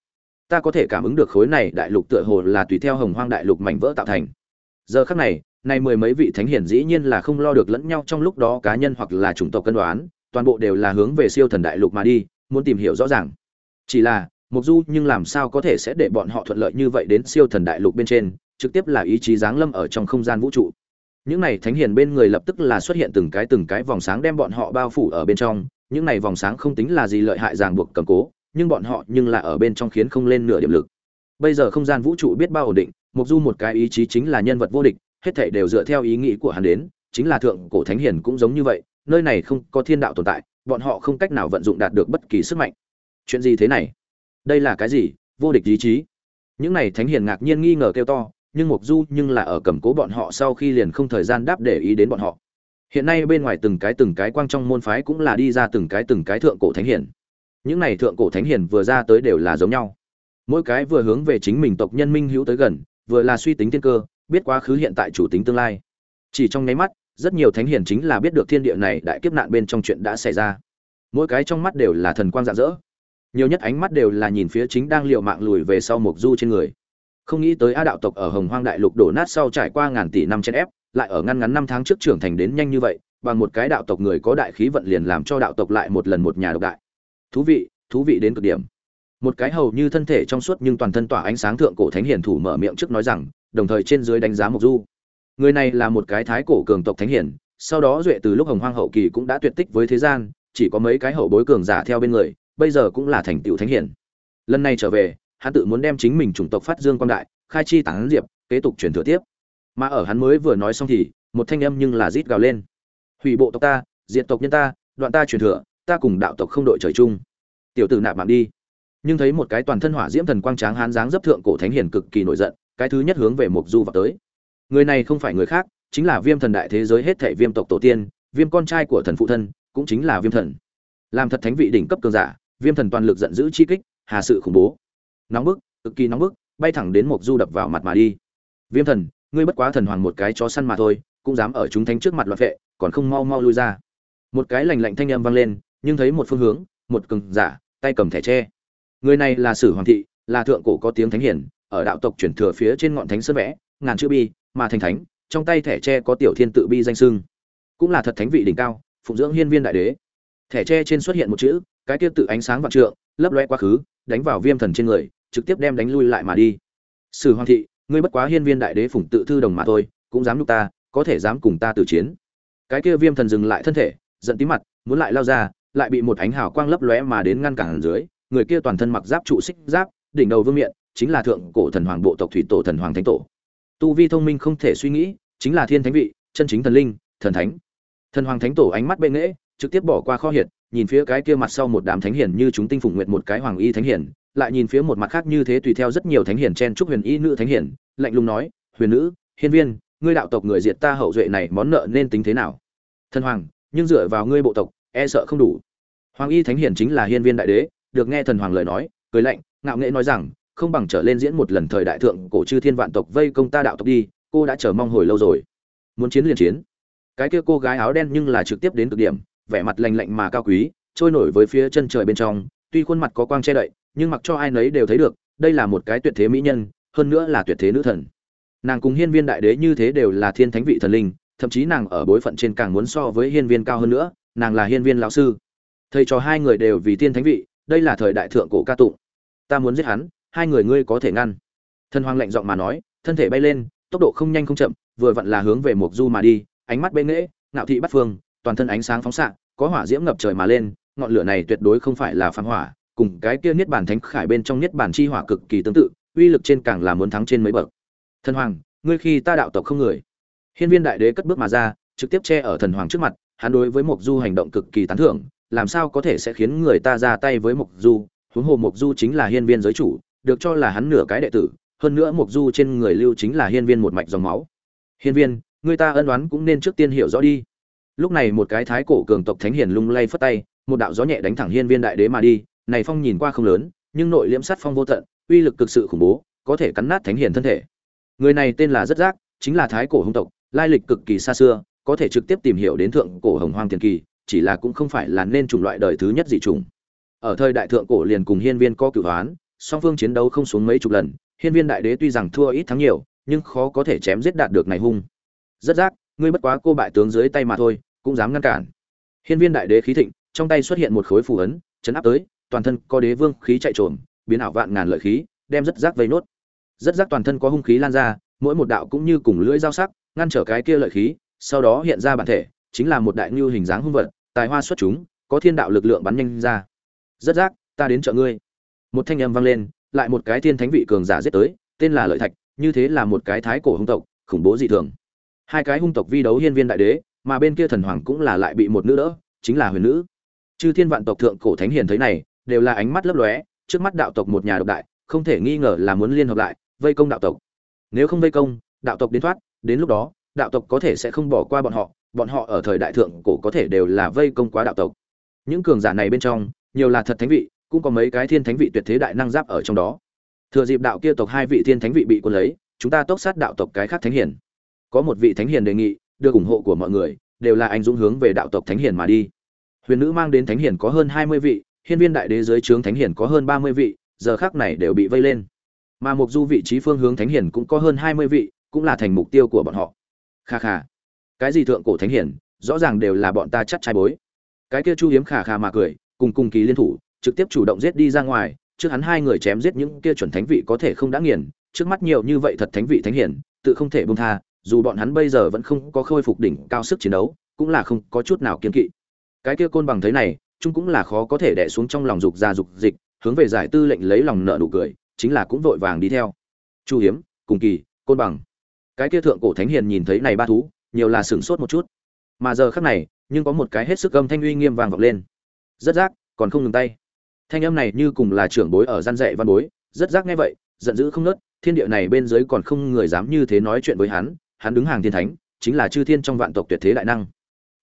ta có thể cảm ứng được khối này đại lục tựa hồ là tùy theo hồng hoang đại lục mảnh vỡ tạo thành. Giờ khắc này, nay mười mấy vị thánh hiển dĩ nhiên là không lo được lẫn nhau trong lúc đó cá nhân hoặc là chủng tộc cân đoán, toàn bộ đều là hướng về siêu thần đại lục mà đi, muốn tìm hiểu rõ ràng. Chỉ là mục du, nhưng làm sao có thể sẽ để bọn họ thuận lợi như vậy đến siêu thần đại lục bên trên, trực tiếp là ý chí giáng lâm ở trong không gian vũ trụ. Những này thánh hiền bên người lập tức là xuất hiện từng cái từng cái vòng sáng đem bọn họ bao phủ ở bên trong, những này vòng sáng không tính là gì lợi hại ràng buộc cầm cố nhưng bọn họ nhưng là ở bên trong khiến không lên nửa điểm lực. Bây giờ không gian vũ trụ biết bao ổn định mục du một cái ý chí chính là nhân vật vô địch, hết thảy đều dựa theo ý nghĩ của hắn đến, chính là thượng cổ thánh hiền cũng giống như vậy, nơi này không có thiên đạo tồn tại, bọn họ không cách nào vận dụng đạt được bất kỳ sức mạnh. Chuyện gì thế này? Đây là cái gì? Vô địch ý chí? Những này thánh hiền ngạc nhiên nghi ngờ kêu to, nhưng mục du nhưng là ở cầm cố bọn họ sau khi liền không thời gian đáp để ý đến bọn họ. Hiện nay bên ngoài từng cái từng cái quang trong môn phái cũng là đi ra từng cái từng cái thượng cổ thánh hiền những này thượng cổ thánh hiền vừa ra tới đều là giống nhau. Mỗi cái vừa hướng về chính mình tộc nhân minh hữu tới gần, vừa là suy tính thiên cơ, biết quá khứ hiện tại chủ tính tương lai. Chỉ trong nháy mắt, rất nhiều thánh hiền chính là biết được thiên địa này đại kiếp nạn bên trong chuyện đã xảy ra. Mỗi cái trong mắt đều là thần quang rạng rỡ. Nhiều nhất ánh mắt đều là nhìn phía chính đang liều mạng lùi về sau mục du trên người. Không nghĩ tới a đạo tộc ở hồng hoang đại lục đổ nát sau trải qua ngàn tỷ năm chen ép, lại ở ngăn ngắn năm tháng trước trưởng thành đến nhanh như vậy, bằng một cái đạo tộc người có đại khí vận liền làm cho đạo tộc lại một lần một nhà độc đại thú vị thú vị đến cực điểm. Một cái hầu như thân thể trong suốt nhưng toàn thân tỏa ánh sáng thượng cổ thánh hiển thủ mở miệng trước nói rằng, đồng thời trên dưới đánh giá mộc du. Người này là một cái thái cổ cường tộc thánh hiển, sau đó duệ từ lúc hồng hoang hậu kỳ cũng đã tuyệt tích với thế gian, chỉ có mấy cái hậu bối cường giả theo bên người, bây giờ cũng là thành tựu thánh hiển. Lần này trở về, hắn tự muốn đem chính mình chủng tộc phát dương quang đại, khai chi tán diệp, kế tục truyền thừa tiếp. Mà ở hắn mới vừa nói xong thì, một thanh âm nhưng là rít gào lên. Hủy bộ tộc ta, diệt tộc nhân ta, đoạn ta truyền thừa ta cùng đạo tộc không đội trời chung. Tiểu tử nạp mạng đi. Nhưng thấy một cái toàn thân hỏa diễm thần quang tráng hán dáng dấp thượng cổ thánh hiền cực kỳ nổi giận, cái thứ nhất hướng về mục du vào tới. Người này không phải người khác, chính là viêm thần đại thế giới hết thể viêm tộc tổ tiên, viêm con trai của thần phụ thân, cũng chính là viêm thần. Làm thật thánh vị đỉnh cấp cường giả, viêm thần toàn lực giận dữ chi kích, hà sự khủng bố. Nóng bức, cực kỳ nóng bức, bay thẳng đến mục du đập vào mặt mà đi. Viêm thần, ngươi bất quá thần hoàng một cái chó săn mà thôi, cũng dám ở chúng thánh trước mặt loạn vệ, còn không mau mau lui ra. Một cái lạnh lạnh thanh âm vang lên nhưng thấy một phương hướng, một cường giả, tay cầm thẻ tre. Người này là sử hoàng thị, là thượng cổ có tiếng thánh hiển ở đạo tộc chuyển thừa phía trên ngọn thánh sơn vẽ, ngàn chữ bi, mà thành thánh, trong tay thẻ tre có tiểu thiên tự bi danh sưng cũng là thật thánh vị đỉnh cao, phụng dưỡng hiên viên đại đế. Thẻ tre trên xuất hiện một chữ, cái kia tự ánh sáng vạn trượng, lấp loe quá khứ, đánh vào viêm thần trên người, trực tiếp đem đánh lui lại mà đi. Sử hoàng thị, ngươi bất quá hiên viên đại đế phụng tự thư đồng mà thôi, cũng dám nhục ta, có thể dám cùng ta tử chiến. Cái kia viêm thần dừng lại thân thể, giận tí mặt, muốn lại lao ra lại bị một ánh hào quang lấp lóe mà đến ngăn cản dưới, người kia toàn thân mặc giáp trụ xích giáp, đỉnh đầu vương miện, chính là thượng cổ thần hoàng bộ tộc thủy tổ thần hoàng thánh tổ. Tu vi thông minh không thể suy nghĩ, chính là thiên thánh vị, chân chính thần linh, thần thánh. Thần hoàng thánh tổ ánh mắt bệ nghễ, trực tiếp bỏ qua kho hiệt, nhìn phía cái kia mặt sau một đám thánh hiển như chúng tinh phụng nguyệt một cái hoàng y thánh hiển lại nhìn phía một mặt khác như thế tùy theo rất nhiều thánh hiển chen chúc huyền y nữ thánh hiển lạnh lùng nói, huyền nữ, hiên viên, ngươi đạo tộc người diệt ta hậu duệ này món nợ nên tính thế nào? Thần hoàng, nhưng dựa vào ngươi bộ tộc e sợ không đủ. Hoàng y thánh hiển chính là hiên viên đại đế, được nghe thần hoàng lời nói, cười lạnh, ngạo nghễ nói rằng, không bằng trở lên diễn một lần thời đại thượng cổ chư thiên vạn tộc vây công ta đạo tộc đi, cô đã chờ mong hồi lâu rồi. Muốn chiến liền chiến. Cái kia cô gái áo đen nhưng là trực tiếp đến cực điểm, vẻ mặt lạnh lạnh mà cao quý, trôi nổi với phía chân trời bên trong, tuy khuôn mặt có quang che đậy, nhưng mặc cho ai nấy đều thấy được, đây là một cái tuyệt thế mỹ nhân, hơn nữa là tuyệt thế nữ thần. Nàng cùng hiên viên đại đế như thế đều là thiên thánh vị thần linh, thậm chí nàng ở bối phận trên càng muốn so với hiên viên cao hơn nữa nàng là hiên viên lão sư. Thầy trò hai người đều vì thiên thánh vị, đây là thời đại thượng cổ ca tụng. Ta muốn giết hắn, hai người ngươi có thể ngăn. Thần hoàng lạnh giọng mà nói, thân thể bay lên, tốc độ không nhanh không chậm, vừa vặn là hướng về mục du mà đi, ánh mắt bên nghễ, ngạo thị bắt phương, toàn thân ánh sáng phóng xạ, có hỏa diễm ngập trời mà lên, ngọn lửa này tuyệt đối không phải là phản hỏa, cùng cái kia niết bàn thánh khải bên trong niết bàn chi hỏa cực kỳ tương tự, uy lực trên càng là muốn thắng trên mấy bậc. Thần hoàng, ngươi khi ta đạo tộc không người. Hiên viên đại đế cất bước mà ra, trực tiếp che ở thần hoàng trước mặt hắn đối với mục du hành động cực kỳ tán thưởng, làm sao có thể sẽ khiến người ta ra tay với mục du? Huống hồ mục du chính là hiên viên giới chủ, được cho là hắn nửa cái đệ tử, hơn nữa mục du trên người lưu chính là hiên viên một mạch dòng máu. Hiên viên, người ta ân oán cũng nên trước tiên hiểu rõ đi. Lúc này một cái thái cổ cường tộc thánh hiền lung lay phất tay, một đạo gió nhẹ đánh thẳng hiên viên đại đế mà đi, này phong nhìn qua không lớn, nhưng nội liễm sát phong vô tận, uy lực cực sự khủng bố, có thể cắn nát thánh hiền thân thể. Người này tên là rất giác, chính là thái cổ hung tộc, lai lịch cực kỳ xa xưa có thể trực tiếp tìm hiểu đến thượng cổ hồng hoang tiền kỳ, chỉ là cũng không phải là nên chủng loại đời thứ nhất dị chủng. Ở thời đại thượng cổ liền cùng hiên viên có cửu hoán, song phương chiến đấu không xuống mấy chục lần, hiên viên đại đế tuy rằng thua ít thắng nhiều, nhưng khó có thể chém giết đạt được này hung. Rất giác ngươi bất quá cô bại tướng dưới tay mà thôi, cũng dám ngăn cản. Hiên viên đại đế khí thịnh, trong tay xuất hiện một khối phù ấn, chấn áp tới, toàn thân có đế vương khí chạy trộm biến ảo vạn ngàn lợi khí, đem rất giác vây nốt. Rất giác toàn thân có hung khí lan ra, mỗi một đạo cũng như cùng lưỡi dao sắc, ngăn trở cái kia lợi khí sau đó hiện ra bản thể, chính là một đại ngưu hình dáng hung vật, tài hoa xuất chúng, có thiên đạo lực lượng bắn nhanh ra. Rất giác ta đến trợ ngươi. Một thanh âm vang lên, lại một cái thiên thánh vị cường giả giết tới, tên là lợi thạch, như thế là một cái thái cổ hung tộc, khủng bố dị thường. Hai cái hung tộc vi đấu hiên viên đại đế, mà bên kia thần hoàng cũng là lại bị một nữ đỡ, chính là huyền nữ. Chư thiên vạn tộc thượng cổ thánh hiền thấy này, đều là ánh mắt lấp lóe, trước mắt đạo tộc một nhà độc đại, không thể nghi ngờ là muốn liên hợp lại, vây công đạo tộc. Nếu không vây công, đạo tộc đến thoát, đến lúc đó đạo tộc có thể sẽ không bỏ qua bọn họ bọn họ ở thời đại thượng cổ có thể đều là vây công quá đạo tộc. Những cường giả này bên trong, nhiều là thật thánh vị, cũng có mấy cái thiên thánh vị tuyệt thế đại năng giáp ở trong đó. Thừa dịp đạo kia tộc hai vị thiên thánh vị bị quân lấy, chúng ta tốc sát đạo tộc cái khác thánh hiền. Có một vị thánh hiền đề nghị, được ủng hộ của mọi người, đều là anh dũng hướng về đạo tộc thánh hiền mà đi. Huyền nữ mang đến thánh hiền có hơn hai mươi vị, hiên viên đại đế dưới trướng thánh hiền có hơn ba mươi vị, giờ khác này đều bị vây lên. Mà mục du vị trí phương hướng thánh hiền cũng có hơn hai mươi vị, cũng là thành mục tiêu của bọn họ kha kha. Cái gì thượng cổ thánh hiền rõ ràng đều là bọn ta chắc trai bối. Cái kia chu hiếm khà khà mà cười, cùng cùng kỳ liên thủ, trực tiếp chủ động giết đi ra ngoài, trước hắn hai người chém giết những kia chuẩn thánh vị có thể không đã nghiền, trước mắt nhiều như vậy thật thánh vị thánh hiển, tự không thể buông tha, dù bọn hắn bây giờ vẫn không có khôi phục đỉnh cao sức chiến đấu, cũng là không có chút nào kiên kỵ. Cái kia côn bằng thấy này chúng cũng là khó có thể đè xuống trong lòng dục ra dục dịch, hướng về giải tư lệnh lấy lòng nợ nụ cười, chính là cũng vội vàng đi theo. Chu hiếm, cùng kỳ, côn bằng cái kia thượng cổ thánh hiền nhìn thấy này ba thú, nhiều là sửng sốt một chút. Mà giờ khắc này, nhưng có một cái hết sức âm thanh uy nghiêm vàng vọng lên. Rất rác, còn không ngừng tay. Thanh âm này như cùng là trưởng bối ở gian dạy văn bối, rất rác nghe vậy, giận dữ không nớt thiên địa này bên dưới còn không người dám như thế nói chuyện với hắn hắn đứng hàng thiên thánh, chính là chư thiên trong vạn tộc tuyệt thế đại năng.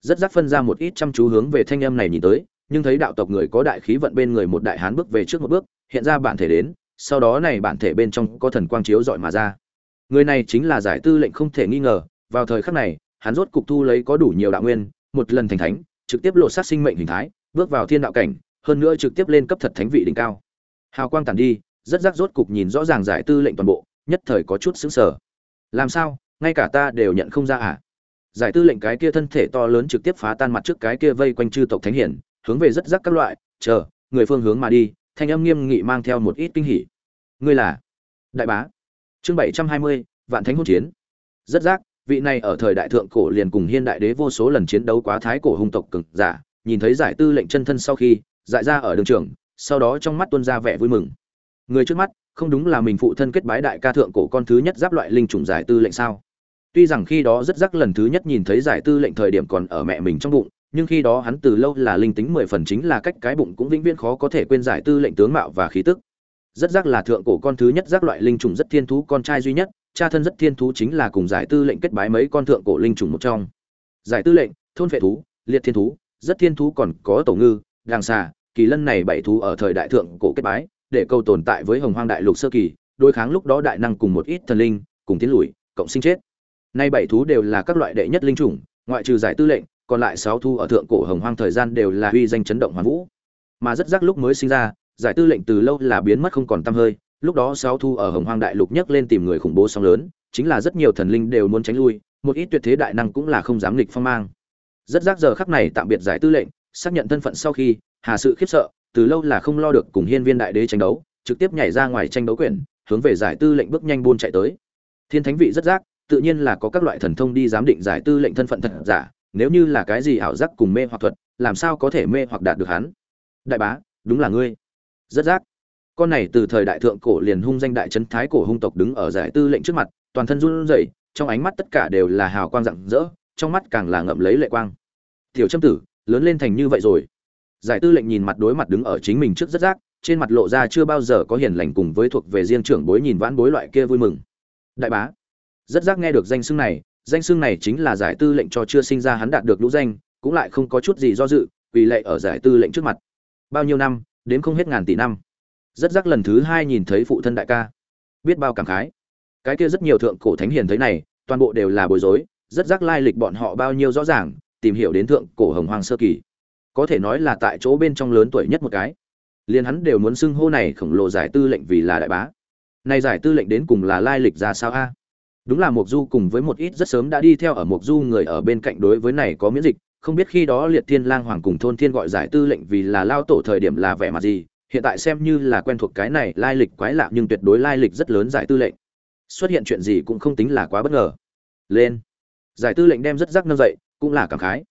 Rất rác phân ra một ít chăm chú hướng về thanh âm này nhìn tới, nhưng thấy đạo tộc người có đại khí vận bên người một đại hán bước về trước một bước, hiện ra bản thể đến, sau đó này bản thể bên trong có thần quang chiếu dọi mà ra người này chính là giải tư lệnh không thể nghi ngờ, vào thời khắc này, hắn rốt cục thu lấy có đủ nhiều đạo nguyên, một lần thành thánh, trực tiếp lộ sát sinh mệnh hình thái, bước vào thiên đạo cảnh, hơn nữa trực tiếp lên cấp thật thánh vị đỉnh cao. Hào quang tản đi, rất rắc rốt cục nhìn rõ ràng giải tư lệnh toàn bộ, nhất thời có chút xứng sở làm sao, ngay cả ta đều nhận không ra à? Giải tư lệnh cái kia thân thể to lớn trực tiếp phá tan mặt trước cái kia vây quanh chư tộc thánh hiển, hướng về rất rắc các loại, chờ, người phương hướng mà đi, thanh âm nghiêm nghị mang theo một ít kinh hỉ. Ngươi là? Đại bá chương bảy trăm hai mươi, vạn thánh hôn chiến. Rất rác, vị này ở thời đại thượng cổ liền cùng hiên đại đế vô số lần chiến đấu quá thái cổ hung tộc cực giả, nhìn thấy giải tư lệnh chân thân sau khi, dại ra ở đường trường, sau đó trong mắt tuân ra vẻ vui mừng. Người trước mắt, không đúng là mình phụ thân kết bái đại ca thượng cổ con thứ nhất giáp loại linh chủng giải tư lệnh sao? Tuy rằng khi đó rất rắc lần thứ nhất nhìn thấy giải tư lệnh thời điểm còn ở mẹ mình trong bụng, nhưng khi đó hắn từ lâu là linh tính mười phần chính là cách cái bụng cũng vĩnh viễn khó có thể quên giải tư lệnh tướng mạo và khí tức rất rắc là thượng cổ con thứ nhất giác loại linh trùng rất thiên thú, con trai duy nhất, cha thân rất thiên thú chính là cùng giải tư lệnh kết bái mấy con thượng cổ linh trùng một trong. Giải tư lệnh, thôn vệ thú, liệt thiên thú, rất thiên thú còn có tổ ngư, đàng xà, kỳ lân này bảy thú ở thời đại thượng cổ kết bái, để câu tồn tại với hồng hoang đại lục sơ kỳ, đối kháng lúc đó đại năng cùng một ít thần linh, cùng tiến lùi, cộng sinh chết. Nay bảy thú đều là các loại đệ nhất linh chủng ngoại trừ giải tư lệnh, còn lại sáu thu ở thượng cổ hồng hoang thời gian đều là uy danh chấn động hoàn vũ. Mà rất rắc lúc mới sinh ra giải tư lệnh từ lâu là biến mất không còn tăm hơi, lúc đó sáu thu ở hồng hoang đại lục nhấc lên tìm người khủng bố sóng lớn, chính là rất nhiều thần linh đều muốn tránh lui, một ít tuyệt thế đại năng cũng là không dám nghịch phong mang. Rất rác giờ khắc này tạm biệt giải tư lệnh, xác nhận thân phận sau khi, hà sự khiếp sợ, từ lâu là không lo được cùng hiên viên đại đế tranh đấu, trực tiếp nhảy ra ngoài tranh đấu quyền hướng về giải tư lệnh bước nhanh buôn chạy tới. Thiên thánh vị rất rác, tự nhiên là có các loại thần thông đi giám định giải tư lệnh thân phận thật giả, nếu như là cái gì ảo giác cùng mê hoặc thuật, làm sao có thể mê hoặc đạt được hắn? Đại bá, đúng là ngươi rất rác. Con này từ thời đại thượng cổ liền hung danh đại trấn thái cổ hung tộc đứng ở giải tư lệnh trước mặt, toàn thân run rẩy, trong ánh mắt tất cả đều là hào quang rạng rỡ, trong mắt càng là ngậm lấy lệ quang. Tiểu trâm tử, lớn lên thành như vậy rồi. Giải tư lệnh nhìn mặt đối mặt đứng ở chính mình trước rất rác, trên mặt lộ ra chưa bao giờ có hiền lành cùng với thuộc về riêng trưởng bối nhìn vãn bối loại kia vui mừng. Đại bá, rất rác nghe được danh xưng này, danh xưng này chính là giải tư lệnh cho chưa sinh ra hắn đạt được lũ danh, cũng lại không có chút gì do dự, vì lệ ở giải tư lệnh trước mặt. Bao nhiêu năm đến không hết ngàn tỷ năm. Rất rắc lần thứ hai nhìn thấy phụ thân đại ca. Biết bao cảm khái. Cái kia rất nhiều thượng cổ thánh hiền thấy này, toàn bộ đều là bối rối, rất rắc lai lịch bọn họ bao nhiêu rõ ràng, tìm hiểu đến thượng cổ hồng hoàng sơ kỳ. Có thể nói là tại chỗ bên trong lớn tuổi nhất một cái. Liền hắn đều muốn xưng hô này khổng lồ giải tư lệnh vì là đại bá. Này giải tư lệnh đến cùng là lai lịch ra sao a? Đúng là mục du cùng với một ít rất sớm đã đi theo ở mục du người ở bên cạnh đối với này có miễn dịch không biết khi đó liệt thiên lang hoàng cùng thôn thiên gọi giải tư lệnh vì là lao tổ thời điểm là vẻ mặt gì, hiện tại xem như là quen thuộc cái này lai lịch quái lạ nhưng tuyệt đối lai lịch rất lớn giải tư lệnh. Xuất hiện chuyện gì cũng không tính là quá bất ngờ. Lên. Giải tư lệnh đem rất rắc nâng dậy, cũng là cảm khái.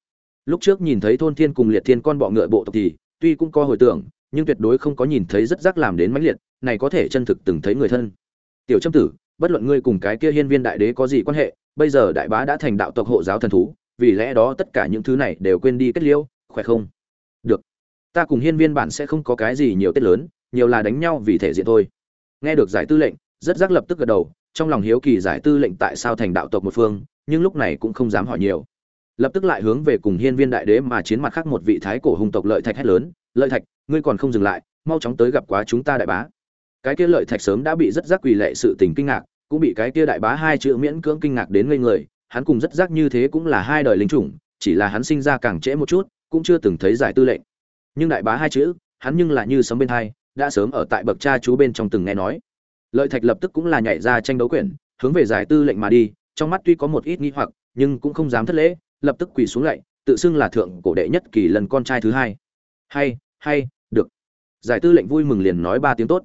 Lúc trước nhìn thấy thôn thiên cùng liệt thiên con bọ ngựa bộ tộc thì, tuy cũng có hồi tưởng, nhưng tuyệt đối không có nhìn thấy rất rắc làm đến mãnh liệt, này có thể chân thực từng thấy người thân. Tiểu trâm tử, bất luận ngươi cùng cái kia hiên viên đại đế có gì quan hệ, bây giờ đại bá đã thành đạo tộc hộ giáo thần thú vì lẽ đó tất cả những thứ này đều quên đi kết liễu, khỏe không? Được. Ta cùng hiên viên bản sẽ không có cái gì nhiều tiết lớn, nhiều là đánh nhau vì thể diện thôi. Nghe được giải tư lệnh, rất giác lập tức gật đầu, trong lòng hiếu kỳ giải tư lệnh tại sao thành đạo tộc một phương, nhưng lúc này cũng không dám hỏi nhiều. Lập tức lại hướng về cùng hiên viên đại đế mà chiến mặt khác một vị thái cổ hùng tộc lợi thạch hét lớn, lợi thạch, ngươi còn không dừng lại, mau chóng tới gặp quá chúng ta đại bá. Cái kia lợi thạch sớm đã bị rất giác quỳ lệ sự tình kinh ngạc, cũng bị cái kia đại bá hai chữ miễn cưỡng kinh ngạc đến ngây người hắn cùng rất giác như thế cũng là hai đời linh chủng chỉ là hắn sinh ra càng trễ một chút cũng chưa từng thấy giải tư lệnh. Nhưng đại bá hai chữ hắn nhưng là như sấm bên hai đã sớm ở tại bậc cha chú bên trong từng nghe nói. Lợi thạch lập tức cũng là nhảy ra tranh đấu quyển hướng về giải tư lệnh mà đi trong mắt tuy có một ít nghi hoặc nhưng cũng không dám thất lễ lập tức quỳ xuống lại, tự xưng là thượng cổ đệ nhất kỳ lần con trai thứ hai. Hay hay được. Giải tư lệnh vui mừng liền nói ba tiếng tốt.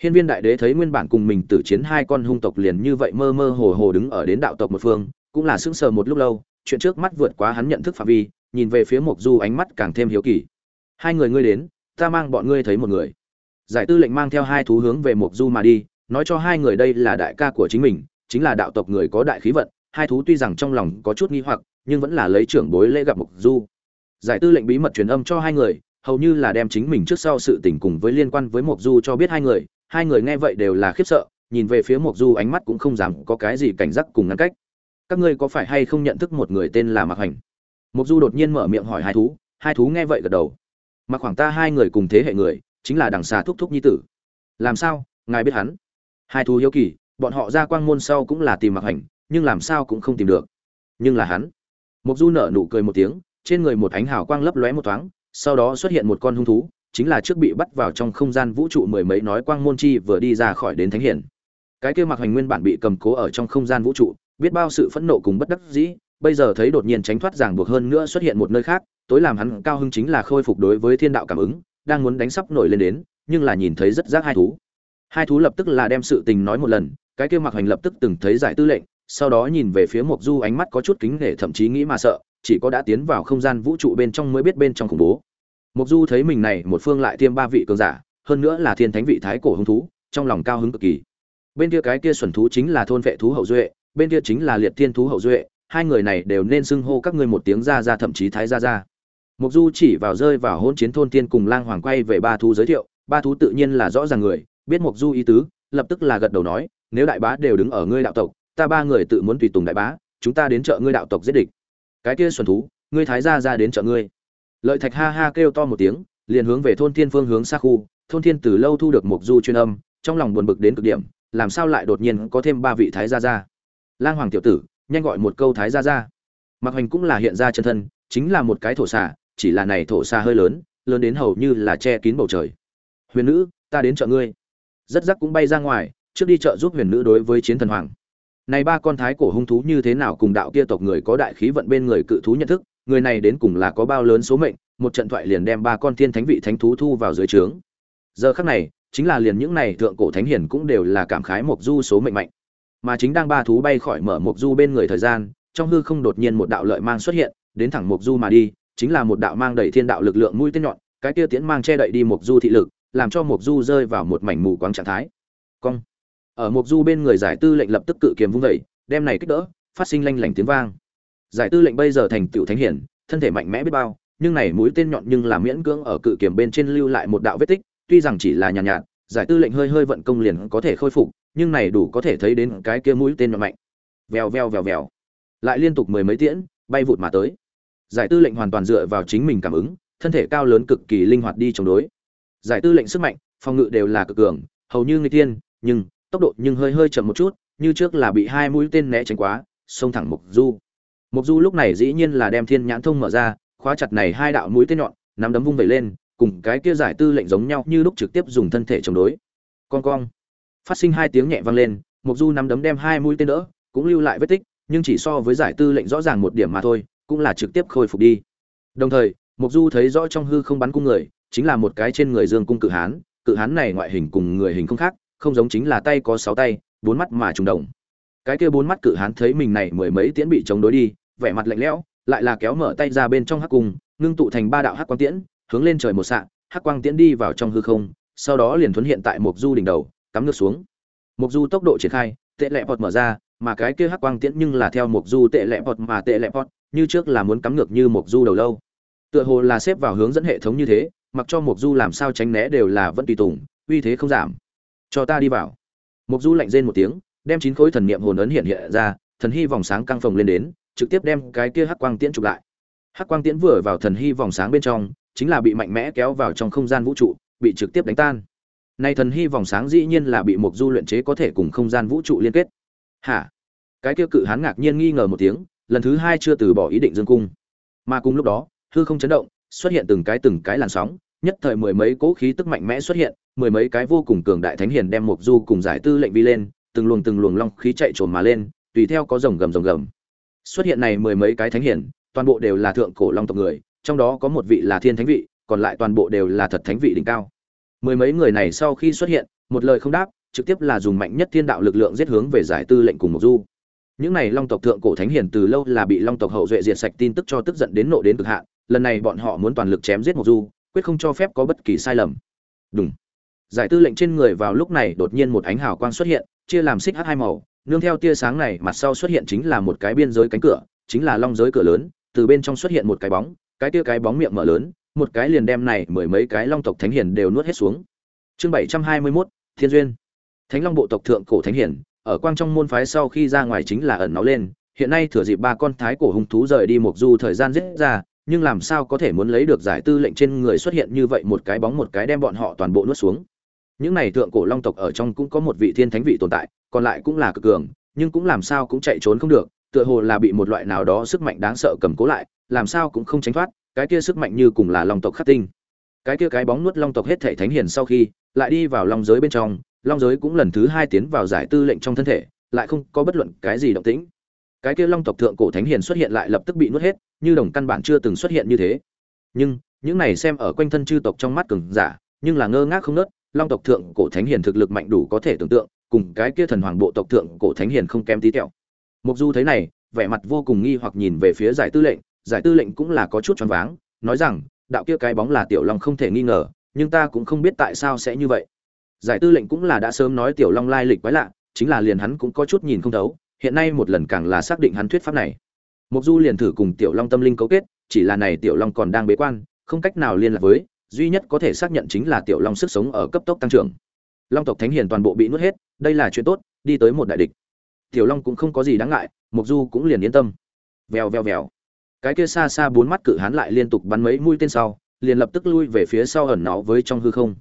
Hiên viên đại đế thấy nguyên bản cùng mình tử chiến hai con hung tộc liền như vậy mơ mơ hồ hồ đứng ở đến đạo tộc một phương cũng là sững sờ một lúc lâu, chuyện trước mắt vượt quá hắn nhận thức phạm vi, nhìn về phía mộc du ánh mắt càng thêm hiếu kỳ. Hai người ngươi đến, ta mang bọn ngươi thấy một người. Giải tư lệnh mang theo hai thú hướng về mộc du mà đi, nói cho hai người đây là đại ca của chính mình, chính là đạo tộc người có đại khí vận. Hai thú tuy rằng trong lòng có chút nghi hoặc, nhưng vẫn là lấy trưởng bối lễ gặp mộc du. Giải tư lệnh bí mật truyền âm cho hai người, hầu như là đem chính mình trước sau sự tình cùng với liên quan với mộc du cho biết hai người. Hai người nghe vậy đều là khiếp sợ, nhìn về phía mộc du ánh mắt cũng không dám có cái gì cảnh giác cùng ngăn cách các ngươi có phải hay không nhận thức một người tên là mạc hoành? Mục du đột nhiên mở miệng hỏi hai thú. Hai thú nghe vậy gật đầu. Mặc khoảng ta hai người cùng thế hệ người, chính là đằng xà thúc thúc nhi tử. Làm sao? Ngài biết hắn? Hai thú hiếu kỳ, bọn họ ra quang môn sau cũng là tìm mặc hành nhưng làm sao cũng không tìm được. Nhưng là hắn. Mục du nở nụ cười một tiếng, trên người một ánh hào quang lấp lóe một thoáng, sau đó xuất hiện một con hung thú, chính là trước bị bắt vào trong không gian vũ trụ mười mấy nói quang môn chi vừa đi ra khỏi đến thánh hiển. Cái kia mặc hành nguyên bản bị cầm cố ở trong không gian vũ trụ biết bao sự phẫn nộ cùng bất đắc dĩ, bây giờ thấy đột nhiên tránh thoát ràng buộc hơn nữa xuất hiện một nơi khác, tối làm hắn cao hứng chính là khôi phục đối với thiên đạo cảm ứng, đang muốn đánh sắp nổi lên đến, nhưng là nhìn thấy rất giác hai thú. Hai thú lập tức là đem sự tình nói một lần, cái kia mặc hành lập tức từng thấy giải tư lệnh, sau đó nhìn về phía mộc du ánh mắt có chút kính nể thậm chí nghĩ mà sợ, chỉ có đã tiến vào không gian vũ trụ bên trong mới biết bên trong khủng bố. Mộc du thấy mình này một phương lại tiêm ba vị cường giả, hơn nữa là thiên thánh vị thái cổ hung thú, trong lòng cao hứng cực kỳ. Bên kia cái kia xuẩn thú chính là thôn vệ thú hậu duệ bên kia chính là liệt thiên thú hậu duệ hai người này đều nên xưng hô các ngươi một tiếng ra ra thậm chí thái ra ra mục Du chỉ vào rơi vào hôn chiến thôn tiên cùng Lang Hoàng quay về ba thú giới thiệu, ba thú tự nhiên là rõ ràng người, biết mục Du ý tứ, lập tức là gật đầu nói, nếu đại bá đều đứng ở ngươi đạo tộc, ta ba người tự muốn tùy tùng đại bá, chúng ta đến trợ ngươi đạo tộc giết địch. Cái kia xuân thú, ngươi thái gia ra đến trợ ngươi. Lợi Thạch ha ha kêu to một tiếng, liền hướng về thôn thiên phương hướng xa khu, thôn thiên từ lâu thu được mục Du chuyên âm, trong lòng buồn bực đến cực điểm, làm sao lại đột nhiên có thêm ba vị thái gia gia? Lang Hoàng tiểu tử, nhanh gọi một câu thái gia gia. Mặc hoành cũng là hiện ra chân thân, chính là một cái thổ xà, chỉ là này thổ xà hơi lớn lớn đến hầu như là che kín bầu trời. Huyền nữ ta đến chợ ngươi. Rất rắc cũng bay ra ngoài trước đi chợ giúp huyền nữ đối với chiến thần hoàng. Này ba con thái cổ hung thú như thế nào cùng đạo kia tộc người có đại khí vận bên người cự thú nhận thức người này đến cùng là có bao lớn số mệnh một trận thoại liền đem ba con thiên thánh vị thánh thú thu vào dưới trướng. Giờ khắc này chính là liền những này thượng cổ thánh hiền cũng đều là cảm khái một du số mệnh mạnh mà chính đang ba thú bay khỏi mở mục du bên người thời gian trong hư không đột nhiên một đạo lợi mang xuất hiện đến thẳng mục du mà đi chính là một đạo mang đầy thiên đạo lực lượng mũi tên nhọn, cái kia tiễn mang che đậy đi Mộc Du thị lực, làm cho Mộc Du rơi vào một mảnh mù quáng trạng thái. Cong. Ở Mộc Du bên người giải tư lệnh lập tức cự kiếm vung dậy, đem này kích đỡ, phát sinh lanh lảnh tiếng vang. Giải tư lệnh bây giờ thành tựu thánh hiển, thân thể mạnh mẽ biết bao, nhưng này mũi tên nhọn nhưng là miễn cưỡng ở cự kiếm bên trên lưu lại một đạo vết tích, tuy rằng chỉ là nhàn nhạt, nhạt, giải tư lệnh hơi hơi vận công liền có thể khôi phục, nhưng này đủ có thể thấy đến cái kia mũi tên nhọn mạnh. Vèo vèo vèo vèo. lại liên tục mười mấy tiễn, bay vụt mà tới. Giải tư lệnh hoàn toàn dựa vào chính mình cảm ứng, thân thể cao lớn cực kỳ linh hoạt đi chống đối. Giải tư lệnh sức mạnh, phòng ngự đều là cực cường, hầu như người tiên nhưng tốc độ nhưng hơi hơi chậm một chút, như trước là bị hai mũi tên né tránh quá, xông thẳng mục du. Mục du lúc này dĩ nhiên là đem thiên nhãn thông mở ra, khóa chặt này hai đạo mũi tên nhọn, nắm đấm vung vẩy lên, cùng cái kia giải tư lệnh giống nhau như lúc trực tiếp dùng thân thể chống đối. Con cong phát sinh hai tiếng nhẹ vang lên mục du nắm đấm đem hai mũi tên đỡ cũng lưu lại vết tích nhưng chỉ so với giải tư lệnh rõ ràng một điểm mà thôi cũng là trực tiếp khôi phục đi. Đồng thời mục du thấy rõ trong hư không bắn cung người chính là một cái trên người dương cung cự hán cự hán này ngoại hình cùng người hình không khác không giống chính là tay có sáu tay bốn mắt mà trùng đồng. Cái kia bốn mắt cự hán thấy mình này mười mấy tiễn bị chống đối đi vẻ mặt lạnh lẽo lại là kéo mở tay ra bên trong hắc cung ngưng tụ thành ba đạo hắc quang tiễn hướng lên trời một sạng, hắc quang tiễn đi vào trong hư không sau đó liền thuấn hiện tại mục du đỉnh đầu cắm ngược xuống. Mục du tốc độ triển khai, tệ lệ bọt mở ra, mà cái kia hắc quang tiễn nhưng là theo mục du tệ lệ bọt mà tệ lệ bọt, như trước là muốn cắm ngược như mục du đầu lâu. Tựa hồ là xếp vào hướng dẫn hệ thống như thế, mặc cho mục du làm sao tránh né đều là vẫn tùy tùng, uy thế không giảm. Cho ta đi vào. Mục du lạnh rên một tiếng, đem chín khối thần niệm hồn ấn hiện hiện ra, thần hy vòng sáng căng phồng lên đến, trực tiếp đem cái kia hắc quang tiễn chụp lại. Hắc quang tiễn vừa vào thần hy vòng sáng bên trong, chính là bị mạnh mẽ kéo vào trong không gian vũ trụ, bị trực tiếp đánh tan nay thần hy vòng sáng dĩ nhiên là bị mục du luyện chế có thể cùng không gian vũ trụ liên kết. Hả? Cái kia cự hán ngạc nhiên nghi ngờ một tiếng, lần thứ hai chưa từ bỏ ý định dương cung. Mà cùng lúc đó, hư không chấn động, xuất hiện từng cái từng cái làn sóng, nhất thời mười mấy cỗ khí tức mạnh mẽ xuất hiện, mười mấy cái vô cùng cường đại thánh hiền đem mục du cùng giải tư lệnh vi lên, từng luồng từng luồng long khí chạy trồn mà lên, tùy theo có rồng gầm rồng gầm. Xuất hiện này mười mấy cái thánh hiền, toàn bộ đều là thượng cổ long tộc người, trong đó có một vị là thiên thánh vị, còn lại toàn bộ đều là thật thánh vị đỉnh cao mười mấy người này sau khi xuất hiện, một lời không đáp, trực tiếp là dùng mạnh nhất thiên đạo lực lượng giết hướng về giải tư lệnh cùng mục du. Những này long tộc thượng cổ thánh hiền từ lâu là bị long tộc hậu duệ diệt sạch tin tức cho tức giận đến nộ đến cực hạn, lần này bọn họ muốn toàn lực chém giết mục du, quyết không cho phép có bất kỳ sai lầm. Đúng giải tư lệnh trên người vào lúc này đột nhiên một ánh hào quang xuất hiện, chia làm xích h hai màu, nương theo tia sáng này mặt sau xuất hiện chính là một cái biên giới cánh cửa, chính là long giới cửa lớn, từ bên trong xuất hiện một cái bóng, cái tia cái bóng miệng mở lớn một cái liền đem này mười mấy cái long tộc thánh hiền đều nuốt hết xuống. Chương bảy trăm hai mươi 721, thiên duyên. Thánh long bộ tộc thượng cổ thánh hiền ở quang trong môn phái sau khi ra ngoài chính là ẩn náu lên hiện nay thừa dịp ba con thái cổ hung thú rời đi một du thời gian rất ra nhưng làm sao có thể muốn lấy được giải tư lệnh trên người xuất hiện như vậy một cái bóng một cái đem bọn họ toàn bộ nuốt xuống. Những này thượng cổ long tộc ở trong cũng có một vị thiên thánh vị tồn tại còn lại cũng là cực cường nhưng cũng làm sao cũng chạy trốn không được tựa hồ là bị một loại nào đó sức mạnh đáng sợ cầm cố lại làm sao cũng không tránh thoát cái kia sức mạnh như cùng là long tộc khắc tinh. Cái kia cái bóng nuốt long tộc hết thể thánh hiền sau khi, lại đi vào long giới bên trong, long giới cũng lần thứ hai tiến vào giải tư lệnh trong thân thể, lại không có bất luận cái gì động tĩnh. Cái kia long tộc thượng cổ thánh hiền xuất hiện lại lập tức bị nuốt hết, như đồng căn bản chưa từng xuất hiện như thế. Nhưng, những này xem ở quanh thân chư tộc trong mắt cường giả, nhưng là ngơ ngác không nớt, long tộc thượng cổ thánh hiền thực lực mạnh đủ có thể tưởng tượng, cùng cái kia thần hoàng bộ tộc thượng cổ thánh hiền không kém tí tẹo. Mục du thấy này, vẻ mặt vô cùng nghi hoặc nhìn về phía giải tư lệnh giải tư lệnh cũng là có chút choáng váng, nói rằng, đạo kia cái bóng là tiểu long không thể nghi ngờ, nhưng ta cũng không biết tại sao sẽ như vậy. Giải tư lệnh cũng là đã sớm nói tiểu long lai lịch quái lạ, chính là liền hắn cũng có chút nhìn không thấu, hiện nay một lần càng là xác định hắn thuyết pháp này. Mục du liền thử cùng tiểu long tâm linh cấu kết, chỉ là này tiểu long còn đang bế quan, không cách nào liên lạc với, duy nhất có thể xác nhận chính là tiểu long sức sống ở cấp tốc tăng trưởng. Long tộc thánh hiền toàn bộ bị nuốt hết, đây là chuyện tốt, đi tới một đại địch. Tiểu long cũng không có gì đáng ngại mục du cũng liền yên tâm. Vèo vèo vèo cái kia xa xa bốn mắt cự hán lại liên tục bắn mấy mũi tên sau, liền lập tức lui về phía sau ẩn nó với trong hư không.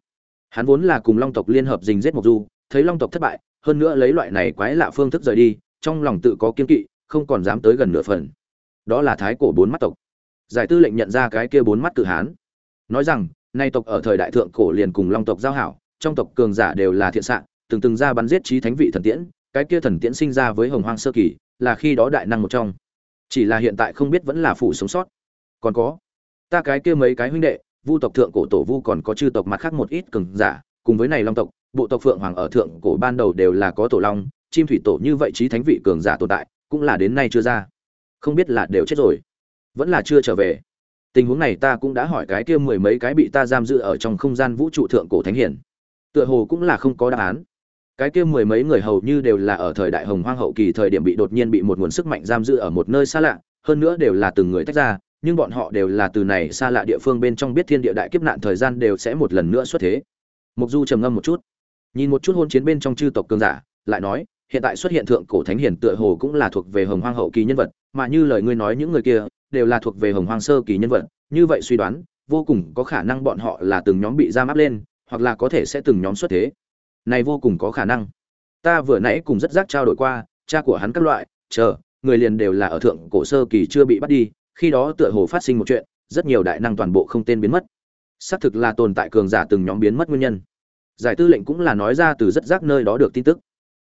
Hắn vốn là cùng long tộc liên hợp dình giết mộc du, thấy long tộc thất bại, hơn nữa lấy loại này quái lạ phương thức rời đi, trong lòng tự có kiên kỵ, không còn dám tới gần nửa phần. Đó là thái cổ bốn mắt tộc. Giải tư lệnh nhận ra cái kia bốn mắt cự hán. Nói rằng, nay tộc ở thời đại thượng cổ liền cùng long tộc giao hảo, trong tộc cường giả đều là thiện xạ từng từng ra bắn giết trí thánh vị thần tiễn, cái kia thần tiễn sinh ra với hồng hoang sơ kỳ, là khi đó đại năng một trong chỉ là hiện tại không biết vẫn là phủ sống sót. Còn có, ta cái kia mấy cái huynh đệ, vu tộc thượng cổ tổ vu còn có chư tộc mặt khác một ít cường giả, cùng với này long tộc, bộ tộc phượng hoàng ở thượng cổ ban đầu đều là có tổ long, chim thủy tổ như vậy trí thánh vị cường giả tồn tại, cũng là đến nay chưa ra. Không biết là đều chết rồi, vẫn là chưa trở về. Tình huống này ta cũng đã hỏi cái kia mười mấy cái bị ta giam giữ ở trong không gian vũ trụ thượng cổ thánh hiển. Tựa hồ cũng là không có đáp án cái kia mười mấy người hầu như đều là ở thời đại hồng hoang hậu kỳ thời điểm bị đột nhiên bị một nguồn sức mạnh giam giữ ở một nơi xa lạ, hơn nữa đều là từng người tách ra, nhưng bọn họ đều là từ này xa lạ địa phương bên trong biết thiên địa đại kiếp nạn thời gian đều sẽ một lần nữa xuất thế. Mục du trầm ngâm một chút, nhìn một chút hôn chiến bên trong chư tộc cường giả, lại nói, hiện tại xuất hiện thượng cổ thánh hiển tựa hồ cũng là thuộc về hồng hoang hậu kỳ nhân vật, mà như lời ngươi nói những người kia, đều là thuộc về hồng hoang sơ kỳ nhân vật. Như vậy suy đoán, vô cùng có khả năng bọn họ là từng nhóm bị giam áp lên, hoặc là có thể sẽ từng nhóm xuất thế này vô cùng có khả năng. Ta vừa nãy cùng rất giác trao đổi qua, cha của hắn các loại, chờ, người liền đều là ở thượng cổ sơ kỳ chưa bị bắt đi, khi đó tựa hồ phát sinh một chuyện, rất nhiều đại năng toàn bộ không tên biến mất. Xác thực là tồn tại cường giả từng nhóm biến mất nguyên nhân. Giải tư lệnh cũng là nói ra từ rất giác nơi đó được tin tức.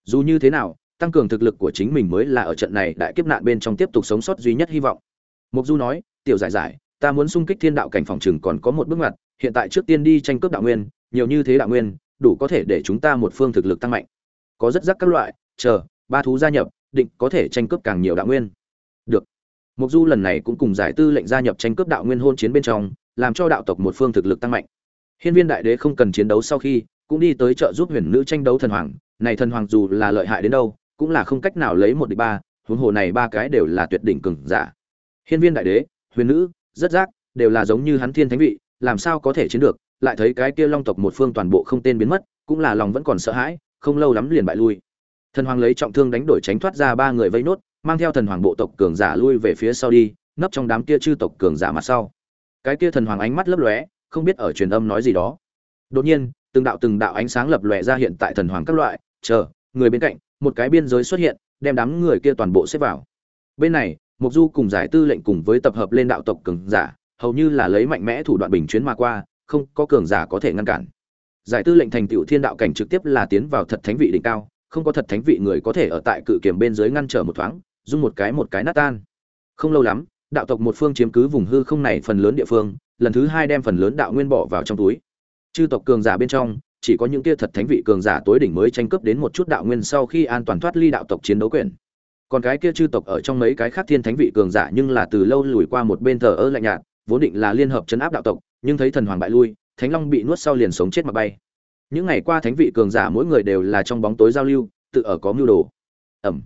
Dù như thế nào, tăng cường thực lực của chính mình mới là ở trận này đại kiếp nạn bên trong tiếp tục sống sót duy nhất hy vọng. Mục du nói, tiểu giải giải, ta muốn xung kích thiên đạo cảnh phòng trường còn có một bước ngoặt, hiện tại trước tiên đi tranh cướp đạo nguyên, nhiều như thế đạo nguyên đủ có thể để chúng ta một phương thực lực tăng mạnh. Có rất rắc các loại, chờ, ba thú gia nhập, định có thể tranh cướp càng nhiều đạo nguyên. Được. Mục du lần này cũng cùng giải tư lệnh gia nhập tranh cướp đạo nguyên hôn chiến bên trong, làm cho đạo tộc một phương thực lực tăng mạnh. Hiên viên đại đế không cần chiến đấu sau khi, cũng đi tới trợ giúp huyền nữ tranh đấu thần hoàng. Này thần hoàng dù là lợi hại đến đâu, cũng là không cách nào lấy một địch ba, huống hồ này ba cái đều là tuyệt đỉnh cường giả. Hiên viên đại đế, huyền nữ, rất giác đều là giống như hắn thiên thánh vị, làm sao có thể chiến được? Lại thấy cái kia long tộc một phương toàn bộ không tên biến mất, cũng là lòng vẫn còn sợ hãi, không lâu lắm liền bại lui. Thần hoàng lấy trọng thương đánh đổi tránh thoát ra ba người vây nốt, mang theo thần hoàng bộ tộc cường giả lui về phía sau đi, nấp trong đám kia chư tộc cường giả mặt sau. Cái kia thần hoàng ánh mắt lấp lóe, không biết ở truyền âm nói gì đó. Đột nhiên, từng đạo từng đạo ánh sáng lập lòe ra hiện tại thần hoàng các loại, chờ, người bên cạnh, một cái biên giới xuất hiện, đem đám người kia toàn bộ xếp vào. Bên này mục du cùng giải tư lệnh cùng với tập hợp lên đạo tộc cường giả, hầu như là lấy mạnh mẽ thủ đoạn bình chuyến mà qua không có cường giả có thể ngăn cản. Giải tư lệnh thành tựu thiên đạo cảnh trực tiếp là tiến vào thật thánh vị đỉnh cao, không có thật thánh vị người có thể ở tại cự kiểm bên dưới ngăn trở một thoáng dung một cái một cái nát tan. Không lâu lắm, đạo tộc một phương chiếm cứ vùng hư không này phần lớn địa phương, lần thứ hai đem phần lớn đạo nguyên bỏ vào trong túi. Chư tộc cường giả bên trong, chỉ có những kia thật thánh vị cường giả tối đỉnh mới tranh cướp đến một chút đạo nguyên sau khi an toàn thoát ly đạo tộc chiến đấu quyền. Còn cái kia chư tộc ở trong mấy cái khác thiên thánh vị cường giả nhưng là từ lâu lùi qua một bên thờ ơ lạnh nhạt vốn định là liên hợp chấn áp đạo tộc, nhưng thấy thần hoàng bại lui, thánh long bị nuốt sau liền sống chết mà bay. Những ngày qua thánh vị cường giả mỗi người đều là trong bóng tối giao lưu, tự ở có mưu đồ. Ẩm.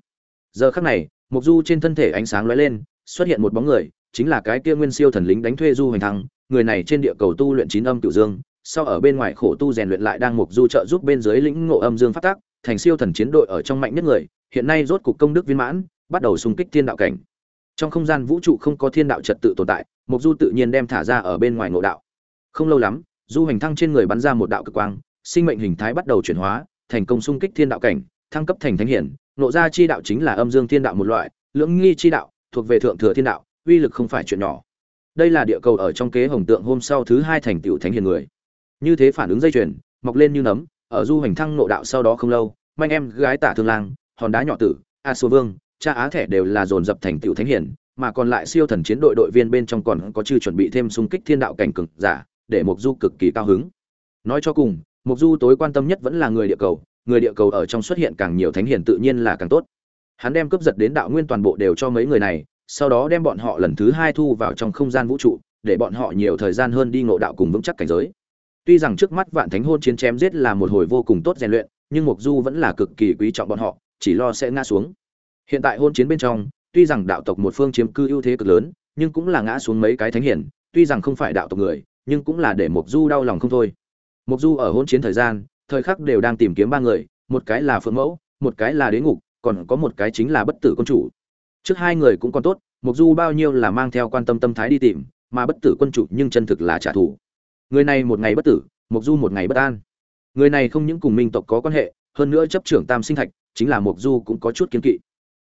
Giờ khắc này mục du trên thân thể ánh sáng lóe lên, xuất hiện một bóng người, chính là cái kia nguyên siêu thần lính đánh thuê du hoành thăng, người này trên địa cầu tu luyện chín âm cửu dương, sau ở bên ngoài khổ tu rèn luyện lại đang mục du trợ giúp bên dưới lĩnh ngộ âm dương phát tác thành siêu thần chiến đội ở trong mạnh nhất người, hiện nay rốt cục công đức viên mãn, bắt đầu xung kích thiên đạo cảnh trong không gian vũ trụ không có thiên đạo trật tự tồn tại mục du tự nhiên đem thả ra ở bên ngoài ngộ đạo. Không lâu lắm, du hành thăng trên người bắn ra một đạo cực quang, sinh mệnh hình thái bắt đầu chuyển hóa, thành công xung kích thiên đạo cảnh, thăng cấp thành thánh hiển, nộ ra chi đạo chính là âm dương thiên đạo một loại, lưỡng nghi chi đạo, thuộc về thượng thừa thiên đạo, uy lực không phải chuyện nhỏ. Đây là địa cầu ở trong kế hồng tượng hôm sau thứ hai thành tựu thánh hiền người. Như thế phản ứng dây chuyền, mọc lên như nấm, ở du hành thăng nộ đạo sau đó không lâu, manh em gái tả thương lang, hòn đá nhỏ tử, a số vương cha á thẻ đều là dồn dập thành tựu thánh hiển, mà còn lại siêu thần chiến đội đội viên bên trong còn có chưa chuẩn bị thêm xung kích thiên đạo cảnh cực giả, để mục du cực kỳ cao hứng. Nói cho cùng mục du tối quan tâm nhất vẫn là người địa cầu, người địa cầu ở trong xuất hiện càng nhiều thánh hiển tự nhiên là càng tốt. Hắn đem cướp giật đến đạo nguyên toàn bộ đều cho mấy người này, sau đó đem bọn họ lần thứ hai thu vào trong không gian vũ trụ, để bọn họ nhiều thời gian hơn đi ngộ đạo cùng vững chắc cảnh giới. Tuy rằng trước mắt vạn thánh hôn chiến chém giết là một hồi vô cùng tốt rèn luyện, nhưng mục du vẫn là cực kỳ quý trọng bọn họ, chỉ lo sẽ ngã xuống hiện tại hôn chiến bên trong, tuy rằng đạo tộc một phương chiếm cư ưu thế cực lớn, nhưng cũng là ngã xuống mấy cái thánh hiển tuy rằng không phải đạo tộc người, nhưng cũng là để mục du đau lòng không thôi. Mục du ở hôn chiến thời gian, thời khắc đều đang tìm kiếm ba người, một cái là phượng mẫu, một cái là đế ngục, còn có một cái chính là bất tử quân chủ. Trước hai người cũng còn tốt mục du bao nhiêu là mang theo quan tâm tâm thái đi tìm, mà bất tử quân chủ nhưng chân thực là trả thù. Người này một ngày bất tử mục du một ngày bất an. Người này không những cùng minh tộc có quan hệ, hơn nữa chấp trưởng tam sinh thạch, chính là mục du cũng có chút kiên kỵ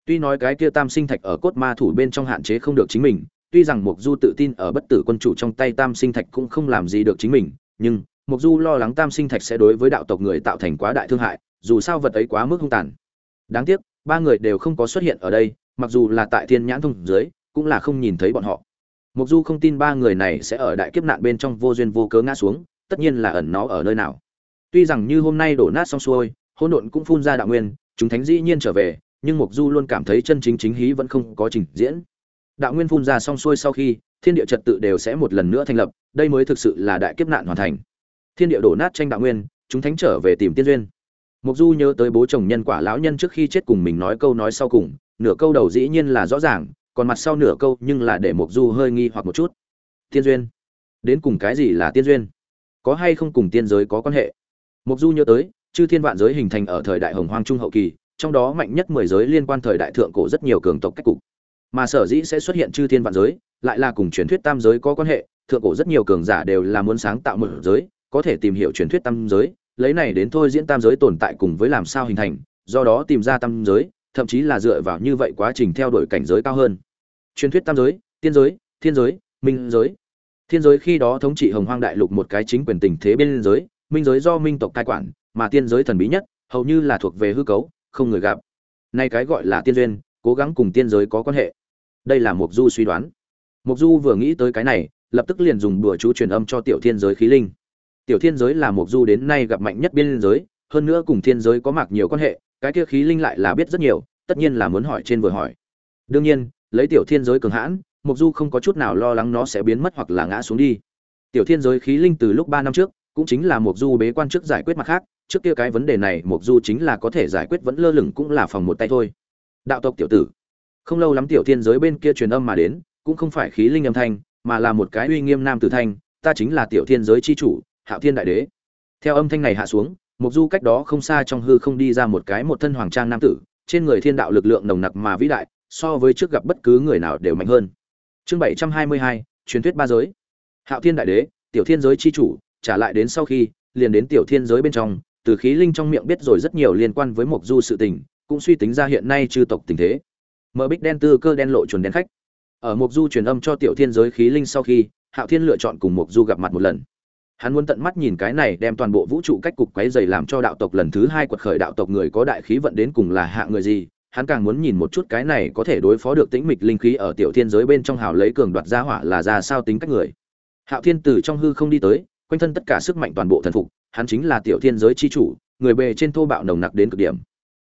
tuy nói cái kia tam sinh thạch ở cốt ma thủ bên trong hạn chế không được chính mình, tuy rằng mục du tự tin ở bất tử quân chủ trong tay tam sinh thạch cũng không làm gì được chính mình, nhưng mục du lo lắng tam sinh thạch sẽ đối với đạo tộc người tạo thành quá đại thương hại, dù sao vật ấy quá mức hung tàn. Đáng tiếc, ba người đều không có xuất hiện ở đây, mặc dù là tại thiên nhãn thông dưới, cũng là không nhìn thấy bọn họ. Mục du không tin ba người này sẽ ở đại kiếp nạn bên trong vô duyên vô cớ ngã xuống, tất nhiên là ẩn nó ở nơi nào. Tuy rằng như hôm nay đổ nát xong xuôi, hỗn độn cũng phun ra đạo nguyên, chúng thánh dĩ nhiên trở về nhưng mục du luôn cảm thấy chân chính chính hí vẫn không có trình diễn. Đạo nguyên phun ra xong xuôi sau khi, thiên địa trật tự đều sẽ một lần nữa thành lập, đây mới thực sự là đại kiếp nạn hoàn thành. Thiên địa đổ nát tranh đạo nguyên, chúng thánh trở về tìm tiên duyên. Mục du nhớ tới bố chồng nhân quả lão nhân trước khi chết cùng mình nói câu nói sau cùng, nửa câu đầu dĩ nhiên là rõ ràng, còn mặt sau nửa câu nhưng là để mục du hơi nghi hoặc một chút. Tiên duyên? Đến cùng cái gì là tiên duyên? Có hay không cùng tiên giới có quan hệ? Mục du nhớ tới, chư thiên vạn giới hình thành ở thời đại hồng hoang trung hậu kỳ trong đó mạnh nhất mười giới liên quan thời đại thượng cổ rất nhiều cường tộc cách cục. Mà sở dĩ sẽ xuất hiện chư thiên vạn giới, lại là cùng truyền thuyết tam giới có quan hệ, thượng cổ rất nhiều cường giả đều là muốn sáng tạo một giới, có thể tìm hiểu truyền thuyết tam giới, lấy này đến thôi diễn tam giới tồn tại cùng với làm sao hình thành, do đó tìm ra tam giới, thậm chí là dựa vào như vậy quá trình theo đuổi cảnh giới cao hơn. Truyền thuyết tam giới, tiên giới, thiên giới, minh giới. Thiên giới khi đó thống trị hồng hoang đại lục một cái chính quyền tình thế bên giới, minh giới do minh tộc cai quản, mà tiên giới thần bí nhất, hầu như là thuộc về hư cấu không người gặp. Nay cái gọi là tiên duyên, cố gắng cùng tiên giới có quan hệ. Đây là mục du suy đoán. Mục du vừa nghĩ tới cái này, lập tức liền dùng bừa chú truyền âm cho tiểu thiên giới khí linh. Tiểu thiên giới là mục du đến nay gặp mạnh nhất biên giới, hơn nữa cùng thiên giới có mạc nhiều quan hệ, cái kia khí linh lại là biết rất nhiều, tất nhiên là muốn hỏi trên vừa hỏi. Đương nhiên, lấy tiểu thiên giới cường hãn mục du không có chút nào lo lắng nó sẽ biến mất hoặc là ngã xuống đi. Tiểu thiên giới khí linh từ lúc ba năm trước cũng chính là mục du bế quan trước giải quyết mặt khác, trước kia cái vấn đề này mục du chính là có thể giải quyết vẫn lơ lửng cũng là phòng một tay thôi. Đạo tộc tiểu tử, không lâu lắm tiểu thiên giới bên kia truyền âm mà đến, cũng không phải khí linh âm thanh, mà là một cái uy nghiêm nam tử thanh, ta chính là tiểu thiên giới chi chủ, hạo thiên đại đế. Theo âm thanh này hạ xuống mục du cách đó không xa trong hư không đi ra một cái một thân hoàng trang nam tử, trên người thiên đạo lực lượng nồng nặc mà vĩ đại, so với trước gặp bất cứ người nào đều mạnh hơn. Chương bảy trăm hai mươi hai, truyền thuyết ba giới. Hạo thiên đại đế, tiểu thiên giới chi chủ trả lại đến sau khi, liền đến tiểu thiên giới bên trong, từ khí linh trong miệng biết rồi rất nhiều liên quan với mộc du sự tình, cũng suy tính ra hiện nay chư tộc tình thế. Mở bích đen tư cơ đen lộ chuẩn đen khách. Ở mộc du truyền âm cho tiểu thiên giới khí linh sau khi, hạo thiên lựa chọn cùng mộc du gặp mặt một lần. Hắn muốn tận mắt nhìn cái này đem toàn bộ vũ trụ cách cục quấy dày làm cho đạo tộc lần thứ hai quật khởi đạo tộc người có đại khí vận đến cùng là hạ người gì, hắn càng muốn nhìn một chút cái này có thể đối phó được tĩnh mịch linh khí ở tiểu thiên giới bên trong hào lấy cường đoạt gia hỏa là ra sao tính cách người. Hạo thiên từ trong hư không đi tới quanh thân tất cả sức mạnh toàn bộ thần phục, hắn chính là tiểu thiên giới chi chủ, người bề trên thô bạo nồng nặc đến cực điểm.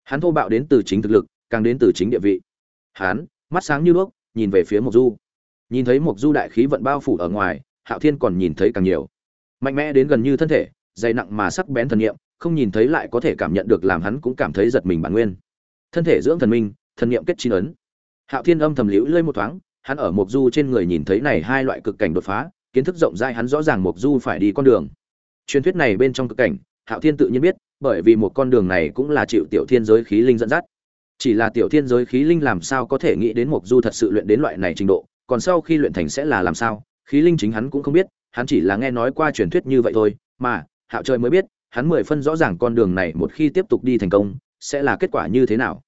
Hắn thô bạo đến từ chính thực lực, càng đến từ chính địa vị. Hắn, mắt sáng như đuốc, nhìn về phía mộc du. Nhìn thấy mộc du đại khí vận bao phủ ở ngoài, hạo thiên còn nhìn thấy càng nhiều. Mạnh mẽ đến gần như thân thể, dày nặng mà sắc bén thần niệm, không nhìn thấy lại có thể cảm nhận được làm hắn cũng cảm thấy giật mình bản nguyên. Thân thể dưỡng thần minh, thần niệm kết chín ấn. Hạo thiên âm thầm liễu lơi một thoáng, hắn ở mộc du trên người nhìn thấy này hai loại cực cảnh đột phá kiến thức rộng rãi hắn rõ ràng mộc du phải đi con đường. Truyền thuyết này bên trong cực cảnh, hạo thiên tự nhiên biết, bởi vì một con đường này cũng là chịu tiểu thiên giới khí linh dẫn dắt. Chỉ là tiểu thiên giới khí linh làm sao có thể nghĩ đến mộc du thật sự luyện đến loại này trình độ, còn sau khi luyện thành sẽ là làm sao, khí linh chính hắn cũng không biết, hắn chỉ là nghe nói qua truyền thuyết như vậy thôi, mà, hạo trời mới biết, hắn mười phân rõ ràng con đường này một khi tiếp tục đi thành công, sẽ là kết quả như thế nào.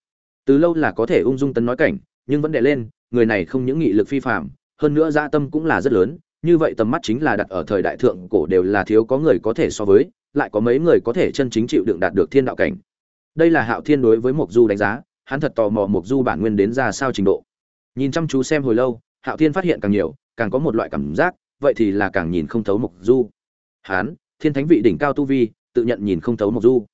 Từ lâu là có thể ung dung tấn nói cảnh, nhưng vẫn đè lên, người này không những nghị lực phi phạm hơn nữa gia tâm cũng là rất lớn như vậy tầm mắt chính là đặt ở thời đại thượng, cổ đều là thiếu có người có thể so với, lại có mấy người có thể chân chính chịu đựng đạt được thiên đạo cảnh. Đây là hạo thiên đối với mộc du đánh giá, hắn thật tò mò mộc du bản nguyên đến ra sao trình độ. Nhìn chăm chú xem hồi lâu, hạo thiên phát hiện càng nhiều, càng có một loại cảm giác, vậy thì là càng nhìn không thấu mộc du. Hắn thiên thánh vị đỉnh cao tu vi, tự nhận nhìn không thấu mộc du.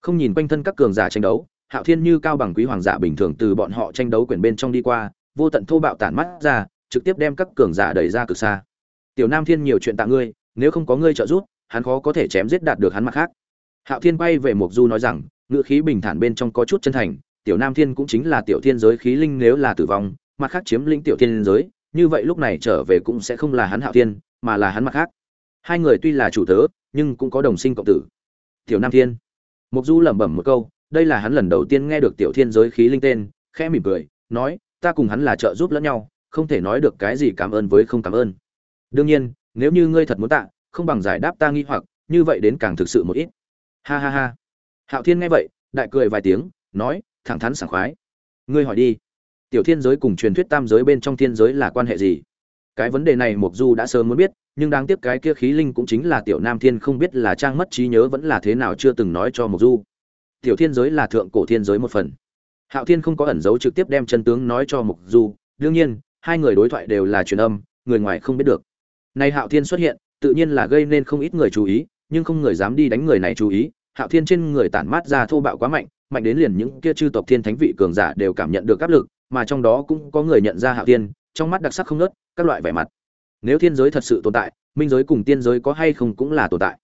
Không nhìn quanh thân các cường giả tranh đấu, hạo thiên như cao bằng quý hoàng giả bình thường từ bọn họ tranh đấu quyển bên trong đi qua, vô tận thô bạo tản mắt ra, trực tiếp đem các cường giả đẩy ra cực xa tiểu nam thiên nhiều chuyện tạ ngươi, nếu không có ngươi trợ giúp, hắn khó có thể chém giết đạt được hắn mặt khác. Hạo thiên bay về mộc du nói rằng ngựa khí bình thản bên trong có chút chân thành, tiểu nam thiên cũng chính là tiểu thiên giới khí linh nếu là tử vong, mặt khác chiếm lĩnh tiểu thiên giới, như vậy lúc này trở về cũng sẽ không là hắn hạo thiên, mà là hắn mặt khác. Hai người tuy là chủ tớ, nhưng cũng có đồng sinh cộng tử. Tiểu nam thiên. Mục du lẩm bẩm một câu, đây là hắn lần đầu tiên nghe được tiểu thiên giới khí linh tên, khẽ mỉm cười, nói, ta cùng hắn là trợ giúp lẫn nhau, không thể nói được cái gì cảm ơn với không cảm ơn đương nhiên, nếu như ngươi thật muốn tạ, không bằng giải đáp ta nghi hoặc, như vậy đến càng thực sự một ít. Ha ha ha. Hạo thiên nghe vậy, đại cười vài tiếng, nói, thẳng thắn sảng khoái. Ngươi hỏi đi. Tiểu thiên giới cùng truyền thuyết tam giới bên trong thiên giới là quan hệ gì? Cái vấn đề này mục du đã sớm muốn biết, nhưng đáng tiếc cái kia khí linh cũng chính là tiểu nam thiên không biết là trang mất trí nhớ vẫn là thế nào chưa từng nói cho mục du. Tiểu thiên giới là thượng cổ thiên giới một phần. Hạo thiên không có ẩn giấu trực tiếp đem chân tướng nói cho mục du. Đương nhiên, hai người đối thoại đều là truyền âm, người ngoài không biết được nay hạo thiên xuất hiện, tự nhiên là gây nên không ít người chú ý, nhưng không người dám đi đánh người này chú ý. Hạo thiên trên người tản mát ra thô bạo quá mạnh mạnh đến liền những kia chư tộc thiên thánh vị cường giả đều cảm nhận được áp lực, mà trong đó cũng có người nhận ra hạo thiên, trong mắt đặc sắc không nớt các loại vẻ mặt. Nếu thiên giới thật sự tồn tại, minh giới cùng tiên giới có hay không cũng là tồn tại.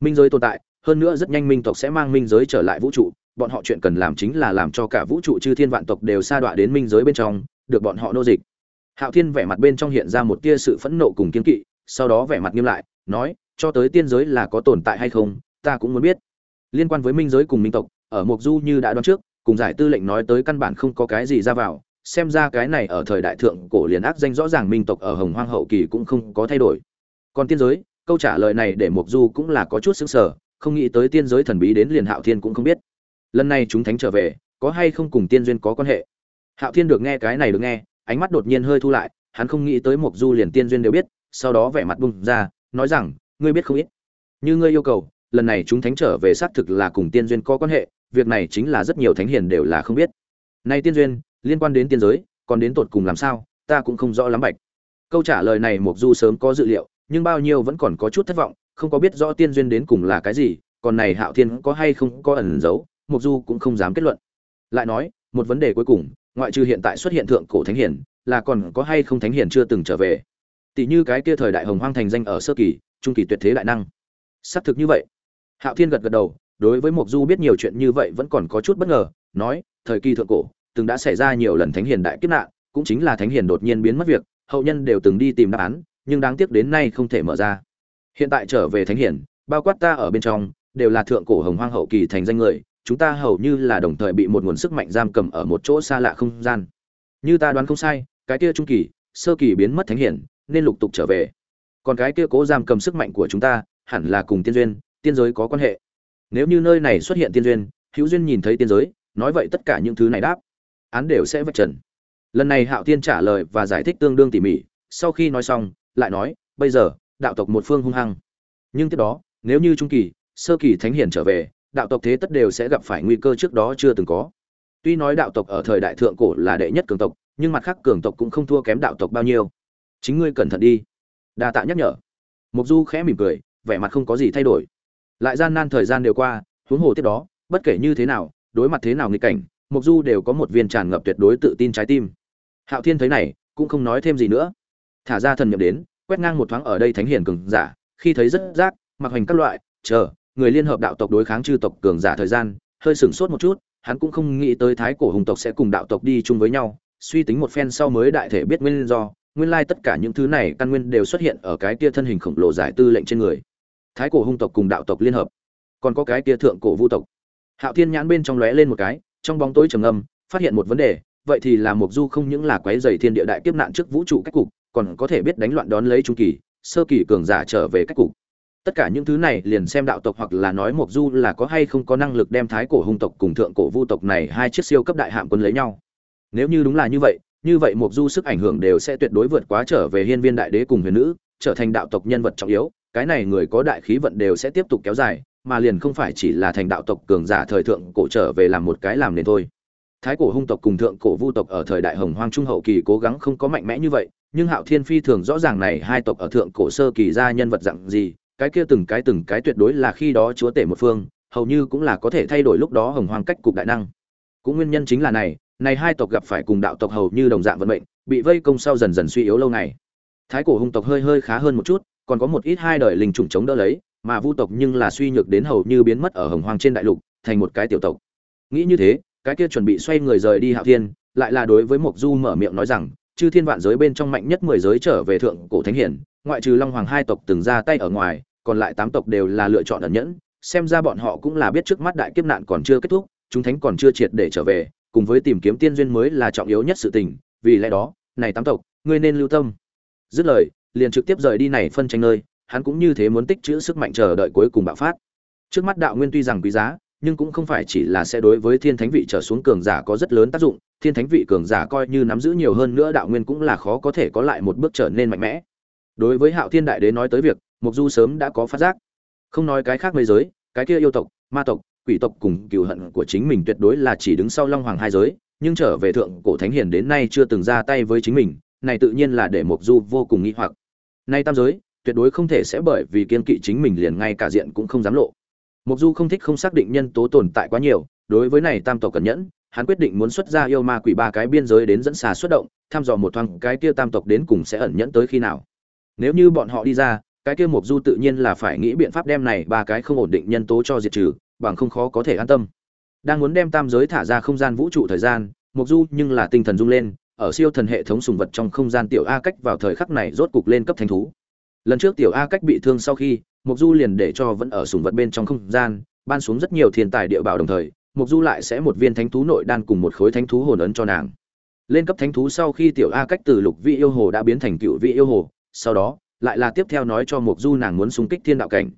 Minh giới tồn tại, hơn nữa rất nhanh minh tộc sẽ mang minh giới trở lại vũ trụ, bọn họ chuyện cần làm chính là làm cho cả vũ trụ chư thiên vạn tộc đều sa đọa đến minh giới bên trong, được bọn họ nô dịch. Hạo thiên vẻ mặt bên trong hiện ra một tia sự phẫn nộ cùng kiên kỵ sau đó vẻ mặt nghiêm lại, nói, cho tới tiên giới là có tồn tại hay không, ta cũng muốn biết. Liên quan với minh giới cùng minh tộc, ở mộc du như đã đoán trước, cùng giải tư lệnh nói tới căn bản không có cái gì ra vào, xem ra cái này ở thời đại thượng cổ liền ác danh rõ ràng minh tộc ở hồng hoang hậu kỳ cũng không có thay đổi. Còn tiên giới, câu trả lời này để mộc du cũng là có chút sững sờ, không nghĩ tới tiên giới thần bí đến liền hạo thiên cũng không biết. Lần này chúng thánh trở về, có hay không cùng tiên duyên có quan hệ? Hạo thiên được nghe cái này được nghe, ánh mắt đột nhiên hơi thu lại, hắn không nghĩ tới mộc du liền tiên duyên đều biết sau đó vẻ mặt bung ra, nói rằng, ngươi biết không ít. Như ngươi yêu cầu, lần này chúng thánh trở về xác thực là cùng tiên duyên có quan hệ, việc này chính là rất nhiều thánh hiền đều là không biết. Nay tiên duyên, liên quan đến tiên giới, còn đến tột cùng làm sao, ta cũng không rõ lắm bạch. Câu trả lời này mục du sớm có dự liệu, nhưng bao nhiêu vẫn còn có chút thất vọng, không có biết rõ tiên duyên đến cùng là cái gì, còn này hạo thiên có hay không có ẩn giấu mục du cũng không dám kết luận. Lại nói, một vấn đề cuối cùng, ngoại trừ hiện tại xuất hiện thượng cổ thánh hiển là còn có hay không thánh hiển chưa từng trở về? Tỷ như cái kia thời đại hồng hoang thành danh ở sơ kỳ, trung kỳ tuyệt thế đại năng. Xác thực như vậy. Hạo thiên gật gật đầu, đối với Mộc du biết nhiều chuyện như vậy vẫn còn có chút bất ngờ, nói, thời kỳ thượng cổ, từng đã xảy ra nhiều lần thánh hiền đại kiếp nạn, cũng chính là thánh hiền đột nhiên biến mất việc, hậu nhân đều từng đi tìm đáp án, nhưng đáng tiếc đến nay không thể mở ra. Hiện tại trở về thánh hiền, bao quát ta ở bên trong, đều là thượng cổ hồng hoang hậu kỳ thành danh người, chúng ta hầu như là đồng thời bị một nguồn sức mạnh giam cầm ở một chỗ xa lạ không gian. Như ta đoán không sai, cái kia trung kỳ, sơ kỳ biến mất thánh hiển nên lục tục trở về. Còn cái kia cố giam cầm sức mạnh của chúng ta, hẳn là cùng tiên duyên, tiên giới có quan hệ. Nếu như nơi này xuất hiện tiên duyên, hữu duyên nhìn thấy tiên giới, nói vậy tất cả những thứ này đáp. Án đều sẽ vạch trần. Lần này hạo tiên trả lời và giải thích tương đương tỉ mỉ, sau khi nói xong, lại nói, bây giờ, đạo tộc một phương hung hăng. Nhưng tiếp đó, nếu như trung kỳ, sơ kỳ thánh hiển trở về, đạo tộc thế tất đều sẽ gặp phải nguy cơ trước đó chưa từng có. Tuy nói đạo tộc ở thời đại thượng cổ là đệ nhất cường tộc, nhưng mặt khác cường tộc cũng không thua kém đạo tộc bao nhiêu chính ngươi cẩn thận đi. Đa tạ nhắc nhở. Mục du khẽ mỉm cười, vẻ mặt không có gì thay đổi. Lại gian nan thời gian đều qua, huống hồ tiếp đó, bất kể như thế nào, đối mặt thế nào nghịch cảnh mục du đều có một viên tràn ngập tuyệt đối tự tin trái tim. Hạo thiên thấy này, cũng không nói thêm gì nữa. Thả ra thần nhậm đến, quét ngang một thoáng ở đây thánh hiền cường giả, khi thấy rất rác, mặc hành các loại, chờ, người liên hợp đạo tộc đối kháng chư tộc cường giả thời gian, hơi sửng sốt một chút, hắn cũng không nghĩ tới thái cổ hùng tộc sẽ cùng đạo tộc đi chung với nhau, suy tính một phen sau mới đại thể biết nguyên do nguyên lai tất cả những thứ này căn nguyên đều xuất hiện ở cái kia thân hình khổng lồ giải tư lệnh trên người. Thái cổ hung tộc cùng đạo tộc liên hợp, còn có cái kia thượng cổ vu tộc. Hạo thiên nhãn bên trong lóe lên một cái, trong bóng tối trầm âm phát hiện một vấn đề, vậy thì là mục du không những là quái dày thiên địa đại kiếp nạn trước vũ trụ cách cục, còn có thể biết đánh loạn đón lấy trung kỳ, sơ kỳ cường giả trở về cách cục. Tất cả những thứ này liền xem đạo tộc hoặc là nói mục du là có hay không có năng lực đem thái cổ hung tộc cùng thượng cổ vu tộc này hai chiếc siêu cấp đại hạm quân lấy nhau. Nếu như đúng là như vậy như vậy mục du sức ảnh hưởng đều sẽ tuyệt đối vượt quá trở về hiên viên đại đế cùng huyền nữ, trở thành đạo tộc nhân vật trọng yếu, cái này người có đại khí vận đều sẽ tiếp tục kéo dài, mà liền không phải chỉ là thành đạo tộc cường giả thời thượng cổ trở về làm một cái làm nên thôi. Thái cổ hung tộc cùng thượng cổ vu tộc ở thời đại hồng hoang trung hậu kỳ cố gắng không có mạnh mẽ như vậy, nhưng hạo thiên phi thường rõ ràng này hai tộc ở thượng cổ sơ kỳ ra nhân vật dạng gì, cái kia từng cái từng cái tuyệt đối là khi đó chúa tể một phương, hầu như cũng là có thể thay đổi lúc đó hồng hoang cách cục đại năng. Cũng nguyên nhân chính là này này hai tộc gặp phải cùng đạo tộc hầu như đồng dạng vận mệnh, bị vây công sau dần dần suy yếu lâu ngày. Thái cổ hung tộc hơi hơi khá hơn một chút, còn có một ít hai đời linh trùng chống đỡ lấy, mà vu tộc nhưng là suy nhược đến hầu như biến mất ở hồng hoang trên đại lục, thành một cái tiểu tộc. Nghĩ như thế, cái kia chuẩn bị xoay người rời đi hạo thiên, lại là đối với mộc du mở miệng nói rằng, chư thiên vạn giới bên trong mạnh nhất mười giới trở về thượng cổ thánh hiển, ngoại trừ long hoàng hai tộc từng ra tay ở ngoài, còn lại tám tộc đều là lựa chọn ẩn nhẫn, xem ra bọn họ cũng là biết trước mắt đại kiếp nạn còn chưa kết thúc, chúng thánh còn chưa triệt để trở về cùng với tìm kiếm tiên duyên mới là trọng yếu nhất sự tình, vì lẽ đó, này tám tộc, ngươi nên lưu tâm. Dứt lời, liền trực tiếp rời đi này phân tranh nơi, hắn cũng như thế muốn tích trữ sức mạnh chờ đợi cuối cùng bạo phát. Trước mắt đạo nguyên tuy rằng quý giá, nhưng cũng không phải chỉ là sẽ đối với thiên thánh vị trở xuống cường giả có rất lớn tác dụng, thiên thánh vị cường giả coi như nắm giữ nhiều hơn nữa đạo nguyên cũng là khó có thể có lại một bước trở nên mạnh mẽ. Đối với hạo thiên đại đế nói tới việc mục du sớm đã có phát giác. Không nói cái khác mấy giới, cái kia yêu tộc, ma tộc quỷ tộc cùng cựu hận của chính mình tuyệt đối là chỉ đứng sau long hoàng hai giới, nhưng trở về thượng cổ thánh hiền đến nay chưa từng ra tay với chính mình, này tự nhiên là để Mộc du vô cùng nghi hoặc. Nay tam giới, tuyệt đối không thể sẽ bởi vì kiên kỵ chính mình liền ngay cả diện cũng không dám lộ. Mộc du không thích không xác định nhân tố tồn tại quá nhiều, đối với này tam tộc cẩn nhẫn, hắn quyết định muốn xuất ra yêu ma quỷ ba cái biên giới đến dẫn xà xuất động, thăm dò một thoáng cái kia tam tộc đến cùng sẽ ẩn nhẫn tới khi nào. Nếu như bọn họ đi ra, cái kia Mộc du tự nhiên là phải nghĩ biện pháp đem này ba cái không ổn định nhân tố cho diệt trừ bằng không khó có thể an tâm. Đang muốn đem tam giới thả ra không gian vũ trụ thời gian mục du nhưng là tinh thần rung lên, ở siêu thần hệ thống sùng vật trong không gian tiểu a cách vào thời khắc này rốt cục lên cấp thánh thú. Lần trước tiểu a cách bị thương sau khi mục du liền để cho vẫn ở sùng vật bên trong không gian, ban xuống rất nhiều thiên tài địa bảo đồng thời mục du lại sẽ một viên thánh thú nội đan cùng một khối thánh thú hồn ấn cho nàng. Lên cấp thánh thú sau khi tiểu a cách từ lục vị yêu hồ đã biến thành cựu vị yêu hồ, sau đó, lại là tiếp theo nói cho mục du nàng muốn xung kích thiên đạo cảnh.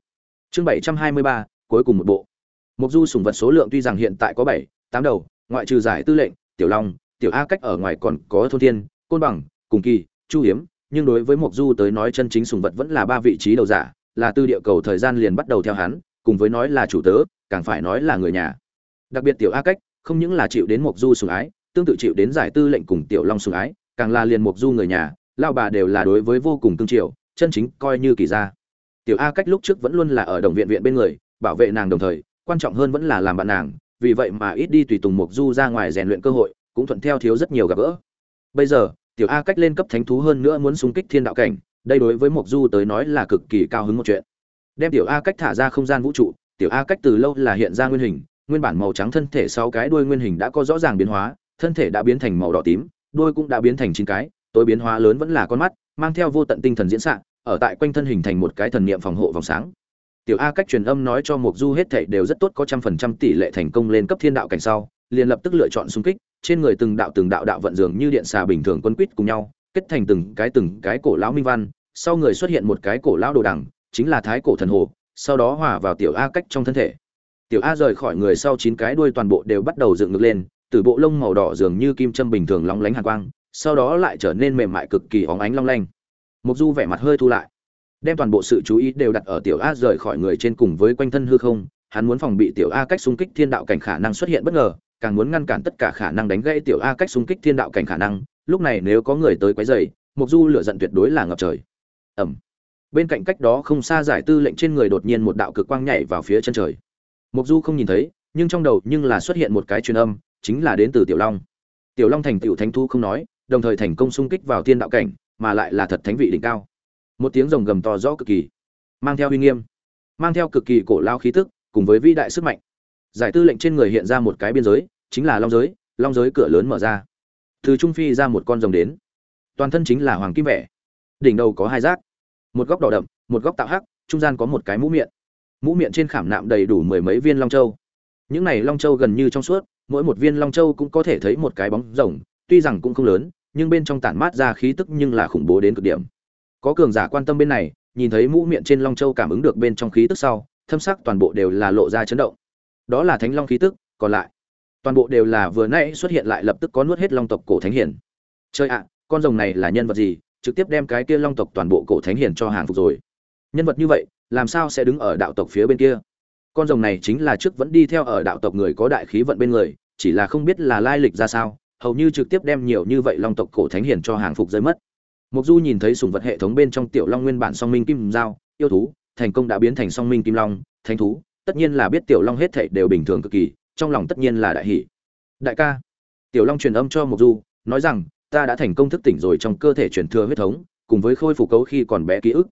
Chương bảy trăm hai mươi ba, cuối cùng một bộ mục du sùng vật số lượng tuy rằng hiện tại có bảy, tám đầu, ngoại trừ giải tư lệnh, tiểu long, tiểu a cách ở ngoài còn có thôn thiên, côn bằng, cùng kỳ, chu hiếm, nhưng đối với Mộc du tới nói chân chính sùng vật vẫn là ba vị trí đầu giả, là từ địa cầu thời gian liền bắt đầu theo hắn, cùng với nói là chủ tớ, càng phải nói là người nhà. Đặc biệt tiểu a cách, không những là chịu đến Mộc du sùng ái, tương tự chịu đến giải tư lệnh cùng tiểu long sùng ái, càng là liền Mộc du người nhà lao bà đều là đối với vô cùng tương triều, chân chính coi như kỳ gia. Tiểu a cách lúc trước vẫn luôn là ở đồng viện viện bên người, bảo vệ nàng đồng thời quan trọng hơn vẫn là làm bạn nàng, vì vậy mà ít đi tùy tùng mục du ra ngoài rèn luyện cơ hội, cũng thuận theo thiếu rất nhiều gặp gỡ. Bây giờ, tiểu a cách lên cấp thánh thú hơn nữa muốn xung kích thiên đạo cảnh, đây đối với mục du tới nói là cực kỳ cao hứng một chuyện. Đem tiểu a cách thả ra không gian vũ trụ, tiểu a cách từ lâu là hiện ra nguyên hình, nguyên bản màu trắng thân thể sau cái đuôi nguyên hình đã có rõ ràng biến hóa, thân thể đã biến thành màu đỏ tím, đuôi cũng đã biến thành chín cái, tối biến hóa lớn vẫn là con mắt, mang theo vô tận tinh thần diễn xạ, ở tại quanh thân hình thành một cái thần niệm phòng hộ vòng sáng tiểu a cách truyền âm nói cho mục du hết thảy đều rất tốt, có trăm phần trăm tỷ lệ thành công lên cấp thiên đạo cảnh sau, liền lập tức lựa chọn xung kích. Trên người từng đạo từng đạo đạo vận dường như điện xà bình thường quân quýt cùng nhau, kết thành từng cái từng cái cổ lão minh văn. Sau người xuất hiện một cái cổ lão đồ đằng, chính là thái cổ thần hồ, sau đó hòa vào tiểu a cách trong thân thể. Tiểu a rời khỏi người sau chín cái đuôi toàn bộ đều bắt đầu dựng ngược lên, từ bộ lông màu đỏ dường như kim châm bình thường lóng lánh hàn quang, sau đó lại trở nên mềm mại cực kỳ, óng ánh long lanh. Mục du vẻ mặt hơi thu lại đem toàn bộ sự chú ý đều đặt ở tiểu a rời khỏi người trên cùng với quanh thân hư không, hắn muốn phòng bị tiểu a cách xung kích thiên đạo cảnh khả năng xuất hiện bất ngờ, càng muốn ngăn cản tất cả khả năng đánh gãy tiểu a cách xung kích thiên đạo cảnh khả năng, lúc này nếu có người tới quấy rầy mục du lửa giận tuyệt đối là ngập trời. Ẩm bên cạnh cách đó không xa giải tư lệnh trên người đột nhiên một đạo cực quang nhảy vào phía chân trời. Mục du không nhìn thấy, nhưng trong đầu nhưng là xuất hiện một cái truyền âm, chính là đến từ tiểu long. Tiểu long thành tiểu thánh thu không nói, đồng thời thành công xung kích vào thiên đạo cảnh, mà lại là thật thánh vị đỉnh cao một tiếng rồng gầm to rõ cực kỳ, mang theo uy nghiêm, mang theo cực kỳ cổ lao khí tức, cùng với vĩ đại sức mạnh. Giải tư lệnh trên người hiện ra một cái biên giới, chính là long giới long giới cửa lớn mở ra. Từ trung phi ra một con rồng đến. Toàn thân chính là hoàng kim vẻ. Đỉnh đầu có hai rác một góc đỏ đậm, một góc tạo hắc, trung gian có một cái mũ miệng. Mũ miệng trên khảm nạm đầy đủ mười mấy viên long châu. Những này long châu gần như trong suốt, mỗi một viên long châu cũng có thể thấy một cái bóng rồng, tuy rằng cũng không lớn, nhưng bên trong tản mát ra khí tức nhưng là khủng bố đến cực điểm có cường giả quan tâm bên này, nhìn thấy mũ miệng trên long châu cảm ứng được bên trong khí tức sau, thâm sắc toàn bộ đều là lộ ra chấn động. Đó là thánh long khí tức, còn lại, toàn bộ đều là vừa nãy xuất hiện lại lập tức có nuốt hết long tộc cổ thánh hiển. Chơi ạ, con rồng này là nhân vật gì? Trực tiếp đem cái kia long tộc toàn bộ cổ thánh hiển cho hàng phục rồi. Nhân vật như vậy, làm sao sẽ đứng ở đạo tộc phía bên kia? Con rồng này chính là trước vẫn đi theo ở đạo tộc người có đại khí vận bên người, chỉ là không biết là lai lịch ra sao, hầu như trực tiếp đem nhiều như vậy long tộc cổ thánh hiển cho hàng phục rơi mất mục du nhìn thấy sùng vật hệ thống bên trong tiểu long nguyên bản song minh kim giao, yêu thú, thành công đã biến thành song minh kim long, thánh thú, tất nhiên là biết tiểu long hết thảy đều bình thường cực kỳ, trong lòng tất nhiên là đại hỷ đại ca, tiểu long truyền âm cho mục du, nói rằng, ta đã thành công thức tỉnh rồi trong cơ thể truyền thừa huyết thống, cùng với khôi phục cấu khi còn bé ký ức.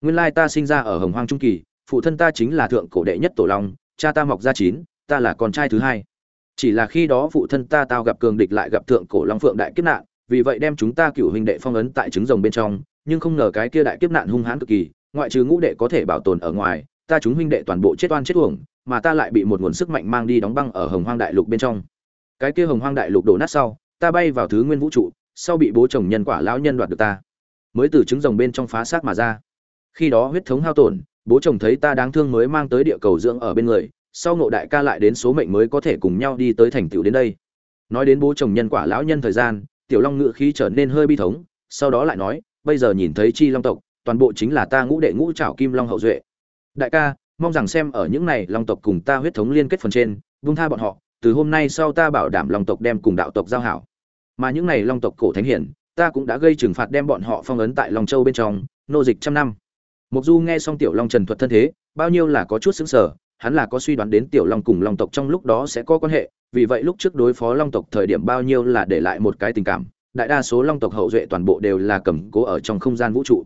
Nguyên lai ta sinh ra ở hồng hoang trung kỳ, phụ thân ta chính là thượng cổ đệ nhất tổ long, cha ta mọc ra chín, ta là con trai thứ hai. Chỉ là khi đó phụ thân ta tao gặp cường địch lại gặp thượng cổ long phượng đại kiếp nạn vì vậy đem chúng ta cựu huynh đệ phong ấn tại trứng rồng bên trong, nhưng không ngờ cái kia đại kiếp nạn hung hãn cực kỳ, ngoại trừ ngũ đệ có thể bảo tồn ở ngoài, ta chúng huynh đệ toàn bộ chết oan chết uổng, mà ta lại bị một nguồn sức mạnh mang đi đóng băng ở hồng hoang đại lục bên trong. Cái kia hồng hoang đại lục đổ nát sau, ta bay vào thứ nguyên vũ trụ, sau bị bố chồng nhân quả lão nhân đoạt được ta. Mới từ trứng rồng bên trong phá xác mà ra. Khi đó huyết thống hao tổn, bố chồng thấy ta đáng thương mới mang tới địa cầu dưỡng ở bên người, sau ngộ đại ca lại đến số mệnh mới có thể cùng nhau đi tới thành tựu đến đây. Nói đến bố chồng nhân quả lão nhân thời gian tiểu long ngự khí trở nên hơi bi thống, sau đó lại nói, bây giờ nhìn thấy chi long tộc, toàn bộ chính là ta ngũ đệ ngũ trảo kim long hậu duệ. Đại ca, mong rằng xem ở những này long tộc cùng ta huyết thống liên kết phần trên vung tha bọn họ, từ hôm nay sau ta bảo đảm long tộc đem cùng đạo tộc giao hảo. Mà những này long tộc cổ thánh hiển, ta cũng đã gây trừng phạt đem bọn họ phong ấn tại long châu bên trong, nô dịch trăm năm. Mục du nghe xong tiểu long trần thuật thân thế, bao nhiêu là có chút xứng sở hắn là có suy đoán đến tiểu long cùng long tộc trong lúc đó sẽ có quan hệ, vì vậy lúc trước đối phó long tộc thời điểm bao nhiêu là để lại một cái tình cảm, đại đa số long tộc hậu duệ toàn bộ đều là cầm cố ở trong không gian vũ trụ.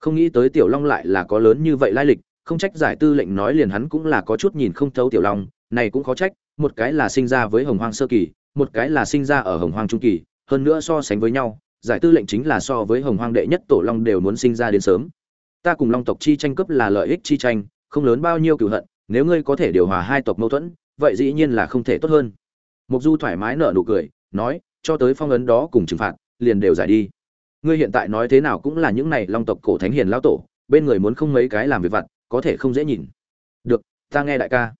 Không nghĩ tới tiểu long lại là có lớn như vậy lai lịch, không trách giải tư lệnh nói liền hắn cũng là có chút nhìn không thấu tiểu long, này cũng khó trách, một cái là sinh ra với hồng hoang sơ kỳ, một cái là sinh ra ở hồng hoang trung kỳ, hơn nữa so sánh với nhau, giải tư lệnh chính là so với hồng hoang đệ nhất tổ long đều muốn sinh ra đến sớm. Ta cùng long tộc chi tranh cướp là lợi ích chi tranh, không lớn bao nhiêu cựu hận nếu ngươi có thể điều hòa hai tộc mâu thuẫn, vậy dĩ nhiên là không thể tốt hơn. Mục du thoải mái nở nụ cười, nói, cho tới phong ấn đó cùng trừng phạt, liền đều giải đi. Ngươi hiện tại nói thế nào cũng là những này long tộc cổ thánh hiền lao tổ, bên người muốn không mấy cái làm việc vặt, có thể không dễ nhìn. Được, ta nghe đại ca.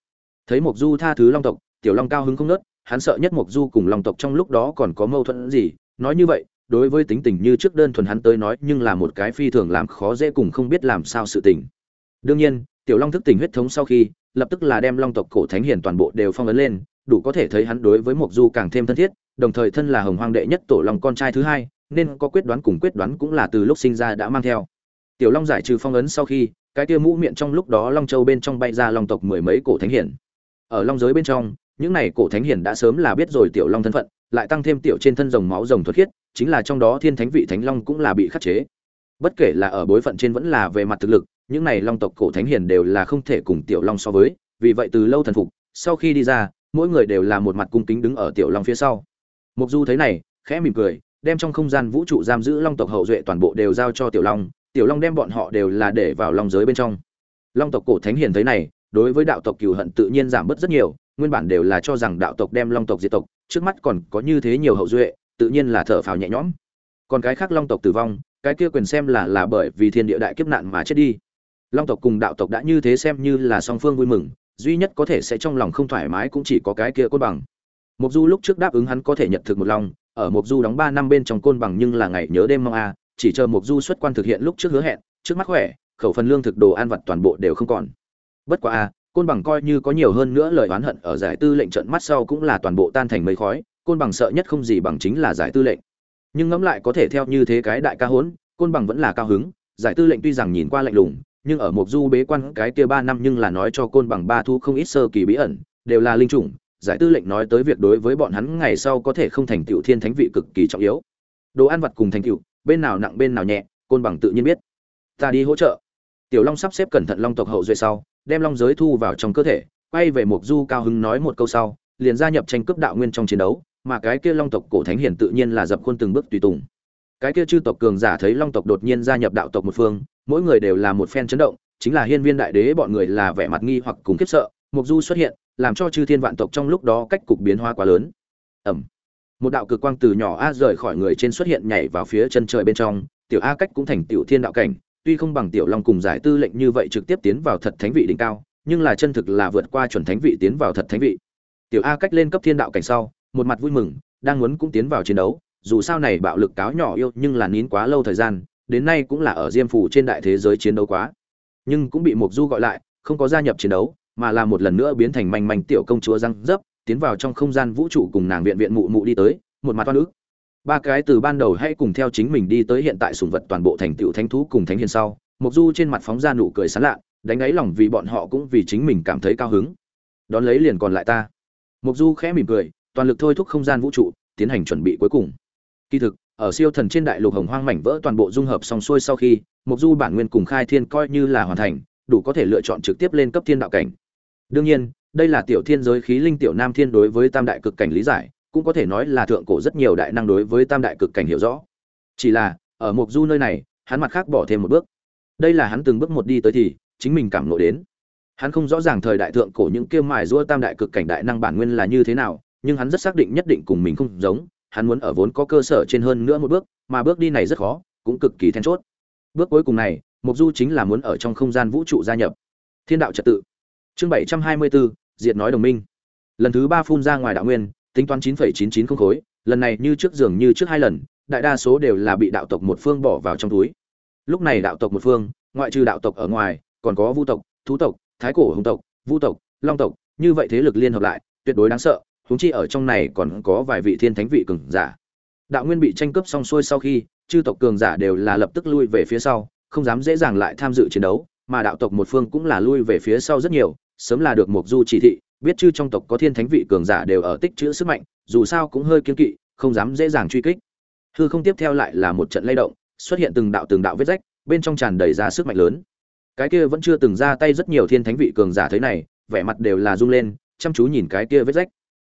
Thấy Mục du tha thứ long tộc, tiểu long cao hứng không nớt hắn sợ nhất Mục du cùng long tộc trong lúc đó còn có mâu thuẫn gì, nói như vậy, đối với tính tình như trước đơn thuần hắn tới nói nhưng là một cái phi thường làm khó dễ cùng không biết làm sao sự tình. Đương nhiên, tiểu long thức tỉnh huyết thống sau khi lập tức là đem long tộc cổ thánh hiền toàn bộ đều phong ấn lên, đủ có thể thấy hắn đối với mộc du càng thêm thân thiết, đồng thời thân là hồng hoang đệ nhất tổ long con trai thứ hai, nên có quyết đoán cùng quyết đoán cũng là từ lúc sinh ra đã mang theo. Tiểu long giải trừ phong ấn sau khi, cái kia mũ miệng trong lúc đó long châu bên trong bay ra long tộc mười mấy cổ thánh hiển ở long giới bên trong, những này cổ thánh hiển đã sớm là biết rồi tiểu long thân phận, lại tăng thêm tiểu trên thân rồng máu rồng thuật khiết, chính là trong đó thiên thánh vị thánh long cũng là bị khắc chế. Bất kể là ở bối phận trên vẫn là về mặt thực lực những này long tộc cổ thánh Hiền đều là không thể cùng tiểu long so với, vì vậy từ lâu thần phục, sau khi đi ra, mỗi người đều là một mặt cung kính đứng ở tiểu long phía sau. Mục du thấy này, khẽ mỉm cười, đem trong không gian vũ trụ giam giữ long tộc hậu duệ toàn bộ đều giao cho tiểu long tiểu long đem bọn họ đều là để vào long giới bên trong. Long tộc cổ thánh hiền thấy này, đối với đạo tộc cừu hận tự nhiên giảm bớt rất nhiều, nguyên bản đều là cho rằng đạo tộc đem long tộc diệt tộc, trước mắt còn có như thế nhiều hậu duệ, tự nhiên là thở phào nhẹ nhõm. Còn cái khác long tộc tử vong, cái kia quyền xem là là bởi vì thiên địa đại kiếp nạn mà chết đi long tộc cùng đạo tộc đã như thế xem như là song phương vui mừng, duy nhất có thể sẽ trong lòng không thoải mái cũng chỉ có cái kia côn bằng. Mục du lúc trước đáp ứng hắn có thể nhận thực một long ở mục du đóng ba năm bên trong côn bằng nhưng là ngày nhớ đêm mong a, chỉ chờ mục du xuất quan thực hiện lúc trước hứa hẹn, trước mắt khỏe, khẩu phần lương thực đồ ăn vặt toàn bộ đều không còn. Bất quá a, côn bằng coi như có nhiều hơn nữa lời oán hận ở giải tư lệnh trận mắt sau cũng là toàn bộ tan thành mây khói, côn bằng sợ nhất không gì bằng chính là giải tư lệnh. Nhưng ngẫm lại có thể theo như thế cái đại ca hốn, côn bằng vẫn là cao hứng, giải tư lệnh tuy rằng nhìn qua lạnh lùng nhưng ở Mộc du bế quan cái kia ba năm nhưng là nói cho côn bằng ba thu không ít sơ kỳ bí ẩn, đều là linh chủng, giải tư lệnh nói tới việc đối với bọn hắn ngày sau có thể không thành tựu thiên thánh vị cực kỳ trọng yếu. Đồ ăn vật cùng thành tựu, bên nào nặng bên nào nhẹ, côn bằng tự nhiên biết. Ta đi hỗ trợ. Tiểu long sắp xếp cẩn thận long tộc hậu duệ sau, đem long giới thu vào trong cơ thể, quay về mục du cao hứng nói một câu sau, liền gia nhập tranh cướp đạo nguyên trong chiến đấu, mà cái kia long tộc cổ thánh hiển tự nhiên là dập khuôn từng bước tùy tùng. Cái kia chư tộc cường giả thấy long tộc đột nhiên gia nhập đạo tộc một phương mỗi người đều là một phen chấn động, chính là hiên viên đại đế bọn người là vẻ mặt nghi hoặc cùng khiếp sợ mục du xuất hiện, làm cho chư thiên vạn tộc trong lúc đó cách cục biến hóa quá lớn. Ẩm một đạo cực quang từ nhỏ a rời khỏi người trên xuất hiện nhảy vào phía chân trời bên trong, tiểu a cách cũng thành tiểu thiên đạo cảnh, tuy không bằng tiểu long cùng giải tư lệnh như vậy trực tiếp tiến vào thật thánh vị đỉnh cao, nhưng là chân thực là vượt qua chuẩn thánh vị tiến vào thật thánh vị. Tiểu a cách lên cấp thiên đạo cảnh sau, một mặt vui mừng, đang muốn cũng tiến vào chiến đấu, dù sao này bạo lực cáo nhỏ yêu nhưng là nín quá lâu thời gian đến nay cũng là ở diêm phủ trên đại thế giới chiến đấu quá. Nhưng cũng bị mục du gọi lại, không có gia nhập chiến đấu, mà là một lần nữa biến thành manh manh tiểu công chúa răng dấp, tiến vào trong không gian vũ trụ cùng nàng viện viện mụ mụ đi tới, một mặt toan ức. Ba cái từ ban đầu hãy cùng theo chính mình đi tới hiện tại sủng vật toàn bộ thành tựu thánh thú cùng thánh hiền sau mục du trên mặt phóng ra nụ cười sán lạ, đánh ấy lòng vì bọn họ cũng vì chính mình cảm thấy cao hứng. Đón lấy liền còn lại ta. Mục du khẽ mỉm cười, toàn lực thôi thúc không gian vũ trụ, tiến hành chuẩn bị cuối cùng. Kỳ thực ở siêu thần trên đại lục hồng hoang mảnh vỡ toàn bộ dung hợp xong xuôi sau khi mục du bản nguyên cùng khai thiên coi như là hoàn thành, đủ có thể lựa chọn trực tiếp lên cấp thiên đạo cảnh. Đương nhiên, đây là tiểu thiên giới khí linh tiểu nam thiên đối với tam đại cực cảnh lý giải, cũng có thể nói là thượng cổ rất nhiều đại năng đối với tam đại cực cảnh hiểu rõ. Chỉ là, ở mục du nơi này, hắn mặt khác bỏ thêm một bước. Đây là hắn từng bước một đi tới thì, chính mình cảm nộ đến. Hắn không rõ ràng thời đại thượng cổ những kia mài rua tam đại cực cảnh đại năng bản nguyên là như thế nào, nhưng hắn rất xác định nhất định cùng mình không giống hắn muốn ở vốn có cơ sở trên hơn nữa một bước, mà bước đi này rất khó, cũng cực kỳ then chốt. Bước cuối cùng này mục du chính là muốn ở trong không gian vũ trụ gia nhập. Thiên đạo trật tự. Chương bảy trăm hai mươi bốn diệt nói đồng minh. Lần thứ ba phun ra ngoài đạo nguyên, tính toán chín phẩy chín chín không khối, lần này như trước giường như trước hai lần, đại đa số đều là bị đạo tộc một phương bỏ vào trong túi. Lúc này đạo tộc một phương, ngoại trừ đạo tộc ở ngoài, còn có vu tộc, thú tộc, thái cổ hùng tộc, vu tộc, long tộc, như vậy thế lực liên hợp lại, tuyệt đối đáng sợ huống chi ở trong này còn có vài vị thiên thánh vị cường giả đạo nguyên bị tranh cướp xong xuôi sau khi chư tộc cường giả đều là lập tức lui về phía sau không dám dễ dàng lại tham dự chiến đấu mà đạo tộc một phương cũng là lui về phía sau rất nhiều sớm là được Mộc Du chỉ thị, biết chư trong tộc có thiên thánh vị cường giả đều ở tích trữ sức mạnh, dù sao cũng hơi kiên kỵ, không dám dễ dàng truy kích. Hư không tiếp theo lại là một trận lay động, xuất hiện từng đạo từng đạo vết rách, bên trong tràn đầy ra sức mạnh lớn. Cái kia vẫn chưa từng ra tay rất nhiều thiên thánh vị cường giả thấy này, vẻ mặt đều là rung lên, chăm chú nhìn cái kia vết rách.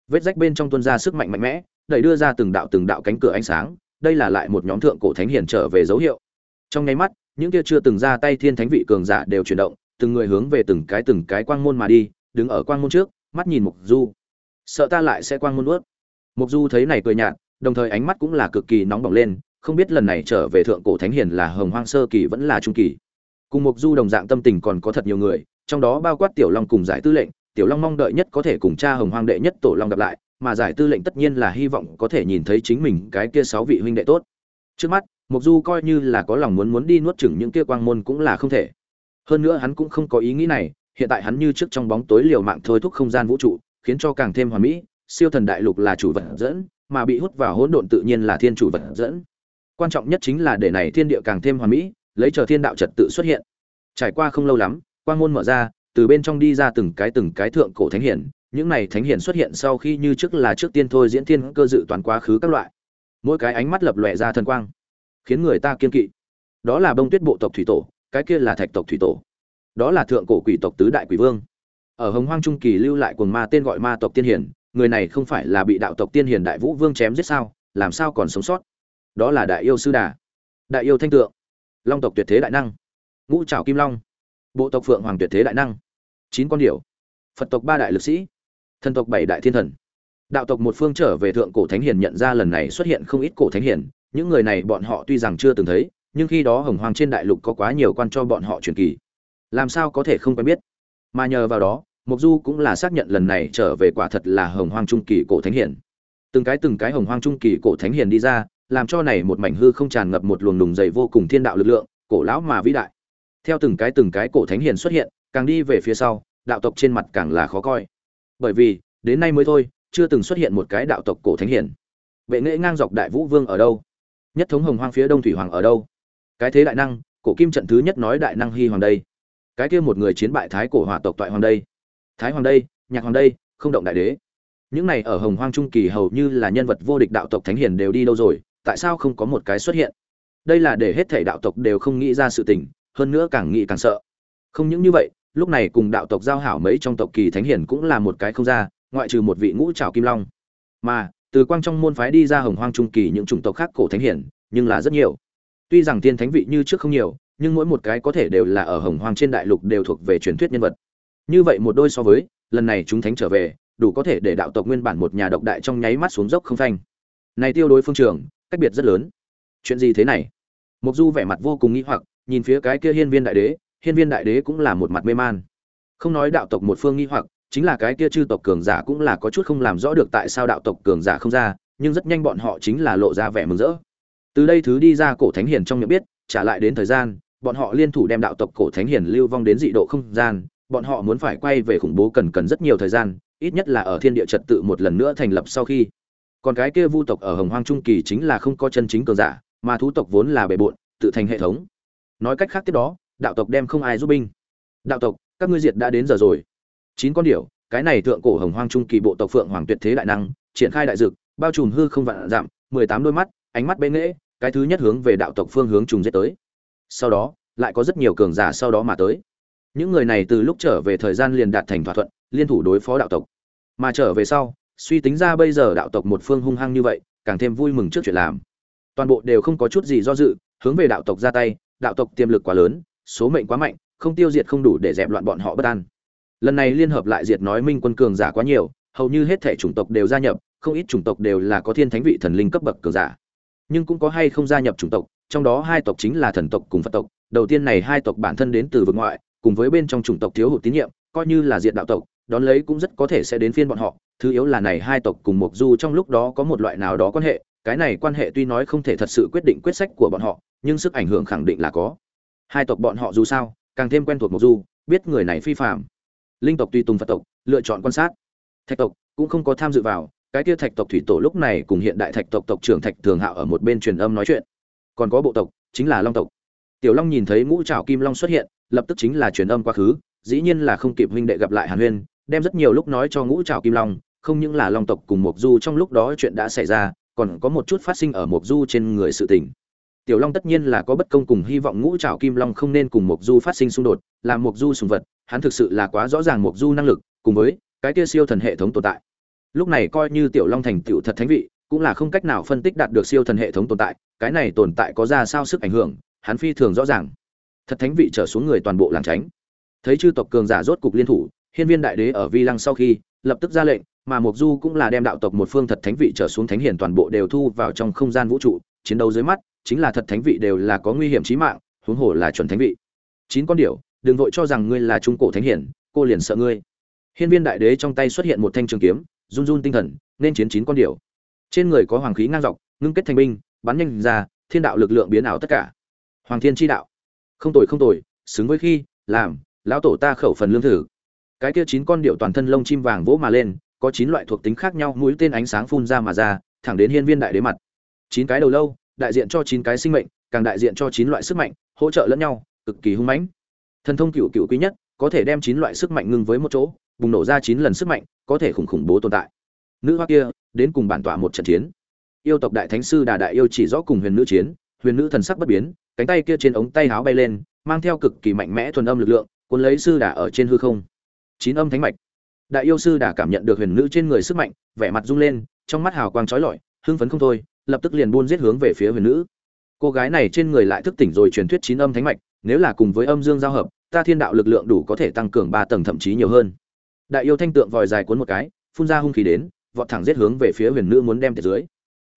Vết rách bên trong tuôn ra sức mạnh mạnh mẽ, đẩy đưa ra từng đạo từng đạo cánh cửa ánh sáng, đây là lại một nhóm thượng cổ thánh hiển trở về dấu hiệu. Trong nháy mắt, những kia chưa từng ra tay thiên thánh vị cường giả đều chuyển động, từng người hướng về từng cái từng cái quang môn mà đi, đứng ở quang môn trước, mắt nhìn Mục Du. Sợ ta lại sẽ quang môn nuốt. Mục Du thấy này cười nhạt, đồng thời ánh mắt cũng là cực kỳ nóng bỏng lên không biết lần này trở về thượng cổ thánh hiền là hồng hoang sơ kỳ vẫn là trung kỳ cùng mục du đồng dạng tâm tình còn có thật nhiều người trong đó bao quát tiểu long cùng giải tư lệnh tiểu long mong đợi nhất có thể cùng cha hồng hoang đệ nhất tổ long gặp lại, mà giải tư lệnh tất nhiên là hy vọng có thể nhìn thấy chính mình cái kia sáu vị huynh đệ tốt. Trước mắt mục du coi như là có lòng muốn muốn đi nuốt chửng những kia quang môn cũng là không thể. Hơn nữa hắn cũng không có ý nghĩ này, hiện tại hắn như trước trong bóng tối liều mạng thôi thúc không gian vũ trụ, khiến cho càng thêm hoàn mỹ, siêu thần đại lục là chủ vật dẫn, mà bị hút vào hỗn độn tự nhiên là thiên chủ vật dẫn. Quan trọng nhất chính là để này thiên địa càng thêm hoàn mỹ, lấy chờ thiên đạo trật tự xuất hiện. Trải qua không lâu lắm, quang môn mở ra từ bên trong đi ra từng cái từng cái thượng cổ thánh hiển, những này thánh hiển xuất hiện sau khi như trước là trước tiên thôi diễn thiên cơ dự toán quá khứ các loại. Mỗi cái ánh mắt lập lòe ra thần quang, khiến người ta kiên kỵ. Đó là bông tuyết bộ tộc thủy tổ, cái kia là thạch tộc thủy tổ. Đó là thượng cổ quỷ tộc tứ đại quỷ vương. Ở hồng hoang trung kỳ lưu lại quần ma tên gọi ma tộc tiên hiển, người này không phải là bị đạo tộc tiên hiển đại vũ vương chém giết sao, làm sao còn sống sót? Đó là đại yêu sư đà, đại yêu thanh tượng, long tộc tuyệt thế đại năng, ngũ trảo kim long, bộ tộc phượng hoàng tuyệt thế đại năng chín con điểu. Phật tộc ba đại lực sĩ. Thần tộc bảy đại thiên thần. Đạo tộc một phương trở về thượng cổ thánh hiền nhận ra lần này xuất hiện không ít cổ thánh hiền. Những người này bọn họ tuy rằng chưa từng thấy, nhưng khi đó hồng hoàng trên đại lục có quá nhiều quan cho bọn họ truyền kỳ. Làm sao có thể không quen biết? Mà nhờ vào đó mục du cũng là xác nhận lần này trở về quả thật là hồng hoàng trung kỳ cổ thánh hiền. Từng cái từng cái hồng hoàng trung kỳ cổ thánh hiền đi ra, làm cho này một mảnh hư không tràn ngập một luồng đùng dày vô cùng thiên đạo lực lượng, cổ lão mà vĩ đại. Theo từng cái từng cái cổ thánh hiền xuất hiện càng đi về phía sau, đạo tộc trên mặt càng là khó coi. Bởi vì, đến nay mới thôi, chưa từng xuất hiện một cái đạo tộc cổ thánh hiển. vệ nghệ ngang dọc đại vũ vương ở đâu? Nhất thống hồng hoang phía đông thủy hoàng ở đâu? Cái thế đại năng, cổ kim trận thứ nhất nói đại năng hy hoàng đây. Cái kia một người chiến bại thái cổ hỏa tộc toại hoàng đây. Thái hoàng đây, nhạc hoàng đây, không động đại đế. Những này ở hồng hoang trung kỳ hầu như là nhân vật vô địch đạo tộc thánh hiền đều đi đâu rồi, tại sao không có một cái xuất hiện? Đây là để hết thảy đạo tộc đều không nghĩ ra sự tình, hơn nữa càng nghĩ càng sợ. Không những như vậy lúc này cùng đạo tộc giao hảo mấy trong tộc kỳ thánh hiển cũng là một cái không ra, ngoại trừ một vị ngũ trảo kim long. Mà, từ quang trong môn phái đi ra hồng hoang trung kỳ những chủng tộc khác cổ thánh hiển, nhưng là rất nhiều. Tuy rằng tiên thánh vị như trước không nhiều, nhưng mỗi một cái có thể đều là ở hồng hoang trên đại lục đều thuộc về truyền thuyết nhân vật. Như vậy một đôi so với, lần này chúng thánh trở về, đủ có thể để đạo tộc nguyên bản một nhà độc đại trong nháy mắt xuống dốc không phanh. Này tiêu đối phương trường, cách biệt rất lớn. Chuyện gì thế này? Mục du vẻ mặt vô cùng nghĩ hoặc, nhìn phía cái kia hiên viên đại đế hiên viên đại đế cũng là một mặt mê man. Không nói đạo tộc một phương nghi hoặc, chính là cái kia chư tộc cường giả cũng là có chút không làm rõ được tại sao đạo tộc cường giả không ra, nhưng rất nhanh bọn họ chính là lộ ra vẻ mừng rỡ. Từ đây thứ đi ra cổ thánh hiền trong miệng biết, trả lại đến thời gian, bọn họ liên thủ đem đạo tộc cổ thánh hiền lưu vong đến dị độ không gian, bọn họ muốn phải quay về khủng bố cần cần rất nhiều thời gian, ít nhất là ở thiên địa trật tự một lần nữa thành lập sau khi. Còn cái kia vu tộc ở hồng hoang trung kỳ chính là không có chân chính cường giả, mà thú tộc vốn là bề bộn, tự thành hệ thống. Nói cách khác tiếp đó đạo tộc đem không ai giúp binh. Đạo tộc, các ngươi diệt đã đến giờ rồi. Chín con điểu, cái này thượng cổ hồng hoang trung kỳ bộ tộc phượng hoàng tuyệt thế đại năng, triển khai đại dực, bao trùm hư không vạn giảm mười tám đôi mắt, ánh mắt bê nghễ, cái thứ nhất hướng về đạo tộc phương hướng trùng giết tới. Sau đó, lại có rất nhiều cường giả sau đó mà tới. Những người này từ lúc trở về thời gian liền đạt thành thỏa thuận, liên thủ đối phó đạo tộc. Mà trở về sau, suy tính ra bây giờ đạo tộc một phương hung hăng như vậy, càng thêm vui mừng trước chuyện làm. Toàn bộ đều không có chút gì do dự, hướng về đạo tộc ra tay, đạo tộc tiềm lực quá lớn số mệnh quá mạnh, không tiêu diệt không đủ để dẹp loạn bọn họ bất an. Lần này liên hợp lại diệt nói minh quân cường giả quá nhiều, hầu như hết thể chủng tộc đều gia nhập, không ít chủng tộc đều là có thiên thánh vị thần linh cấp bậc cường giả. Nhưng cũng có hay không gia nhập chủng tộc, trong đó hai tộc chính là thần tộc cùng phật tộc. Đầu tiên này hai tộc bản thân đến từ vực ngoại, cùng với bên trong chủng tộc thiếu hụt tín nhiệm, coi như là diệt đạo tộc, đón lấy cũng rất có thể sẽ đến phiên bọn họ. Thứ yếu là này hai tộc cùng mộc du trong lúc đó có một loại nào đó quan hệ, cái này quan hệ tuy nói không thể thật sự quyết định quyết sách của bọn họ, nhưng sức ảnh hưởng khẳng định là có hai tộc bọn họ dù sao, càng thêm quen thuộc mộc du, biết người này phi phạm linh tộc tuy tùng phật tộc, lựa chọn quan sát. Thạch tộc cũng không có tham dự vào, cái kia thạch tộc thủy tổ lúc này cùng hiện đại thạch tộc tộc trưởng thạch thường hạo ở một bên truyền âm nói chuyện. Còn có bộ tộc, chính là long tộc. Tiểu long nhìn thấy ngũ trảo kim long xuất hiện, lập tức chính là truyền âm quá khứ, dĩ nhiên là không kịp huynh đệ gặp lại hàn huyên, đem rất nhiều lúc nói cho ngũ trảo kim long, không những là long tộc cùng mộc du trong lúc đó chuyện đã xảy ra, còn có một chút phát sinh ở mộc du trên người sự tình tiểu long tất nhiên là có bất công cùng hy vọng ngũ trảo kim long không nên cùng mộc du phát sinh xung đột làm mộc du sùng vật, hắn thực sự là quá rõ ràng mộc du năng lực, cùng với cái kia siêu thần hệ thống tồn tại. Lúc này coi như tiểu long thành tiểu thật thánh vị, cũng là không cách nào phân tích đạt được siêu thần hệ thống tồn tại, cái này tồn tại có ra sao sức ảnh hưởng, hắn phi thường rõ ràng. Thật thánh vị trở xuống người toàn bộ làng tránh. Thấy chư tộc cường giả rốt cục liên thủ, hiên viên đại đế ở vi lăng sau khi lập tức ra lệnh, mà mục du cũng là đem đạo tộc một phương thật thánh vị trở xuống thánh hiển toàn bộ đều thu vào trong không gian vũ trụ, chiến đấu dưới mắt chính là thật thánh vị đều là có nguy hiểm chí mạng, huống hồ là chuẩn thánh vị. Chín con điểu, đừng vội cho rằng ngươi là trung cổ thánh hiển, cô liền sợ ngươi. Hiên viên đại đế trong tay xuất hiện một thanh trường kiếm, run run tinh thần, nên chiến chín con điểu. Trên người có hoàng khí ngang dọc, ngưng kết thành binh, bắn nhanh ra, thiên đạo lực lượng biến ảo tất cả. Hoàng thiên chi đạo. Không tồi không tồi, xứng với khi, làm, lão tổ ta khẩu phần lương thử. Cái kia chín con điểu toàn thân lông chim vàng vỗ mà lên, có chín loại thuộc tính khác nhau mũi tên ánh sáng phun ra mà ra, thẳng đến hiên viên đại đế mặt. Chín cái đầu lâu đại diện cho chín cái sinh mệnh, càng đại diện cho chín loại sức mạnh, hỗ trợ lẫn nhau, cực kỳ hung mãnh. Thần thông cựu cựu quý nhất, có thể đem chín loại sức mạnh ngưng với một chỗ, bùng nổ ra chín lần sức mạnh, có thể khủng khủng bố tồn tại. Nữ hoa kia, đến cùng bản tỏa một trận chiến. Yêu tộc đại thánh sư đà đại yêu chỉ rõ cùng huyền nữ chiến, huyền nữ thần sắc bất biến, cánh tay kia trên ống tay háo bay lên, mang theo cực kỳ mạnh mẽ thuần âm lực lượng, cuốn lấy sư đà ở trên hư không. Chín âm thánh mạch. Đại yêu sư đà cảm nhận được huyền nữ trên người sức mạnh, vẻ mặt rung lên, trong mắt hào quang trói lọi, hưng phấn không thôi lập tức liền buôn giết hướng về phía huyền nữ. Cô gái này trên người lại thức tỉnh rồi truyền thuyết chín âm thánh mạch, nếu là cùng với âm dương giao hợp, ta thiên đạo lực lượng đủ có thể tăng cường ba tầng thậm chí nhiều hơn. Đại yêu thanh tượng vòi dài cuốn một cái, phun ra hung khí đến, vọt thẳng giết hướng về phía huyền nữ muốn đem tiệt dưới.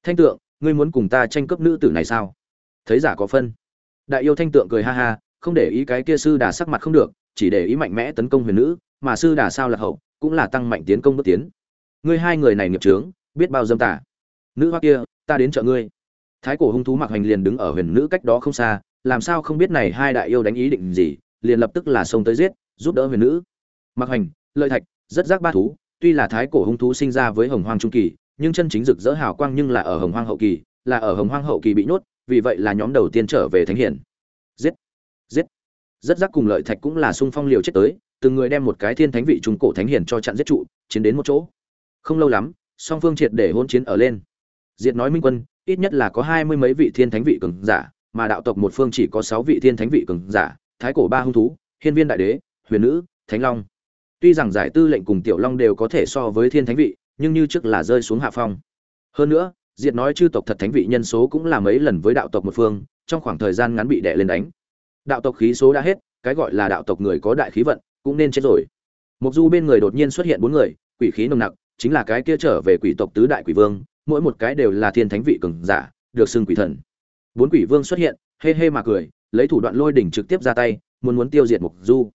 Thanh tượng, ngươi muốn cùng ta tranh cướp nữ tử này sao? Thấy giả có phân. Đại yêu thanh tượng cười ha ha, không để ý cái kia sư đà sắc mặt không được, chỉ để ý mạnh mẽ tấn công huyền nữ, mà sư đà sao là hậu, cũng là tăng mạnh tiến công bước tiến. Ngươi hai người này nghiệp trướng biết bao dâm tả nữ hoa kia ta đến chợ ngươi. Thái cổ hung thú mặc hành liền đứng ở huyền nữ cách đó không xa, làm sao không biết này hai đại yêu đánh ý định gì, liền lập tức là xông tới giết, giúp đỡ huyền nữ. Mặc hành, lợi thạch, rất giác ba thú, tuy là thái cổ hung thú sinh ra với hồng hoang trung kỳ, nhưng chân chính rực rỡ hào quang nhưng là ở hồng hoang hậu kỳ, là ở hồng hoang hậu kỳ bị nhốt, vì vậy là nhóm đầu tiên trở về thánh hiển. Giết giết. Rất giác cùng lợi thạch cũng là sung phong liều chết tới, từng người đem một cái thiên thánh vị trung cổ thánh hiển cho chặn giết trụ, chiến đến một chỗ. Không lâu lắm, song phương triệt để hôn chiến ở lên diệt nói minh quân ít nhất là có hai mươi mấy vị thiên thánh vị cường giả mà đạo tộc một phương chỉ có sáu vị thiên thánh vị cường giả thái cổ ba hung thú hiên viên đại đế huyền nữ thánh long. Tuy rằng giải tư lệnh cùng tiểu long đều có thể so với thiên thánh vị nhưng như trước là rơi xuống hạ phong. Hơn nữa diệt nói chư tộc thật thánh vị nhân số cũng là mấy lần với đạo tộc một phương trong khoảng thời gian ngắn bị đè lên đánh. Đạo tộc khí số đã hết cái gọi là đạo tộc người có đại khí vận cũng nên chết rồi. Mục Du bên người đột nhiên xuất hiện bốn người, quỷ khí nồng nặc, chính là cái kia trở về quỷ tộc tứ đại quỷ vương, mỗi một cái đều là thiên thánh vị cường giả, được xưng quỷ thần. Bốn quỷ vương xuất hiện, hê hê mà cười, lấy thủ đoạn lôi đỉnh trực tiếp ra tay, muốn muốn tiêu diệt Mộc Du.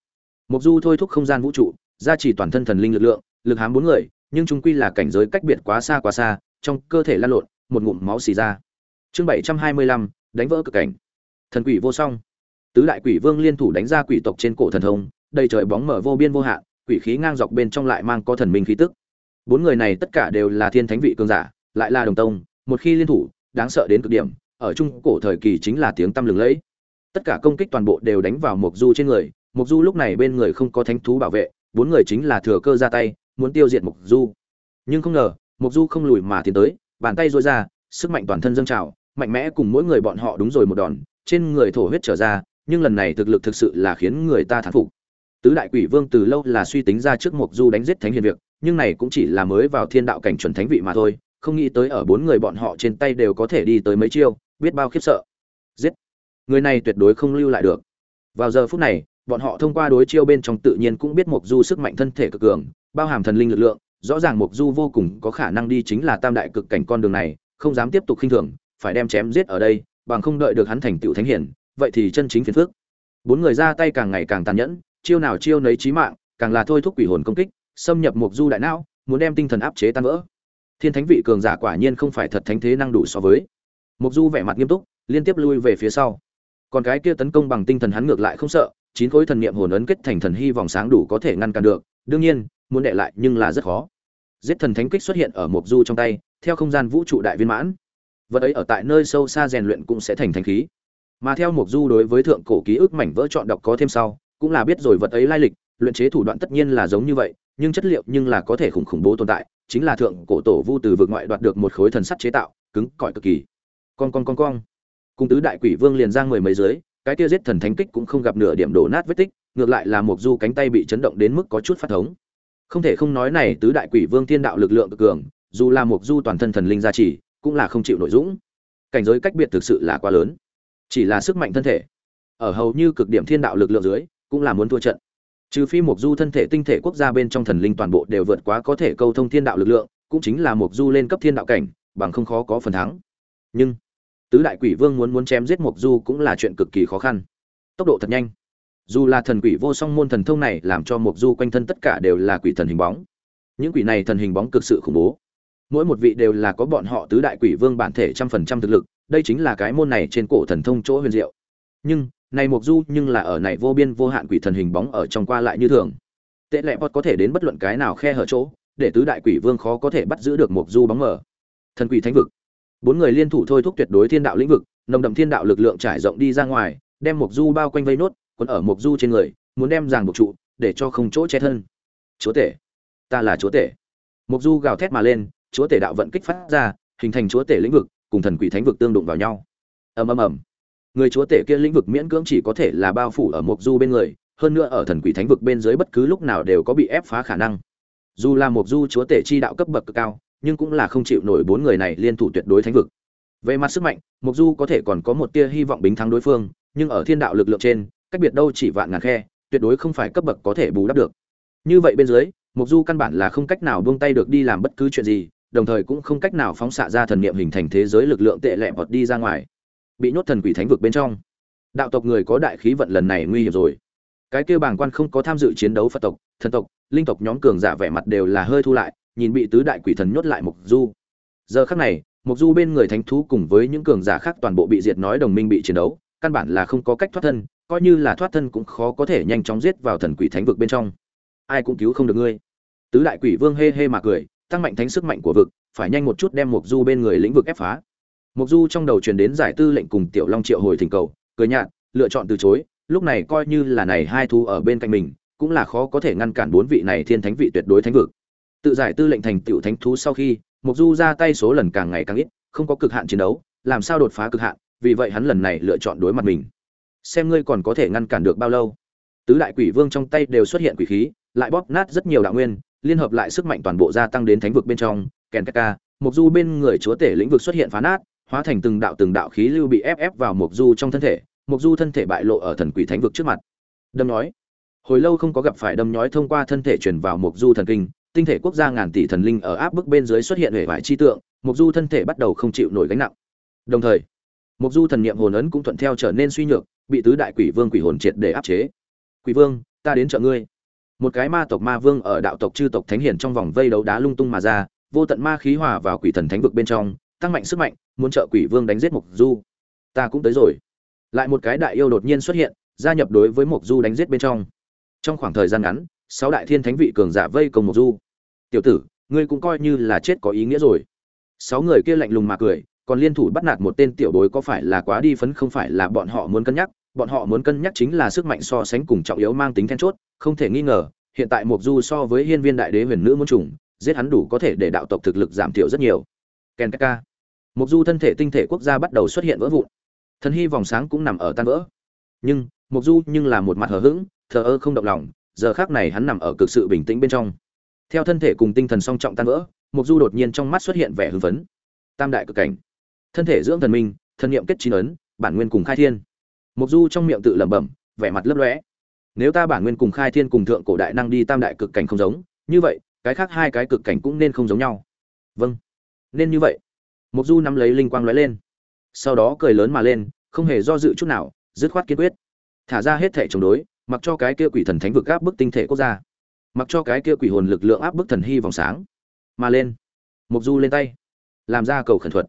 Mộc Du thôi thúc không gian vũ trụ, gia trì toàn thân thần linh lực lượng, lực hám bốn người, nhưng chúng quy là cảnh giới cách biệt quá xa quá xa, trong cơ thể lan lộn, một ngụm máu xì ra. Chương 725, đánh vỡ cực cảnh. Thần quỷ vô song. Tứ đại quỷ vương liên thủ đánh ra quỷ tộc trên cổ thần thông, đầy trời bóng mở vô biên vô hạn, quỷ khí ngang dọc bên trong lại mang có thần minh khí tức. Bốn người này tất cả đều là thiên thánh vị cường giả, lại là đồng tông, một khi liên thủ, đáng sợ đến cực điểm, ở trung cổ thời kỳ chính là tiếng tăm lừng lẫy. Tất cả công kích toàn bộ đều đánh vào Mộc Du trên người, Mộc Du lúc này bên người không có thánh thú bảo vệ, bốn người chính là thừa cơ ra tay, muốn tiêu diệt Mộc Du. Nhưng không ngờ, Mộc Du không lùi mà tiến tới, bàn tay duỗi ra, sức mạnh toàn thân dâng trào, mạnh mẽ cùng mỗi người bọn họ đúng rồi một đòn, trên người thổ huyết trở ra, nhưng lần này thực lực thực sự là khiến người ta thán phục tứ đại quỷ vương từ lâu là suy tính ra trước mục du đánh giết thánh hiền việc nhưng này cũng chỉ là mới vào thiên đạo cảnh chuẩn thánh vị mà thôi không nghĩ tới ở bốn người bọn họ trên tay đều có thể đi tới mấy chiêu biết bao khiếp sợ. Giết! Người này tuyệt đối không lưu lại được. Vào giờ phút này bọn họ thông qua đối chiêu bên trong tự nhiên cũng biết mục du sức mạnh thân thể cực cường bao hàm thần linh lực lượng rõ ràng mục du vô cùng có khả năng đi chính là tam đại cực cảnh con đường này không dám tiếp tục khinh thường phải đem chém giết ở đây bằng không đợi được hắn thành tựu thánh hiển vậy thì chân chính phiền phước bốn người ra tay càng ngày càng tàn nhẫn chiêu nào chiêu nấy chí mạng, càng là thôi thúc quỷ hồn công kích, xâm nhập mục du đại não, muốn đem tinh thần áp chế tan vỡ. Thiên thánh vị cường giả quả nhiên không phải thật thánh thế năng đủ so với. Mục du vẻ mặt nghiêm túc, liên tiếp lui về phía sau. Còn cái kia tấn công bằng tinh thần hắn ngược lại không sợ, chín khối thần niệm hồn ấn kết thành thần hy vòng sáng đủ có thể ngăn cản được, đương nhiên, muốn đệ lại nhưng là rất khó. Giết thần thánh kích xuất hiện ở mục du trong tay, theo không gian vũ trụ đại viên mãn. Vật ấy ở tại nơi sâu xa rèn luyện cũng sẽ thành thánh khí. Mà theo mục du đối với thượng cổ ký ức mảnh vỡ chọn đọc có thêm sau, cũng là biết rồi vật ấy lai lịch luyện chế thủ đoạn tất nhiên là giống như vậy nhưng chất liệu nhưng là có thể khủng khủng bố tồn tại chính là thượng cổ tổ vu từ vực ngoại đoạt được một khối thần sắt chế tạo, cứng, cỏi cực kỳ. Con con con con cung tứ đại quỷ vương liền giang mười mấy dưới, cái kia giết thần thánh kích cũng không gặp nửa điểm đổ nát vết tích, ngược lại là một du cánh tay bị chấn động đến mức có chút phát thống. Không thể không nói này, tứ đại quỷ vương thiên đạo lực lượng cực cường, dù là một du toàn thân thần linh gia trì, cũng là không chịu nội dũng. Cảnh giới cách biệt thực sự là quá lớn. Chỉ là sức mạnh thân thể. Ở hầu như cực điểm thiên đạo lực lượng dưới, cũng là muốn thua trận trừ phi mục du thân thể tinh thể quốc gia bên trong thần linh toàn bộ đều vượt quá có thể câu thông thiên đạo lực lượng, cũng chính là mục du lên cấp thiên đạo cảnh, bằng không khó có phần thắng. Nhưng, tứ đại quỷ vương muốn muốn chém giết mục du cũng là chuyện cực kỳ khó khăn. Tốc độ thật nhanh. Dù là thần quỷ vô song môn thần thông này làm cho mục du quanh thân tất cả đều là quỷ thần hình bóng. Những quỷ này thần hình bóng cực sự khủng bố. Mỗi một vị đều là có bọn họ tứ đại quỷ vương bản thể trăm phần trăm thực lực, đây chính là cái môn này trên cổ thần thông chỗ huyền diệu. Nhưng này mục du nhưng là ở này vô biên vô hạn quỷ thần hình bóng ở trong qua lại như thường. Tệ lệ bọt có thể đến bất luận cái nào khe hở chỗ, để tứ đại quỷ vương khó có thể bắt giữ được mục du bóng mở thần quỷ thánh vực. Bốn người liên thủ thôi thúc tuyệt đối thiên đạo lĩnh vực, nồng đậm thiên đạo lực lượng trải rộng đi ra ngoài, đem mục du bao quanh vây nốt còn ở mục du trên người, muốn đem giằng buộc trụ, để cho không chỗ che thân. Chúa tể. Ta là chúa tể. Mục du gào thét mà lên, chúa tể đạo vận kích phát ra, hình thành chúa tể lĩnh vực, cùng thần quỷ thánh vực tương đụng vào nhau. Ầm ầm ầm người chúa tể kia lĩnh vực miễn cưỡng chỉ có thể là bao phủ ở mộc du bên người, hơn nữa ở thần quỷ thánh vực bên dưới bất cứ lúc nào đều có bị ép phá khả năng. Dù là mộc du chúa tể chi đạo cấp bậc cực cao, nhưng cũng là không chịu nổi bốn người này liên thủ tuyệt đối thánh vực. Về mặt sức mạnh, mộc du có thể còn có một tia hy vọng bính thắng đối phương, nhưng ở thiên đạo lực lượng trên, cách biệt đâu chỉ vạn ngàn khe, tuyệt đối không phải cấp bậc có thể bù đắp được. Như vậy bên dưới, mộc du căn bản là không cách nào buông tay được đi làm bất cứ chuyện gì, đồng thời cũng không cách nào phóng xạ ra thần niệm hình thành thế giới lực lượng tệ lẹ vọt đi ra ngoài bị nhốt thần quỷ thánh vực bên trong. Đạo tộc người có đại khí vận lần này nguy hiểm rồi. Cái kia bảng quan không có tham dự chiến đấu phật tộc, thần tộc, linh tộc nhóm cường giả vẻ mặt đều là hơi thu lại, nhìn bị tứ đại quỷ thần nhốt lại mục du. Giờ khắc này mục du bên người thánh thú cùng với những cường giả khác toàn bộ bị diệt nói đồng minh bị chiến đấu, căn bản là không có cách thoát thân, coi như là thoát thân cũng khó có thể nhanh chóng giết vào thần quỷ thánh vực bên trong. Ai cũng cứu không được ngươi. Tứ đại quỷ vương hê hê mà cười, tăng mạnh thánh sức mạnh của vực, phải nhanh một chút đem mục du bên người lĩnh vực ép phá mục du trong đầu truyền đến giải tư lệnh cùng tiểu long triệu hồi thỉnh cầu, cười nhạt, lựa chọn từ chối, lúc này coi như là này hai thú ở bên cạnh mình, cũng là khó có thể ngăn cản bốn vị này thiên thánh vị tuyệt đối thánh vực. Tự giải tư lệnh thành tiểu thánh thú sau khi, mục du ra tay số lần càng ngày càng ít, không có cực hạn chiến đấu, làm sao đột phá cực hạn, vì vậy hắn lần này lựa chọn đối mặt mình. Xem ngươi còn có thể ngăn cản được bao lâu. Tứ đại quỷ vương trong tay đều xuất hiện quỷ khí, lại bóp nát rất nhiều đạo nguyên, liên hợp lại sức mạnh toàn bộ gia tăng đến thánh vực bên trong, kèn ca mục du bên người chúa tể lĩnh vực xuất hiện phá nát hóa thành từng đạo từng đạo khí lưu bị ép ép vào mục du trong thân thể mục du thân thể bại lộ ở thần quỷ thánh vực trước mặt. Đâm nói hồi lâu không có gặp phải đâm nhói thông qua thân thể truyền vào mục du thần kinh, tinh thể quốc gia ngàn tỷ thần linh ở áp bức bên dưới xuất hiện hệ vải chi tượng mục du thân thể bắt đầu không chịu nổi gánh nặng. Đồng thời mục du thần niệm hồn ấn cũng thuận theo trở nên suy nhược, bị tứ đại quỷ vương quỷ hồn triệt để áp chế. Quỷ vương, ta đến trợ ngươi. Một cái ma tộc ma vương ở đạo tộc chư tộc thánh hiển trong vòng vây đấu đá lung tung mà ra, vô tận ma khí hòa vào quỷ thần thánh vực bên trong tăng mạnh sức mạnh, muốn trợ quỷ vương đánh giết mục du. Ta cũng tới rồi. Lại một cái đại yêu đột nhiên xuất hiện, gia nhập đối với mục du đánh giết bên trong. Trong khoảng thời gian ngắn, sáu đại thiên thánh vị cường giả vây công mục du. Tiểu tử, ngươi cũng coi như là chết có ý nghĩa rồi. Sáu người kia lạnh lùng mà cười, còn liên thủ bắt nạt một tên tiểu bối có phải là quá đi phấn, không phải là bọn họ muốn cân nhắc. Bọn họ muốn cân nhắc chính là sức mạnh so sánh cùng trọng yếu mang tính then chốt, không thể nghi ngờ, hiện tại mục du so với hiên viên đại đế huyền nữ muốn trùng, giết hắn đủ có thể để đạo tộc thực lực giảm thiểu rất nhiều. Ken ka mục du thân thể tinh thể quốc gia bắt đầu xuất hiện vỡ vụn. Thần hy vòng sáng cũng nằm ở tan vỡ. Nhưng, mục du nhưng là một mặt hờ hững, thờ ơ không động lòng, giờ khác này hắn nằm ở cực sự bình tĩnh bên trong. Theo thân thể cùng tinh thần song trọng tan vỡ, mục du đột nhiên trong mắt xuất hiện vẻ hưng phấn. Tam đại cực cảnh. Thân thể dưỡng thần minh, thần niệm kết chín ấn, bản nguyên cùng khai thiên. Mục du trong miệng tự lẩm bẩm, vẻ mặt lấp lóe. Nếu ta bản nguyên cùng khai thiên cùng thượng cổ đại năng đi tam đại cực cảnh không giống, như vậy, cái khác hai cái cực cảnh cũng nên không giống nhau. Vâng. Nên như vậy mục du nắm lấy linh quang lóe lên. Sau đó cười lớn mà lên, không hề do dự chút nào, dứt khoát kiên quyết. Thả ra hết thể chống đối, mặc cho cái kia quỷ thần thánh vực áp bức tinh thể quốc gia. Mặc cho cái kia quỷ hồn lực lượng áp bức thần hy vòng sáng. Mà lên. Mục du lên tay. Làm ra cầu khẩn thuật.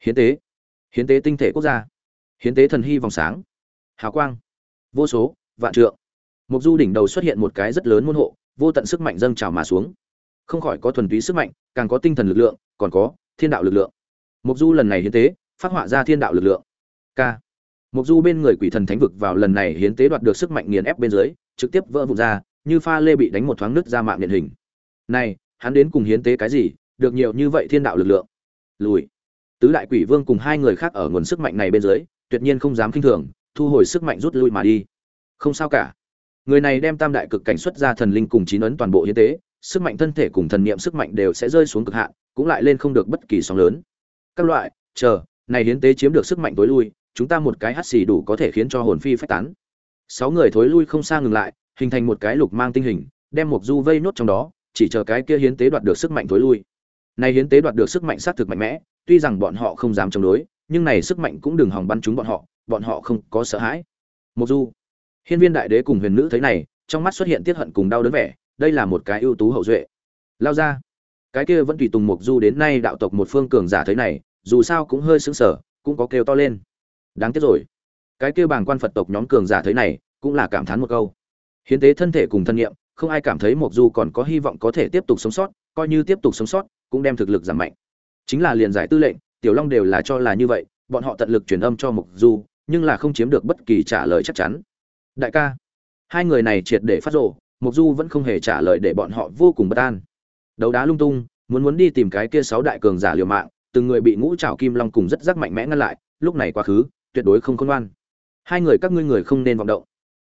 Hiến tế. Hiến tế tinh thể quốc gia. Hiến tế thần hy vòng sáng. Hào quang. Vô số, vạn trượng. Mục du đỉnh đầu xuất hiện một cái rất lớn môn hộ, vô tận sức mạnh dâng trào mà xuống. Không khỏi có thuần túy sức mạnh, càng có tinh thần lực lượng, còn có thiên đạo lực lượng mục du lần này hiến tế, phát họa ra thiên đạo lực lượng. K. Mục du bên người quỷ thần thánh vực vào lần này hiến tế đoạt được sức mạnh nghiền ép bên dưới, trực tiếp vỡ vụn ra, như pha lê bị đánh một thoáng nứt ra mạng điện hình. Này, hắn đến cùng hiến tế cái gì, được nhiều như vậy thiên đạo lực lượng. Lùi. Tứ đại quỷ vương cùng hai người khác ở nguồn sức mạnh này bên dưới, tuyệt nhiên không dám kinh thường, thu hồi sức mạnh rút lui mà đi. Không sao cả. Người này đem tam đại cực cảnh xuất ra thần linh cùng chín ấn toàn bộ hiến tế, sức mạnh thân thể cùng thần niệm sức mạnh đều sẽ rơi xuống cực hạn, cũng lại lên không được bất kỳ sóng lớn các loại, chờ, này hiến tế chiếm được sức mạnh tối lui, chúng ta một cái hắt xì đủ có thể khiến cho hồn phi phách tán. Sáu người thối lui không xa ngừng lại, hình thành một cái lục mang tinh hình, đem một du vây nốt trong đó, chỉ chờ cái kia hiến tế đoạt được sức mạnh tối lui. Này hiến tế đoạt được sức mạnh sát thực mạnh mẽ, tuy rằng bọn họ không dám chống đối, nhưng này sức mạnh cũng đừng hòng bắn chúng bọn họ bọn họ không có sợ hãi. Một du. Hiên viên đại đế cùng huyền nữ thấy này, trong mắt xuất hiện tiết hận cùng đau đớn vẻ, đây là một cái ưu tú hậu duệ. Lao ra cái kia vẫn tùy tùng mục du đến nay đạo tộc một phương cường giả thấy này, dù sao cũng hơi sững sờ, cũng có kêu to lên. Đáng tiếc rồi. Cái kia bàng quan phật tộc nhóm cường giả thấy này, cũng là cảm thán một câu. Hiến tế thân thể cùng thân nhiệm không ai cảm thấy mục du còn có hy vọng có thể tiếp tục sống sót, coi như tiếp tục sống sót, cũng đem thực lực giảm mạnh. Chính là liền giải tư lệnh, tiểu long đều là cho là như vậy, bọn họ tận lực truyền âm cho mục du, nhưng là không chiếm được bất kỳ trả lời chắc chắn. Đại ca, hai người này triệt để phát rộ mục du vẫn không hề trả lời để bọn họ vô cùng bất an đấu đá lung tung, muốn muốn đi tìm cái kia sáu đại cường giả liều mạng, từng người bị ngũ trảo kim long cùng rất rắc mạnh mẽ ngăn lại, lúc này quá khứ, tuyệt đối không khôn ngoan. Hai người các ngươi người không nên vọng động.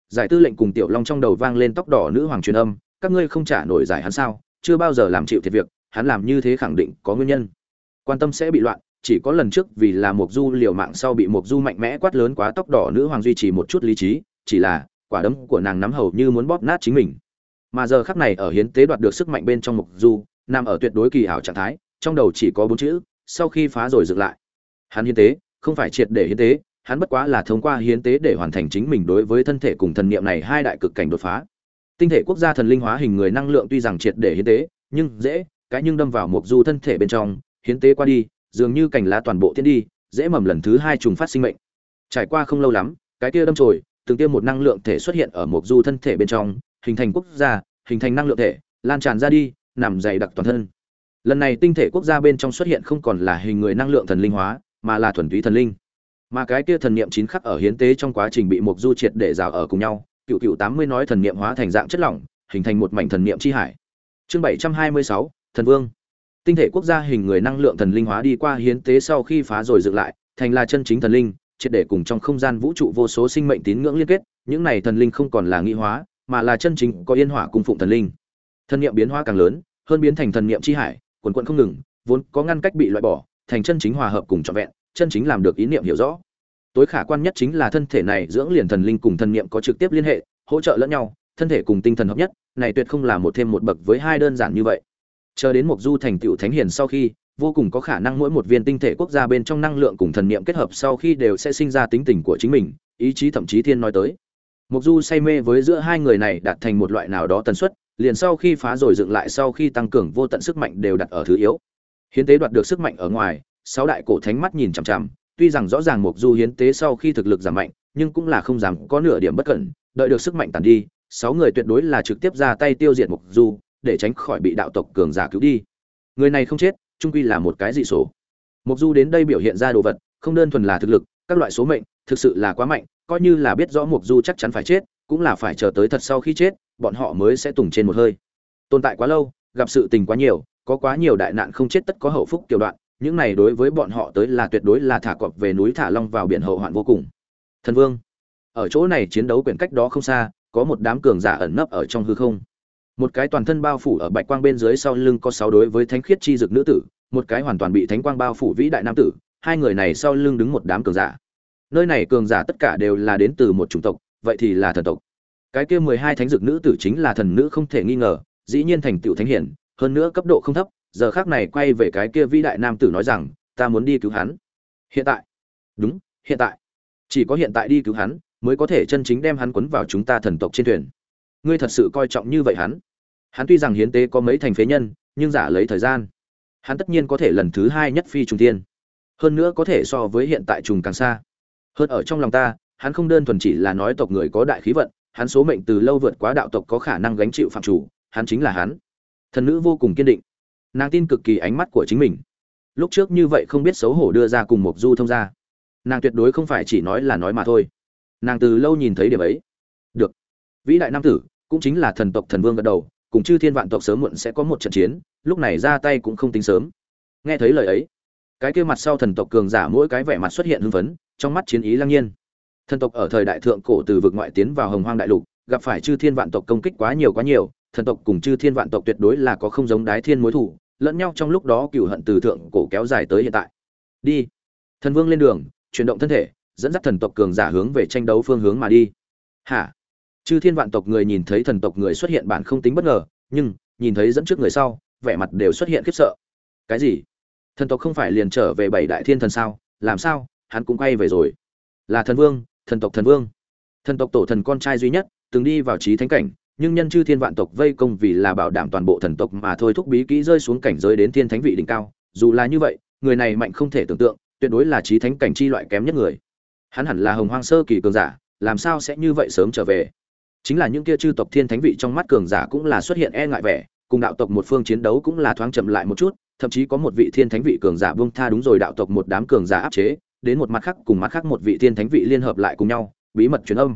Giải tư lệnh cùng tiểu long trong đầu vang lên tóc đỏ nữ hoàng truyền âm, các ngươi không trả nổi giải hắn sao, chưa bao giờ làm chịu thiệt việc, hắn làm như thế khẳng định có nguyên nhân. Quan tâm sẽ bị loạn, chỉ có lần trước vì là mục du liều mạng sau bị mục du mạnh mẽ quát lớn quá tóc đỏ nữ hoàng duy trì một chút lý trí, chỉ là, quả đấm của nàng nắm hầu như muốn bóp nát chính mình mà giờ khắc này ở hiến tế đoạt được sức mạnh bên trong mục du, nằm ở tuyệt đối kỳ ảo trạng thái, trong đầu chỉ có bốn chữ, sau khi phá rồi dựng lại. Hắn hiến tế, không phải triệt để hiến tế, hắn bất quá là thông qua hiến tế để hoàn thành chính mình đối với thân thể cùng thần niệm này hai đại cực cảnh đột phá. Tinh thể quốc gia thần linh hóa hình người năng lượng tuy rằng triệt để hiến tế, nhưng dễ, cái nhưng đâm vào mục du thân thể bên trong, hiến tế qua đi, dường như cành lá toàn bộ tiến đi, dễ mầm lần thứ hai trùng phát sinh mệnh. Trải qua không lâu lắm, cái kia đâm trồi từng tiêm một năng lượng thể xuất hiện ở mục du thân thể bên trong hình thành quốc gia, hình thành năng lượng thể, lan tràn ra đi, nằm dày đặc toàn thân. Lần này tinh thể quốc gia bên trong xuất hiện không còn là hình người năng lượng thần linh hóa, mà là thuần túy thần linh. Mà cái kia thần niệm chín khắc ở hiến tế trong quá trình bị mục du triệt để rào ở cùng nhau, cựu cựu tám mươi nói thần niệm hóa thành dạng chất lỏng, hình thành một mảnh thần niệm chi hải. Chương bảy trăm hai mươi sáu, thần vương. Tinh thể quốc gia hình người năng lượng thần linh hóa đi qua hiến tế sau khi phá rồi dựng lại, thành là chân chính thần linh, triệt để cùng trong không gian vũ trụ vô số sinh mệnh tín ngưỡng liên kết, những này thần linh không còn là nghi hóa mà là chân chính có yên hỏa cung phụng thần linh. Thần niệm biến hóa càng lớn, hơn biến thành thần niệm chi hải, quần quận không ngừng, vốn có ngăn cách bị loại bỏ, thành chân chính hòa hợp cùng trọn vẹn, chân chính làm được ý niệm hiểu rõ. Tối khả quan nhất chính là thân thể này dưỡng liền thần linh cùng thần niệm có trực tiếp liên hệ, hỗ trợ lẫn nhau, thân thể cùng tinh thần hợp nhất, này tuyệt không là một thêm một bậc với hai đơn giản như vậy. Chờ đến mục du thành tựu thánh hiền sau khi, vô cùng có khả năng mỗi một viên tinh thể quốc gia bên trong năng lượng cùng thần niệm kết hợp sau khi đều sẽ sinh ra tính tình của chính mình, ý chí thậm chí thiên nói tới. Mộc du say mê với giữa hai người này đạt thành một loại nào đó tần suất, liền sau khi phá rồi dựng lại sau khi tăng cường vô tận sức mạnh đều đặt ở thứ yếu. Hiến tế đoạt được sức mạnh ở ngoài, sáu đại cổ thánh mắt nhìn chằm chằm, tuy rằng rõ ràng Mộc du hiến tế sau khi thực lực giảm mạnh, nhưng cũng là không dám có nửa điểm bất cẩn, đợi được sức mạnh tàn đi, sáu người tuyệt đối là trực tiếp ra tay tiêu diệt Mộc du, để tránh khỏi bị đạo tộc cường giả cứu đi. Người này không chết trung quy là một cái dị số. Mộc du đến đây biểu hiện ra đồ vật, không đơn thuần là thực lực, các loại số mệnh, thực sự là quá mạnh coi như là biết rõ mục du chắc chắn phải chết, cũng là phải chờ tới thật sau khi chết, bọn họ mới sẽ tùng trên một hơi. Tồn tại quá lâu, gặp sự tình quá nhiều, có quá nhiều đại nạn không chết tất có hậu phúc tiểu đoạn, những này đối với bọn họ tới là tuyệt đối là thả cọp về núi thả long vào biển hậu hoạn vô cùng. Thần vương, ở chỗ này chiến đấu quyển cách đó không xa, có một đám cường giả ẩn nấp ở trong hư không. Một cái toàn thân bao phủ ở bạch quang bên dưới sau lưng có sáu đối với thánh khiết chi dực nữ tử, một cái hoàn toàn bị thánh quang bao phủ vĩ đại nam tử, hai người này sau lưng đứng một đám cường giả nơi này cường giả tất cả đều là đến từ một chủng tộc, vậy thì là thần tộc. Cái kia mười hai thánh dực nữ tử chính là thần nữ không thể nghi ngờ, dĩ nhiên thành tựu thánh hiển, hơn nữa cấp độ không thấp, giờ khác này quay về cái kia vĩ đại nam tử nói rằng, ta muốn đi cứu hắn. Hiện tại? Đúng, hiện tại. Chỉ có hiện tại đi cứu hắn, mới có thể chân chính đem hắn quấn vào chúng ta thần tộc trên thuyền. Ngươi thật sự coi trọng như vậy hắn? Hắn tuy rằng hiến tế có mấy thành phế nhân, nhưng giả lấy thời gian, hắn tất nhiên có thể lần thứ hai nhất phi trùng tiên, hơn nữa có thể so với hiện tại trùng càng xa hơn ở trong lòng ta, hắn không đơn thuần chỉ là nói tộc người có đại khí vận, hắn số mệnh từ lâu vượt quá đạo tộc có khả năng gánh chịu phạm chủ, hắn chính là hắn. Thần nữ vô cùng kiên định. Nàng tin cực kỳ ánh mắt của chính mình. Lúc trước như vậy không biết xấu hổ đưa ra cùng một du thông ra nàng tuyệt đối không phải chỉ nói là nói mà thôi. Nàng từ lâu nhìn thấy điểm ấy. Được. Vĩ đại nam tử, cũng chính là thần tộc thần vương gật đầu, cùng chư thiên vạn tộc sớm muộn sẽ có một trận chiến, lúc này ra tay cũng không tính sớm. Nghe thấy lời ấy cái kia mặt sau thần tộc cường giả mỗi cái vẻ mặt xuất hiện hưng phấn, trong mắt chiến ý lăng nhiên. Thần tộc ở thời đại thượng cổ từ vực ngoại tiến vào hồng hoang đại lục, gặp phải chư thiên vạn tộc công kích quá nhiều quá nhiều, thần tộc cùng chư thiên vạn tộc tuyệt đối là có không giống đái thiên mối thủ, lẫn nhau trong lúc đó cựu hận từ thượng cổ kéo dài tới hiện tại. Đi. Thần vương lên đường, chuyển động thân thể, dẫn dắt thần tộc cường giả hướng về tranh đấu phương hướng mà đi. Hả? Chư thiên vạn tộc người nhìn thấy thần tộc người xuất hiện bản không tính bất ngờ, nhưng nhìn thấy dẫn trước người sau, vẻ mặt đều xuất hiện khiếp sợ. Cái gì? Thần tộc không phải liền trở về bảy đại thiên thần sao? Làm sao? Hắn cũng quay về rồi. Là thần vương, thần tộc thần vương. Thần tộc tổ thần con trai duy nhất, từng đi vào trí thánh cảnh, nhưng nhân chư thiên vạn tộc vây công vì là bảo đảm toàn bộ thần tộc mà thôi thúc bí kỹ rơi xuống cảnh giới đến thiên thánh vị đỉnh cao. Dù là như vậy, người này mạnh không thể tưởng tượng, tuyệt đối là trí thánh cảnh chi loại kém nhất người. Hắn hẳn là hồng hoang sơ kỳ cường giả, làm sao sẽ như vậy sớm trở về? Chính là những kia chư tộc thiên thánh vị trong mắt cường giả cũng là xuất hiện e ngại vẻ, cùng đạo tộc một phương chiến đấu cũng là thoáng chậm lại một chút thậm chí có một vị thiên thánh vị cường giả buông tha đúng rồi, đạo tộc một đám cường giả áp chế, đến một mặt khác, cùng mặt khác một vị thiên thánh vị liên hợp lại cùng nhau, bí mật truyền âm.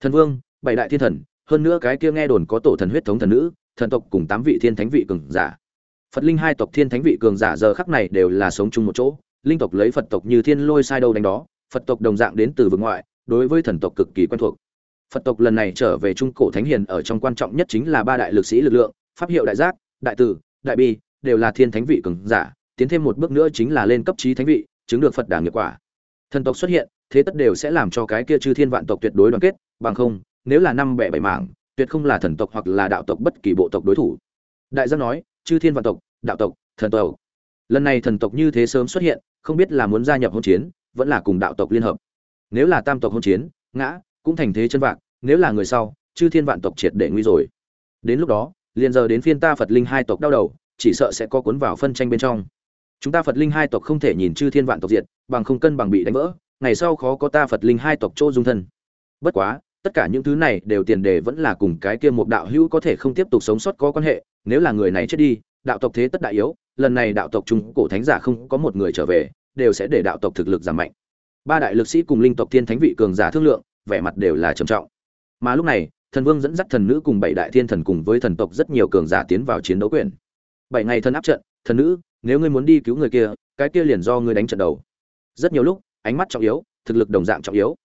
Thần vương, bảy đại thiên thần, hơn nữa cái kia nghe đồn có tổ thần huyết thống thần nữ, thần tộc cùng tám vị thiên thánh vị cường giả. Phật linh hai tộc thiên thánh vị cường giả giờ khắc này đều là sống chung một chỗ, linh tộc lấy phật tộc như thiên lôi sai đâu đánh đó, phật tộc đồng dạng đến từ vực ngoại, đối với thần tộc cực kỳ quen thuộc. Phật tộc lần này trở về trung cổ thánh hiền ở trong quan trọng nhất chính là ba đại lực sĩ lực lượng, pháp hiệu đại giác, đại tử, đại bi đều là thiên thánh vị cường giả, tiến thêm một bước nữa chính là lên cấp trí thánh vị, chứng được phật đà nghiệp quả. Thần tộc xuất hiện, thế tất đều sẽ làm cho cái kia chư thiên vạn tộc tuyệt đối đoàn kết, bằng không, nếu là năm bẻ bảy mảng, tuyệt không là thần tộc hoặc là đạo tộc bất kỳ bộ tộc đối thủ. Đại giác nói, chư thiên vạn tộc, đạo tộc, thần tộc. Lần này thần tộc như thế sớm xuất hiện, không biết là muốn gia nhập hôn chiến, vẫn là cùng đạo tộc liên hợp. Nếu là tam tộc hôn chiến, ngã, cũng thành thế chân vạn nếu là người sau, chư thiên vạn tộc triệt để nguy rồi. Đến lúc đó, liền giờ đến phiên ta phật linh hai tộc đau đầu chỉ sợ sẽ có cuốn vào phân tranh bên trong. Chúng ta phật linh hai tộc không thể nhìn chư thiên vạn tộc diệt, bằng không cân bằng bị đánh vỡ, ngày sau khó có ta phật linh hai tộc chỗ dung thân. Bất quá, tất cả những thứ này đều tiền đề vẫn là cùng cái kia một đạo hữu có thể không tiếp tục sống sót có quan hệ, nếu là người này chết đi, đạo tộc thế tất đại yếu, lần này đạo tộc trung cổ thánh giả không có một người trở về, đều sẽ để đạo tộc thực lực giảm mạnh. Ba đại lực sĩ cùng linh tộc thiên thánh vị cường giả thương lượng, vẻ mặt đều là trầm trọng. Mà lúc này, thần vương dẫn dắt thần nữ cùng bảy đại thiên thần cùng với thần tộc rất nhiều cường giả tiến vào chiến đấu quyền bảy ngày thần áp trận, thần nữ, nếu ngươi muốn đi cứu người kia, cái kia liền do ngươi đánh trận đầu. Rất nhiều lúc, ánh mắt trọng yếu, thực lực đồng dạng trọng yếu.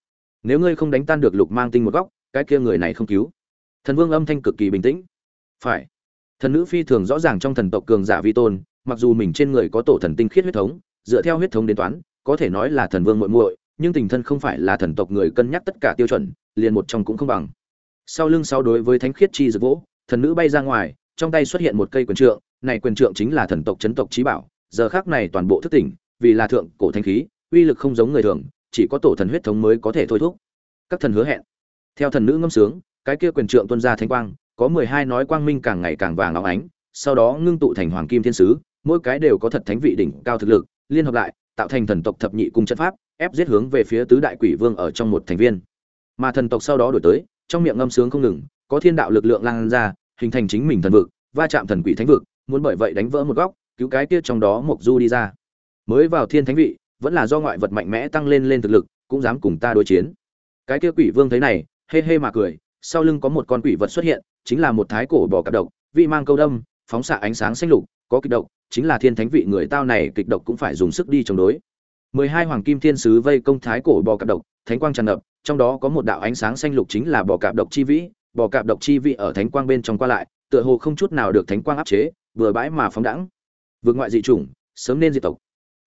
Nếu ngươi không đánh tan được lục mang tinh một góc, cái kia người này không cứu. Thần vương âm thanh cực kỳ bình tĩnh. Phải. Thần nữ phi thường rõ ràng trong thần tộc cường giả vi tôn, mặc dù mình trên người có tổ thần tinh khiết huyết thống, dựa theo huyết thống đến toán, có thể nói là thần vương muội muội, nhưng tình thân không phải là thần tộc người cân nhắc tất cả tiêu chuẩn, liền một trong cũng không bằng. Sau lưng sau đối với thánh khiết chi dược vỗ, thần nữ bay ra ngoài, trong tay xuất hiện một cây quyền trượng này quyền trượng chính là thần tộc chấn tộc trí bảo, giờ khác này toàn bộ thức tỉnh, vì là thượng cổ thanh khí, uy lực không giống người thường, chỉ có tổ thần huyết thống mới có thể thôi thúc. Các thần hứa hẹn. Theo thần nữ ngâm sướng, cái kia quyền trượng tuân ra thanh quang, có mười hai nói quang minh càng ngày càng vàng óng ánh, sau đó ngưng tụ thành hoàng kim thiên sứ, mỗi cái đều có thật thánh vị đỉnh cao thực lực, liên hợp lại, tạo thành thần tộc thập nhị cung trận pháp, ép giết hướng về phía tứ đại quỷ vương ở trong một thành viên. Mà thần tộc sau đó đổi tới, trong miệng ngâm sướng không ngừng, có thiên đạo lực lượng lan ra, hình thành chính mình thần vực, va chạm thần quỷ thánh vực muốn bởi vậy đánh vỡ một góc, cứu cái kia trong đó mộc du đi ra. Mới vào thiên thánh vị, vẫn là do ngoại vật mạnh mẽ tăng lên lên thực lực, cũng dám cùng ta đối chiến. Cái kia quỷ vương thấy này, hê hê mà cười, sau lưng có một con quỷ vật xuất hiện, chính là một thái cổ bò cạp độc, vị mang câu đâm, phóng xạ ánh sáng xanh lục, có kịch độc, chính là thiên thánh vị người tao này kịch độc cũng phải dùng sức đi chống đối. Mười hai hoàng kim thiên sứ vây công thái cổ bò cạp độc, thánh quang tràn ngập, trong đó có một đạo ánh sáng xanh lục chính là bò cạp độc chi vĩ, bò cạp độc chi vĩ ở thánh quang bên trong qua lại, tựa hồ không chút nào được thánh quang áp chế vừa bãi mà phóng đẳng vượt ngoại dị chủng, sớm nên diệt tộc.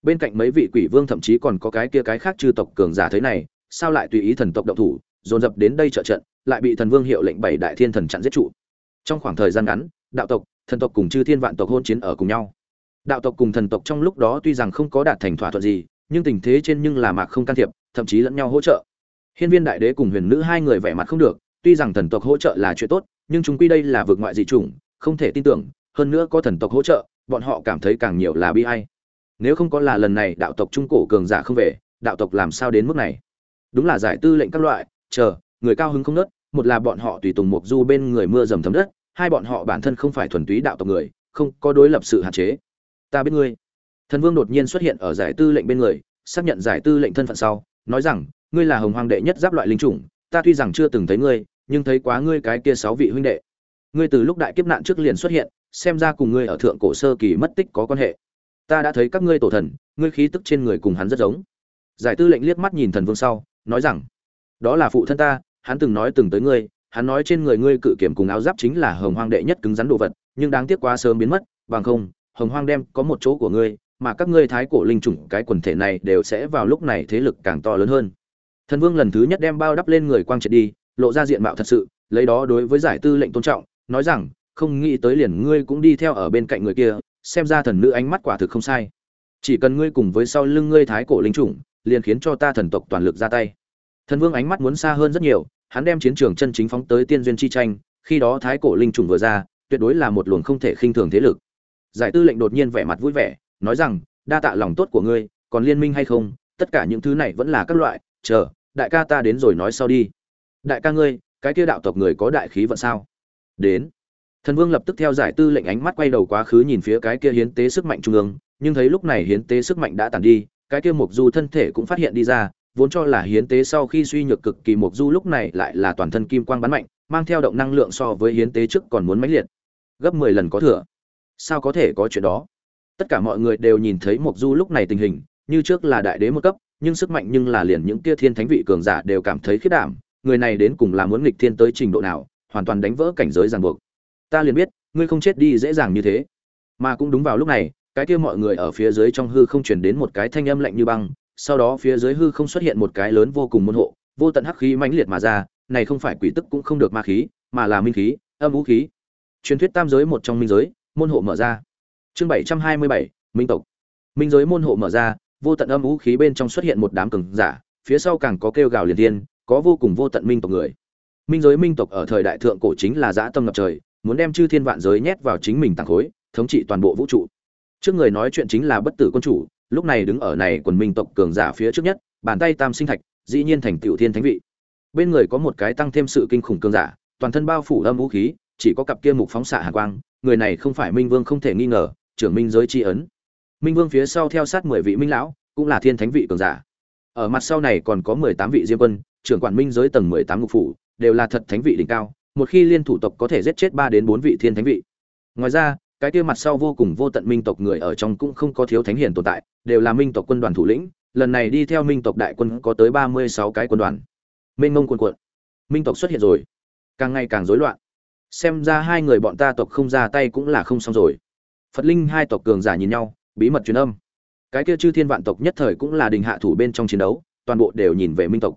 Bên cạnh mấy vị quỷ vương thậm chí còn có cái kia cái khác chư tộc cường giả thế này, sao lại tùy ý thần tộc động thủ, dồn dập đến đây trợ trận, lại bị thần vương hiệu lệnh bảy đại thiên thần chặn giết trụ. Trong khoảng thời gian ngắn, đạo tộc, thần tộc cùng chư thiên vạn tộc hôn chiến ở cùng nhau. Đạo tộc cùng thần tộc trong lúc đó tuy rằng không có đạt thành thỏa thuận gì, nhưng tình thế trên nhưng là mạc không can thiệp, thậm chí lẫn nhau hỗ trợ. Hiên viên đại đế cùng huyền nữ hai người vẻ mặt không được, tuy rằng thần tộc hỗ trợ là chuyện tốt, nhưng chúng quy đây là vượt ngoại dị chủng, không thể tin tưởng hơn nữa có thần tộc hỗ trợ, bọn họ cảm thấy càng nhiều là bi ai. Nếu không có là lần này đạo tộc trung cổ cường giả không về, đạo tộc làm sao đến mức này? Đúng là giải tư lệnh các loại, chờ, người cao hứng không nớt, một là bọn họ tùy tùng mục du bên người mưa dầm thấm đất, hai bọn họ bản thân không phải thuần túy đạo tộc người, không có đối lập sự hạn chế. Ta biết ngươi. Thần vương đột nhiên xuất hiện ở giải tư lệnh bên người, xác nhận giải tư lệnh thân phận sau, nói rằng, ngươi là hồng hoàng đệ nhất giáp loại linh chủng, ta tuy rằng chưa từng thấy ngươi, nhưng thấy quá ngươi cái kia sáu vị huynh đệ. Ngươi từ lúc đại kiếp nạn trước liền xuất hiện xem ra cùng ngươi ở thượng cổ sơ kỳ mất tích có quan hệ. Ta đã thấy các ngươi tổ thần, ngươi khí tức trên người cùng hắn rất giống. Giải tư lệnh liếc mắt nhìn thần vương sau, nói rằng, đó là phụ thân ta, hắn từng nói từng tới ngươi, hắn nói trên người ngươi cự kiểm cùng áo giáp chính là hồng hoang đệ nhất cứng rắn đồ vật, nhưng đáng tiếc quá sớm biến mất, bằng không, hồng hoang đem có một chỗ của ngươi, mà các ngươi thái cổ linh chủng, cái quần thể này đều sẽ vào lúc này thế lực càng to lớn hơn. Thần vương lần thứ nhất đem bao đắp lên người quang triệt đi, lộ ra diện mạo thật sự, lấy đó đối với giải tư lệnh tôn trọng, nói rằng không nghĩ tới liền ngươi cũng đi theo ở bên cạnh người kia, xem ra thần nữ ánh mắt quả thực không sai. Chỉ cần ngươi cùng với sau lưng ngươi thái cổ linh chủng, liền khiến cho ta thần tộc toàn lực ra tay. Thần vương ánh mắt muốn xa hơn rất nhiều, hắn đem chiến trường chân chính phóng tới tiên duyên chi tranh, khi đó thái cổ linh chủng vừa ra, tuyệt đối là một luồng không thể khinh thường thế lực. Giải tư lệnh đột nhiên vẻ mặt vui vẻ, nói rằng, đa tạ lòng tốt của ngươi, còn liên minh hay không, tất cả những thứ này vẫn là các loại, chờ, đại ca ta đến rồi nói sau đi. Đại ca ngươi, cái kia đạo tộc người có đại khí vận sao? Đến thần vương lập tức theo giải tư lệnh ánh mắt quay đầu quá khứ nhìn phía cái kia hiến tế sức mạnh trung ương, nhưng thấy lúc này hiến tế sức mạnh đã tàn đi, cái kia mục du thân thể cũng phát hiện đi ra, vốn cho là hiến tế sau khi suy nhược cực kỳ mục du lúc này lại là toàn thân kim quang bắn mạnh, mang theo động năng lượng so với hiến tế trước còn muốn mãnh liệt. Gấp mười lần có thừa. Sao có thể có chuyện đó? Tất cả mọi người đều nhìn thấy mục du lúc này tình hình, như trước là đại đế một cấp, nhưng sức mạnh nhưng là liền những kia thiên thánh vị cường giả đều cảm thấy khiếp đảm, người này đến cùng là muốn nghịch thiên tới trình độ nào, hoàn toàn đánh vỡ cảnh giới ràng buộc ta liền biết, ngươi không chết đi dễ dàng như thế. Mà cũng đúng vào lúc này, cái kia mọi người ở phía dưới trong hư không truyền đến một cái thanh âm lạnh như băng, sau đó phía dưới hư không xuất hiện một cái lớn vô cùng môn hộ, vô tận hắc khí mãnh liệt mà ra, này không phải quỷ tức cũng không được ma khí, mà là minh khí, âm vũ khí. Truyền thuyết tam giới một trong minh giới, môn hộ mở ra. Chương bảy trăm hai mươi bảy, minh tộc. Minh giới môn hộ mở ra, vô tận âm vũ khí bên trong xuất hiện một đám cường giả, phía sau càng có kêu gào liền thiên, có vô cùng vô tận minh tộc người. Minh giới minh tộc ở thời đại thượng cổ chính là dã tâm ngập trời muốn đem chư thiên vạn giới nhét vào chính mình tàng khối, thống trị toàn bộ vũ trụ. Trước người nói chuyện chính là bất tử quân chủ, lúc này đứng ở này quần minh tộc cường giả phía trước nhất, bàn tay tam sinh thạch, dĩ nhiên thành tiểu thiên thánh vị. Bên người có một cái tăng thêm sự kinh khủng cường giả, toàn thân bao phủ âm vũ khí, chỉ có cặp kia mục phóng xạ hàn quang, người này không phải minh vương không thể nghi ngờ, trưởng minh giới tri ấn. Minh vương phía sau theo sát mười vị minh lão, cũng là thiên thánh vị cường giả. Ở mặt sau này còn có mười tám vị diêm quân, trưởng quản minh giới tầng mười tám ngục phủ, đều là thật thánh vị đỉnh cao một khi liên thủ tộc có thể giết chết ba đến bốn vị thiên thánh vị. Ngoài ra, cái kia mặt sau vô cùng vô tận minh tộc người ở trong cũng không có thiếu thánh hiền tồn tại, đều là minh tộc quân đoàn thủ lĩnh, lần này đi theo minh tộc đại quân có tới ba mươi sáu cái quân đoàn. Minh mông quân quận minh tộc xuất hiện rồi. Càng ngày càng rối loạn. Xem ra hai người bọn ta tộc không ra tay cũng là không xong rồi. Phật linh hai tộc cường giả nhìn nhau, bí mật truyền âm. Cái kia chư thiên vạn tộc nhất thời cũng là đình hạ thủ bên trong chiến đấu, toàn bộ đều nhìn về minh tộc.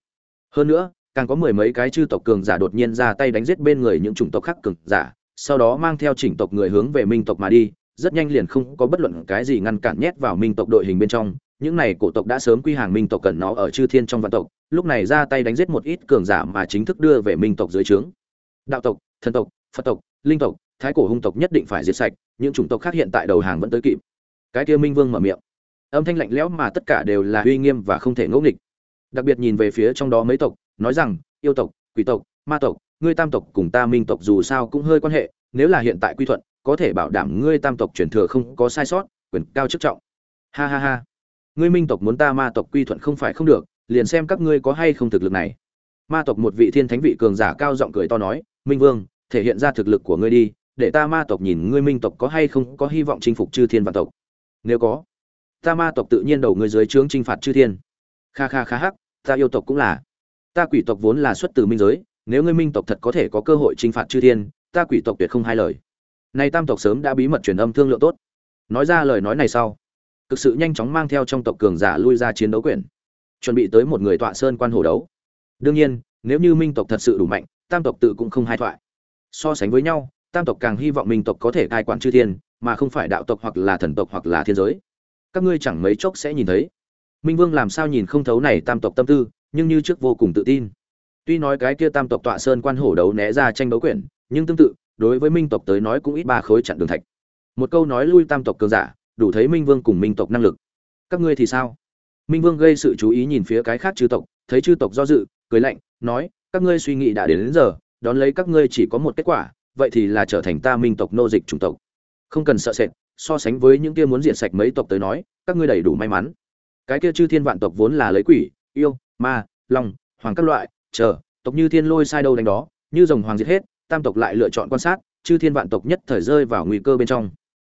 Hơn nữa càng có mười mấy cái chư tộc cường giả đột nhiên ra tay đánh giết bên người những chủng tộc khác cường giả, sau đó mang theo chỉnh tộc người hướng về minh tộc mà đi, rất nhanh liền không có bất luận cái gì ngăn cản nhét vào minh tộc đội hình bên trong. Những này cổ tộc đã sớm quy hàng minh tộc cần nó ở chư thiên trong vạn tộc, lúc này ra tay đánh giết một ít cường giả mà chính thức đưa về minh tộc dưới trướng. Đạo tộc, thần tộc, phật tộc, linh tộc, thái cổ hung tộc nhất định phải diệt sạch, những chủng tộc khác hiện tại đầu hàng vẫn tới kịp. Cái kia minh vương mở miệng. Âm thanh lạnh lẽo mà tất cả đều là uy nghiêm và không thể ngẫu nghịch. Đặc biệt nhìn về phía trong đó mấy tộc nói rằng, yêu tộc, quỷ tộc, ma tộc, ngươi tam tộc cùng ta minh tộc dù sao cũng hơi quan hệ, nếu là hiện tại quy thuận, có thể bảo đảm ngươi tam tộc truyền thừa không có sai sót, quyền cao chức trọng. Ha ha ha. Ngươi minh tộc muốn ta ma tộc quy thuận không phải không được, liền xem các ngươi có hay không thực lực này. Ma tộc một vị thiên thánh vị cường giả cao giọng cười to nói, minh vương, thể hiện ra thực lực của ngươi đi, để ta ma tộc nhìn ngươi minh tộc có hay không có hy vọng chinh phục chư thiên vạn tộc. Nếu có, ta ma tộc tự nhiên đầu ngươi dưới trướng chinh phạt chư thiên. Kha kha kha hắc, ta yêu tộc cũng là ta quỷ tộc vốn là xuất từ minh giới, nếu ngươi minh tộc thật có thể có cơ hội chinh phạt chư thiên, ta quỷ tộc tuyệt không hai lời. Nay tam tộc sớm đã bí mật truyền âm thương lượng tốt. Nói ra lời nói này sau, cực sự nhanh chóng mang theo trong tộc cường giả lui ra chiến đấu quyền chuẩn bị tới một người tọa sơn quan hồ đấu. Đương nhiên, nếu như minh tộc thật sự đủ mạnh, tam tộc tự cũng không hai thoại. So sánh với nhau, tam tộc càng hy vọng minh tộc có thể cai quản chư thiên, mà không phải đạo tộc hoặc là thần tộc hoặc là thiên giới. Các ngươi chẳng mấy chốc sẽ nhìn thấy. Minh vương làm sao nhìn không thấu này tam tộc tâm tư nhưng như trước vô cùng tự tin. Tuy nói cái kia tam tộc tọa sơn quan hổ đấu né ra tranh đấu quyển nhưng tương tự đối với minh tộc tới nói cũng ít ba khối chặn đường thạch. Một câu nói lui tam tộc cường giả đủ thấy minh vương cùng minh tộc năng lực. Các ngươi thì sao? Minh vương gây sự chú ý nhìn phía cái khác chư tộc thấy chư tộc do dự cười lạnh nói các ngươi suy nghĩ đã đến, đến giờ đón lấy các ngươi chỉ có một kết quả vậy thì là trở thành ta minh tộc nô dịch chủng tộc. Không cần sợ sệt so sánh với những kia muốn diệt sạch mấy tộc tới nói các ngươi đầy đủ may mắn. Cái kia chư thiên vạn tộc vốn là lấy quỷ yêu ma, long, hoàng các loại, chờ, tộc như thiên lôi sai đâu đánh đó, như rồng hoàng diệt hết, tam tộc lại lựa chọn quan sát, chư thiên vạn tộc nhất thời rơi vào nguy cơ bên trong.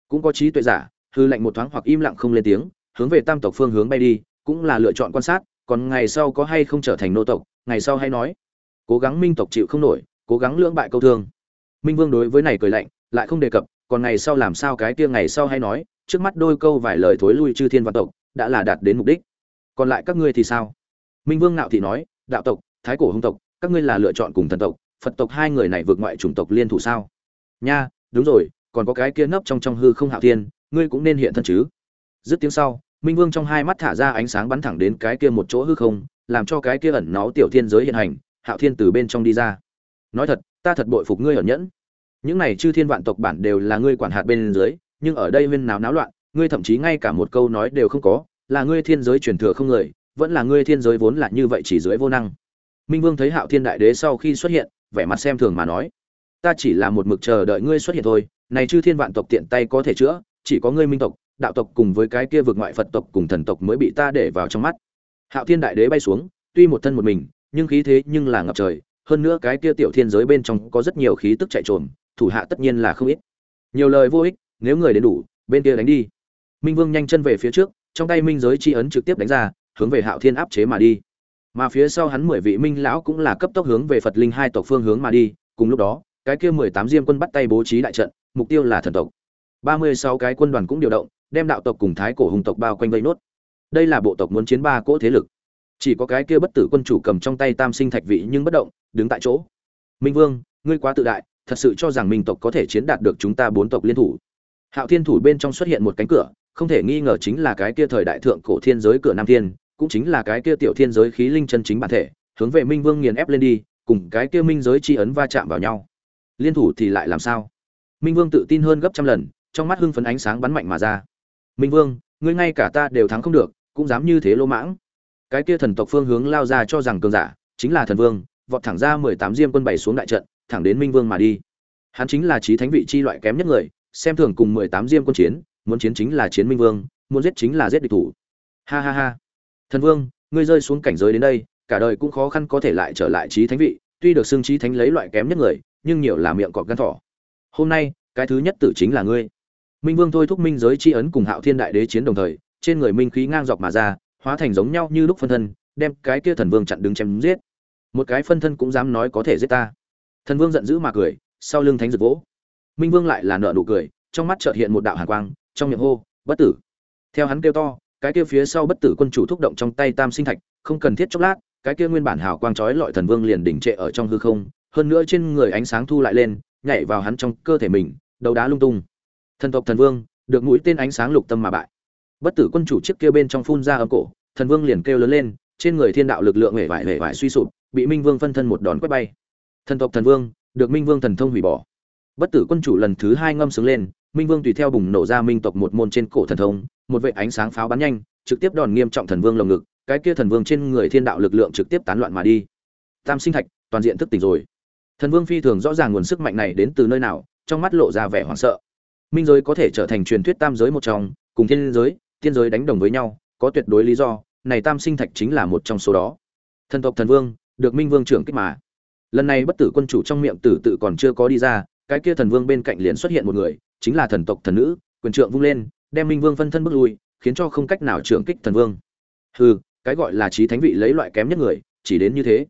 Cũng có trí tuệ giả, hư lệnh một thoáng hoặc im lặng không lên tiếng, hướng về tam tộc phương hướng bay đi, cũng là lựa chọn quan sát, còn ngày sau có hay không trở thành nô tộc, ngày sau hay nói. Cố gắng minh tộc chịu không nổi, cố gắng lưỡng bại câu thương. Minh vương đối với này cười lạnh, lại không đề cập, còn ngày sau làm sao cái kia ngày sau hay nói, trước mắt đôi câu vài lời thối lui chư thiên vạn tộc, đã là đạt đến mục đích. Còn lại các ngươi thì sao? Minh vương ngạo thị nói, đạo tộc, thái cổ hung tộc, các ngươi là lựa chọn cùng thần tộc, phật tộc hai người này vượt ngoại chủng tộc liên thủ sao? Nha, đúng rồi, còn có cái kia nấp trong trong hư không hạo thiên, ngươi cũng nên hiện thân chứ. Dứt tiếng sau, minh vương trong hai mắt thả ra ánh sáng bắn thẳng đến cái kia một chỗ hư không, làm cho cái kia ẩn náu tiểu thiên giới hiện hành, hạo thiên từ bên trong đi ra. Nói thật, ta thật bội phục ngươi ẩn nhẫn. Những này chư thiên vạn tộc bản đều là ngươi quản hạt bên dưới, nhưng ở đây huyên náo náo loạn, ngươi thậm chí ngay cả một câu nói đều không có, là ngươi thiên giới truyền thừa không người vẫn là ngươi thiên giới vốn là như vậy chỉ dưới vô năng. Minh vương thấy hạo thiên đại đế sau khi xuất hiện, vẻ mặt xem thường mà nói, ta chỉ là một mực chờ đợi ngươi xuất hiện thôi, này chư thiên vạn tộc tiện tay có thể chữa, chỉ có ngươi minh tộc, đạo tộc cùng với cái kia vượt ngoại phật tộc cùng thần tộc mới bị ta để vào trong mắt. Hạo thiên đại đế bay xuống, tuy một thân một mình, nhưng khí thế nhưng là ngập trời, hơn nữa cái kia tiểu thiên giới bên trong có rất nhiều khí tức chạy trồm, thủ hạ tất nhiên là không ít. Nhiều lời vô ích, nếu người đến đủ, bên kia đánh đi. Minh vương nhanh chân về phía trước, trong tay minh giới chi ấn trực tiếp đánh ra hướng về hạo thiên áp chế mà đi. Mà phía sau hắn mười vị minh lão cũng là cấp tốc hướng về phật linh hai tộc phương hướng mà đi, cùng lúc đó, cái kia mười tám diêm quân bắt tay bố trí đại trận, mục tiêu là thần tộc. ba mươi sáu cái quân đoàn cũng điều động, đem đạo tộc cùng thái cổ hùng tộc bao quanh vây nốt. Đây là bộ tộc muốn chiến ba cỗ thế lực. Chỉ có cái kia bất tử quân chủ cầm trong tay tam sinh thạch vị nhưng bất động, đứng tại chỗ. Minh vương, ngươi quá tự đại, thật sự cho rằng minh tộc có thể chiến đạt được chúng ta bốn tộc liên thủ. Hạo thiên thủ bên trong xuất hiện một cánh cửa, không thể nghi ngờ chính là cái kia thời đại thượng cổ thiên giới cửa nam thiên cũng chính là cái kia tiểu thiên giới khí linh chân chính bản thể, hướng về minh vương nghiền ép lên đi, cùng cái kia minh giới chi ấn va chạm vào nhau. Liên thủ thì lại làm sao? Minh vương tự tin hơn gấp trăm lần, trong mắt hưng phấn ánh sáng bắn mạnh mà ra. Minh vương, ngươi ngay cả ta đều thắng không được, cũng dám như thế lỗ mãng. Cái kia thần tộc phương hướng lao ra cho rằng cường giả, chính là thần vương, vọt thẳng ra mười tám diêm quân bày xuống đại trận, thẳng đến minh vương mà đi. Hắn chính là chí thánh vị chi loại kém nhất người, xem thường cùng mười tám diêm quân chiến, muốn chiến chính là chiến minh vương, muốn giết chính là giết địch thủ. Ha ha ha thần vương, ngươi rơi xuống cảnh giới đến đây, cả đời cũng khó khăn có thể lại trở lại trí thánh vị, tuy được xưng trí thánh lấy loại kém nhất người, nhưng nhiều là miệng cọp gan thỏ. Hôm nay, cái thứ nhất tử chính là ngươi. Minh vương thôi thúc minh giới chi ấn cùng hạo thiên đại đế chiến đồng thời, trên người minh khí ngang dọc mà ra, hóa thành giống nhau như lúc phân thân, đem cái kia thần vương chặn đứng chém giết. Một cái phân thân cũng dám nói có thể giết ta. Thần vương giận dữ mà cười, sau lưng thánh rực vỗ. Minh vương lại là nợ nụ cười, trong mắt chợt hiện một đạo hàn quang, trong miệng hô, bất tử. Theo hắn kêu to cái kia phía sau bất tử quân chủ thúc động trong tay tam sinh thạch, không cần thiết chốc lát, cái kia nguyên bản hào quang chói lọi thần vương liền đỉnh trệ ở trong hư không, hơn nữa trên người ánh sáng thu lại lên, nhảy vào hắn trong cơ thể mình đầu đá lung tung. Thần tộc thần vương, được mũi tên ánh sáng lục tâm mà bại. Bất tử quân chủ chiếc kia bên trong phun ra âm cổ, thần vương liền kêu lớn lên, trên người thiên đạo lực lượng hể vải hể vải suy sụp, bị minh vương phân thân một đòn quét bay. Thần tộc thần vương, được minh vương thần thông hủy bỏ. Bất tử quân chủ lần thứ hai ngâm sướng lên, minh vương tùy theo bùng nổ ra minh tộc một môn trên cổ thần thông một vệ ánh sáng pháo bắn nhanh, trực tiếp đòn nghiêm trọng thần vương lồng ngực, cái kia thần vương trên người thiên đạo lực lượng trực tiếp tán loạn mà đi. Tam sinh thạch, toàn diện thức tỉnh rồi. Thần vương phi thường rõ ràng nguồn sức mạnh này đến từ nơi nào, trong mắt lộ ra vẻ hoảng sợ. Minh giới có thể trở thành truyền thuyết tam giới một trong, cùng thiên giới thiên giới đánh đồng với nhau, có tuyệt đối lý do, này tam sinh thạch chính là một trong số đó. Thần tộc thần vương, được minh vương trưởng kích mà. Lần này bất tử quân chủ trong miệng tử tự còn chưa có đi ra, cái kia thần vương bên cạnh liền xuất hiện một người, chính là thần tộc thần nữ, quyền trượng vung lên đem minh vương phân thân bước lui, khiến cho không cách nào trưởng kích thần vương. Hừ, cái gọi là trí thánh vị lấy loại kém nhất người, chỉ đến như thế.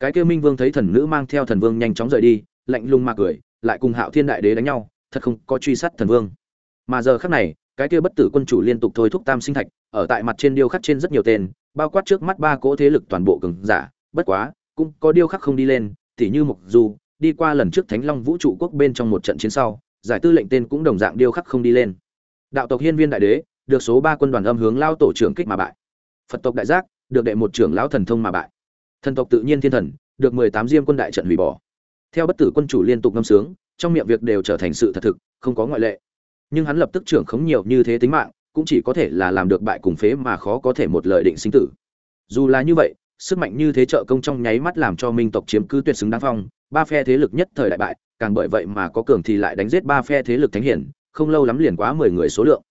Cái kia minh vương thấy thần nữ mang theo thần vương nhanh chóng rời đi, lạnh lùng mà cười, lại cùng hạo thiên đại đế đánh nhau, thật không có truy sát thần vương. Mà giờ khắc này, cái kia bất tử quân chủ liên tục thôi thúc tam sinh thạch, ở tại mặt trên điêu khắc trên rất nhiều tên, bao quát trước mắt ba cỗ thế lực toàn bộ cường giả, bất quá, cũng có điêu khắc không đi lên, tỉ như mục du, đi qua lần trước thánh long vũ trụ quốc bên trong một trận chiến sau, giải tư lệnh tên cũng đồng dạng điêu khắc không đi lên đạo tộc hiên viên đại đế, được số ba quân đoàn âm hướng lao tổ trưởng kích mà bại. Phật tộc đại giác, được đệ một trưởng lão thần thông mà bại. Thần tộc tự nhiên thiên thần, được mười tám diêm quân đại trận hủy bỏ. Theo bất tử quân chủ liên tục ngâm sướng, trong miệng việc đều trở thành sự thật thực, không có ngoại lệ. Nhưng hắn lập tức trưởng khống nhiều như thế tính mạng, cũng chỉ có thể là làm được bại cùng phế mà khó có thể một lời định sinh tử. Dù là như vậy, sức mạnh như thế trợ công trong nháy mắt làm cho minh tộc chiếm cứ tuyệt xứng đáng phong, ba phe thế lực nhất thời đại bại, càng bởi vậy mà có cường thì lại đánh giết ba phe thế lực thánh hiển không lâu lắm liền quá mười người số lượng.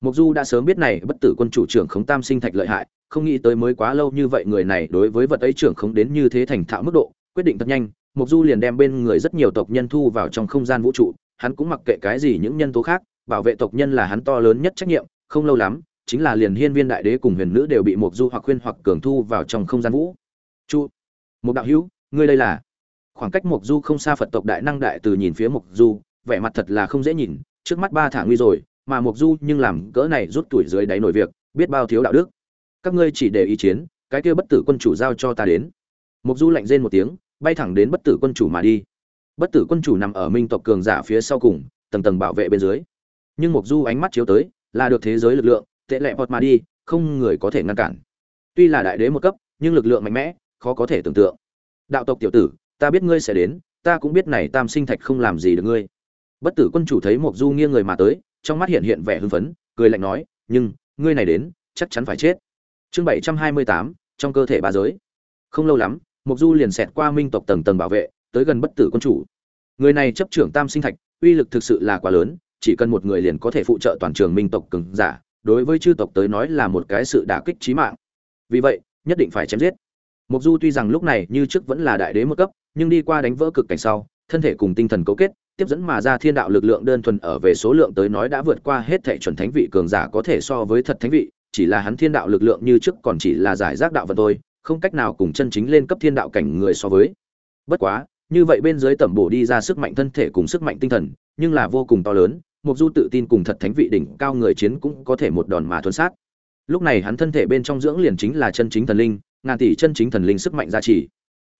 Mục du đã sớm biết này bất tử quân chủ trưởng khống tam sinh thạch lợi hại, không nghĩ tới mới quá lâu như vậy người này đối với vật ấy trưởng khống đến như thế thành thạo mức độ, quyết định thật nhanh mục du liền đem bên người rất nhiều tộc nhân thu vào trong không gian vũ trụ, hắn cũng mặc kệ cái gì những nhân tố khác, bảo vệ tộc nhân là hắn to lớn nhất trách nhiệm, không lâu lắm, chính là liền hiên viên đại đế cùng huyền nữ đều bị mục du hoặc khuyên hoặc cường thu vào trong không gian vũ. Trụ một đạo hữu, ngươi đây là? Khoảng cách mục du không xa phật tộc đại năng đại từ nhìn phía mục du, vẻ mặt thật là không dễ nhìn trước mắt ba thả nguy rồi, mà mục du nhưng làm cỡ này rút tuổi dưới đáy nổi việc, biết bao thiếu đạo đức. Các ngươi chỉ để ý chiến, cái kia bất tử quân chủ giao cho ta đến. Mục du lạnh rên một tiếng, bay thẳng đến bất tử quân chủ mà đi. Bất tử quân chủ nằm ở minh tộc cường giả phía sau cùng, tầng tầng bảo vệ bên dưới. Nhưng mục du ánh mắt chiếu tới, là được thế giới lực lượng, tệ lẹ vọt mà đi, không người có thể ngăn cản. Tuy là đại đế một cấp, nhưng lực lượng mạnh mẽ, khó có thể tưởng tượng. Đạo tộc tiểu tử, ta biết ngươi sẽ đến, ta cũng biết này tam sinh thạch không làm gì được ngươi bất tử quân chủ thấy Mộc du nghiêng người mà tới, trong mắt hiện hiện vẻ hưng phấn, cười lạnh nói, nhưng, ngươi này đến, chắc chắn phải chết. Chương bảy trăm hai mươi tám, trong cơ thể ba giới. Không lâu lắm, Mộc du liền xẹt qua minh tộc tầng tầng bảo vệ, tới gần bất tử quân chủ. Người này chấp trưởng tam sinh thạch, uy lực thực sự là quá lớn, chỉ cần một người liền có thể phụ trợ toàn trường minh tộc cường giả, đối với chư tộc tới nói là một cái sự đả kích chí mạng. Vì vậy, nhất định phải chém giết. Mục du tuy rằng lúc này như trước vẫn là đại đế một cấp, nhưng đi qua đánh vỡ cực cảnh sau, thân thể cùng tinh thần cấu kết tiếp dẫn mà ra thiên đạo lực lượng đơn thuần ở về số lượng tới nói đã vượt qua hết thệ chuẩn thánh vị cường giả có thể so với thật thánh vị, chỉ là hắn thiên đạo lực lượng như trước còn chỉ là giải rác đạo vận thôi, không cách nào cùng chân chính lên cấp thiên đạo cảnh người so với. Bất quá, như vậy bên dưới tẩm bổ đi ra sức mạnh thân thể cùng sức mạnh tinh thần, nhưng là vô cùng to lớn mục du tự tin cùng thật thánh vị đỉnh cao người chiến cũng có thể một đòn mà thuần sát. Lúc này hắn thân thể bên trong dưỡng liền chính là chân chính thần linh, ngàn tỷ chân chính thần linh sức mạnh gia trì.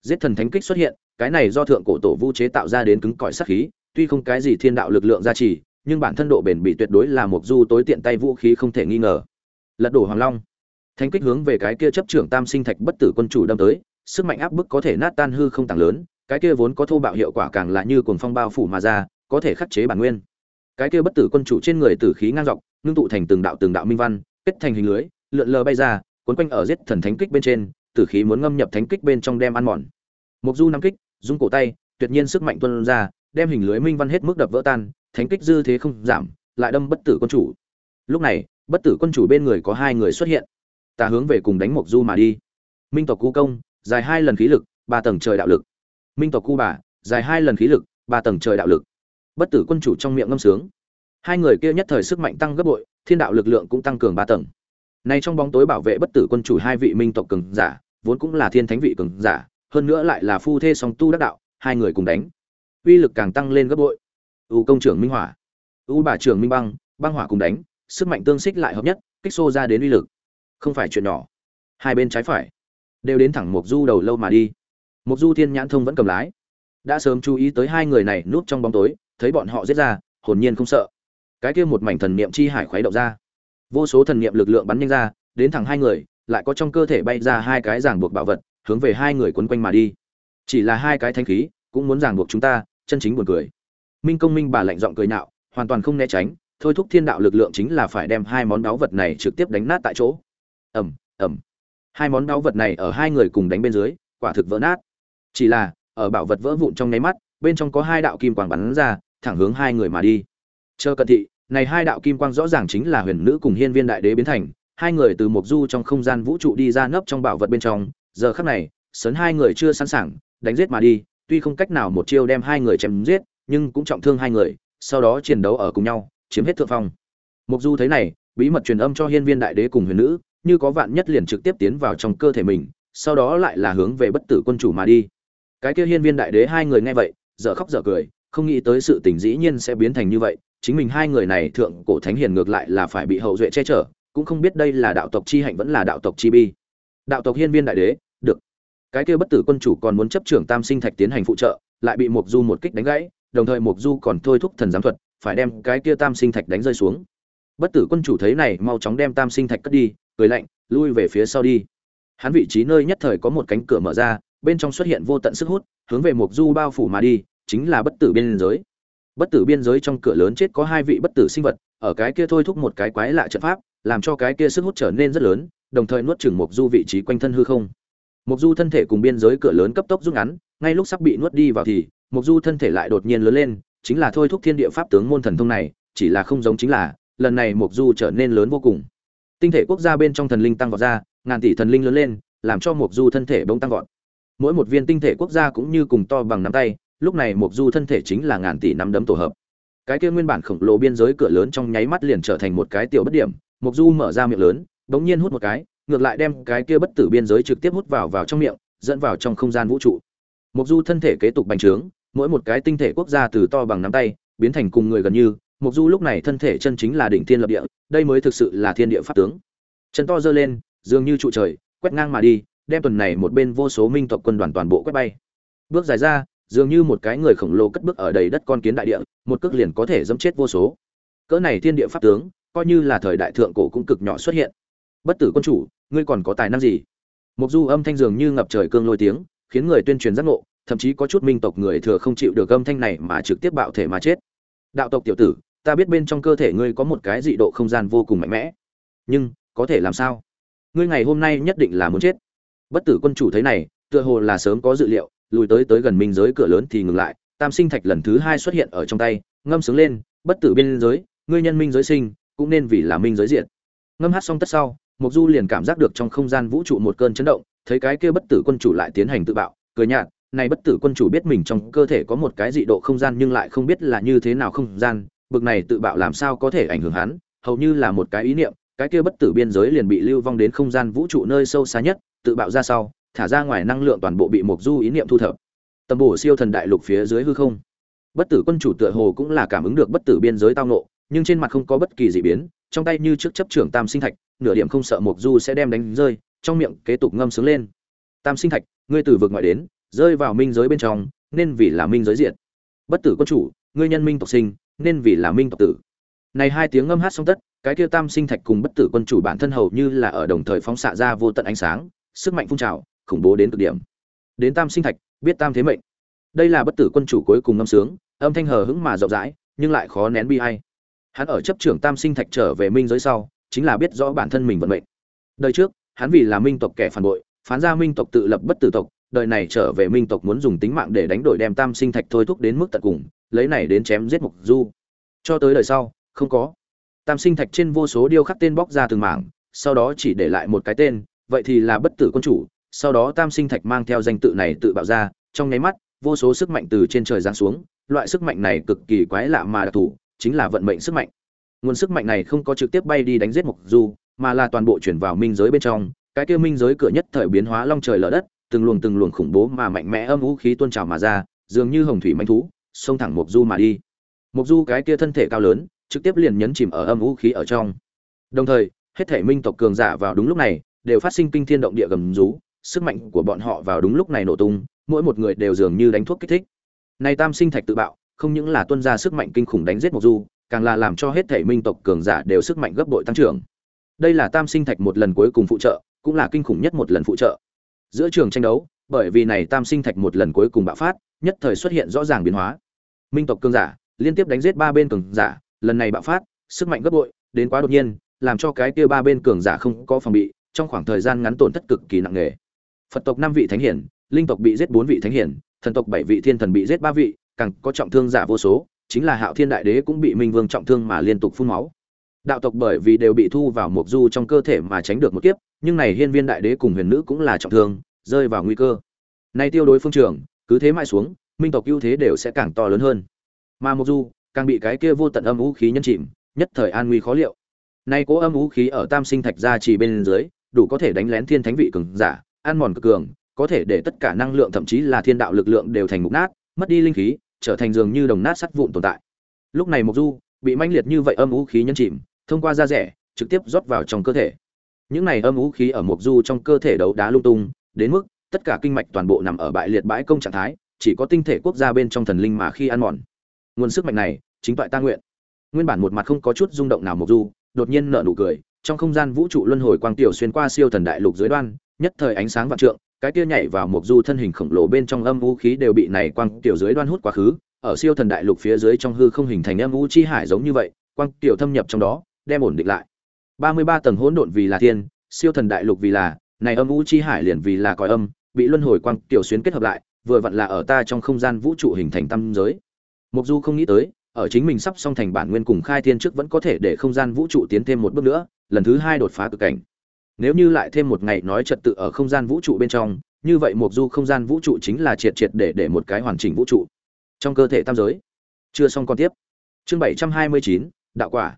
Giết thần thánh kích xuất hiện, cái này do thượng cổ tổ vu chế tạo ra đến cứng cỏi sát khí tuy không cái gì thiên đạo lực lượng gia trì, nhưng bản thân độ bền bị tuyệt đối là mục du tối tiện tay vũ khí không thể nghi ngờ. Lật đổ hoàng long. Thánh kích hướng về cái kia chấp trưởng tam sinh thạch bất tử quân chủ đâm tới, sức mạnh áp bức có thể nát tan hư không tàng lớn, cái kia vốn có thô bạo hiệu quả càng là như cuồng phong bao phủ mà ra, có thể khắc chế bản nguyên. Cái kia bất tử quân chủ trên người tử khí ngang dọc, ngưng tụ thành từng đạo từng đạo minh văn, kết thành hình lưới, lượn lờ bay ra, cuốn quanh ở giết thần thánh kích bên trên, tử khí muốn ngâm nhập thánh kích bên trong đem ăn mòn. Mục du nắm kích dung cổ tay, tuyệt nhiên sức mạnh tuôn ra đem hình lưới minh văn hết mức đập vỡ tan, thánh kích dư thế không giảm, lại đâm bất tử quân chủ. Lúc này, bất tử quân chủ bên người có hai người xuất hiện. Ta hướng về cùng đánh mộc du mà đi. Minh tộc cu công, dài hai lần khí lực, ba tầng trời đạo lực. Minh tộc cu bà, dài hai lần khí lực, ba tầng trời đạo lực. Bất tử quân chủ trong miệng ngâm sướng. Hai người kia nhất thời sức mạnh tăng gấp bội, thiên đạo lực lượng cũng tăng cường ba tầng. Nay trong bóng tối bảo vệ bất tử quân chủ hai vị minh tộc cường giả, vốn cũng là thiên thánh vị cường giả, hơn nữa lại là phu thê song tu đắc đạo, hai người cùng đánh uy lực càng tăng lên gấp bội. U công trưởng minh hỏa, u bà trưởng minh băng băng hỏa cùng đánh, sức mạnh tương xích lại hợp nhất, kích xô ra đến uy lực. Không phải chuyện nhỏ. Hai bên trái phải đều đến thẳng mục du đầu lâu mà đi. Mục du thiên nhãn thông vẫn cầm lái. Đã sớm chú ý tới hai người này núp trong bóng tối, thấy bọn họ giết ra, hồn nhiên không sợ. Cái kia một mảnh thần niệm chi hải khuấy động ra. Vô số thần niệm lực lượng bắn nhanh ra, đến thẳng hai người, lại có trong cơ thể bay ra hai cái ràng buộc bảo vật, hướng về hai người quấn quanh mà đi. Chỉ là hai cái thanh khí, cũng muốn ràng buộc chúng ta chân chính buồn cười. Minh công minh bà lạnh giọng cười nhạo, hoàn toàn không né tránh, thôi thúc thiên đạo lực lượng chính là phải đem hai món đáo vật này trực tiếp đánh nát tại chỗ. Ẩm ẩm hai món đáo vật này ở hai người cùng đánh bên dưới, quả thực vỡ nát. Chỉ là, ở bảo vật vỡ vụn trong nháy mắt, bên trong có hai đạo kim quang bắn ra, thẳng hướng hai người mà đi. Chờ cận thị, này hai đạo kim quang rõ ràng chính là huyền nữ cùng hiên viên đại đế biến thành, hai người từ một du trong không gian vũ trụ đi ra nấp trong bảo vật bên trong. Giờ khắc này sấn hai người chưa sẵn sàng, đánh giết mà đi tuy không cách nào một chiêu đem hai người chém giết, nhưng cũng trọng thương hai người, sau đó chiến đấu ở cùng nhau, chiếm hết thượng phong. Mục du thấy này, bí mật truyền âm cho hiên viên đại đế cùng huyền nữ, như có vạn nhất liền trực tiếp tiến vào trong cơ thể mình, sau đó lại là hướng về bất tử quân chủ mà đi. Cái kia hiên viên đại đế hai người nghe vậy, dở khóc dở cười, không nghĩ tới sự tình dĩ nhiên sẽ biến thành như vậy, chính mình hai người này thượng cổ thánh hiền ngược lại là phải bị hậu duệ che chở, cũng không biết đây là đạo tộc chi hạnh vẫn là đạo tộc chi bi. Đạo tộc hiên viên đại đế cái kia bất tử quân chủ còn muốn chấp trưởng tam sinh thạch tiến hành phụ trợ, lại bị mục du một kích đánh gãy, đồng thời mục du còn thôi thúc thần giám thuật, phải đem cái kia tam sinh thạch đánh rơi xuống. Bất tử quân chủ thấy này, mau chóng đem tam sinh thạch cất đi, cười lạnh, lui về phía sau đi. Hắn vị trí nơi nhất thời có một cánh cửa mở ra, bên trong xuất hiện vô tận sức hút, hướng về mục du bao phủ mà đi, chính là bất tử biên giới. Bất tử biên giới trong cửa lớn chết có hai vị bất tử sinh vật, ở cái kia thôi thúc một cái quái lạ trận pháp, làm cho cái kia sức hút trở nên rất lớn, đồng thời nuốt chửng mục du vị trí quanh thân hư không. Mộc du thân thể cùng biên giới cửa lớn cấp tốc rút ngắn, ngay lúc sắp bị nuốt đi vào thì, Mộc du thân thể lại đột nhiên lớn lên, chính là thôi thúc thiên địa pháp tướng môn thần thông này, chỉ là không giống chính là, lần này Mộc du trở nên lớn vô cùng. Tinh thể quốc gia bên trong thần linh tăng vọt ra, ngàn tỷ thần linh lớn lên, làm cho Mộc du thân thể bỗng tăng vọt. Mỗi một viên tinh thể quốc gia cũng như cùng to bằng nắm tay, lúc này Mộc du thân thể chính là ngàn tỷ năm đấm tổ hợp. Cái kia nguyên bản khổng lồ biên giới cửa lớn trong nháy mắt liền trở thành một cái tiểu bất điểm, Mộc du mở ra miệng lớn, bỗng nhiên hút một cái ngược lại đem cái kia bất tử biên giới trực tiếp hút vào vào trong miệng, dẫn vào trong không gian vũ trụ. Mục du thân thể kế tục bành trướng, mỗi một cái tinh thể quốc gia từ to bằng nắm tay, biến thành cùng người gần như mục du lúc này thân thể chân chính là đỉnh thiên lập địa, đây mới thực sự là thiên địa pháp tướng. Chân to dơ lên, dường như trụ trời, quét ngang mà đi, đem tuần này một bên vô số minh tộc quân đoàn toàn bộ quét bay. Bước dài ra, dường như một cái người khổng lồ cất bước ở đầy đất con kiến đại địa, một cước liền có thể dẫm chết vô số. Cỡ này thiên địa pháp tướng, coi như là thời đại thượng cổ cũng cực nhỏ xuất hiện. Bất tử quân chủ ngươi còn có tài năng gì? Mục du âm thanh dường như ngập trời cương lôi tiếng, khiến người tuyên truyền giác ngộ, thậm chí có chút minh tộc người thừa không chịu được âm thanh này mà trực tiếp bạo thể mà chết. Đạo tộc tiểu tử, ta biết bên trong cơ thể ngươi có một cái dị độ không gian vô cùng mạnh mẽ. Nhưng, có thể làm sao? Ngươi ngày hôm nay nhất định là muốn chết. Bất tử quân chủ thấy này, tựa hồ là sớm có dự liệu, lùi tới tới gần minh giới cửa lớn thì ngừng lại, tam sinh thạch lần thứ hai xuất hiện ở trong tay, ngâm sướng lên, bất tử biên giới, ngươi nhân minh giới sinh, cũng nên vì là minh giới diện ngâm hát xong tất sau Mộc du liền cảm giác được trong không gian vũ trụ một cơn chấn động, thấy cái kia bất tử quân chủ lại tiến hành tự bạo, cười nhạt, này bất tử quân chủ biết mình trong cơ thể có một cái dị độ không gian nhưng lại không biết là như thế nào không gian, bực này tự bạo làm sao có thể ảnh hưởng hắn? Hầu như là một cái ý niệm, cái kia bất tử biên giới liền bị lưu vong đến không gian vũ trụ nơi sâu xa nhất, tự bạo ra sau, thả ra ngoài năng lượng toàn bộ bị Mộc du ý niệm thu thập. Tầm bổ siêu thần đại lục phía dưới hư không. Bất tử quân chủ tựa hồ cũng là cảm ứng được bất tử biên giới tao nộ nhưng trên mặt không có bất kỳ dị biến, trong tay như trước chấp trưởng tam sinh thạch nửa điểm không sợ mục du sẽ đem đánh rơi, trong miệng kế tục ngâm sướng lên. Tam sinh thạch, ngươi từ vực ngoại đến, rơi vào minh giới bên trong, nên vì là minh giới diện bất tử quân chủ, ngươi nhân minh tộc sinh, nên vì là minh tộc tử. Này hai tiếng ngâm hát xong tất, cái kia tam sinh thạch cùng bất tử quân chủ bản thân hầu như là ở đồng thời phóng xạ ra vô tận ánh sáng, sức mạnh phun trào, khủng bố đến cực điểm. Đến tam sinh thạch, biết tam thế mệnh. Đây là bất tử quân chủ cuối cùng ngâm sướng, âm thanh hờ hững mà rộng rãi, nhưng lại khó nén bi hay hắn ở chấp trưởng tam sinh thạch trở về minh giới sau chính là biết rõ bản thân mình vận mệnh. Đời trước, hắn vì là minh tộc kẻ phản bội, phán ra minh tộc tự lập bất tử tộc, đời này trở về minh tộc muốn dùng tính mạng để đánh đổi đem tam sinh thạch thôi thúc đến mức tận cùng, lấy này đến chém giết mục du. Cho tới đời sau, không có. Tam sinh thạch trên vô số điêu khắc tên bóc ra từng mảng, sau đó chỉ để lại một cái tên, vậy thì là bất tử quân chủ, sau đó tam sinh thạch mang theo danh tự này tự bạo ra, trong nháy mắt, vô số sức mạnh từ trên trời giáng xuống, loại sức mạnh này cực kỳ quái lạ mà đặc thù, chính là vận mệnh sức mạnh nguồn sức mạnh này không có trực tiếp bay đi đánh giết mục du, mà là toàn bộ chuyển vào minh giới bên trong. Cái kia minh giới cửa nhất thời biến hóa long trời lở đất, từng luồng từng luồng khủng bố mà mạnh mẽ âm vũ khí tuôn trào mà ra, dường như hồng thủy manh thú, xông thẳng mục du mà đi. Mục du cái kia thân thể cao lớn, trực tiếp liền nhấn chìm ở âm vũ khí ở trong. Đồng thời, hết thể minh tộc cường giả vào đúng lúc này, đều phát sinh kinh thiên động địa gầm rú, sức mạnh của bọn họ vào đúng lúc này nổ tung, mỗi một người đều dường như đánh thuốc kích thích. Này tam sinh thạch tự bạo, không những là tuân ra sức mạnh kinh khủng đánh giết mục du càng là làm cho hết thể minh tộc cường giả đều sức mạnh gấp bội tăng trưởng. Đây là tam sinh thạch một lần cuối cùng phụ trợ, cũng là kinh khủng nhất một lần phụ trợ. Giữa trường tranh đấu, bởi vì này tam sinh thạch một lần cuối cùng bạo phát, nhất thời xuất hiện rõ ràng biến hóa. Minh tộc cường giả liên tiếp đánh giết ba bên cường giả, lần này bạo phát, sức mạnh gấp bội đến quá đột nhiên, làm cho cái kia ba bên cường giả không có phòng bị, trong khoảng thời gian ngắn tổn thất cực kỳ nặng nề. Phật tộc năm vị thánh hiển, linh tộc bị giết bốn vị thánh hiển, thần tộc bảy vị thiên thần bị giết ba vị, càng có trọng thương giả vô số chính là hạo thiên đại đế cũng bị minh vương trọng thương mà liên tục phun máu. Đạo tộc bởi vì đều bị thu vào một du trong cơ thể mà tránh được một kiếp, nhưng này hiên viên đại đế cùng huyền nữ cũng là trọng thương, rơi vào nguy cơ. Nay tiêu đối phương trưởng, cứ thế mãi xuống, minh tộc ưu thế đều sẽ càng to lớn hơn. Mà một du, càng bị cái kia vô tận âm vũ khí nhân chìm, nhất thời an nguy khó liệu. Nay cố âm vũ khí ở tam sinh thạch gia trì bên dưới, đủ có thể đánh lén thiên thánh vị cường giả, ăn mòn cực cường, có thể để tất cả năng lượng thậm chí là thiên đạo lực lượng đều thành mục nát, mất đi linh khí trở thành dường như đồng nát sắt vụn tồn tại. Lúc này Mộc du bị manh liệt như vậy âm u khí nhân chìm, thông qua da rẻ, trực tiếp rót vào trong cơ thể. Những này âm u khí ở Mộc du trong cơ thể đấu đá lung tung, đến mức tất cả kinh mạch toàn bộ nằm ở bại liệt bãi công trạng thái, chỉ có tinh thể quốc gia bên trong thần linh mà khi ăn mòn. Nguồn sức mạnh này chính toại ta nguyện. Nguyên bản một mặt không có chút rung động nào Mộc du, đột nhiên nở nụ cười, trong không gian vũ trụ luân hồi quang tiểu xuyên qua siêu thần đại lục dưới đoan, nhất thời ánh sáng vạn trượng cái kia nhảy vào mục du thân hình khổng lồ bên trong âm vũ khí đều bị này quang tiểu dưới đoan hút quá khứ, ở siêu thần đại lục phía dưới trong hư không hình thành âm vũ chi hải giống như vậy, quang tiểu thâm nhập trong đó, đem ổn định lại. Ba mươi ba tầng hỗn độn vì là thiên, siêu thần đại lục vì là, này âm vũ chi hải liền vì là cõi âm, bị luân hồi quang tiểu xuyên kết hợp lại, vừa vặn là ở ta trong không gian vũ trụ hình thành tâm giới. Mục du không nghĩ tới, ở chính mình sắp xong thành bản nguyên cùng khai thiên trước vẫn có thể để không gian vũ trụ tiến thêm một bước nữa, lần thứ hai đột phá cực cảnh nếu như lại thêm một ngày nói trật tự ở không gian vũ trụ bên trong, như vậy mục du không gian vũ trụ chính là triệt triệt để để một cái hoàn chỉnh vũ trụ. Trong cơ thể tam giới. Chưa xong còn tiếp. Chương bảy trăm hai mươi chín, đạo quả.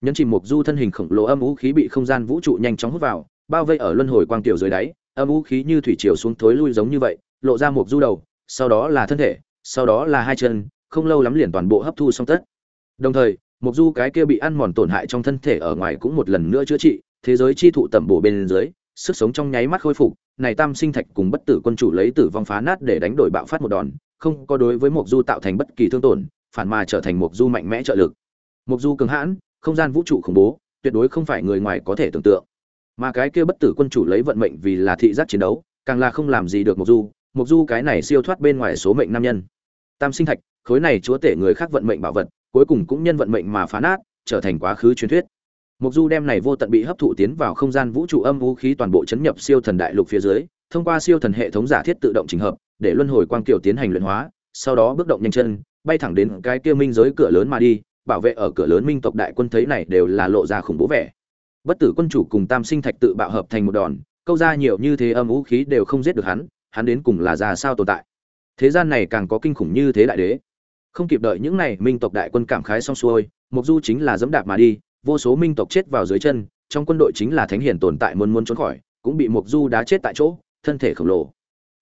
Nhấn chìm mục du thân hình khổng lồ âm vũ khí bị không gian vũ trụ nhanh chóng hút vào, bao vây ở luân hồi quang tiểu dưới đáy, âm vũ khí như thủy triều xuống thối lui giống như vậy, lộ ra mục du đầu, sau đó là thân thể, sau đó là hai chân, không lâu lắm liền toàn bộ hấp thu xong tất. Đồng thời mục du cái kia bị ăn mòn tổn hại trong thân thể ở ngoài cũng một lần nữa chữa trị thế giới chi thụ tẩm bổ bên dưới, sức sống trong nháy mắt khôi phục, này tam sinh thạch cùng bất tử quân chủ lấy tử vong phá nát để đánh đổi bạo phát một đòn, không có đối với mộc du tạo thành bất kỳ thương tổn, phản mà trở thành mộc du mạnh mẽ trợ lực. Mộc du cường hãn, không gian vũ trụ khủng bố, tuyệt đối không phải người ngoài có thể tưởng tượng. Mà cái kia bất tử quân chủ lấy vận mệnh vì là thị giác chiến đấu, càng là không làm gì được mộc du mộc du cái này siêu thoát bên ngoài số mệnh nam nhân. Tam sinh thạch, khối này chúa tể người khác vận mệnh bảo vật, cuối cùng cũng nhân vận mệnh mà phá nát, trở thành quá khứ truyền thuyết mộc du đem này vô tận bị hấp thụ tiến vào không gian vũ trụ âm vũ khí toàn bộ chấn nhập siêu thần đại lục phía dưới, thông qua siêu thần hệ thống giả thiết tự động chỉnh hợp, để luân hồi quang kiều tiến hành luyện hóa, sau đó bước động nhanh chân, bay thẳng đến cái kia minh giới cửa lớn mà đi, bảo vệ ở cửa lớn minh tộc đại quân thấy này đều là lộ ra khủng bố vẻ. Bất tử quân chủ cùng tam sinh thạch tự bạo hợp thành một đòn, câu ra nhiều như thế âm vũ khí đều không giết được hắn hắn đến cùng là ra sao tồn tại? Thế gian này càng có kinh khủng như thế đại đế. Không kịp đợi những này minh tộc đại quân cảm khái xong xuôi mục du chính là dẫm đạp mà đi vô số minh tộc chết vào dưới chân, trong quân đội chính là thánh Hiền tồn tại muốn muốn trốn khỏi, cũng bị mục du đá chết tại chỗ, thân thể khổng lồ.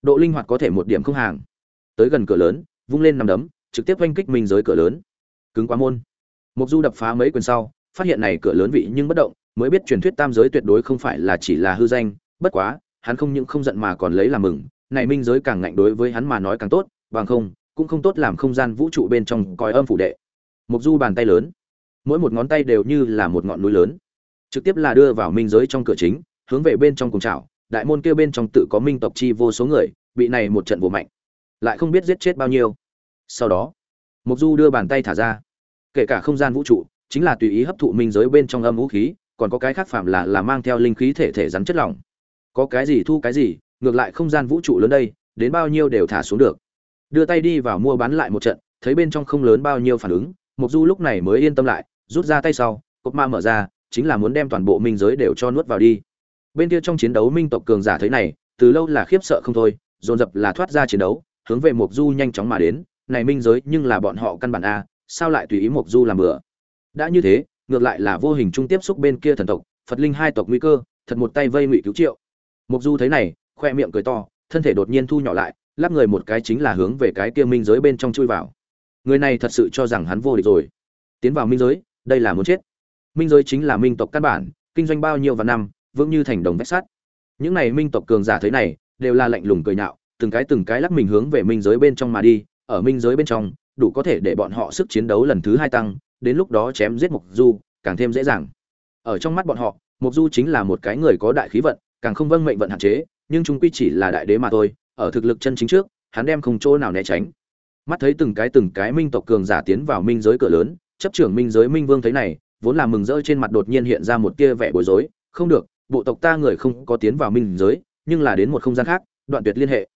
Độ linh hoạt có thể một điểm không hàng. Tới gần cửa lớn, vung lên nằm đấm, trực tiếp oanh kích minh giới cửa lớn. Cứng quá môn. Mục du đập phá mấy quyền sau, phát hiện này cửa lớn vị nhưng bất động, mới biết truyền thuyết tam giới tuyệt đối không phải là chỉ là hư danh, bất quá, hắn không những không giận mà còn lấy làm mừng, này minh giới càng ngạnh đối với hắn mà nói càng tốt, bằng không, cũng không tốt làm không gian vũ trụ bên trong coi âm phủ đệ. Mục du bàn tay lớn mỗi một ngón tay đều như là một ngọn núi lớn. Trực tiếp là đưa vào minh giới trong cửa chính, hướng về bên trong cùng chảo, đại môn kia bên trong tự có minh tộc chi vô số người, bị này một trận vô mạnh. Lại không biết giết chết bao nhiêu. Sau đó mục du đưa bàn tay thả ra. Kể cả không gian vũ trụ, chính là tùy ý hấp thụ minh giới bên trong âm vũ khí, còn có cái khác phạm là là mang theo linh khí thể thể rắn chất lỏng. Có cái gì thu cái gì, ngược lại không gian vũ trụ lớn đây, đến bao nhiêu đều thả xuống được. Đưa tay đi vào mua bán lại một trận, thấy bên trong không lớn bao nhiêu phản ứng mục du lúc này mới yên tâm lại, rút ra tay sau, cột ma mở ra, chính là muốn đem toàn bộ minh giới đều cho nuốt vào đi. Bên kia trong chiến đấu minh tộc cường giả thấy này, từ lâu là khiếp sợ không thôi, dồn dập là thoát ra chiến đấu, hướng về mục du nhanh chóng mà đến, này minh giới nhưng là bọn họ căn bản a, sao lại tùy ý mục du làm bừa? Đã như thế, ngược lại là vô hình trung tiếp xúc bên kia thần tộc, phật linh hai tộc nguy cơ, thật một tay vây ngụy cứu triệu. Mục du thấy này, khoe miệng cười to, thân thể đột nhiên thu nhỏ lại lắp người một cái chính là hướng về cái kia minh giới bên trong chui vào người này thật sự cho rằng hắn vô địch rồi. Tiến vào minh giới, đây là muốn chết. Minh giới chính là minh tộc căn bản, kinh doanh bao nhiêu và năm, vững như thành đồng vách sắt. Những này minh tộc cường giả thế này, đều là lạnh lùng cười nhạo, từng cái từng cái lắc mình hướng về minh giới bên trong mà đi, ở minh giới bên trong, đủ có thể để bọn họ sức chiến đấu lần thứ hai tăng, đến lúc đó chém giết mục du, càng thêm dễ dàng. Ở trong mắt bọn họ mục du chính là một cái người có đại khí vận, càng không vâng mệnh vận hạn chế, nhưng chúng quy chỉ là đại đế mà thôi, ở thực lực chân chính trước, hắn đem không chỗ nào né tránh mắt thấy từng cái từng cái minh tộc cường giả tiến vào minh giới cửa lớn, chấp trưởng minh giới minh vương thấy này, vốn là mừng rỡ trên mặt đột nhiên hiện ra một tia vẻ bối rối, không được, bộ tộc ta người không có tiến vào minh giới, nhưng là đến một không gian khác, đoạn tuyệt liên hệ.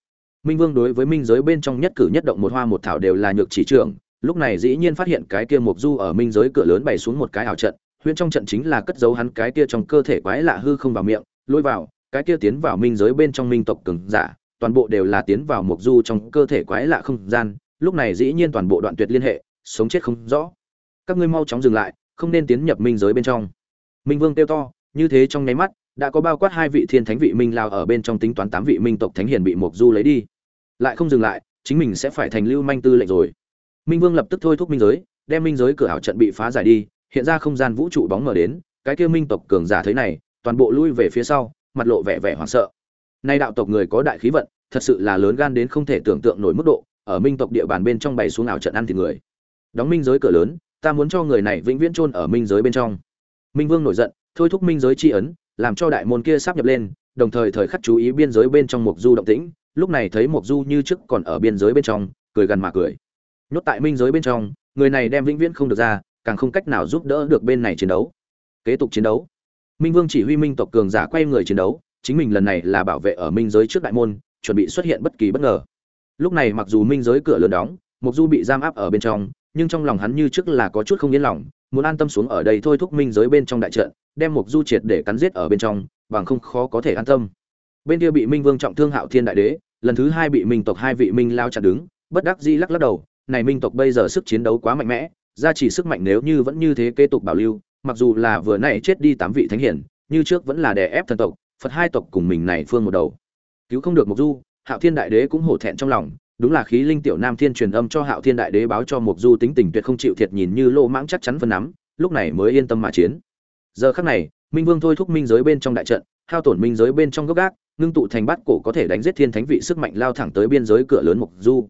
Minh vương đối với minh giới bên trong nhất cử nhất động một hoa một thảo đều là nhược chỉ trưởng, lúc này dĩ nhiên phát hiện cái kia mục du ở minh giới cửa lớn bày xuống một cái ảo trận, huyễn trong trận chính là cất giấu hắn cái kia trong cơ thể quái lạ hư không vào miệng, lôi vào, cái kia tiến vào minh giới bên trong minh tộc cường giả, toàn bộ đều là tiến vào mục du trong cơ thể quái lạ không gian lúc này dĩ nhiên toàn bộ đoạn tuyệt liên hệ, sống chết không rõ. Các ngươi mau chóng dừng lại, không nên tiến nhập minh giới bên trong. Minh vương kêu to, như thế trong nháy mắt, đã có bao quát hai vị thiên thánh vị minh lao ở bên trong tính toán tám vị minh tộc thánh hiền bị mộc du lấy đi. Lại không dừng lại, chính mình sẽ phải thành lưu manh tư lệnh rồi. Minh vương lập tức thôi thúc minh giới, đem minh giới cửa ảo trận bị phá giải đi, hiện ra không gian vũ trụ bóng mở đến, cái kia minh tộc cường giả thấy này, toàn bộ lui về phía sau, mặt lộ vẻ vẻ hoảng sợ. Nay đạo tộc người có đại khí vận, thật sự là lớn gan đến không thể tưởng tượng nổi mức độ ở minh tộc địa bàn bên trong bày xuống ảo trận ăn thịt người. Đóng minh giới cửa lớn, ta muốn cho người này vĩnh viễn chôn ở minh giới bên trong. Minh vương nổi giận, thôi thúc minh giới chi ấn, làm cho đại môn kia sắp nhập lên, đồng thời thời khắc chú ý biên giới bên trong mục du động tĩnh, lúc này thấy mục du như trước còn ở biên giới bên trong, cười gần mà cười. Nhốt tại minh giới bên trong, người này đem vĩnh viễn không được ra, càng không cách nào giúp đỡ được bên này chiến đấu. Kế tục chiến đấu. Minh vương chỉ huy minh tộc cường giả quay người chiến đấu, chính mình lần này là bảo vệ ở minh giới trước đại môn, chuẩn bị xuất hiện bất kỳ bất ngờ lúc này mặc dù minh giới cửa lớn đóng mục du bị giam áp ở bên trong, nhưng trong lòng hắn như trước là có chút không yên lòng, muốn an tâm xuống ở đây thôi thúc minh giới bên trong đại trận, đem mục du triệt để cắn giết ở bên trong, bằng không khó có thể an tâm. Bên kia bị minh vương trọng thương hạo thiên đại đế, lần thứ hai bị minh tộc hai vị minh lao chặt đứng, bất đắc dĩ lắc lắc đầu, này minh tộc bây giờ sức chiến đấu quá mạnh mẽ, gia chỉ sức mạnh nếu như vẫn như thế kế tục bảo lưu, mặc dù là vừa nãy chết đi tám vị thánh hiển, như trước vẫn là đè ép thần tộc, phật hai tộc cùng mình này phương một đầu. Cứu không được mục du hạo thiên đại đế cũng hổ thẹn trong lòng, đúng là khí linh tiểu nam thiên truyền âm cho hạo thiên đại đế báo cho mục du tính tình tuyệt không chịu thiệt nhìn như lô mãng chắc chắn phân nắm, lúc này mới yên tâm mà chiến. Giờ khắc này, minh vương thôi thúc minh giới bên trong đại trận, hao tổn minh giới bên trong gốc gác, ngưng tụ thành bát cổ có thể đánh giết thiên thánh vị sức mạnh lao thẳng tới biên giới cửa lớn mục du.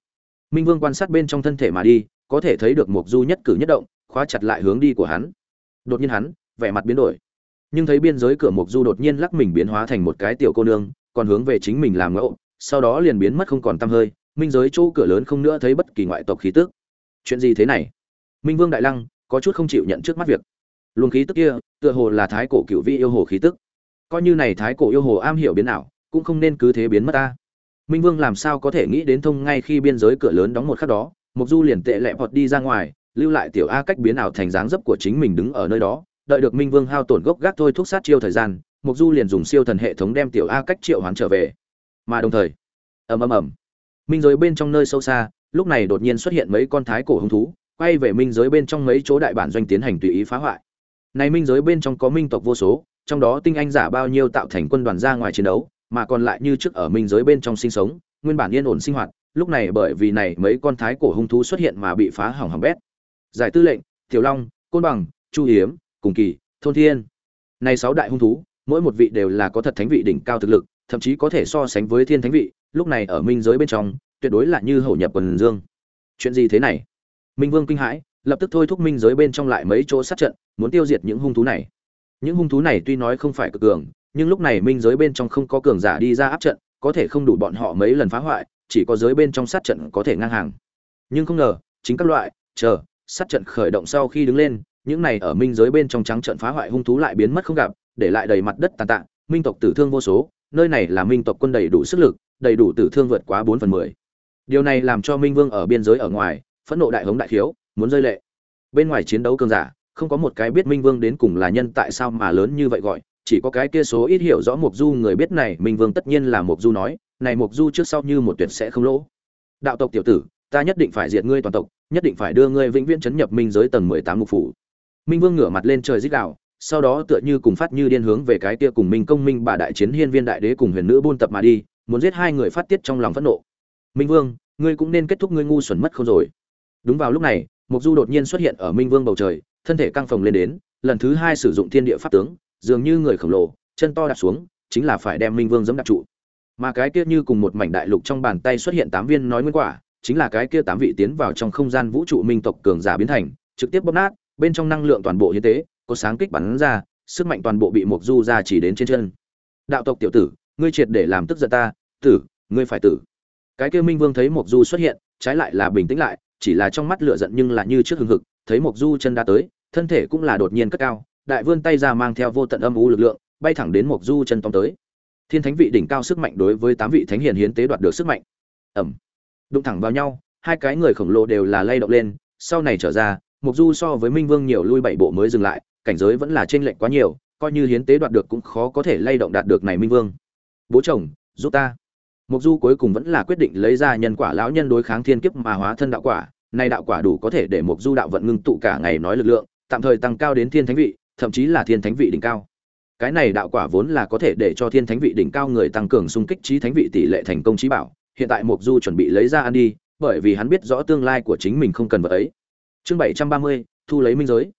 Minh vương quan sát bên trong thân thể mà đi, có thể thấy được mục du nhất cử nhất động, khóa chặt lại hướng đi của hắn. Đột nhiên hắn, vẻ mặt biến đổi. Nhưng thấy biên giới cửa mục du đột nhiên lắc mình biến hóa thành một cái tiểu cô nương, còn hướng về chính mình làm ngẫu sau đó liền biến mất không còn tăm hơi, minh giới chỗ cửa lớn không nữa thấy bất kỳ ngoại tộc khí tức. Chuyện gì thế này? Minh vương đại lăng có chút không chịu nhận trước mắt việc. Luồng khí tức kia, tựa hồ là thái cổ cựu vị yêu hồ khí tức. Coi như này thái cổ yêu hồ am hiểu biến ảo, cũng không nên cứ thế biến mất ta. Minh vương làm sao có thể nghĩ đến thông ngay khi biên giới cửa lớn đóng một khắc đó mục du liền tệ lẹ vọt đi ra ngoài, lưu lại tiểu a cách biến ảo thành dáng dấp của chính mình đứng ở nơi đó, đợi được minh vương hao tổn gốc gác thôi thúc sát chiêu thời gian mục du liền dùng siêu thần hệ thống đem tiểu a cách triệu hoán trở về mà đồng thời, ầm ầm ầm, minh giới bên trong nơi sâu xa, lúc này đột nhiên xuất hiện mấy con thái cổ hung thú, quay về minh giới bên trong mấy chỗ đại bản doanh tiến hành tùy ý phá hoại. Này minh giới bên trong có minh tộc vô số, trong đó tinh anh giả bao nhiêu tạo thành quân đoàn ra ngoài chiến đấu, mà còn lại như trước ở minh giới bên trong sinh sống, nguyên bản yên ổn sinh hoạt, lúc này bởi vì này mấy con thái cổ hung thú xuất hiện mà bị phá hỏng hỏng bét. Giải tư lệnh, tiểu long, côn bằng, chu hiếm, cùng kỳ, thôn thiên. Này sáu đại hung thú, mỗi một vị đều là có thật thánh vị đỉnh cao thực lực thậm chí có thể so sánh với thiên thánh vị, lúc này ở minh giới bên trong, tuyệt đối là như hậu nhập quần dương. Chuyện gì thế này? Minh vương kinh hãi, lập tức thôi thúc minh giới bên trong lại mấy chỗ sát trận, muốn tiêu diệt những hung thú này. Những hung thú này tuy nói không phải cực cường, nhưng lúc này minh giới bên trong không có cường giả đi ra áp trận, có thể không đủ bọn họ mấy lần phá hoại, chỉ có giới bên trong sát trận có thể ngang hàng. Nhưng không ngờ, chính các loại, chờ, sát trận khởi động sau khi đứng lên, những này ở minh giới bên trong trắng trận phá hoại hung thú lại biến mất không gặp, để lại đầy mặt đất tàn tạ minh tộc tử thương vô số, nơi này là minh tộc quân đầy đủ sức lực, đầy đủ tử thương vượt quá bốn phần mười. Điều này làm cho minh vương ở biên giới ở ngoài, phẫn nộ đại hống đại khiếu, muốn rơi lệ. Bên ngoài chiến đấu cường giả, không có một cái biết minh vương đến cùng là nhân tại sao mà lớn như vậy gọi, chỉ có cái kia số ít hiểu rõ mục du người biết này, minh vương tất nhiên là mục du nói, này mục du trước sau như một tuyệt sẽ không lỗ. Đạo tộc tiểu tử, ta nhất định phải diệt ngươi toàn tộc, nhất định phải đưa ngươi vĩnh viễn chấn nhập minh giới tầng mười tám ngục phủ. Minh vương ngửa mặt lên trời dích đạo sau đó tựa như cùng phát như điên hướng về cái kia cùng minh công minh bà đại chiến hiên viên đại đế cùng huyền nữ buôn tập mà đi, muốn giết hai người phát tiết trong lòng phẫn nộ. Minh vương, ngươi cũng nên kết thúc ngươi ngu xuẩn mất không rồi. Đúng vào lúc này mục du đột nhiên xuất hiện ở minh vương bầu trời, thân thể căng phồng lên đến, lần thứ hai sử dụng thiên địa pháp tướng, dường như người khổng lồ, chân to đạp xuống, chính là phải đem minh vương dẫm đạp trụ. Mà cái kia như cùng một mảnh đại lục trong bàn tay xuất hiện tám viên nói nguyên quả, chính là cái kia tám vị tiến vào trong không gian vũ trụ minh tộc cường giả biến thành, trực tiếp bóp nát, bên trong năng lượng toàn bộ hiến tế có sáng kích bắn ra sức mạnh toàn bộ bị Mộc du ra chỉ đến trên chân. Đạo tộc tiểu tử ngươi triệt để làm tức giận ta tử ngươi phải tử. Cái kia minh vương thấy Mộc du xuất hiện trái lại là bình tĩnh lại chỉ là trong mắt lửa giận nhưng là như trước hừng hực thấy Mộc du chân đã tới thân thể cũng là đột nhiên cất cao đại vươn tay ra mang theo vô tận âm u lực lượng bay thẳng đến Mộc du chân tông tới. Thiên thánh vị đỉnh cao sức mạnh đối với tám vị thánh hiền hiến tế đoạt được sức mạnh. Ầm, đụng thẳng vào nhau hai cái người khổng lồ đều là lay động lên sau này trở ra Mộc du so với minh vương nhiều lui bảy bộ mới dừng lại cảnh giới vẫn là trên lệnh quá nhiều, coi như hiến tế đoạt được cũng khó có thể lay động đạt được này minh vương. Bố chồng, giúp ta. Mục du cuối cùng vẫn là quyết định lấy ra nhân quả lão nhân đối kháng thiên kiếp mà hóa thân đạo quả. Này đạo quả đủ có thể để mục du đạo vận ngưng tụ cả ngày nói lực lượng, tạm thời tăng cao đến thiên thánh vị, thậm chí là thiên thánh vị đỉnh cao. Cái này đạo quả vốn là có thể để cho thiên thánh vị đỉnh cao người tăng cường xung kích trí thánh vị tỷ lệ thành công trí bảo. Hiện tại mục du chuẩn bị lấy ra ăn đi, bởi vì hắn biết rõ tương lai của chính mình không cần vật ấy. Chương bảy trăm ba mươi, thu lấy minh giới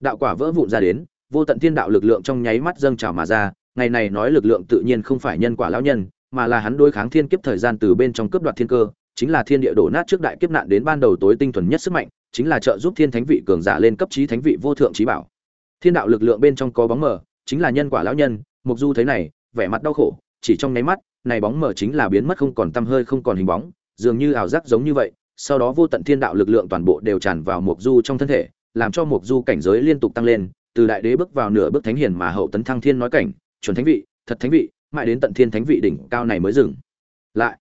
đạo quả vỡ vụn ra đến, vô tận thiên đạo lực lượng trong nháy mắt dâng trào mà ra, ngày này nói lực lượng tự nhiên không phải nhân quả lão nhân, mà là hắn đối kháng thiên kiếp thời gian từ bên trong cướp đoạt thiên cơ, chính là thiên địa đổ nát trước đại kiếp nạn đến ban đầu tối tinh thuần nhất sức mạnh, chính là trợ giúp thiên thánh vị cường giả lên cấp trí thánh vị vô thượng trí bảo. Thiên đạo lực lượng bên trong có bóng mờ, chính là nhân quả lão nhân, mục du thấy này, vẻ mặt đau khổ, chỉ trong nháy mắt, này bóng mờ chính là biến mất không còn tăm hơi không còn hình bóng, dường như ảo giác giống như vậy, sau đó vô tận thiên đạo lực lượng toàn bộ đều tràn vào mục du trong thân thể làm cho mục du cảnh giới liên tục tăng lên, từ đại đế bước vào nửa bước thánh hiền mà hậu tấn thăng thiên nói cảnh, chuẩn thánh vị, thật thánh vị, mãi đến tận thiên thánh vị đỉnh cao này mới dừng. Lại,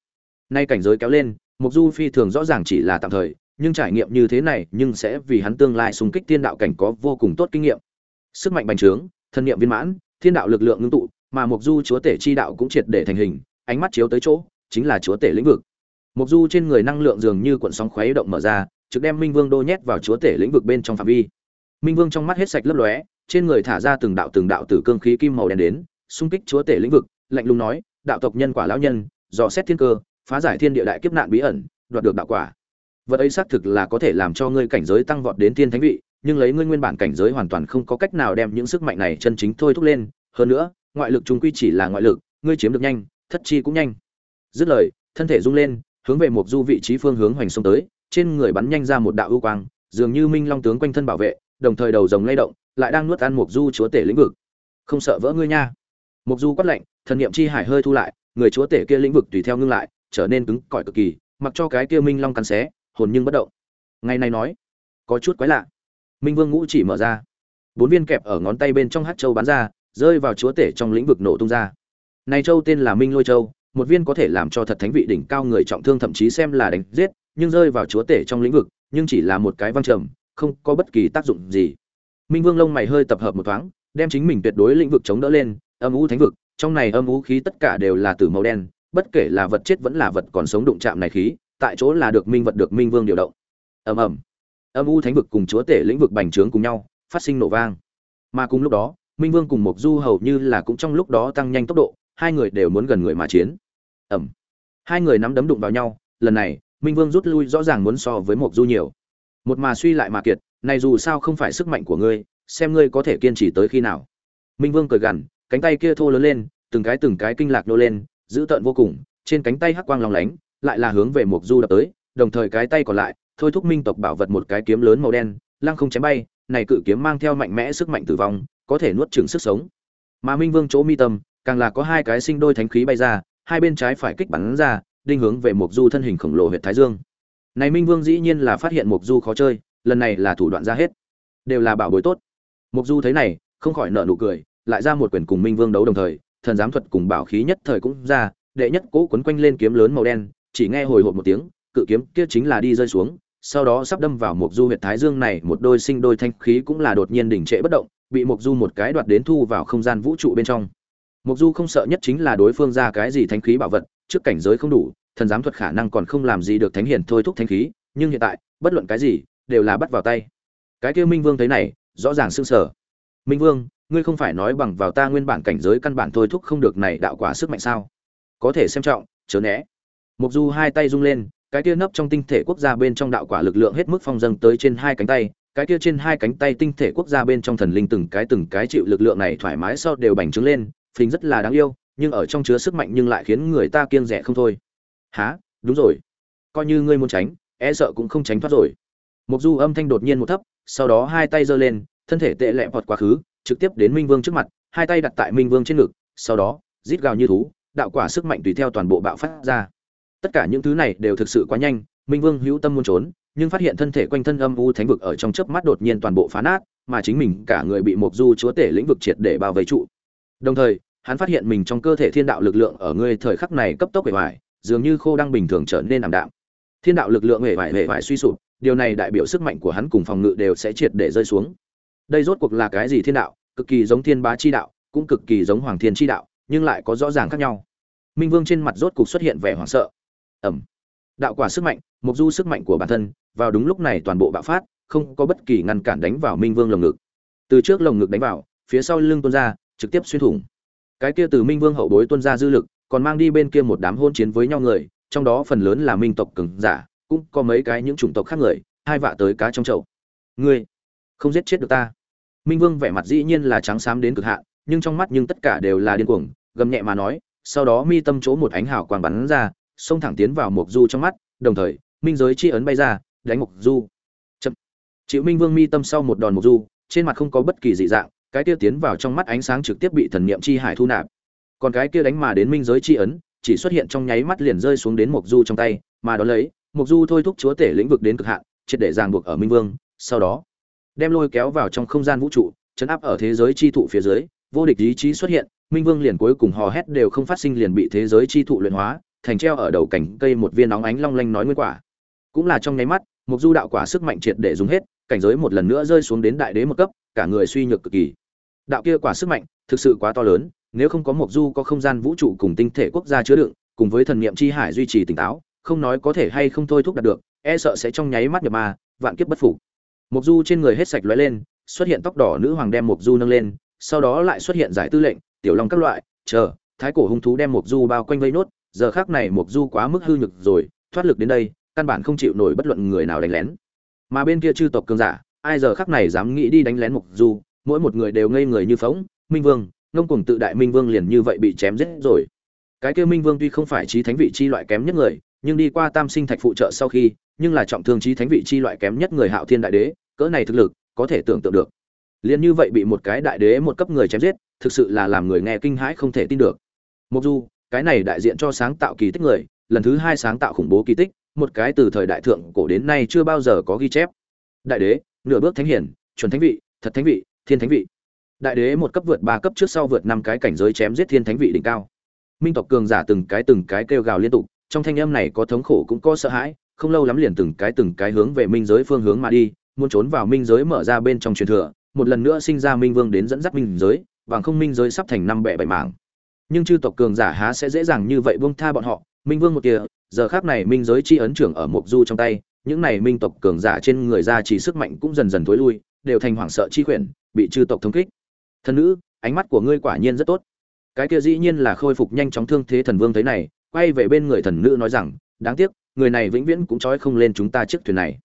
nay cảnh giới kéo lên mục du phi thường rõ ràng chỉ là tạm thời, nhưng trải nghiệm như thế này nhưng sẽ vì hắn tương lai xung kích thiên đạo cảnh có vô cùng tốt kinh nghiệm. Sức mạnh bành trướng, thân niệm viên mãn, thiên đạo lực lượng ngưng tụ, mà mục du chúa tể chi đạo cũng triệt để thành hình, ánh mắt chiếu tới chỗ, chính là chúa tể lĩnh vực. Mục du trên người năng lượng dường như cuộn sóng khuấy động mở ra trực đem minh vương đô nhét vào chúa tể lĩnh vực bên trong phạm vi. Minh vương trong mắt hết sạch lấp lóe, trên người thả ra từng đạo từng đạo tử cương khí kim màu đen đến, xung kích chúa tể lĩnh vực, lạnh lùng nói, đạo tộc nhân quả lão nhân, dò xét thiên cơ, phá giải thiên địa đại kiếp nạn bí ẩn, đoạt được đạo quả. Vật ấy xác thực là có thể làm cho ngươi cảnh giới tăng vọt đến thiên thánh vị, nhưng lấy ngươi nguyên bản cảnh giới hoàn toàn không có cách nào đem những sức mạnh này chân chính thôi thúc lên. Hơn nữa, ngoại lực chúng quy chỉ là ngoại lực, ngươi chiếm được nhanh, thất chi cũng nhanh. Dứt lời, thân thể rung lên, hướng về một du vị trí phương hướng hoành xông tới trên người bắn nhanh ra một đạo ưu quang, dường như minh long tướng quanh thân bảo vệ, đồng thời đầu rồng lay động, lại đang nuốt ăn một du chúa tể lĩnh vực. Không sợ vỡ ngươi nha. Một du quát lạnh, thần niệm chi hải hơi thu lại, người chúa tể kia lĩnh vực tùy theo ngưng lại, trở nên cứng cỏi cực kỳ, mặc cho cái kia minh long cắn xé, hồn nhưng bất động. Ngày này nói, có chút quái lạ. Minh vương ngũ chỉ mở ra. Bốn viên kẹp ở ngón tay bên trong hát châu bắn ra, rơi vào chúa tể trong lĩnh vực nổ tung ra. Này châu tên là minh lôi châu, một viên có thể làm cho thật thánh vị đỉnh cao người trọng thương thậm chí xem là đánh giết nhưng rơi vào chúa tể trong lĩnh vực, nhưng chỉ là một cái văng trầm, không có bất kỳ tác dụng gì. Minh vương lông mày hơi tập hợp một thoáng, đem chính mình tuyệt đối lĩnh vực chống đỡ lên, âm u thánh vực, trong này âm u khí tất cả đều là từ màu đen, bất kể là vật chết vẫn là vật còn sống đụng chạm này khí, tại chỗ là được minh vật được minh vương điều động. Ầm ầm. Âm u thánh vực cùng chúa tể lĩnh vực bành trướng cùng nhau, phát sinh nổ vang. Mà cùng lúc đó, minh vương cùng mộc du hầu như là cũng trong lúc đó tăng nhanh tốc độ, hai người đều muốn gần người mà chiến. Ẩm hai người nắm đấm đụng vào nhau, lần này minh vương rút lui rõ ràng muốn so với mộc du nhiều. Một mà suy lại mà kiệt, này dù sao không phải sức mạnh của ngươi, xem ngươi có thể kiên trì tới khi nào. Minh vương cười gằn, cánh tay kia thô lớn lên, từng cái từng cái kinh lạc nô lên giữ tợn vô cùng, trên cánh tay hắc quang lòng lánh, lại là hướng về mộc du đập tới, đồng thời cái tay còn lại, thôi thúc minh tộc bảo vật một cái kiếm lớn màu đen, lăng không chém bay, này cự kiếm mang theo mạnh mẽ sức mạnh tử vong, có thể nuốt chửng sức sống. Mà minh vương chỗ mi tâm, càng là có hai cái sinh đôi thánh khí bay ra, hai bên trái phải kích bắn ra đinh hướng về mục du thân hình khổng lồ huyệt thái dương. Này minh vương dĩ nhiên là phát hiện mục du khó chơi, lần này là thủ đoạn ra hết. Đều là bảo bối tốt. Mục du thấy này, không khỏi nở nụ cười, lại ra một quyền cùng minh vương đấu đồng thời, thần giám thuật cùng bảo khí nhất thời cũng ra, đệ nhất cố quấn quanh lên kiếm lớn màu đen, chỉ nghe hồi hộp một tiếng, cự kiếm kia chính là đi rơi xuống, sau đó sắp đâm vào mục du huyệt thái dương này, một đôi sinh đôi thanh khí cũng là đột nhiên đỉnh trệ bất động, bị mục du một cái đoạt đến thu vào không gian vũ trụ bên trong. Mục du không sợ nhất chính là đối phương ra cái gì thanh khí bảo vật trước cảnh giới không đủ, thần giám thuật khả năng còn không làm gì được thánh hiển thôi thúc thánh khí, nhưng hiện tại, bất luận cái gì, đều là bắt vào tay. Cái kia minh vương thấy này, rõ ràng sững sờ. minh vương, ngươi không phải nói bằng vào ta nguyên bản cảnh giới căn bản thôi thúc không được này đạo quả sức mạnh sao? Có thể xem trọng, chớ né. Mục du hai tay rung lên, cái kia nấp trong tinh thể quốc gia bên trong đạo quả lực lượng hết mức phong dâng tới trên hai cánh tay, cái kia trên hai cánh tay tinh thể quốc gia bên trong thần linh từng cái từng cái chịu lực lượng này thoải mái sau đều bành trướng lên, phình rất là đáng yêu nhưng ở trong chứa sức mạnh nhưng lại khiến người ta kiêng rẻ không thôi. Há đúng rồi. Coi như ngươi muốn tránh e sợ cũng không tránh thoát rồi. Mục du âm thanh đột nhiên một thấp, sau đó hai tay giơ lên, thân thể tệ lẹ vọt quá khứ, trực tiếp đến minh vương trước mặt, hai tay đặt tại minh vương trên ngực, sau đó, rít gào như thú, đạo quả sức mạnh tùy theo toàn bộ bạo phát ra. Tất cả những thứ này đều thực sự quá nhanh, minh vương hữu tâm muốn trốn, nhưng phát hiện thân thể quanh thân âm u thánh vực ở trong chớp mắt đột nhiên toàn bộ phá nát, mà chính mình cả người bị mộc du chúa tể lĩnh vực triệt để bao vây trụ. Đồng thời hắn phát hiện mình trong cơ thể thiên đạo lực lượng ở ngươi thời khắc này cấp tốc bề ngoài dường như khô đang bình thường trở nên ảm đạm. Thiên đạo lực lượng hề vải hề vải suy sụp, điều này đại biểu sức mạnh của hắn cùng phòng ngự đều sẽ triệt để rơi xuống. Đây rốt cuộc là cái gì thiên đạo? Cực kỳ giống thiên bá chi đạo, cũng cực kỳ giống hoàng thiên chi đạo, nhưng lại có rõ ràng khác nhau. Minh vương trên mặt rốt cuộc xuất hiện vẻ hoảng sợ. Ẩm. Đạo quả sức mạnh, mục du sức mạnh của bản thân, vào đúng lúc này toàn bộ bạo phát, không có bất kỳ ngăn cản đánh vào minh vương lồng ngực. Từ trước lồng ngực đánh vào, phía sau lưng tuôn ra, trực tiếp xuyên thủng cái kia từ minh vương hậu bối tuôn ra dư lực, còn mang đi bên kia một đám hôn chiến với nhau người, trong đó phần lớn là minh tộc cường giả, cũng có mấy cái những chủng tộc khác người, hai vạ tới cá trong chậu. Ngươi, không giết chết được ta. Minh vương vẻ mặt dĩ nhiên là trắng xám đến cực hạn, nhưng trong mắt nhưng tất cả đều là điên cuồng, gầm nhẹ mà nói, sau đó mi tâm chỗ một ánh hào quang bắn ra, xông thẳng tiến vào mục du trong mắt, đồng thời, minh giới chi ấn bay ra, đánh mục du. Chậm. Chịu minh vương mi tâm sau một đòn mục du, trên mặt không có bất kỳ dị dạng cái kia tiến vào trong mắt ánh sáng trực tiếp bị thần niệm chi hải thu nạp. Còn cái kia đánh mà đến minh giới chi ấn, chỉ xuất hiện trong nháy mắt liền rơi xuống đến mục du trong tay, mà đó lấy mục du thôi thúc chúa tể lĩnh vực đến cực hạn, triệt để ràng buộc ở minh vương, sau đó, đem lôi kéo vào trong không gian vũ trụ, chấn áp ở thế giới chi thụ phía dưới, vô địch ý chí xuất hiện, minh vương liền cuối cùng hò hét đều không phát sinh liền bị thế giới chi thụ luyện hóa, thành treo ở đầu cảnh cây một viên nóng ánh long lanh nói nguyên quả. Cũng là trong nháy mắt mục du đạo quả sức mạnh triệt để dùng hết cảnh giới một lần nữa rơi xuống đến đại đế một cấp, cả người suy nhược cực kỳ. Đạo kia quả sức mạnh, thực sự quá to lớn, nếu không có mộc du có không gian vũ trụ cùng tinh thể quốc gia chứa đựng, cùng với thần niệm chi hải duy trì tỉnh táo, không nói có thể hay không thôi thúc đạt được e sợ sẽ trong nháy mắt nhập ma, vạn kiếp bất phục. Mộc du trên người hết sạch lóe lên, xuất hiện tóc đỏ nữ hoàng đem mộc du nâng lên, sau đó lại xuất hiện giải tư lệnh, tiểu long các loại, chờ, thái cổ hung thú đem mộc du bao quanh vây nốt, giờ khác này mộc du quá mức hư nhược rồi, thoát lực đến đây, căn bản không chịu nổi bất luận người nào đánh lén mà bên kia chư tộc cường giả ai giờ khắc này dám nghĩ đi đánh lén mục du mỗi một người đều ngây người như phóng minh vương ngông cuồng tự đại minh vương liền như vậy bị chém giết rồi. Cái kia minh vương tuy không phải trí thánh vị chi loại kém nhất người nhưng đi qua tam sinh thạch phụ trợ sau khi nhưng là trọng thương trí thánh vị chi loại kém nhất người hạo thiên đại đế cỡ này thực lực có thể tưởng tượng được. Liền như vậy bị một cái đại đế một cấp người chém giết thực sự là làm người nghe kinh hãi không thể tin được. Mục Du, cái này đại diện cho sáng tạo kỳ tích người, lần thứ hai sáng tạo khủng bố kỳ tích, một cái từ thời đại thượng cổ đến nay chưa bao giờ có ghi chép. Đại đế, nửa bước thánh hiển, chuẩn thánh vị, thật thánh vị, thiên thánh vị. Đại đế một cấp vượt ba cấp trước sau vượt năm cái cảnh giới chém giết thiên thánh vị đỉnh cao. Minh tộc cường giả từng cái từng cái kêu gào liên tục, trong thanh âm này có thống khổ cũng có sợ hãi, không lâu lắm liền từng cái từng cái hướng về minh giới phương hướng mà đi, muốn trốn vào minh giới mở ra bên trong truyền thừa, một lần nữa sinh ra minh vương đến dẫn dắt minh giới, bằng không minh giới sắp thành năm bẻ bảy mảng nhưng chư tộc cường giả há sẽ dễ dàng như vậy buông tha bọn họ minh vương một kia giờ khác này minh giới chi ấn trưởng ở mộc du trong tay, những này minh tộc cường giả trên người ra chỉ sức mạnh cũng dần dần thối lui, đều thành hoảng sợ chi quyển bị chư tộc thống kích. Thân nữ, ánh mắt của ngươi quả nhiên rất tốt. Cái kia dĩ nhiên là khôi phục nhanh chóng thương thế thần vương thấy này, quay về bên người thần nữ nói rằng, đáng tiếc, người này vĩnh viễn cũng trói không lên chúng ta chiếc thuyền này.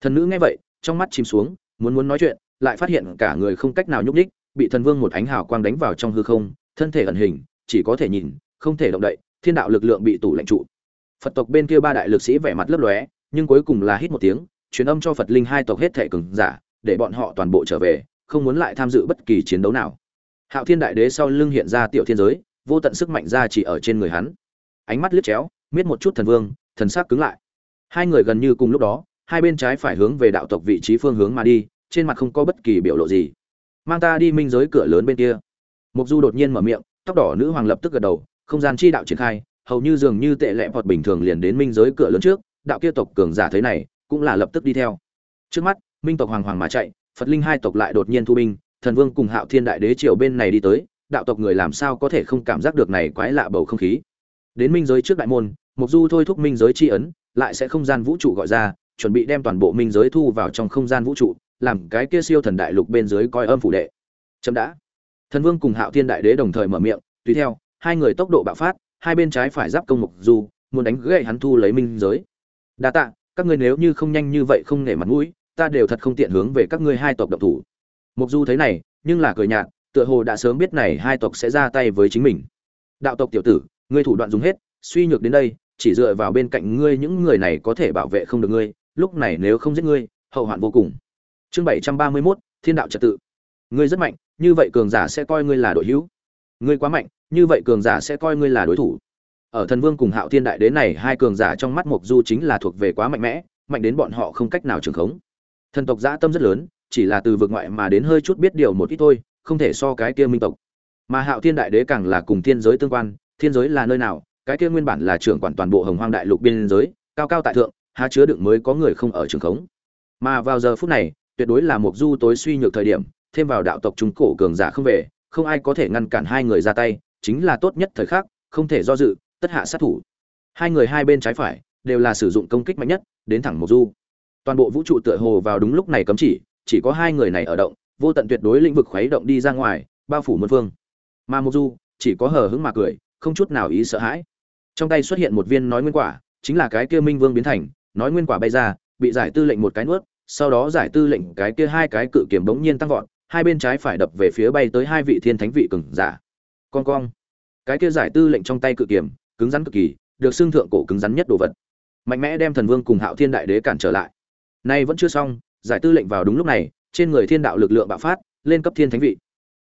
Thần nữ nghe vậy, trong mắt chìm xuống, muốn muốn nói chuyện, lại phát hiện cả người không cách nào nhúc nhích, bị thần vương một ánh hào quang đánh vào trong hư không, thân thể ẩn hình, chỉ có thể nhìn, không thể động đậy, thiên đạo lực lượng bị tủ lạnh trụ phật tộc bên kia ba đại lực sĩ vẻ mặt lấp lóe, nhưng cuối cùng là hít một tiếng, truyền âm cho phật linh hai tộc hết thể cường giả, để bọn họ toàn bộ trở về, không muốn lại tham dự bất kỳ chiến đấu nào. Hạo thiên đại đế sau lưng hiện ra tiểu thiên giới, vô tận sức mạnh ra chỉ ở trên người hắn. Ánh mắt liếc chéo, miết một chút thần vương, thần sắc cứng lại. Hai người gần như cùng lúc đó, hai bên trái phải hướng về đạo tộc vị trí phương hướng mà đi, trên mặt không có bất kỳ biểu lộ gì. Mang ta đi minh giới cửa lớn bên kia. Mục du đột nhiên mở miệng, tóc đỏ nữ hoàng lập tức gật đầu, không gian chi đạo triển khai hầu như dường như tệ lệ vọt bình thường liền đến minh giới cửa lớn trước, đạo kia tộc cường giả thấy này, cũng là lập tức đi theo. Trước mắt, minh tộc hoàng hoàng mà chạy, phật linh hai tộc lại đột nhiên thu binh, thần vương cùng hạo thiên đại đế triều bên này đi tới, đạo tộc người làm sao có thể không cảm giác được này quái lạ bầu không khí. Đến minh giới trước đại môn, mục du thôi thúc minh giới chi ấn, lại sẽ không gian vũ trụ gọi ra, chuẩn bị đem toàn bộ minh giới thu vào trong không gian vũ trụ, làm cái kia siêu thần đại lục bên dưới coi âm phủ đệ. Chấm đã. Thần vương cùng hạo thiên đại đế đồng thời mở miệng, tùy theo, hai người tốc độ bạo phát hai bên trái phải giáp công mục du muốn đánh gậy hắn thu lấy minh giới. Đa tạ các ngươi nếu như không nhanh như vậy không nể mặt mũi ta đều thật không tiện hướng về các ngươi hai tộc độc thủ. Mục du thấy này nhưng là cười nhạt tựa hồ đã sớm biết này hai tộc sẽ ra tay với chính mình. Đạo tộc tiểu tử ngươi thủ đoạn dùng hết suy nhược đến đây chỉ dựa vào bên cạnh ngươi những người này có thể bảo vệ không được ngươi lúc này nếu không giết ngươi hậu hoạn vô cùng. Chương bảy trăm ba mươi 731, thiên đạo trật tự. Ngươi rất mạnh như vậy cường giả sẽ coi ngươi là đội hữu. Ngươi quá mạnh như vậy cường giả sẽ coi ngươi là đối thủ. Ở thần vương cùng hạo thiên đại đế này hai cường giả trong mắt mộc du chính là thuộc về quá mạnh mẽ mạnh đến bọn họ không cách nào trường khống. Thần tộc dã tâm rất lớn chỉ là từ vực ngoại mà đến hơi chút biết điều một ít thôi không thể so cái kia minh tộc. Mà hạo thiên đại đế càng là cùng thiên giới tương quan thiên giới là nơi nào cái kia nguyên bản là trưởng quản toàn bộ hồng hoang đại lục biên giới cao cao tại thượng há chứa đựng mới có người không ở trường khống. Mà vào giờ phút này tuyệt đối là mộc du tối suy nhược thời điểm thêm vào đạo tộc trung cổ cường giả không về, không ai có thể ngăn cản hai người ra tay, chính là tốt nhất thời khắc, không thể do dự, tất hạ sát thủ. Hai người hai bên trái phải đều là sử dụng công kích mạnh nhất, đến thẳng một du. Toàn bộ vũ trụ tựa hồ vào đúng lúc này cấm chỉ, chỉ có hai người này ở động, vô tận tuyệt đối lĩnh vực khuấy động đi ra ngoài, bao phủ muôn phương. Mà Mộc Du chỉ có hờ hững mà cười, không chút nào ý sợ hãi. Trong tay xuất hiện một viên nói nguyên quả, chính là cái kia Minh Vương biến thành, nói nguyên quả bay ra, bị giải tư lệnh một cái nuốt, sau đó giải tư lệnh cái kia hai cái cự kiếm bỗng nhiên tăng vọt, hai bên trái phải đập về phía bay tới hai vị thiên thánh vị cường giả. Con cong. Cái kia giải tư lệnh trong tay cự kiếm, cứng rắn cực kỳ, được xương thượng cổ cứng rắn nhất đồ vật. Mạnh mẽ đem thần vương cùng Hạo Thiên đại đế cản trở lại. Nay vẫn chưa xong, giải tư lệnh vào đúng lúc này, trên người thiên đạo lực lượng bạo phát, lên cấp thiên thánh vị.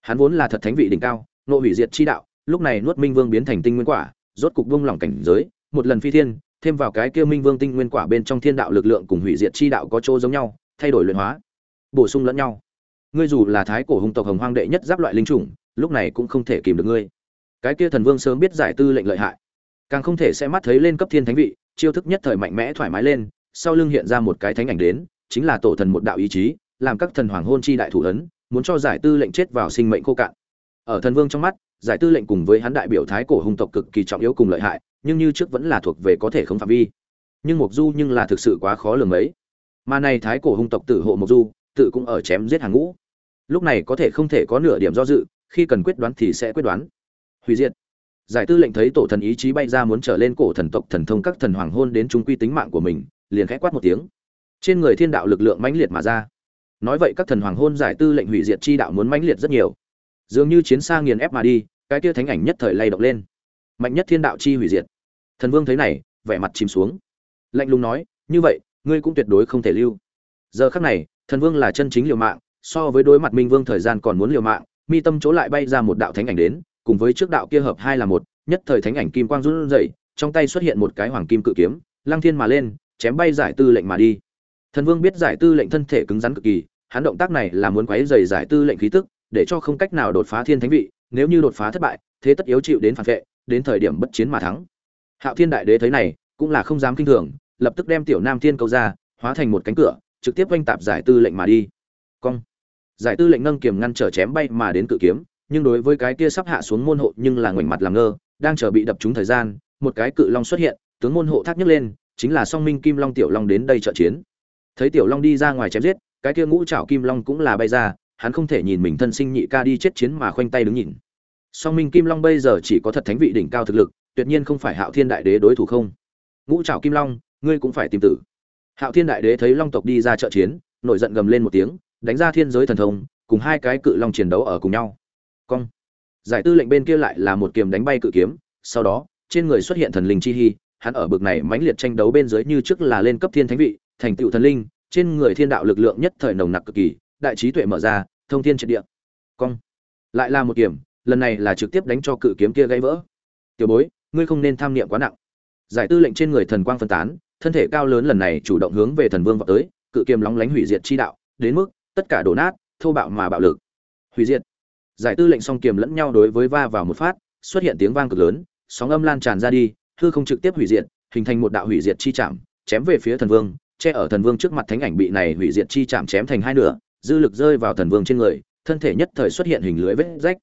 Hắn vốn là thật thánh vị đỉnh cao, nộ hủy diệt chi đạo, lúc này nuốt minh vương biến thành tinh nguyên quả, rốt cục vung lỏng cảnh giới, một lần phi thiên, thêm vào cái kia minh vương tinh nguyên quả bên trong thiên đạo lực lượng cùng hủy diệt chi đạo có chỗ giống nhau, thay đổi luyện hóa, bổ sung lẫn nhau ngươi dù là thái cổ hùng tộc hồng hoang đệ nhất giáp loại linh chủng lúc này cũng không thể kìm được ngươi. Cái kia thần vương sớm biết giải tư lệnh lợi hại. Càng không thể sẽ mắt thấy lên cấp thiên thánh vị, chiêu thức nhất thời mạnh mẽ thoải mái lên, sau lưng hiện ra một cái thánh ảnh đến, chính là tổ thần một đạo ý chí, làm các thần hoàng hôn chi đại thủ ấn, muốn cho giải tư lệnh chết vào sinh mệnh khô cạn. Ở thần vương trong mắt, giải tư lệnh cùng với hắn đại biểu thái cổ hung tộc cực kỳ trọng yếu cùng lợi hại, nhưng như trước vẫn là thuộc về có thể không phạm vi. Nhưng mục du nhưng là thực sự quá khó lường ấy mà này thái cổ hung tộc tử hộ mục du, tự cũng ở chém giết hàng ngũ. Lúc này có thể không thể có nửa điểm do dự khi cần quyết đoán thì sẽ quyết đoán. Hủy diệt. Giải tư lệnh thấy tổ thần ý chí bay ra muốn trở lên cổ thần tộc thần thông các thần hoàng hôn đến trung quy tính mạng của mình, liền khẽ quát một tiếng. Trên người thiên đạo lực lượng mãnh liệt mà ra. Nói vậy các thần hoàng hôn giải tư lệnh hủy diệt chi đạo muốn mãnh liệt rất nhiều. Dường như chiến xa nghiền ép mà đi, cái kia thánh ảnh nhất thời lay động lên. Mạnh nhất thiên đạo chi hủy diệt. Thần vương thấy này, vẻ mặt chìm xuống. Lạnh lùng nói, như vậy, ngươi cũng tuyệt đối không thể lưu. Giờ khắc này, thần vương là chân chính liều mạng, so với đối mặt minh vương thời gian còn muốn liều mạng mi tâm chỗ lại bay ra một đạo thánh ảnh đến, cùng với trước đạo kia hợp hai là một, nhất thời thánh ảnh kim quang run rẩy, trong tay xuất hiện một cái hoàng kim cự kiếm, lăng thiên mà lên, chém bay giải tư lệnh mà đi. Thần vương biết giải tư lệnh thân thể cứng rắn cực kỳ, hắn động tác này là muốn quấy rầy giải tư lệnh khí tức, để cho không cách nào đột phá thiên thánh vị, nếu như đột phá thất bại, thế tất yếu chịu đến phản vệ, đến thời điểm bất chiến mà thắng. Hạo thiên đại đế thấy này, cũng là không dám kinh thường, lập tức đem tiểu nam thiên câu ra, hóa thành một cánh cửa, trực tiếp oanh tạp giải tư lệnh mà đi. Cong giải tư lệnh nâng kiềm ngăn trở chém bay mà đến cự kiếm, nhưng đối với cái kia sắp hạ xuống môn hộ nhưng là ngoảnh mặt làm ngơ, đang chờ bị đập trúng thời gian, một cái cự long xuất hiện, tướng môn hộ thác nhấc lên, chính là song minh kim long tiểu long đến đây trợ chiến. Thấy tiểu long đi ra ngoài chém giết, cái kia ngũ trảo kim long cũng là bay ra, hắn không thể nhìn mình thân sinh nhị ca đi chết chiến mà khoanh tay đứng nhìn. Song minh kim long bây giờ chỉ có thật thánh vị đỉnh cao thực lực, tuyệt nhiên không phải hạo thiên đại đế đối thủ không. Ngũ trảo kim long, ngươi cũng phải tìm tử. Hạo thiên đại đế thấy long tộc đi ra trợ chiến, nổi giận gầm lên một tiếng đánh ra thiên giới thần thông, cùng hai cái cự long chiến đấu ở cùng nhau. Cong. Giải tư lệnh bên kia lại là một kiềm đánh bay cự kiếm, sau đó, trên người xuất hiện thần linh chi hy, hắn ở bực này mãnh liệt tranh đấu bên dưới như trước là lên cấp thiên thánh vị, thành tựu thần linh, trên người thiên đạo lực lượng nhất thời nồng nặc cực kỳ, đại trí tuệ mở ra, thông thiên triệt địa. Cong. Lại là một kiểm lần này là trực tiếp đánh cho cự kiếm kia gãy vỡ. Tiểu bối, ngươi không nên tham niệm quá nặng. Giải tư lệnh trên người thần quang phân tán, thân thể cao lớn lần này chủ động hướng về thần vương vào tới, cự kiếm lóng lánh hủy diệt chi đạo, đến mức tất cả đổ nát, thô bạo mà bạo lực. Hủy diệt. Giải tư lệnh song kiềm lẫn nhau đối với va vào một phát, xuất hiện tiếng vang cực lớn, sóng âm lan tràn ra đi, hư không trực tiếp hủy diệt, hình thành một đạo hủy diệt chi chạm, chém về phía thần vương, che ở thần vương trước mặt thánh ảnh bị này hủy diệt chi chạm chém thành hai nửa, dư lực rơi vào thần vương trên người, thân thể nhất thời xuất hiện hình lưới vết rách.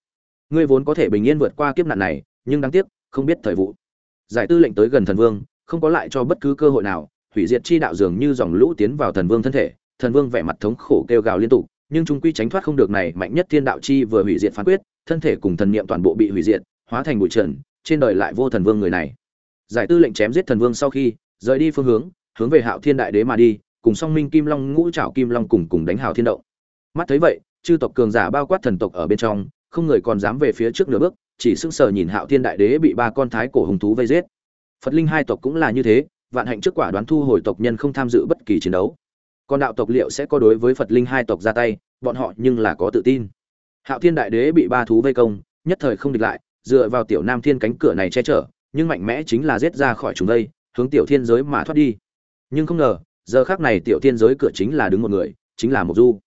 Ngươi vốn có thể bình yên vượt qua kiếp nạn này, nhưng đáng tiếc, không biết thời vụ. Giải tư lệnh tới gần thần vương, không có lại cho bất cứ cơ hội nào, hủy diệt chi đạo dường như dòng lũ tiến vào thần vương thân thể thần vương vẻ mặt thống khổ kêu gào liên tục, nhưng trung quy tránh thoát không được này mạnh nhất thiên đạo chi vừa hủy diệt phán quyết, thân thể cùng thần niệm toàn bộ bị hủy diệt, hóa thành bụi trần, trên đời lại vô thần vương người này. Giải tư lệnh chém giết thần vương sau khi, rời đi phương hướng hướng về hạo thiên đại đế mà đi, cùng song minh kim long, ngũ trảo kim long cùng cùng đánh hào thiên động. Mắt thấy vậy, chư tộc cường giả bao quát thần tộc ở bên trong, không người còn dám về phía trước nửa bước, chỉ sững sờ nhìn hạo thiên đại đế bị ba con thái cổ hùng thú vây giết. Phật linh hai tộc cũng là như thế, vạn hạnh trước quả đoán thu hồi tộc nhân không tham dự bất kỳ chiến đấu còn đạo tộc liệu sẽ có đối với phật linh hai tộc ra tay, bọn họ nhưng là có tự tin. Hạo thiên đại đế bị ba thú vây công, nhất thời không địch lại, dựa vào tiểu nam thiên cánh cửa này che chở, nhưng mạnh mẽ chính là giết ra khỏi chúng đây, hướng tiểu thiên giới mà thoát đi. Nhưng không ngờ, giờ khác này tiểu thiên giới cửa chính là đứng một người, chính là một du.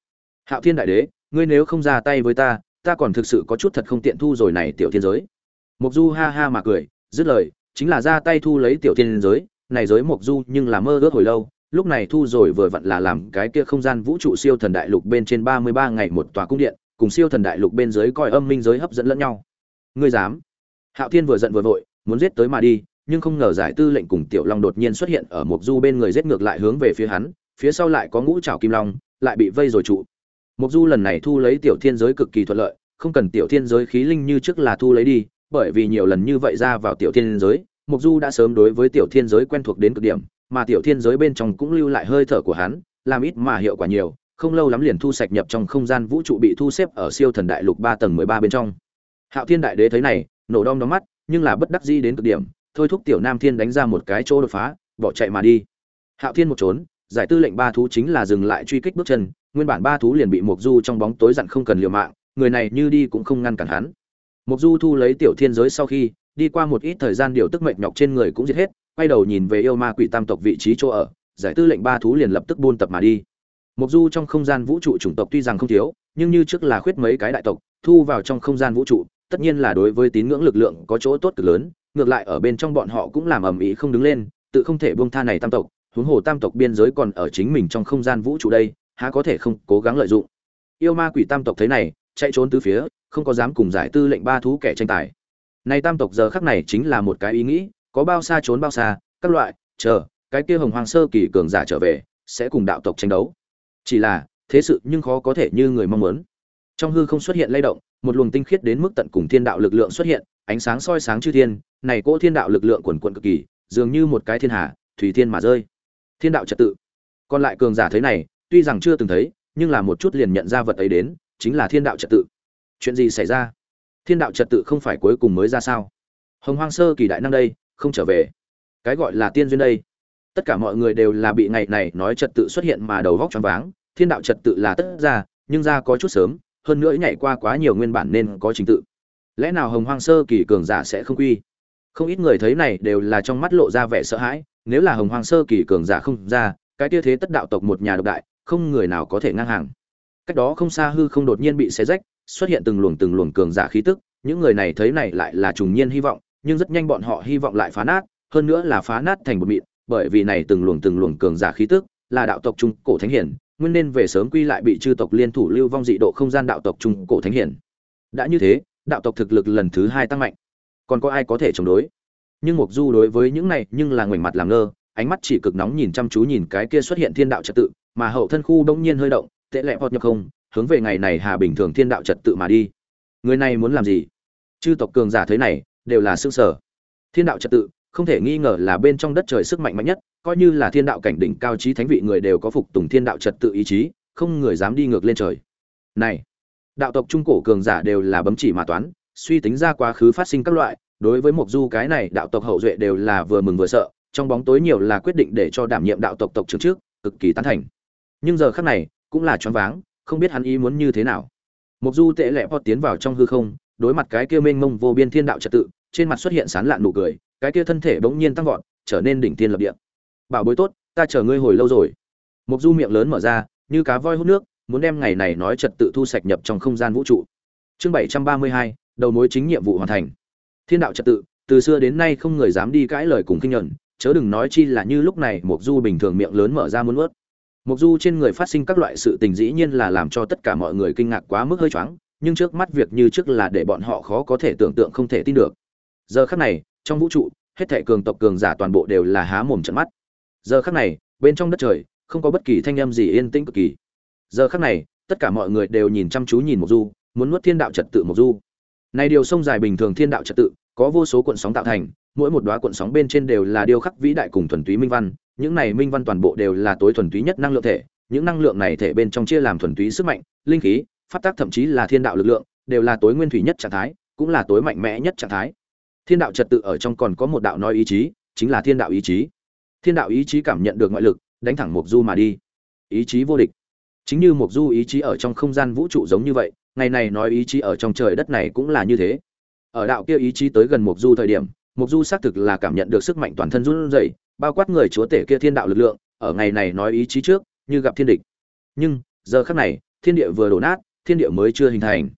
Hạo thiên đại đế, ngươi nếu không ra tay với ta ta còn thực sự có chút thật không tiện thu rồi này tiểu thiên giới. Mục du ha ha mà cười, dứt lời, chính là ra tay thu lấy tiểu thiên giới, này giới Mục du nhưng là mơ ước hồi lâu lúc này thu rồi vừa vặn là làm cái kia không gian vũ trụ siêu thần đại lục bên trên ba mươi ba ngày một tòa cung điện, cùng siêu thần đại lục bên dưới coi âm minh giới hấp dẫn lẫn nhau. Ngươi dám? Hạo thiên vừa giận vừa vội, muốn giết tới mà đi, nhưng không ngờ giải tư lệnh cùng tiểu long đột nhiên xuất hiện ở mộc du bên người giết ngược lại hướng về phía hắn, phía sau lại có ngũ trảo kim long, lại bị vây rồi trụ. Mộc du lần này thu lấy tiểu thiên giới cực kỳ thuận lợi, không cần tiểu thiên giới khí linh như trước là thu lấy đi, bởi vì nhiều lần như vậy ra vào tiểu thiên giới, mộc du đã sớm đối với tiểu thiên giới quen thuộc đến cực điểm mà tiểu thiên giới bên trong cũng lưu lại hơi thở của hắn, làm ít mà hiệu quả nhiều, không lâu lắm liền thu sạch nhập trong không gian vũ trụ bị thu xếp ở siêu thần đại lục ba tầng mười ba bên trong. Hạo thiên đại đế thấy này, nổ đom đóm mắt, nhưng là bất đắc dĩ đến cực điểm, thôi thúc tiểu nam thiên đánh ra một cái chỗ đột phá, bỏ chạy mà đi. Hạo thiên một trốn, giải tư lệnh ba thú chính là dừng lại truy kích bước chân, nguyên bản ba thú liền bị mộc du trong bóng tối dặn không cần liều mạng, người này như đi cũng không ngăn cản hắn. Mộc du thu lấy tiểu thiên giới sau khi, đi qua một ít thời gian điều tức mệt nhọc trên người cũng giết hết quay đầu nhìn về yêu ma quỷ tam tộc vị trí chỗ ở, giải tư lệnh ba thú liền lập tức buôn tập mà đi. Mục du trong không gian vũ trụ chủng tộc tuy rằng không thiếu, nhưng như trước là khuyết mấy cái đại tộc, thu vào trong không gian vũ trụ, tất nhiên là đối với tín ngưỡng lực lượng có chỗ tốt cực lớn, ngược lại ở bên trong bọn họ cũng làm ầm ĩ không đứng lên, tự không thể buông tha này tam tộc, huống hồ tam tộc biên giới còn ở chính mình trong không gian vũ trụ đây, há có thể không cố gắng lợi dụng. Yêu ma quỷ tam tộc thấy này, chạy trốn tứ phía, không có dám cùng giải tư lệnh ba thú kẻ tranh tài. Này tam tộc giờ khắc này chính là một cái ý nghĩ có bao xa trốn bao xa, các loại, chờ, cái kia hồng hoàng sơ kỳ cường giả trở về, sẽ cùng đạo tộc tranh đấu. Chỉ là, thế sự nhưng khó có thể như người mong muốn. Trong hư không xuất hiện lay động, một luồng tinh khiết đến mức tận cùng thiên đạo lực lượng xuất hiện, ánh sáng soi sáng chư thiên, này cỗ thiên đạo lực lượng quần quận cực kỳ, dường như một cái thiên hà, thủy thiên mà rơi. Thiên đạo trật tự. Còn lại cường giả thấy này, tuy rằng chưa từng thấy, nhưng là một chút liền nhận ra vật ấy đến, chính là thiên đạo trật tự. Chuyện gì xảy ra? Thiên đạo trật tự không phải cuối cùng mới ra sao? Hồng hoang sơ kỳ đại năng đây không trở về. Cái gọi là tiên duyên đây, tất cả mọi người đều là bị ngày này nói trật tự xuất hiện mà đầu vóc choáng váng, thiên đạo trật tự là tất ra, nhưng ra có chút sớm, hơn nữa nhảy qua quá nhiều nguyên bản nên có trình tự. Lẽ nào hồng hoang sơ kỳ cường giả sẽ không quy? Không ít người thấy này đều là trong mắt lộ ra vẻ sợ hãi, nếu là hồng hoang sơ kỳ cường giả không ra, cái tia thế tất đạo tộc một nhà độc đại, không người nào có thể ngang hàng. Cách đó không xa hư không đột nhiên bị xé rách, xuất hiện từng luồng từng luồng cường giả khí tức, những người này thấy này lại là trùng nhiên hy vọng nhưng rất nhanh bọn họ hy vọng lại phá nát, hơn nữa là phá nát thành một mịn, bởi vì này từng luồng từng luồng cường giả khí tức là đạo tộc trung cổ thánh hiển, nguyên nên về sớm quy lại bị chư tộc liên thủ lưu vong dị độ không gian đạo tộc trung cổ thánh hiển. Đã như thế, đạo tộc thực lực lần thứ hai tăng mạnh. Còn có ai có thể chống đối? Nhưng mục du đối với những này nhưng là ngoảnh mặt làm ngơ, ánh mắt chỉ cực nóng nhìn chăm chú nhìn cái kia xuất hiện thiên đạo trật tự, mà hậu thân khu đông nhiên hơi động, tệ lệ vọt nhập không, hướng về ngày này hà bình thường thiên đạo trật tự mà đi. Người này muốn làm gì? Chư tộc cường giả thấy này đều là xương sở. Thiên đạo trật tự, không thể nghi ngờ là bên trong đất trời sức mạnh mạnh nhất, coi như là thiên đạo cảnh đỉnh cao trí thánh vị người đều có phục tùng thiên đạo trật tự ý chí, không người dám đi ngược lên trời. Này, đạo tộc trung cổ cường giả đều là bấm chỉ mà toán, suy tính ra quá khứ phát sinh các loại, đối với mục du cái này đạo tộc hậu duệ đều là vừa mừng vừa sợ, trong bóng tối nhiều là quyết định để cho đảm nhiệm đạo tộc tộc trưởng trước, cực kỳ tán thành. Nhưng giờ khắc này, cũng là choáng váng, không biết hắn ý muốn như thế nào. Mục du tệ lẹ vọt tiến vào trong hư không, đối mặt cái kia mênh mông vô biên thiên đạo trật tự trên mặt xuất hiện sán lạn nụ cười, cái kia thân thể bỗng nhiên tăng vọt, trở nên đỉnh tiên lập địa. Bảo bối tốt, ta chờ ngươi hồi lâu rồi. Mục du miệng lớn mở ra, như cá voi hút nước, muốn đem ngày này nói trật tự thu sạch nhập trong không gian vũ trụ. Chương bảy trăm ba mươi hai, đầu mối chính nhiệm vụ hoàn thành. Thiên đạo trật tự, từ xưa đến nay không người dám đi cãi lời cùng kinh nhuận chớ đừng nói chi là như lúc này mục du bình thường miệng lớn mở ra muốn ướt mục du trên người phát sinh các loại sự tình dĩ nhiên là làm cho tất cả mọi người kinh ngạc quá mức hơi choáng, nhưng trước mắt việc như trước là để bọn họ khó có thể tưởng tượng không thể tin được giờ khắc này, trong vũ trụ, hết thảy cường tộc cường giả toàn bộ đều là há mồm trợn mắt. Giờ khắc này, bên trong đất trời, không có bất kỳ thanh âm gì yên tĩnh cực kỳ. Giờ khắc này, tất cả mọi người đều nhìn chăm chú nhìn một du, muốn nuốt thiên đạo trật tự một du. Này điều sông dài bình thường thiên đạo trật tự, có vô số cuộn sóng tạo thành, mỗi một đóa cuộn sóng bên trên đều là điêu khắc vĩ đại cùng thuần túy minh văn. Những này minh văn toàn bộ đều là tối thuần túy nhất năng lượng thể. Những năng lượng này thể bên trong chia làm thuần túy sức mạnh, linh khí phát tác thậm chí là thiên đạo lực lượng, đều là tối nguyên thủy nhất trạng thái, cũng là tối mạnh mẽ nhất trạng thái thiên đạo trật tự ở trong còn có một đạo nói ý chí, chính là thiên đạo ý chí. Thiên đạo ý chí cảm nhận được ngoại lực, đánh thẳng mục du mà đi. Ý chí vô địch. Chính như mục du ý chí ở trong không gian vũ trụ giống như vậy, ngày này nói ý chí ở trong trời đất này cũng là như thế. Ở đạo kia ý chí tới gần mục du thời điểm mục du xác thực là cảm nhận được sức mạnh toàn thân run rẩy, bao quát người chúa tể kia thiên đạo lực lượng, ở ngày này nói ý chí trước, như gặp thiên địch. Nhưng, giờ khắc này, thiên địa vừa đổ nát, thiên địa mới chưa hình thành.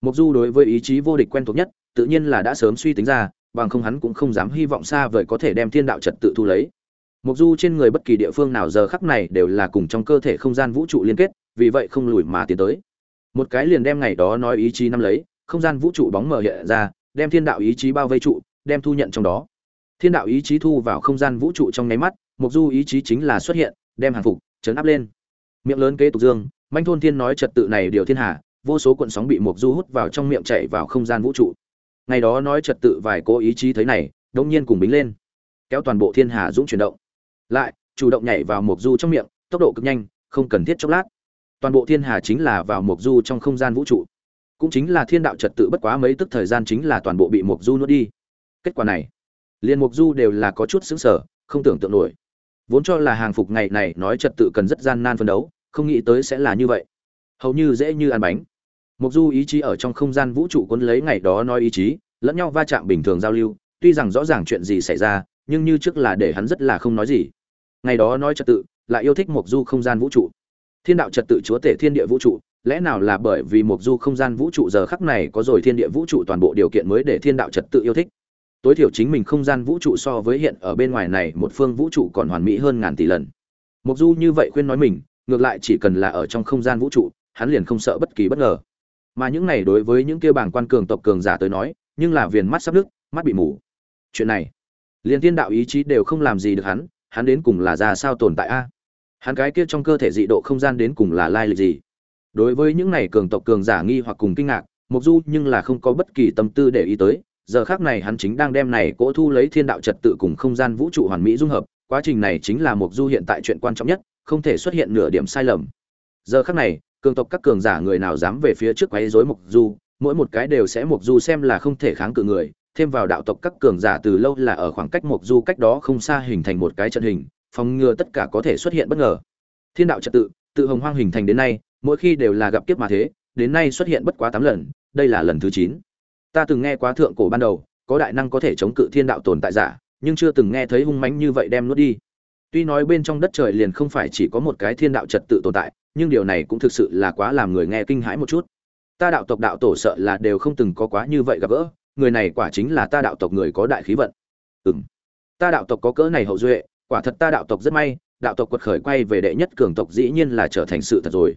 Mục du đối với ý chí vô địch quen thuộc nhất tự nhiên là đã sớm suy tính ra, bằng không hắn cũng không dám hy vọng xa vời có thể đem thiên đạo trật tự thu lấy. Mục du trên người bất kỳ địa phương nào giờ khắc này đều là cùng trong cơ thể không gian vũ trụ liên kết, vì vậy không lùi mà tiến tới. Một cái liền đem ngày đó nói ý chí năm lấy, không gian vũ trụ bóng mờ hiện ra, đem thiên đạo ý chí bao vây trụ, đem thu nhận trong đó. Thiên đạo ý chí thu vào không gian vũ trụ trong nháy mắt mục du ý chí chính là xuất hiện, đem hàng phục chấn áp lên. Miệng lớn kế tục dương, manh thôn thiên nói trật tự này điều thiên hà, vô số cuộn sóng bị mục du hút vào trong miệng chạy vào không gian vũ trụ ngày đó nói trật tự vài cố ý chí thấy này đông nhiên cùng bính lên. Kéo toàn bộ thiên hà dũng chuyển động. Lại, chủ động nhảy vào mộc du trong miệng, tốc độ cực nhanh, không cần thiết chốc lát. Toàn bộ thiên hà chính là vào mộc du trong không gian vũ trụ. Cũng chính là thiên đạo trật tự bất quá mấy tức thời gian chính là toàn bộ bị mộc du nuốt đi. Kết quả này, liền mộc du đều là có chút sững sở không tưởng tượng nổi. Vốn cho là hàng phục ngày này nói trật tự cần rất gian nan phân đấu, không nghĩ tới sẽ là như vậy. Hầu như dễ như ăn bánh mục du ý chí ở trong không gian vũ trụ cuốn lấy ngày đó nói ý chí, lẫn nhau va chạm bình thường giao lưu, tuy rằng rõ ràng chuyện gì xảy ra, nhưng như trước là để hắn rất là không nói gì. Ngày đó nói trật tự, lại yêu thích Mộc du không gian vũ trụ. Thiên đạo trật tự chúa tể thiên địa vũ trụ, lẽ nào là bởi vì Mộc du không gian vũ trụ giờ khắc này có rồi thiên địa vũ trụ toàn bộ điều kiện mới để thiên đạo trật tự yêu thích? Tối thiểu chính mình không gian vũ trụ so với hiện ở bên ngoài này một phương vũ trụ còn hoàn mỹ hơn ngàn tỷ lần. Mộc du như vậy khuyên nói mình, ngược lại chỉ cần là ở trong không gian vũ trụ, hắn liền không sợ bất kỳ bất ngờ mà những này đối với những kia bảng quan cường tộc cường giả tới nói, nhưng là viền mắt sắp nước mắt bị mù. Chuyện này, liền thiên đạo ý chí đều không làm gì được hắn hắn đến cùng là ra sao tồn tại a? Hắn cái kia trong cơ thể dị độ không gian đến cùng là lai lịch gì? Đối với những này cường tộc cường giả nghi hoặc cùng kinh ngạc mục du nhưng là không có bất kỳ tâm tư để ý tới, giờ khác này hắn chính đang đem này cỗ thu lấy thiên đạo trật tự cùng không gian vũ trụ hoàn mỹ dung hợp, quá trình này chính là mục du hiện tại chuyện quan trọng nhất, không thể xuất hiện nửa điểm sai lầm. Giờ khác này cường tộc các cường giả người nào dám về phía trước quấy rối mục du, mỗi một cái đều sẽ mục du xem là không thể kháng cự người, thêm vào đạo tộc các cường giả từ lâu là ở khoảng cách mục du cách đó không xa hình thành một cái trận hình, phòng ngừa tất cả có thể xuất hiện bất ngờ. Thiên đạo trật tự tự hồng hoang hình thành đến nay, mỗi khi đều là gặp kiếp mà thế, đến nay xuất hiện bất quá tám lần, đây là lần thứ chín. Ta từng nghe quá thượng cổ ban đầu, có đại năng có thể chống cự thiên đạo tồn tại giả, nhưng chưa từng nghe thấy hung mãnh như vậy đem nuốt đi tuy nói bên trong đất trời liền không phải chỉ có một cái thiên đạo trật tự tồn tại, nhưng điều này cũng thực sự là quá làm người nghe kinh hãi một chút. Ta đạo tộc đạo tổ sợ là đều không từng có quá như vậy gặp gỡ, người này quả chính là ta đạo tộc người có đại khí vận. Ừm. Ta đạo tộc có cỡ này hậu duệ, quả thật ta đạo tộc rất may, đạo tộc quật khởi quay về đệ nhất cường tộc dĩ nhiên là trở thành sự thật rồi.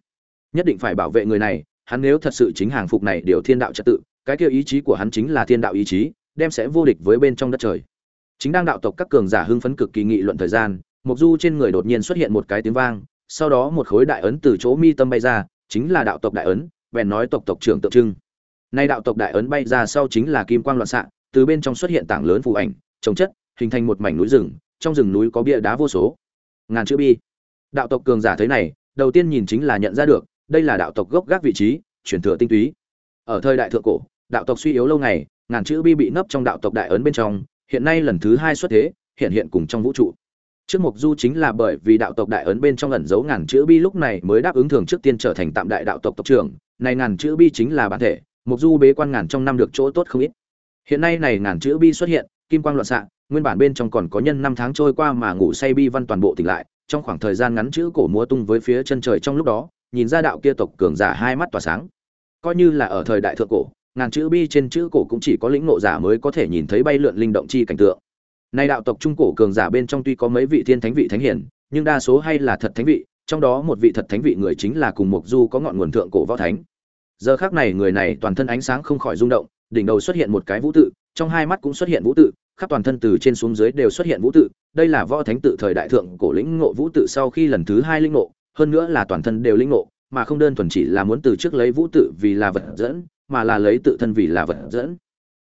Nhất định phải bảo vệ người này, hắn nếu thật sự chính hàng phục này điều thiên đạo trật tự, cái kia ý chí của hắn chính là thiên đạo ý chí, đem sẽ vô địch với bên trong đất trời. Chính đang đạo tộc các cường giả hưng phấn cực kỳ nghị luận thời gian mục du trên người đột nhiên xuất hiện một cái tiếng vang, sau đó một khối đại ấn từ chỗ mi tâm bay ra, chính là đạo tộc đại ấn, bèn nói tộc tộc trưởng tượng trưng. Nay đạo tộc đại ấn bay ra sau chính là kim quang loạn xạ, từ bên trong xuất hiện tảng lớn phù ảnh, trồng chất, hình thành một mảnh núi rừng, trong rừng núi có bia đá vô số. Ngàn chữ bi. Đạo tộc cường giả thấy này, đầu tiên nhìn chính là nhận ra được, đây là đạo tộc gốc gác vị trí chuyển thừa tinh túy. Ở thời đại thượng cổ, đạo tộc suy yếu lâu ngày, ngàn chữ bi bị nấp trong đạo tộc đại ấn bên trong, hiện nay lần thứ hai xuất thế, hiện hiện cùng trong vũ trụ trước mục du chính là bởi vì đạo tộc đại ấn bên trong ẩn giấu ngàn chữ bi lúc này mới đáp ứng thường trước tiên trở thành tạm đại đạo tộc tộc trưởng. Này ngàn chữ bi chính là bản thể mục du bế quan ngàn trong năm được chỗ tốt không ít. Hiện nay này ngàn chữ bi xuất hiện, kim quang loạn xạ, nguyên bản bên trong còn có nhân năm tháng trôi qua mà ngủ say bi văn toàn bộ tỉnh lại, trong khoảng thời gian ngắn chữ cổ múa tung với phía chân trời trong lúc đó, nhìn ra đạo kia tộc cường giả hai mắt tỏa sáng. Coi như là ở thời đại thượng cổ, ngàn chữ bi trên chữ cổ cũng chỉ có lĩnh ngộ giả mới có thể nhìn thấy bay lượn linh động chi cảnh tượng nay đạo tộc trung cổ cường giả bên trong tuy có mấy vị thiên thánh vị thánh hiển, nhưng đa số hay là thật thánh vị, trong đó một vị thật thánh vị người chính là cùng Mộc du có ngọn nguồn thượng cổ võ thánh. Giờ khắc này người này toàn thân ánh sáng không khỏi rung động, đỉnh đầu xuất hiện một cái vũ tự, trong hai mắt cũng xuất hiện vũ tự, khắp toàn thân từ trên xuống dưới đều xuất hiện vũ tự. Đây là võ thánh tự thời đại thượng cổ lĩnh ngộ vũ tự sau khi lần thứ hai lĩnh ngộ, hơn nữa là toàn thân đều lĩnh ngộ, mà không đơn thuần chỉ là muốn từ trước lấy vũ tự vì là vật dẫn, mà là lấy tự thân vì là vật dẫn.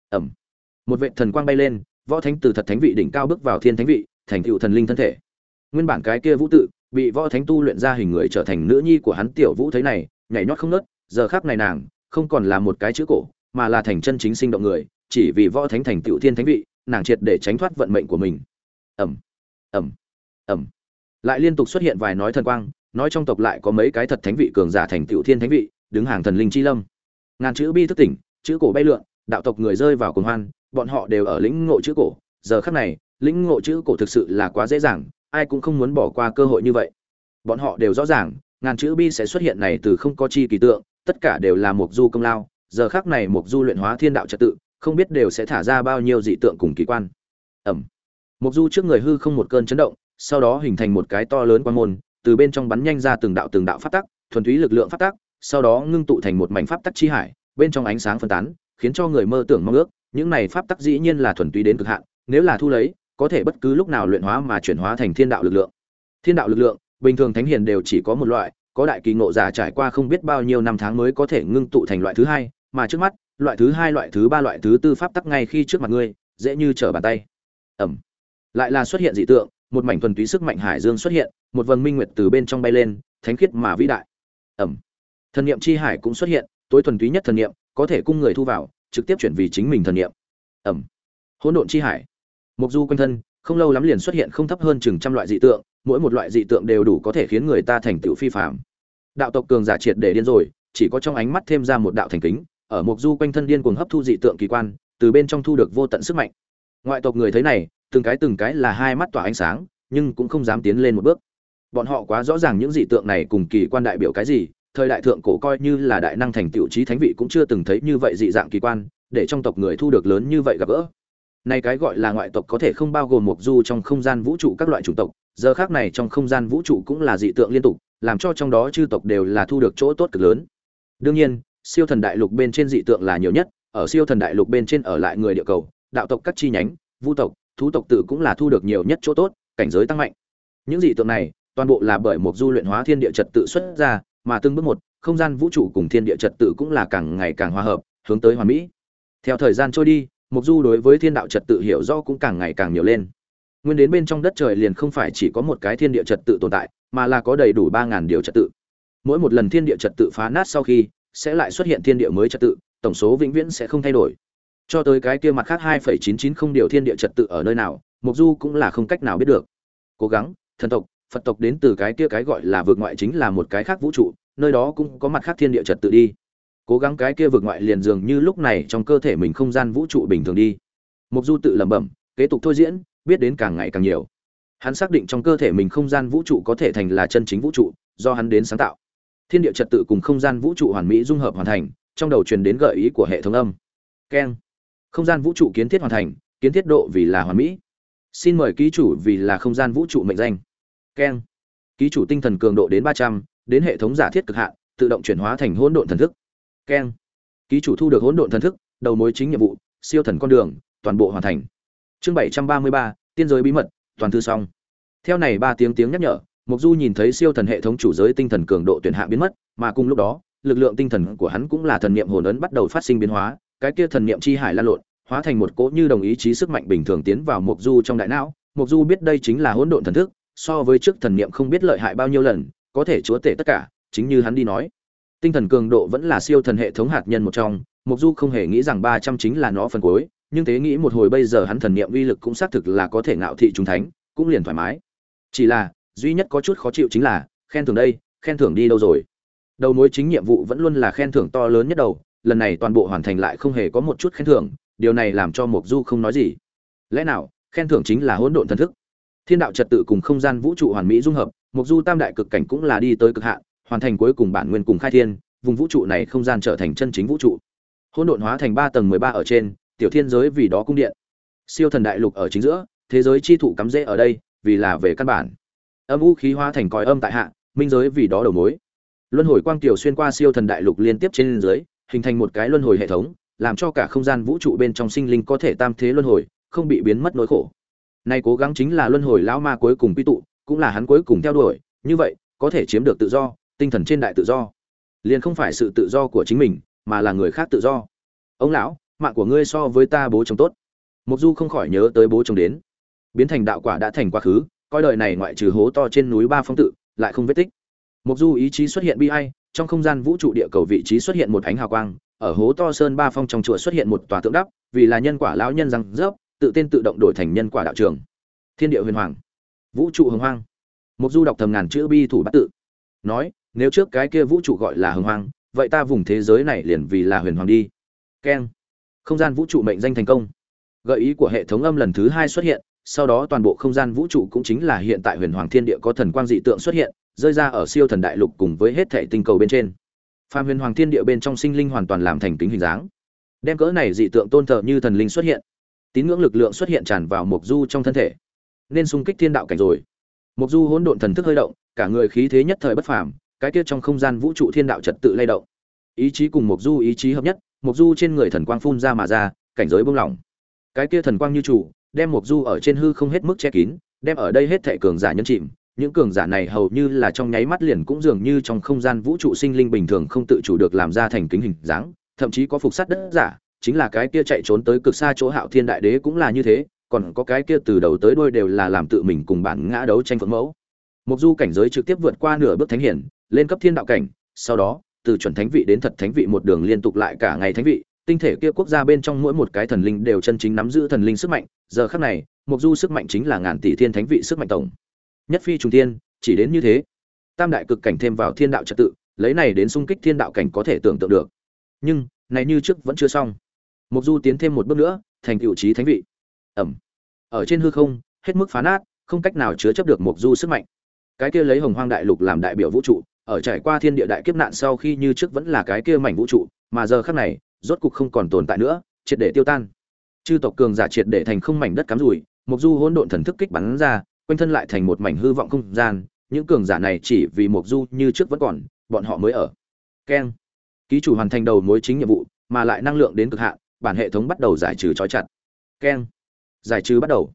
Ẩm. Một vệ thần quang bay lên võ thánh từ thật thánh vị đỉnh cao bước vào thiên thánh vị, thành tựu thần linh thân thể. Nguyên bản cái kia vũ tự, bị võ thánh tu luyện ra hình người trở thành nữ nhi của hắn tiểu vũ thấy này, nhảy nhót không nớt, giờ khác này nàng, không còn là một cái chữ cổ, mà là thành chân chính sinh động người, chỉ vì võ thánh thành tựu thiên thánh vị, nàng triệt để tránh thoát vận mệnh của mình. Ẩm ẩm ẩm lại liên tục xuất hiện vài nói thần quang, nói trong tộc lại có mấy cái thật thánh vị cường giả thành tựu thiên thánh vị, đứng hàng thần linh chi lâm. Ngàn chữ bi thức tỉnh, chữ cổ bay lượn, đạo tộc người rơi vào cồn hoan bọn họ đều ở lĩnh ngộ chữ cổ. Giờ khắc này, lĩnh ngộ chữ cổ thực sự là quá dễ dàng, ai cũng không muốn bỏ qua cơ hội như vậy. Bọn họ đều rõ ràng, ngàn chữ bi sẽ xuất hiện này từ không có chi kỳ tượng, tất cả đều là mục du công lao. Giờ khắc này mục du luyện hóa thiên đạo trật tự, không biết đều sẽ thả ra bao nhiêu dị tượng cùng kỳ quan. Ẩm. Mục du trước người hư không một cơn chấn động, sau đó hình thành một cái to lớn quan môn, từ bên trong bắn nhanh ra từng đạo từng đạo phát tắc, thuần túy lực lượng phát tắc, sau đó ngưng tụ thành một mảnh pháp tắc chi hải, bên trong ánh sáng phân tán, khiến cho người mơ tưởng mong ước những này pháp tắc dĩ nhiên là thuần túy đến cực hạn, nếu là thu lấy, có thể bất cứ lúc nào luyện hóa mà chuyển hóa thành thiên đạo lực lượng. Thiên đạo lực lượng, bình thường thánh hiền đều chỉ có một loại, có đại kỳ ngộ giả trải qua không biết bao nhiêu năm tháng mới có thể ngưng tụ thành loại thứ hai, mà trước mắt, loại thứ hai, loại thứ ba, loại thứ tư pháp tắc ngay khi trước mặt ngươi, dễ như trở bàn tay. Ẩm. Lại là xuất hiện dị tượng, một mảnh thuần túy sức mạnh hải dương xuất hiện, một vầng minh nguyệt từ bên trong bay lên, thánh khiết mà vĩ đại. Ẩm. Thần niệm chi hải cũng xuất hiện, tối thuần túy nhất thần niệm, có thể cung người thu vào trực tiếp chuyển vì chính mình thần niệm. Ẩm. Hỗn độn chi hải. Mục du quanh thân, không lâu lắm liền xuất hiện không thấp hơn chừng trăm loại dị tượng, mỗi một loại dị tượng đều đủ có thể khiến người ta thành tựu phi phàm. Đạo tộc cường giả triệt để điên rồi, chỉ có trong ánh mắt thêm ra một đạo thành kính, ở mục du quanh thân điên cuồng hấp thu dị tượng kỳ quan, từ bên trong thu được vô tận sức mạnh. Ngoại tộc người thấy này, từng cái từng cái là hai mắt tỏa ánh sáng, nhưng cũng không dám tiến lên một bước. Bọn họ quá rõ ràng những dị tượng này cùng kỳ quan đại biểu cái gì thời đại thượng cổ coi như là đại năng thành tựu trí thánh vị cũng chưa từng thấy như vậy dị dạng kỳ quan, để trong tộc người thu được lớn như vậy gặp gỡ. Nay cái gọi là ngoại tộc có thể không bao gồm mục du trong không gian vũ trụ các loại chủng tộc, giờ khác này trong không gian vũ trụ cũng là dị tượng liên tục, làm cho trong đó chư tộc đều là thu được chỗ tốt cực lớn. Đương nhiên, siêu thần đại lục bên trên dị tượng là nhiều nhất, ở siêu thần đại lục bên trên ở lại người địa cầu, đạo tộc các chi nhánh, vu tộc, thú tộc tự cũng là thu được nhiều nhất chỗ tốt, cảnh giới tăng mạnh. Những dị tượng này toàn bộ là bởi một du luyện hóa thiên địa trật tự xuất ra mà từng bước một, không gian vũ trụ cùng thiên địa trật tự cũng là càng ngày càng hòa hợp, hướng tới hoàn mỹ. Theo thời gian trôi đi mục du đối với thiên đạo trật tự hiểu rõ cũng càng ngày càng nhiều lên. Nguyên đến bên trong đất trời liền không phải chỉ có một cái thiên địa trật tự tồn tại, mà là có đầy đủ ba ngàn điều trật tự. Mỗi một lần thiên địa trật tự phá nát sau khi, sẽ lại xuất hiện thiên địa mới trật tự, tổng số vĩnh viễn sẽ không thay đổi. Cho tới cái kia mặt khác 2.990 điều thiên địa trật tự ở nơi nào mục du cũng là không cách nào biết được. Cố gắng, thần tộc phật tộc đến từ cái kia cái gọi là vượt ngoại chính là một cái khác vũ trụ, nơi đó cũng có mặt khác thiên địa trật tự đi. Cố gắng cái kia vượt ngoại liền dường như lúc này trong cơ thể mình không gian vũ trụ bình thường đi. Mục du tự lẩm bẩm, kế tục thôi diễn, biết đến càng ngày càng nhiều. Hắn xác định trong cơ thể mình không gian vũ trụ có thể thành là chân chính vũ trụ, do hắn đến sáng tạo. Thiên địa trật tự cùng không gian vũ trụ hoàn mỹ dung hợp hoàn thành, trong đầu truyền đến gợi ý của hệ thống âm. Keng. Không gian vũ trụ kiến thiết hoàn thành, kiến thiết độ vì là hoàn mỹ. Xin mời ký chủ vì là không gian vũ trụ mệnh danh keng. Ký chủ tinh thần cường độ đến ba trăm, đến hệ thống giả thiết cực hạn, tự động chuyển hóa thành hỗn độn thần thức. Keng. Ký chủ thu được hỗn độn thần thức, đầu mối chính nhiệm vụ, siêu thần con đường, toàn bộ hoàn thành. Chương bảy trăm ba mươi ba, tiên giới bí mật, toàn thư xong. Theo này ba tiếng tiếng nhắc nhở mục du nhìn thấy siêu thần hệ thống chủ giới tinh thần cường độ tuyển hạ biến mất, mà cùng lúc đó, lực lượng tinh thần của hắn cũng là thần niệm hồn ấn bắt đầu phát sinh biến hóa, cái kia thần niệm chi hải lan lộn, hóa thành một cỗ như đồng ý chí sức mạnh bình thường tiến vào mục du trong đại não. Mục du biết đây chính là hỗn độn thần thức so với trước thần niệm không biết lợi hại bao nhiêu lần, có thể chúa tể tất cả, chính như hắn đi nói. Tinh thần cường độ vẫn là siêu thần hệ thống hạt nhân một trong mục du không hề nghĩ rằng ba trăm chính là nó phần cuối, nhưng thế nghĩ một hồi bây giờ hắn thần niệm uy lực cũng xác thực là có thể ngạo thị chúng thánh, cũng liền thoải mái. Chỉ là, duy nhất có chút khó chịu chính là, khen thưởng đây, khen thưởng đi đâu rồi? Đầu mối chính nhiệm vụ vẫn luôn là khen thưởng to lớn nhất đầu, lần này toàn bộ hoàn thành lại không hề có một chút khen thưởng, điều này làm cho mục du không nói gì. Lẽ nào, khen thưởng chính là hỗn độn thần thức? Thiên đạo trật tự cùng không gian vũ trụ hoàn mỹ dung hợp mục du tam đại cực cảnh cũng là đi tới cực hạn, hoàn thành cuối cùng bản nguyên cùng khai thiên, vùng vũ trụ này không gian trở thành chân chính vũ trụ. Hỗn độn hóa thành ba tầng mười ba ở trên, tiểu thiên giới vì đó cung điện. Siêu thần đại lục ở chính giữa, thế giới chi thụ cắm rễ ở đây, vì là về căn bản. Âm vũ khí hóa thành còi âm tại hạ, minh giới vì đó đầu mối. Luân hồi quang tiểu xuyên qua siêu thần đại lục liên tiếp trên dưới, hình thành một cái luân hồi hệ thống, làm cho cả không gian vũ trụ bên trong sinh linh có thể tam thế luân hồi, không bị biến mất nỗi khổ nay cố gắng chính là luân hồi lão ma cuối cùng quy tụ, cũng là hắn cuối cùng theo đuổi, như vậy, có thể chiếm được tự do, tinh thần trên đại tự do. Liền không phải sự tự do của chính mình, mà là người khác tự do. Ông lão, mạng của ngươi so với ta bố chồng tốt. Mục du không khỏi nhớ tới bố chồng đến. Biến thành đạo quả đã thành quá khứ, coi đời này ngoại trừ hố to trên núi ba phong tự, lại không vết tích. Mục du ý chí xuất hiện bi ai, trong không gian vũ trụ địa cầu vị trí xuất hiện một ánh hào quang, ở hố to sơn ba phong trong chùa xuất hiện một tòa tượng đắp, vì là nhân quả lão nhân răng rớp tự tên tự động đổi thành nhân quả đạo trường. Thiên địa huyền hoàng. Vũ trụ hồng hoang. Mục du đọc thầm ngàn chữ bi thủ bắt tự. Nói, nếu trước cái kia vũ trụ gọi là hồng hoang, vậy ta vùng thế giới này liền vì là huyền hoàng đi. Keng. Không gian vũ trụ mệnh danh thành công. Gợi ý của hệ thống âm lần thứ hai xuất hiện, sau đó toàn bộ không gian vũ trụ cũng chính là hiện tại huyền hoàng thiên địa có thần quang dị tượng xuất hiện, rơi ra ở siêu thần đại lục cùng với hết thể tinh cầu bên trên. Phàm huyền hoàng thiên địa bên trong sinh linh hoàn toàn làm thành kính hình dáng. Đem cỡ này dị tượng tôn thờ như thần linh xuất hiện tín ngưỡng lực lượng xuất hiện tràn vào mục du trong thân thể. Nên xung kích thiên đạo cảnh rồi. Mục du hỗn độn thần thức hơi động, cả người khí thế nhất thời bất phàm, cái kia trong không gian vũ trụ thiên đạo trật tự lay động. Ý chí cùng mục du ý chí hợp nhất mục du trên người thần quang phun ra mà ra, cảnh giới buông lỏng. Cái kia thần quang như chủ, đem mục du ở trên hư không hết mức che kín, đem ở đây hết thệ cường giả nhân chìm. Những cường giả này hầu như là trong nháy mắt liền cũng dường như trong không gian vũ trụ sinh linh bình thường không tự chủ được làm ra thành kính hình dáng, thậm chí có phục sát đất giả chính là cái kia chạy trốn tới cực xa chỗ hạo thiên đại đế cũng là như thế, còn có cái kia từ đầu tới đuôi đều là làm tự mình cùng bản ngã đấu tranh phượng mẫu. Mục du cảnh giới trực tiếp vượt qua nửa bước thánh hiển, lên cấp thiên đạo cảnh, sau đó, từ chuẩn thánh vị đến thật thánh vị một đường liên tục lại cả ngày thánh vị, tinh thể kia quốc gia bên trong mỗi một cái thần linh đều chân chính nắm giữ thần linh sức mạnh, giờ khắc này mục du sức mạnh chính là ngàn tỷ thiên thánh vị sức mạnh tổng. Nhất phi trùng thiên, chỉ đến như thế. Tam đại cực cảnh thêm vào thiên đạo trật tự, lấy này đến xung kích thiên đạo cảnh có thể tưởng tượng được. Nhưng, này như trước vẫn chưa xong mục du tiến thêm một bước nữa, thành cựu trí thánh vị. Ẩm. Ở trên hư không, hết mức phá nát, không cách nào chứa chấp được mục du sức mạnh. Cái kia lấy hồng hoang đại lục làm đại biểu vũ trụ, ở trải qua thiên địa đại kiếp nạn sau khi như trước vẫn là cái kia mảnh vũ trụ, mà giờ khắc này, rốt cục không còn tồn tại nữa, triệt để tiêu tan. Chư tộc cường giả triệt để thành không mảnh đất cắm rủi, mục du hỗn độn thần thức kích bắn ra, quanh thân lại thành một mảnh hư vọng không gian, những cường giả này chỉ vì mục du như trước vẫn còn, bọn họ mới ở. Keng. Ký chủ hoàn thành đầu mối chính nhiệm vụ, mà lại năng lượng đến cực hạn bản hệ thống bắt đầu giải trừ trói chặt. Keng. Giải trừ bắt đầu.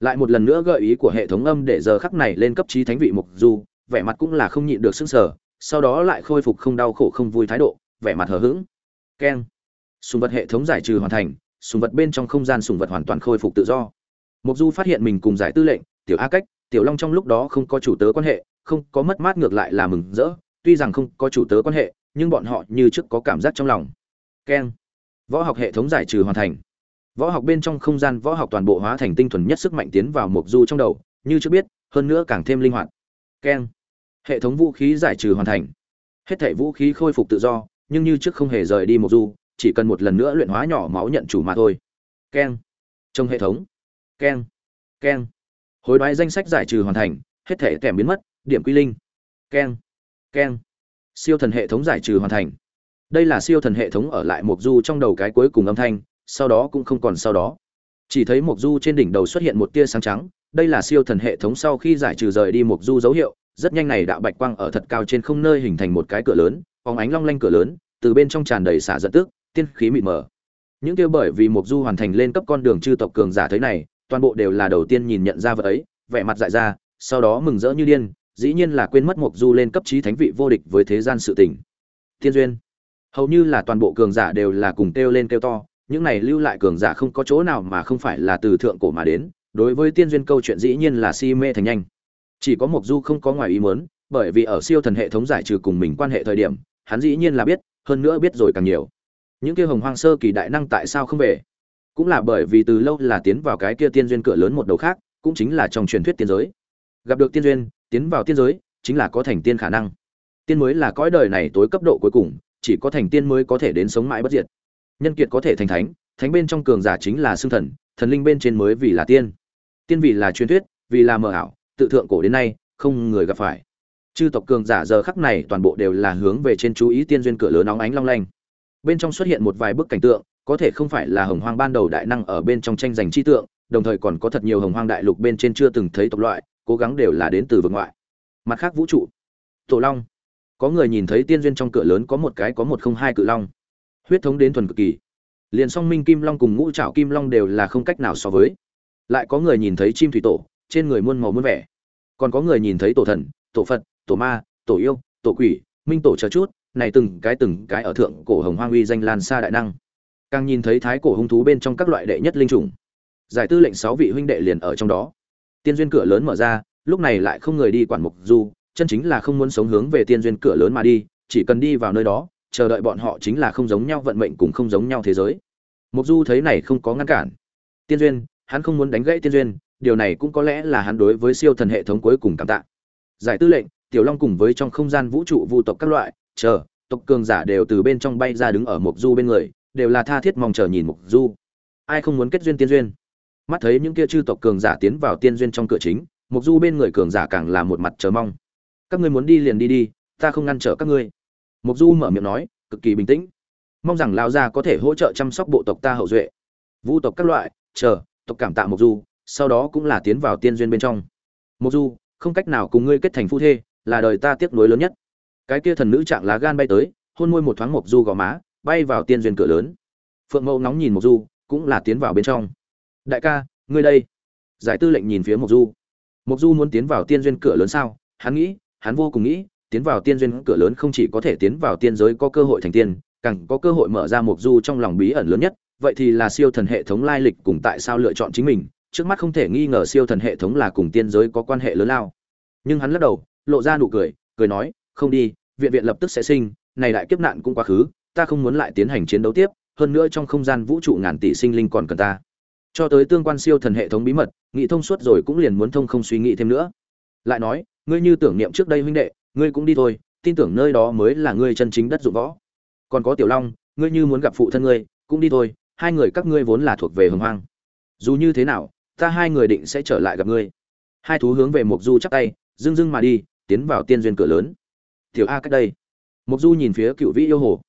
Lại một lần nữa gợi ý của hệ thống âm để giờ khắc này lên cấp trí thánh vị mục du, vẻ mặt cũng là không nhịn được sưng sờ, sau đó lại khôi phục không đau khổ không vui thái độ, vẻ mặt hờ hững. Keng. Sùng vật hệ thống giải trừ hoàn thành, sùng vật bên trong không gian sùng vật hoàn toàn khôi phục tự do. Mục du phát hiện mình cùng giải tư lệnh, tiểu a cách, tiểu long trong lúc đó không có chủ tớ quan hệ, không có mất mát ngược lại là mừng rỡ, tuy rằng không có chủ tớ quan hệ, nhưng bọn họ như trước có cảm giác trong lòng. Keng võ học hệ thống giải trừ hoàn thành. Võ học bên trong không gian võ học toàn bộ hóa thành tinh thuần nhất sức mạnh tiến vào mục du trong đầu, như chưa biết, hơn nữa càng thêm linh hoạt. Keng. Hệ thống vũ khí giải trừ hoàn thành. Hết thể vũ khí khôi phục tự do, nhưng như trước không hề rời đi mục du, chỉ cần một lần nữa luyện hóa nhỏ máu nhận chủ mà thôi. Keng. Trong hệ thống. Keng. Keng. Hối đoái danh sách giải trừ hoàn thành, hết thể kèm biến mất, điểm quy linh. Keng. Keng. Siêu thần hệ thống giải trừ hoàn thành đây là siêu thần hệ thống ở lại mục du trong đầu cái cuối cùng âm thanh, sau đó cũng không còn sau đó. Chỉ thấy mục du trên đỉnh đầu xuất hiện một tia sáng trắng, đây là siêu thần hệ thống sau khi giải trừ rời đi mục du dấu hiệu, rất nhanh này đạo bạch quang ở thật cao trên không nơi hình thành một cái cửa lớn, phóng ánh long lanh cửa lớn, từ bên trong tràn đầy xả giận tức, tiên khí mịt mờ. Những kia bởi vì mục du hoàn thành lên cấp con đường chư tộc cường giả thế này, toàn bộ đều là đầu tiên nhìn nhận ra vật ấy, vẻ mặt dại ra, sau đó mừng rỡ như điên, dĩ nhiên là quên mất mục du lên cấp trí thánh vị vô địch với thế gian sự tình. Thiên duyên hầu như là toàn bộ cường giả đều là cùng kêu lên kêu to, những này lưu lại cường giả không có chỗ nào mà không phải là từ thượng cổ mà đến, đối với tiên duyên câu chuyện dĩ nhiên là si mê thành nhanh. Chỉ có mộc du không có ngoài ý muốn, bởi vì ở siêu thần hệ thống giải trừ cùng mình quan hệ thời điểm, hắn dĩ nhiên là biết, hơn nữa biết rồi càng nhiều. Những kia hồng hoang sơ kỳ đại năng tại sao không về? Cũng là bởi vì từ lâu là tiến vào cái kia tiên duyên cửa lớn một đầu khác, cũng chính là trong truyền thuyết tiên giới. Gặp được tiên duyên, tiến vào tiên giới, chính là có thành tiên khả năng. Tiên mới là cõi đời này tối cấp độ cuối cùng chỉ có thành tiên mới có thể đến sống mãi bất diệt. Nhân kiệt có thể thành thánh thánh bên trong cường giả chính là xương thần thần linh bên trên mới vì là tiên. Tiên vì là truyền thuyết, vì là mờ ảo, tự thượng cổ đến nay, không người gặp phải. Chư tộc cường giả giờ khắc này toàn bộ đều là hướng về trên chú ý tiên duyên cửa lớn nóng ánh long lanh. Bên trong xuất hiện một vài bức cảnh tượng, có thể không phải là hồng hoang ban đầu đại năng ở bên trong tranh giành chi tượng, đồng thời còn có thật nhiều hồng hoang đại lục bên trên chưa từng thấy tộc loại, cố gắng đều là đến từ vực ngoại. Mặt khác vũ trụ, tổ long có người nhìn thấy tiên duyên trong cửa lớn có một cái có một không hai cự long. Huyết thống đến thuần cực kỳ. Liền song minh kim long cùng ngũ trảo kim long đều là không cách nào so với. Lại có người nhìn thấy chim thủy tổ, trên người muôn màu muôn vẻ. Còn có người nhìn thấy tổ thần, tổ phật, tổ ma, tổ yêu, tổ quỷ, minh tổ chờ chút, này từng cái từng cái ở thượng cổ hồng hoang uy danh lan xa đại năng. Càng nhìn thấy thái cổ hung thú bên trong các loại đệ nhất linh trùng giải tư lệnh sáu vị huynh đệ liền ở trong đó. Tiên duyên cửa lớn mở ra, lúc này lại không người đi quản mục du chân chính là không muốn sống hướng về tiên duyên cửa lớn mà đi, chỉ cần đi vào nơi đó, chờ đợi bọn họ chính là không giống nhau vận mệnh cũng không giống nhau thế giới. Mục du thấy này không có ngăn cản. Tiên duyên, hắn không muốn đánh gãy tiên duyên, điều này cũng có lẽ là hắn đối với siêu thần hệ thống cuối cùng cảm tạ. Giải tư lệnh, tiểu long cùng với trong không gian vũ trụ vu tộc các loại, chờ, tộc cường giả đều từ bên trong bay ra đứng ở mục du bên người, đều là tha thiết mong chờ nhìn mục du. Ai không muốn kết duyên tiên duyên? Mắt thấy những kia chư tộc cường giả tiến vào tiên duyên trong cửa chính, mục du bên người cường giả càng là một mặt chờ mong các ngươi muốn đi liền đi đi, ta không ngăn trở các ngươi. Mục du mở miệng nói, cực kỳ bình tĩnh. Mong rằng lao gia có thể hỗ trợ chăm sóc bộ tộc ta hậu duệ. Vũ tộc các loại, chờ, tộc cảm tạ mục du, sau đó cũng là tiến vào tiên duyên bên trong. Mục du, không cách nào cùng ngươi kết thành phu thê, là đời ta tiếc nuối lớn nhất. Cái kia thần nữ trạng lá gan bay tới, hôn môi một thoáng mục du gò má, bay vào tiên duyên cửa lớn. Phượng mẫu nóng nhìn mục du, cũng là tiến vào bên trong. Đại ca, ngươi đây. Giải tư lệnh nhìn phía mục du. Mục du muốn tiến vào tiên duyên cửa lớn sao? Hắn nghĩ hắn vô cùng nghĩ, tiến vào tiên duyên cửa lớn không chỉ có thể tiến vào tiên giới có cơ hội thành tiên, càng có cơ hội mở ra mục du trong lòng bí ẩn lớn nhất. Vậy thì là siêu thần hệ thống lai lịch cùng tại sao lựa chọn chính mình, trước mắt không thể nghi ngờ siêu thần hệ thống là cùng tiên giới có quan hệ lớn lao. Nhưng hắn lắc đầu, lộ ra nụ cười cười nói, không đi, viện viện lập tức sẽ sinh, này đại kiếp nạn cũng quá khứ, ta không muốn lại tiến hành chiến đấu tiếp, hơn nữa trong không gian vũ trụ ngàn tỷ sinh linh còn cần ta. Cho tới tương quan siêu thần hệ thống bí mật nghĩ thông suốt rồi cũng liền muốn thông không suy nghĩ thêm nữa. Lại nói ngươi như tưởng niệm trước đây huynh đệ, ngươi cũng đi thôi, tin tưởng nơi đó mới là ngươi chân chính đất dụng võ. Còn có tiểu long, ngươi như muốn gặp phụ thân ngươi, cũng đi thôi, hai người các ngươi vốn là thuộc về hồng hoang. Dù như thế nào, ta hai người định sẽ trở lại gặp ngươi. Hai thú hướng về mục du chắp tay, dưng dưng mà đi, tiến vào tiên duyên cửa lớn. Tiểu a cách đây. Mục du nhìn phía cựu vĩ yêu hồ.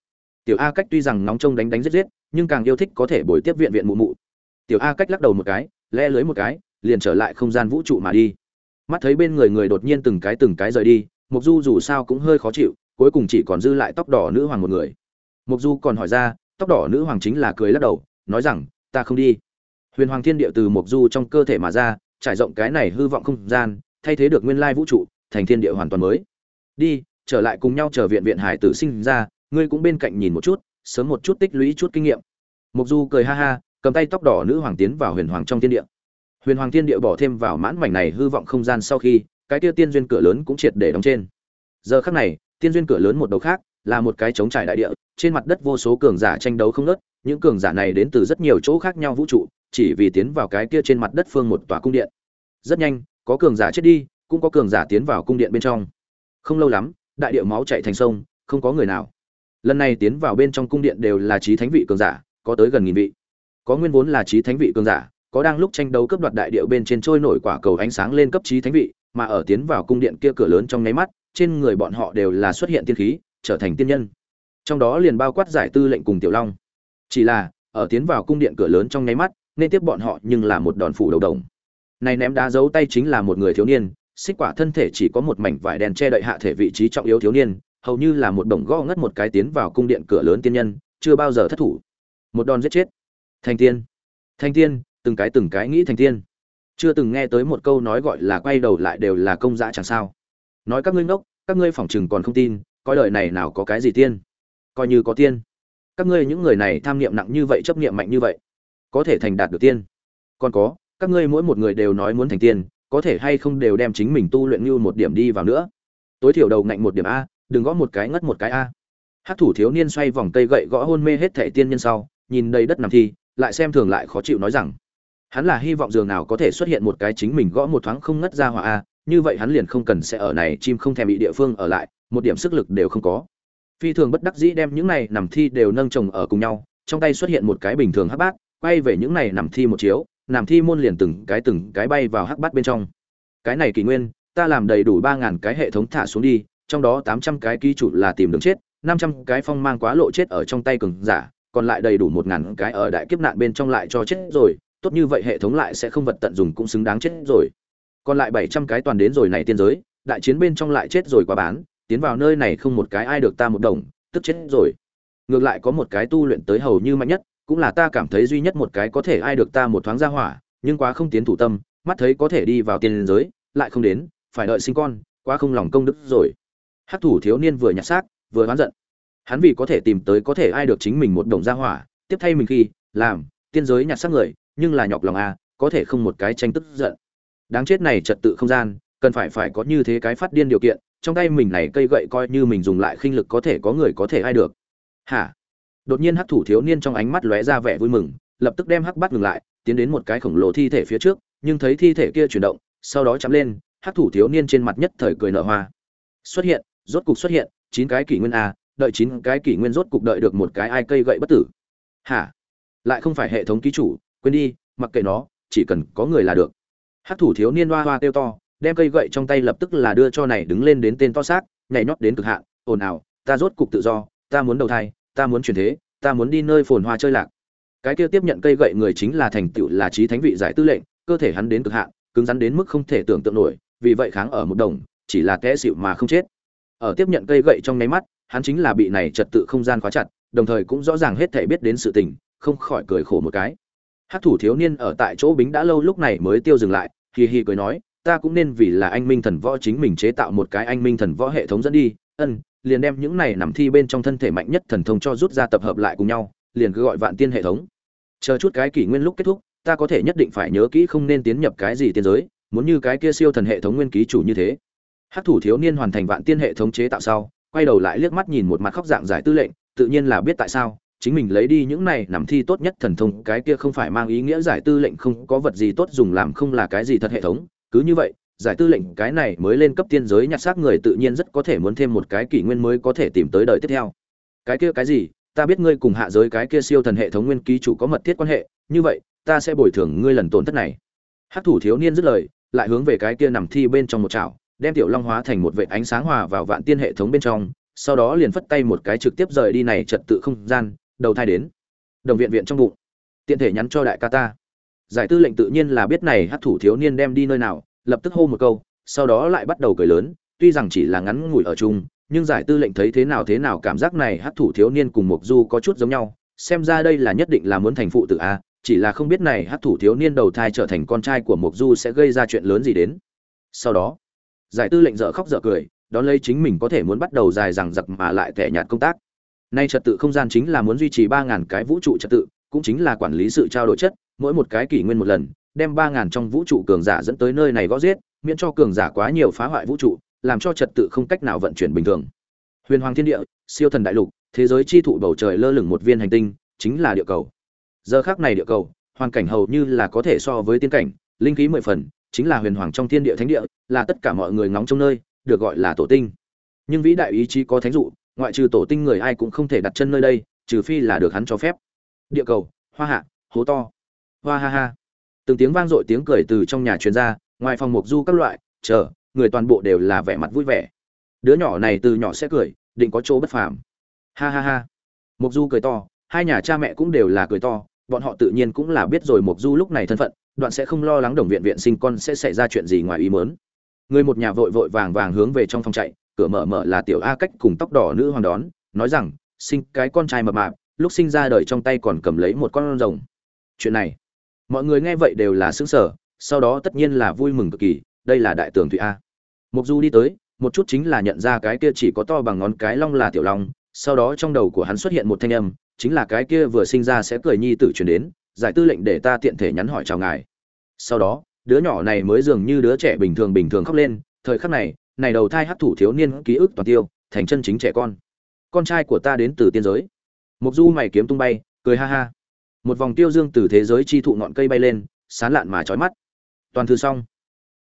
Tiểu a cách tuy rằng nóng trông đánh đánh giết giết, nhưng càng yêu thích có thể bồi tiếp viện viện mụ mụ. Tiểu a cách lắc đầu một cái le lưới một cái, liền trở lại không gian vũ trụ mà đi mắt thấy bên người người đột nhiên từng cái từng cái rời đi mục du dù sao cũng hơi khó chịu, cuối cùng chỉ còn dư lại tóc đỏ nữ hoàng một người. Mục du còn hỏi ra, tóc đỏ nữ hoàng chính là cười lắc đầu, nói rằng, ta không đi. Huyền hoàng thiên địa từ mục du trong cơ thể mà ra, trải rộng cái này hư vọng không gian, thay thế được nguyên lai vũ trụ, thành thiên địa hoàn toàn mới. Đi, trở lại cùng nhau chờ viện viện hải tử sinh ra, ngươi cũng bên cạnh nhìn một chút, sớm một chút tích lũy chút kinh nghiệm. Mục du cười ha ha, cầm tay tóc đỏ nữ hoàng tiến vào huyền hoàng trong thiên địa huyền hoàng thiên địa bỏ thêm vào mãn mảnh này hư vọng không gian sau khi, cái kia tiên duyên cửa lớn cũng triệt để đóng trên. Giờ khắc này, tiên duyên cửa lớn một đầu khác, là một cái trống trải đại địa, trên mặt đất vô số cường giả tranh đấu không nớt những cường giả này đến từ rất nhiều chỗ khác nhau vũ trụ, chỉ vì tiến vào cái kia trên mặt đất phương một tòa cung điện. Rất nhanh, có cường giả chết đi, cũng có cường giả tiến vào cung điện bên trong. Không lâu lắm, đại địa máu chạy thành sông, không có người nào. Lần này tiến vào bên trong cung điện đều là trí thánh vị cường giả, có tới gần nghìn vị. Có nguyên vốn là trí thánh vị cường giả có đang lúc tranh đấu cướp đoạt đại điệu bên trên trôi nổi quả cầu ánh sáng lên cấp trí thánh vị, mà ở tiến vào cung điện kia cửa lớn trong nháy mắt, trên người bọn họ đều là xuất hiện tiên khí, trở thành tiên nhân. Trong đó liền bao quát giải tư lệnh cùng tiểu long. Chỉ là, ở tiến vào cung điện cửa lớn trong nháy mắt, nên tiếp bọn họ nhưng là một đòn phủ đầu đồng. Này ném đá giấu tay chính là một người thiếu niên, xích quả thân thể chỉ có một mảnh vải đèn che đậy hạ thể vị trí trọng yếu thiếu niên, hầu như là một đồng gõ ngất một cái tiến vào cung điện cửa lớn tiên nhân, chưa bao giờ thất thủ. Một đòn giết chết. Thành tiên. Thành tiên từng cái từng cái nghĩ thành tiên. Chưa từng nghe tới một câu nói gọi là quay đầu lại đều là công dã chẳng sao. Nói các ngươi ngốc, các ngươi phỏng chừng còn không tin, coi đời này nào có cái gì tiên. Coi như có tiên. Các ngươi những người này tham niệm nặng như vậy, chấp niệm mạnh như vậy, có thể thành đạt được tiên. Còn có, các ngươi mỗi một người đều nói muốn thành tiên, có thể hay không đều đem chính mình tu luyện như một điểm đi vào nữa. Tối thiểu đầu ngạnh một điểm a, đừng gõ một cái ngất một cái a. Hát thủ thiếu niên xoay vòng cây gậy gõ hôn mê hết thẻ tiên nhân sau, nhìn đầy đất nằm thi, lại xem thường lại khó chịu nói rằng hắn là hy vọng dường nào có thể xuất hiện một cái chính mình gõ một thoáng không ngất ra hỏa a, như vậy hắn liền không cần sẽ ở này, chim không thèm bị địa phương ở lại, một điểm sức lực đều không có. Phi thường bất đắc dĩ đem những này nằm thi đều nâng chồng ở cùng nhau, trong tay xuất hiện một cái bình thường hắc bát, quay về những này nằm thi một chiếu, nằm thi môn liền từng cái từng cái bay vào hắc bát bên trong. Cái này kỳ nguyên, ta làm đầy đủ ba ngàn cái hệ thống thả xuống đi, trong đó tám trăm cái ký chủ là tìm đường chết, năm trăm cái phong mang quá lộ chết ở trong tay cường giả, còn lại đầy đủ một ngàn cái ở đại kiếp nạn bên trong lại cho chết rồi tốt như vậy hệ thống lại sẽ không vật tận dùng cũng xứng đáng chết rồi. Còn lại bảy trăm cái toàn đến rồi này tiên giới, đại chiến bên trong lại chết rồi quá bán, tiến vào nơi này không một cái ai được ta một đồng, tức chết rồi. Ngược lại có một cái tu luyện tới hầu như mạnh nhất, cũng là ta cảm thấy duy nhất một cái có thể ai được ta một thoáng ra hỏa, nhưng quá không tiến thủ tâm, mắt thấy có thể đi vào tiên giới, lại không đến, phải đợi sinh con, quá không lòng công đức rồi. Hắc thủ thiếu niên vừa nhặt xác, vừa oán giận. Hắn vì có thể tìm tới có thể ai được chính mình một đồng ra hỏa, tiếp thay mình khi, làm, tiên giới nhặt xác người nhưng là nhọc lòng a có thể không một cái tranh tức giận. Đáng chết này trật tự không gian, cần phải phải có như thế cái phát điên điều kiện, trong tay mình này cây gậy coi như mình dùng lại khinh lực có thể có người có thể ai được. Hả? Đột nhiên hắc thủ thiếu niên trong ánh mắt lóe ra vẻ vui mừng, lập tức đem hắc bắt ngừng lại, tiến đến một cái khổng lồ thi thể phía trước, nhưng thấy thi thể kia chuyển động, sau đó chạm lên, hắc thủ thiếu niên trên mặt nhất thời cười nở hoa. Xuất hiện, rốt cục xuất hiện, chín cái kỷ nguyên a, đợi chín cái kỷ nguyên rốt cục đợi được một cái ai cây gậy bất tử. Hả? Lại không phải hệ thống ký chủ quên đi, mặc kệ nó, chỉ cần có người là được. Hát thủ thiếu niên hoa hoa kêu to, đem cây gậy trong tay lập tức là đưa cho này đứng lên đến tên to xác, nhảy nhót đến cực hạn, ồn ào, ta rốt cục tự do, ta muốn đầu thai, ta muốn chuyển thế, ta muốn đi nơi phồn hoa chơi lạc. Cái kia tiếp nhận cây gậy người chính là thành tựu là trí thánh vị giải tư lệnh, cơ thể hắn đến cực hạn, cứng rắn đến mức không thể tưởng tượng nổi, vì vậy kháng ở một đồng, chỉ là té xịu mà không chết. Ở tiếp nhận cây gậy trong nháy mắt, hắn chính là bị này trật tự không gian khóa chặt, đồng thời cũng rõ ràng hết thể biết đến sự tình, không khỏi cười khổ một cái hát thủ thiếu niên ở tại chỗ bính đã lâu lúc này mới tiêu dừng lại, hì hì cười nói, ta cũng nên vì là anh minh thần võ chính mình chế tạo một cái anh minh thần võ hệ thống dẫn đi, ân, liền đem những này nằm thi bên trong thân thể mạnh nhất thần thông cho rút ra tập hợp lại cùng nhau, liền cứ gọi vạn tiên hệ thống. Chờ chút cái kỷ nguyên lúc kết thúc, ta có thể nhất định phải nhớ kỹ không nên tiến nhập cái gì tiên giới, muốn như cái kia siêu thần hệ thống nguyên ký chủ như thế. Hát thủ thiếu niên hoàn thành vạn tiên hệ thống chế tạo sau, quay đầu lại liếc mắt nhìn một mặt khóc dạng giải tư lệnh, tự nhiên là biết tại sao chính mình lấy đi những này nằm thi tốt nhất thần thông, cái kia không phải mang ý nghĩa giải tư lệnh không có vật gì tốt dùng làm không là cái gì thật hệ thống. Cứ như vậy, giải tư lệnh cái này mới lên cấp tiên giới nhặt xác người tự nhiên rất có thể muốn thêm một cái kỷ nguyên mới có thể tìm tới đời tiếp theo. Cái kia cái gì? Ta biết ngươi cùng hạ giới cái kia siêu thần hệ thống nguyên ký chủ có mật thiết quan hệ, như vậy, ta sẽ bồi thường ngươi lần tổn thất này. Hát thủ thiếu niên dứt lời, lại hướng về cái kia nằm thi bên trong một chảo, đem tiểu long hóa thành một vệ ánh sáng hòa vào vạn tiên hệ thống bên trong, sau đó liền phất tay một cái trực tiếp rời đi này trật tự không gian đầu thai đến. Đồng viện viện trong bụng. Tiện thể nhắn cho đại ca ta. Giải tư lệnh tự nhiên là biết này hát thủ thiếu niên đem đi nơi nào, lập tức hô một câu, sau đó lại bắt đầu cười lớn, tuy rằng chỉ là ngắn ngủi ở chung, nhưng giải tư lệnh thấy thế nào thế nào cảm giác này hát thủ thiếu niên cùng mục du có chút giống nhau, xem ra đây là nhất định là muốn thành phụ tử a, chỉ là không biết này hát thủ thiếu niên đầu thai trở thành con trai của mục du sẽ gây ra chuyện lớn gì đến. Sau đó, giải tư lệnh dở khóc dở cười, đón lấy chính mình có thể muốn bắt đầu dài rằng giặc mà lại tẻ nhạt công tác nay trật tự không gian chính là muốn duy trì ba ngàn cái vũ trụ trật tự, cũng chính là quản lý sự trao đổi chất, mỗi một cái kỷ nguyên một lần, đem ba ngàn trong vũ trụ cường giả dẫn tới nơi này gõ giết, miễn cho cường giả quá nhiều phá hoại vũ trụ, làm cho trật tự không cách nào vận chuyển bình thường. Huyền hoàng thiên địa, siêu thần đại lục, thế giới chi thụ bầu trời lơ lửng một viên hành tinh, chính là địa cầu. Giờ khác này địa cầu, hoàn cảnh hầu như là có thể so với tiên cảnh, linh khí mười phần, chính là huyền hoàng trong thiên địa thánh địa, là tất cả mọi người ngóng trong nơi, được gọi là tổ tinh. Nhưng vĩ đại ý chí có thánh dụ ngoại trừ tổ tinh người ai cũng không thể đặt chân nơi đây, trừ phi là được hắn cho phép. Địa cầu, hoa hạ, hố to. Hoa ha ha. Từng tiếng vang dội tiếng cười từ trong nhà truyền ra, ngoài phòng mục du các loại, chờ, người toàn bộ đều là vẻ mặt vui vẻ. Đứa nhỏ này từ nhỏ sẽ cười, định có chỗ bất phàm. Ha ha ha. Mục du cười to, hai nhà cha mẹ cũng đều là cười to, bọn họ tự nhiên cũng là biết rồi mục du lúc này thân phận, đoạn sẽ không lo lắng đồng viện viện sinh con sẽ xảy ra chuyện gì ngoài ý mớn người một nhà vội vội vàng vàng hướng về trong phòng chạy cửa mở mở là tiểu a cách cùng tóc đỏ nữ hoàng đón, nói rằng, sinh cái con trai mập mạp, lúc sinh ra đời trong tay còn cầm lấy một con rồng. Chuyện này, mọi người nghe vậy đều là xứng sở sau đó tất nhiên là vui mừng cực kỳ, đây là đại tường thụy a. Mục du đi tới, một chút chính là nhận ra cái kia chỉ có to bằng ngón cái long là tiểu long, sau đó trong đầu của hắn xuất hiện một thanh âm, chính là cái kia vừa sinh ra sẽ cười nhi tử truyền đến, giải tư lệnh để ta tiện thể nhắn hỏi chào ngài. Sau đó, đứa nhỏ này mới dường như đứa trẻ bình thường bình thường khóc lên, thời khắc này này đầu thai hấp thủ thiếu niên ký ức toàn tiêu, thành chân chính trẻ con. Con trai của ta đến từ tiên giới. Mục du mày kiếm tung bay, cười ha ha. Một vòng tiêu dương từ thế giới chi thụ ngọn cây bay lên, sán lạn mà chói mắt. Toàn thư xong.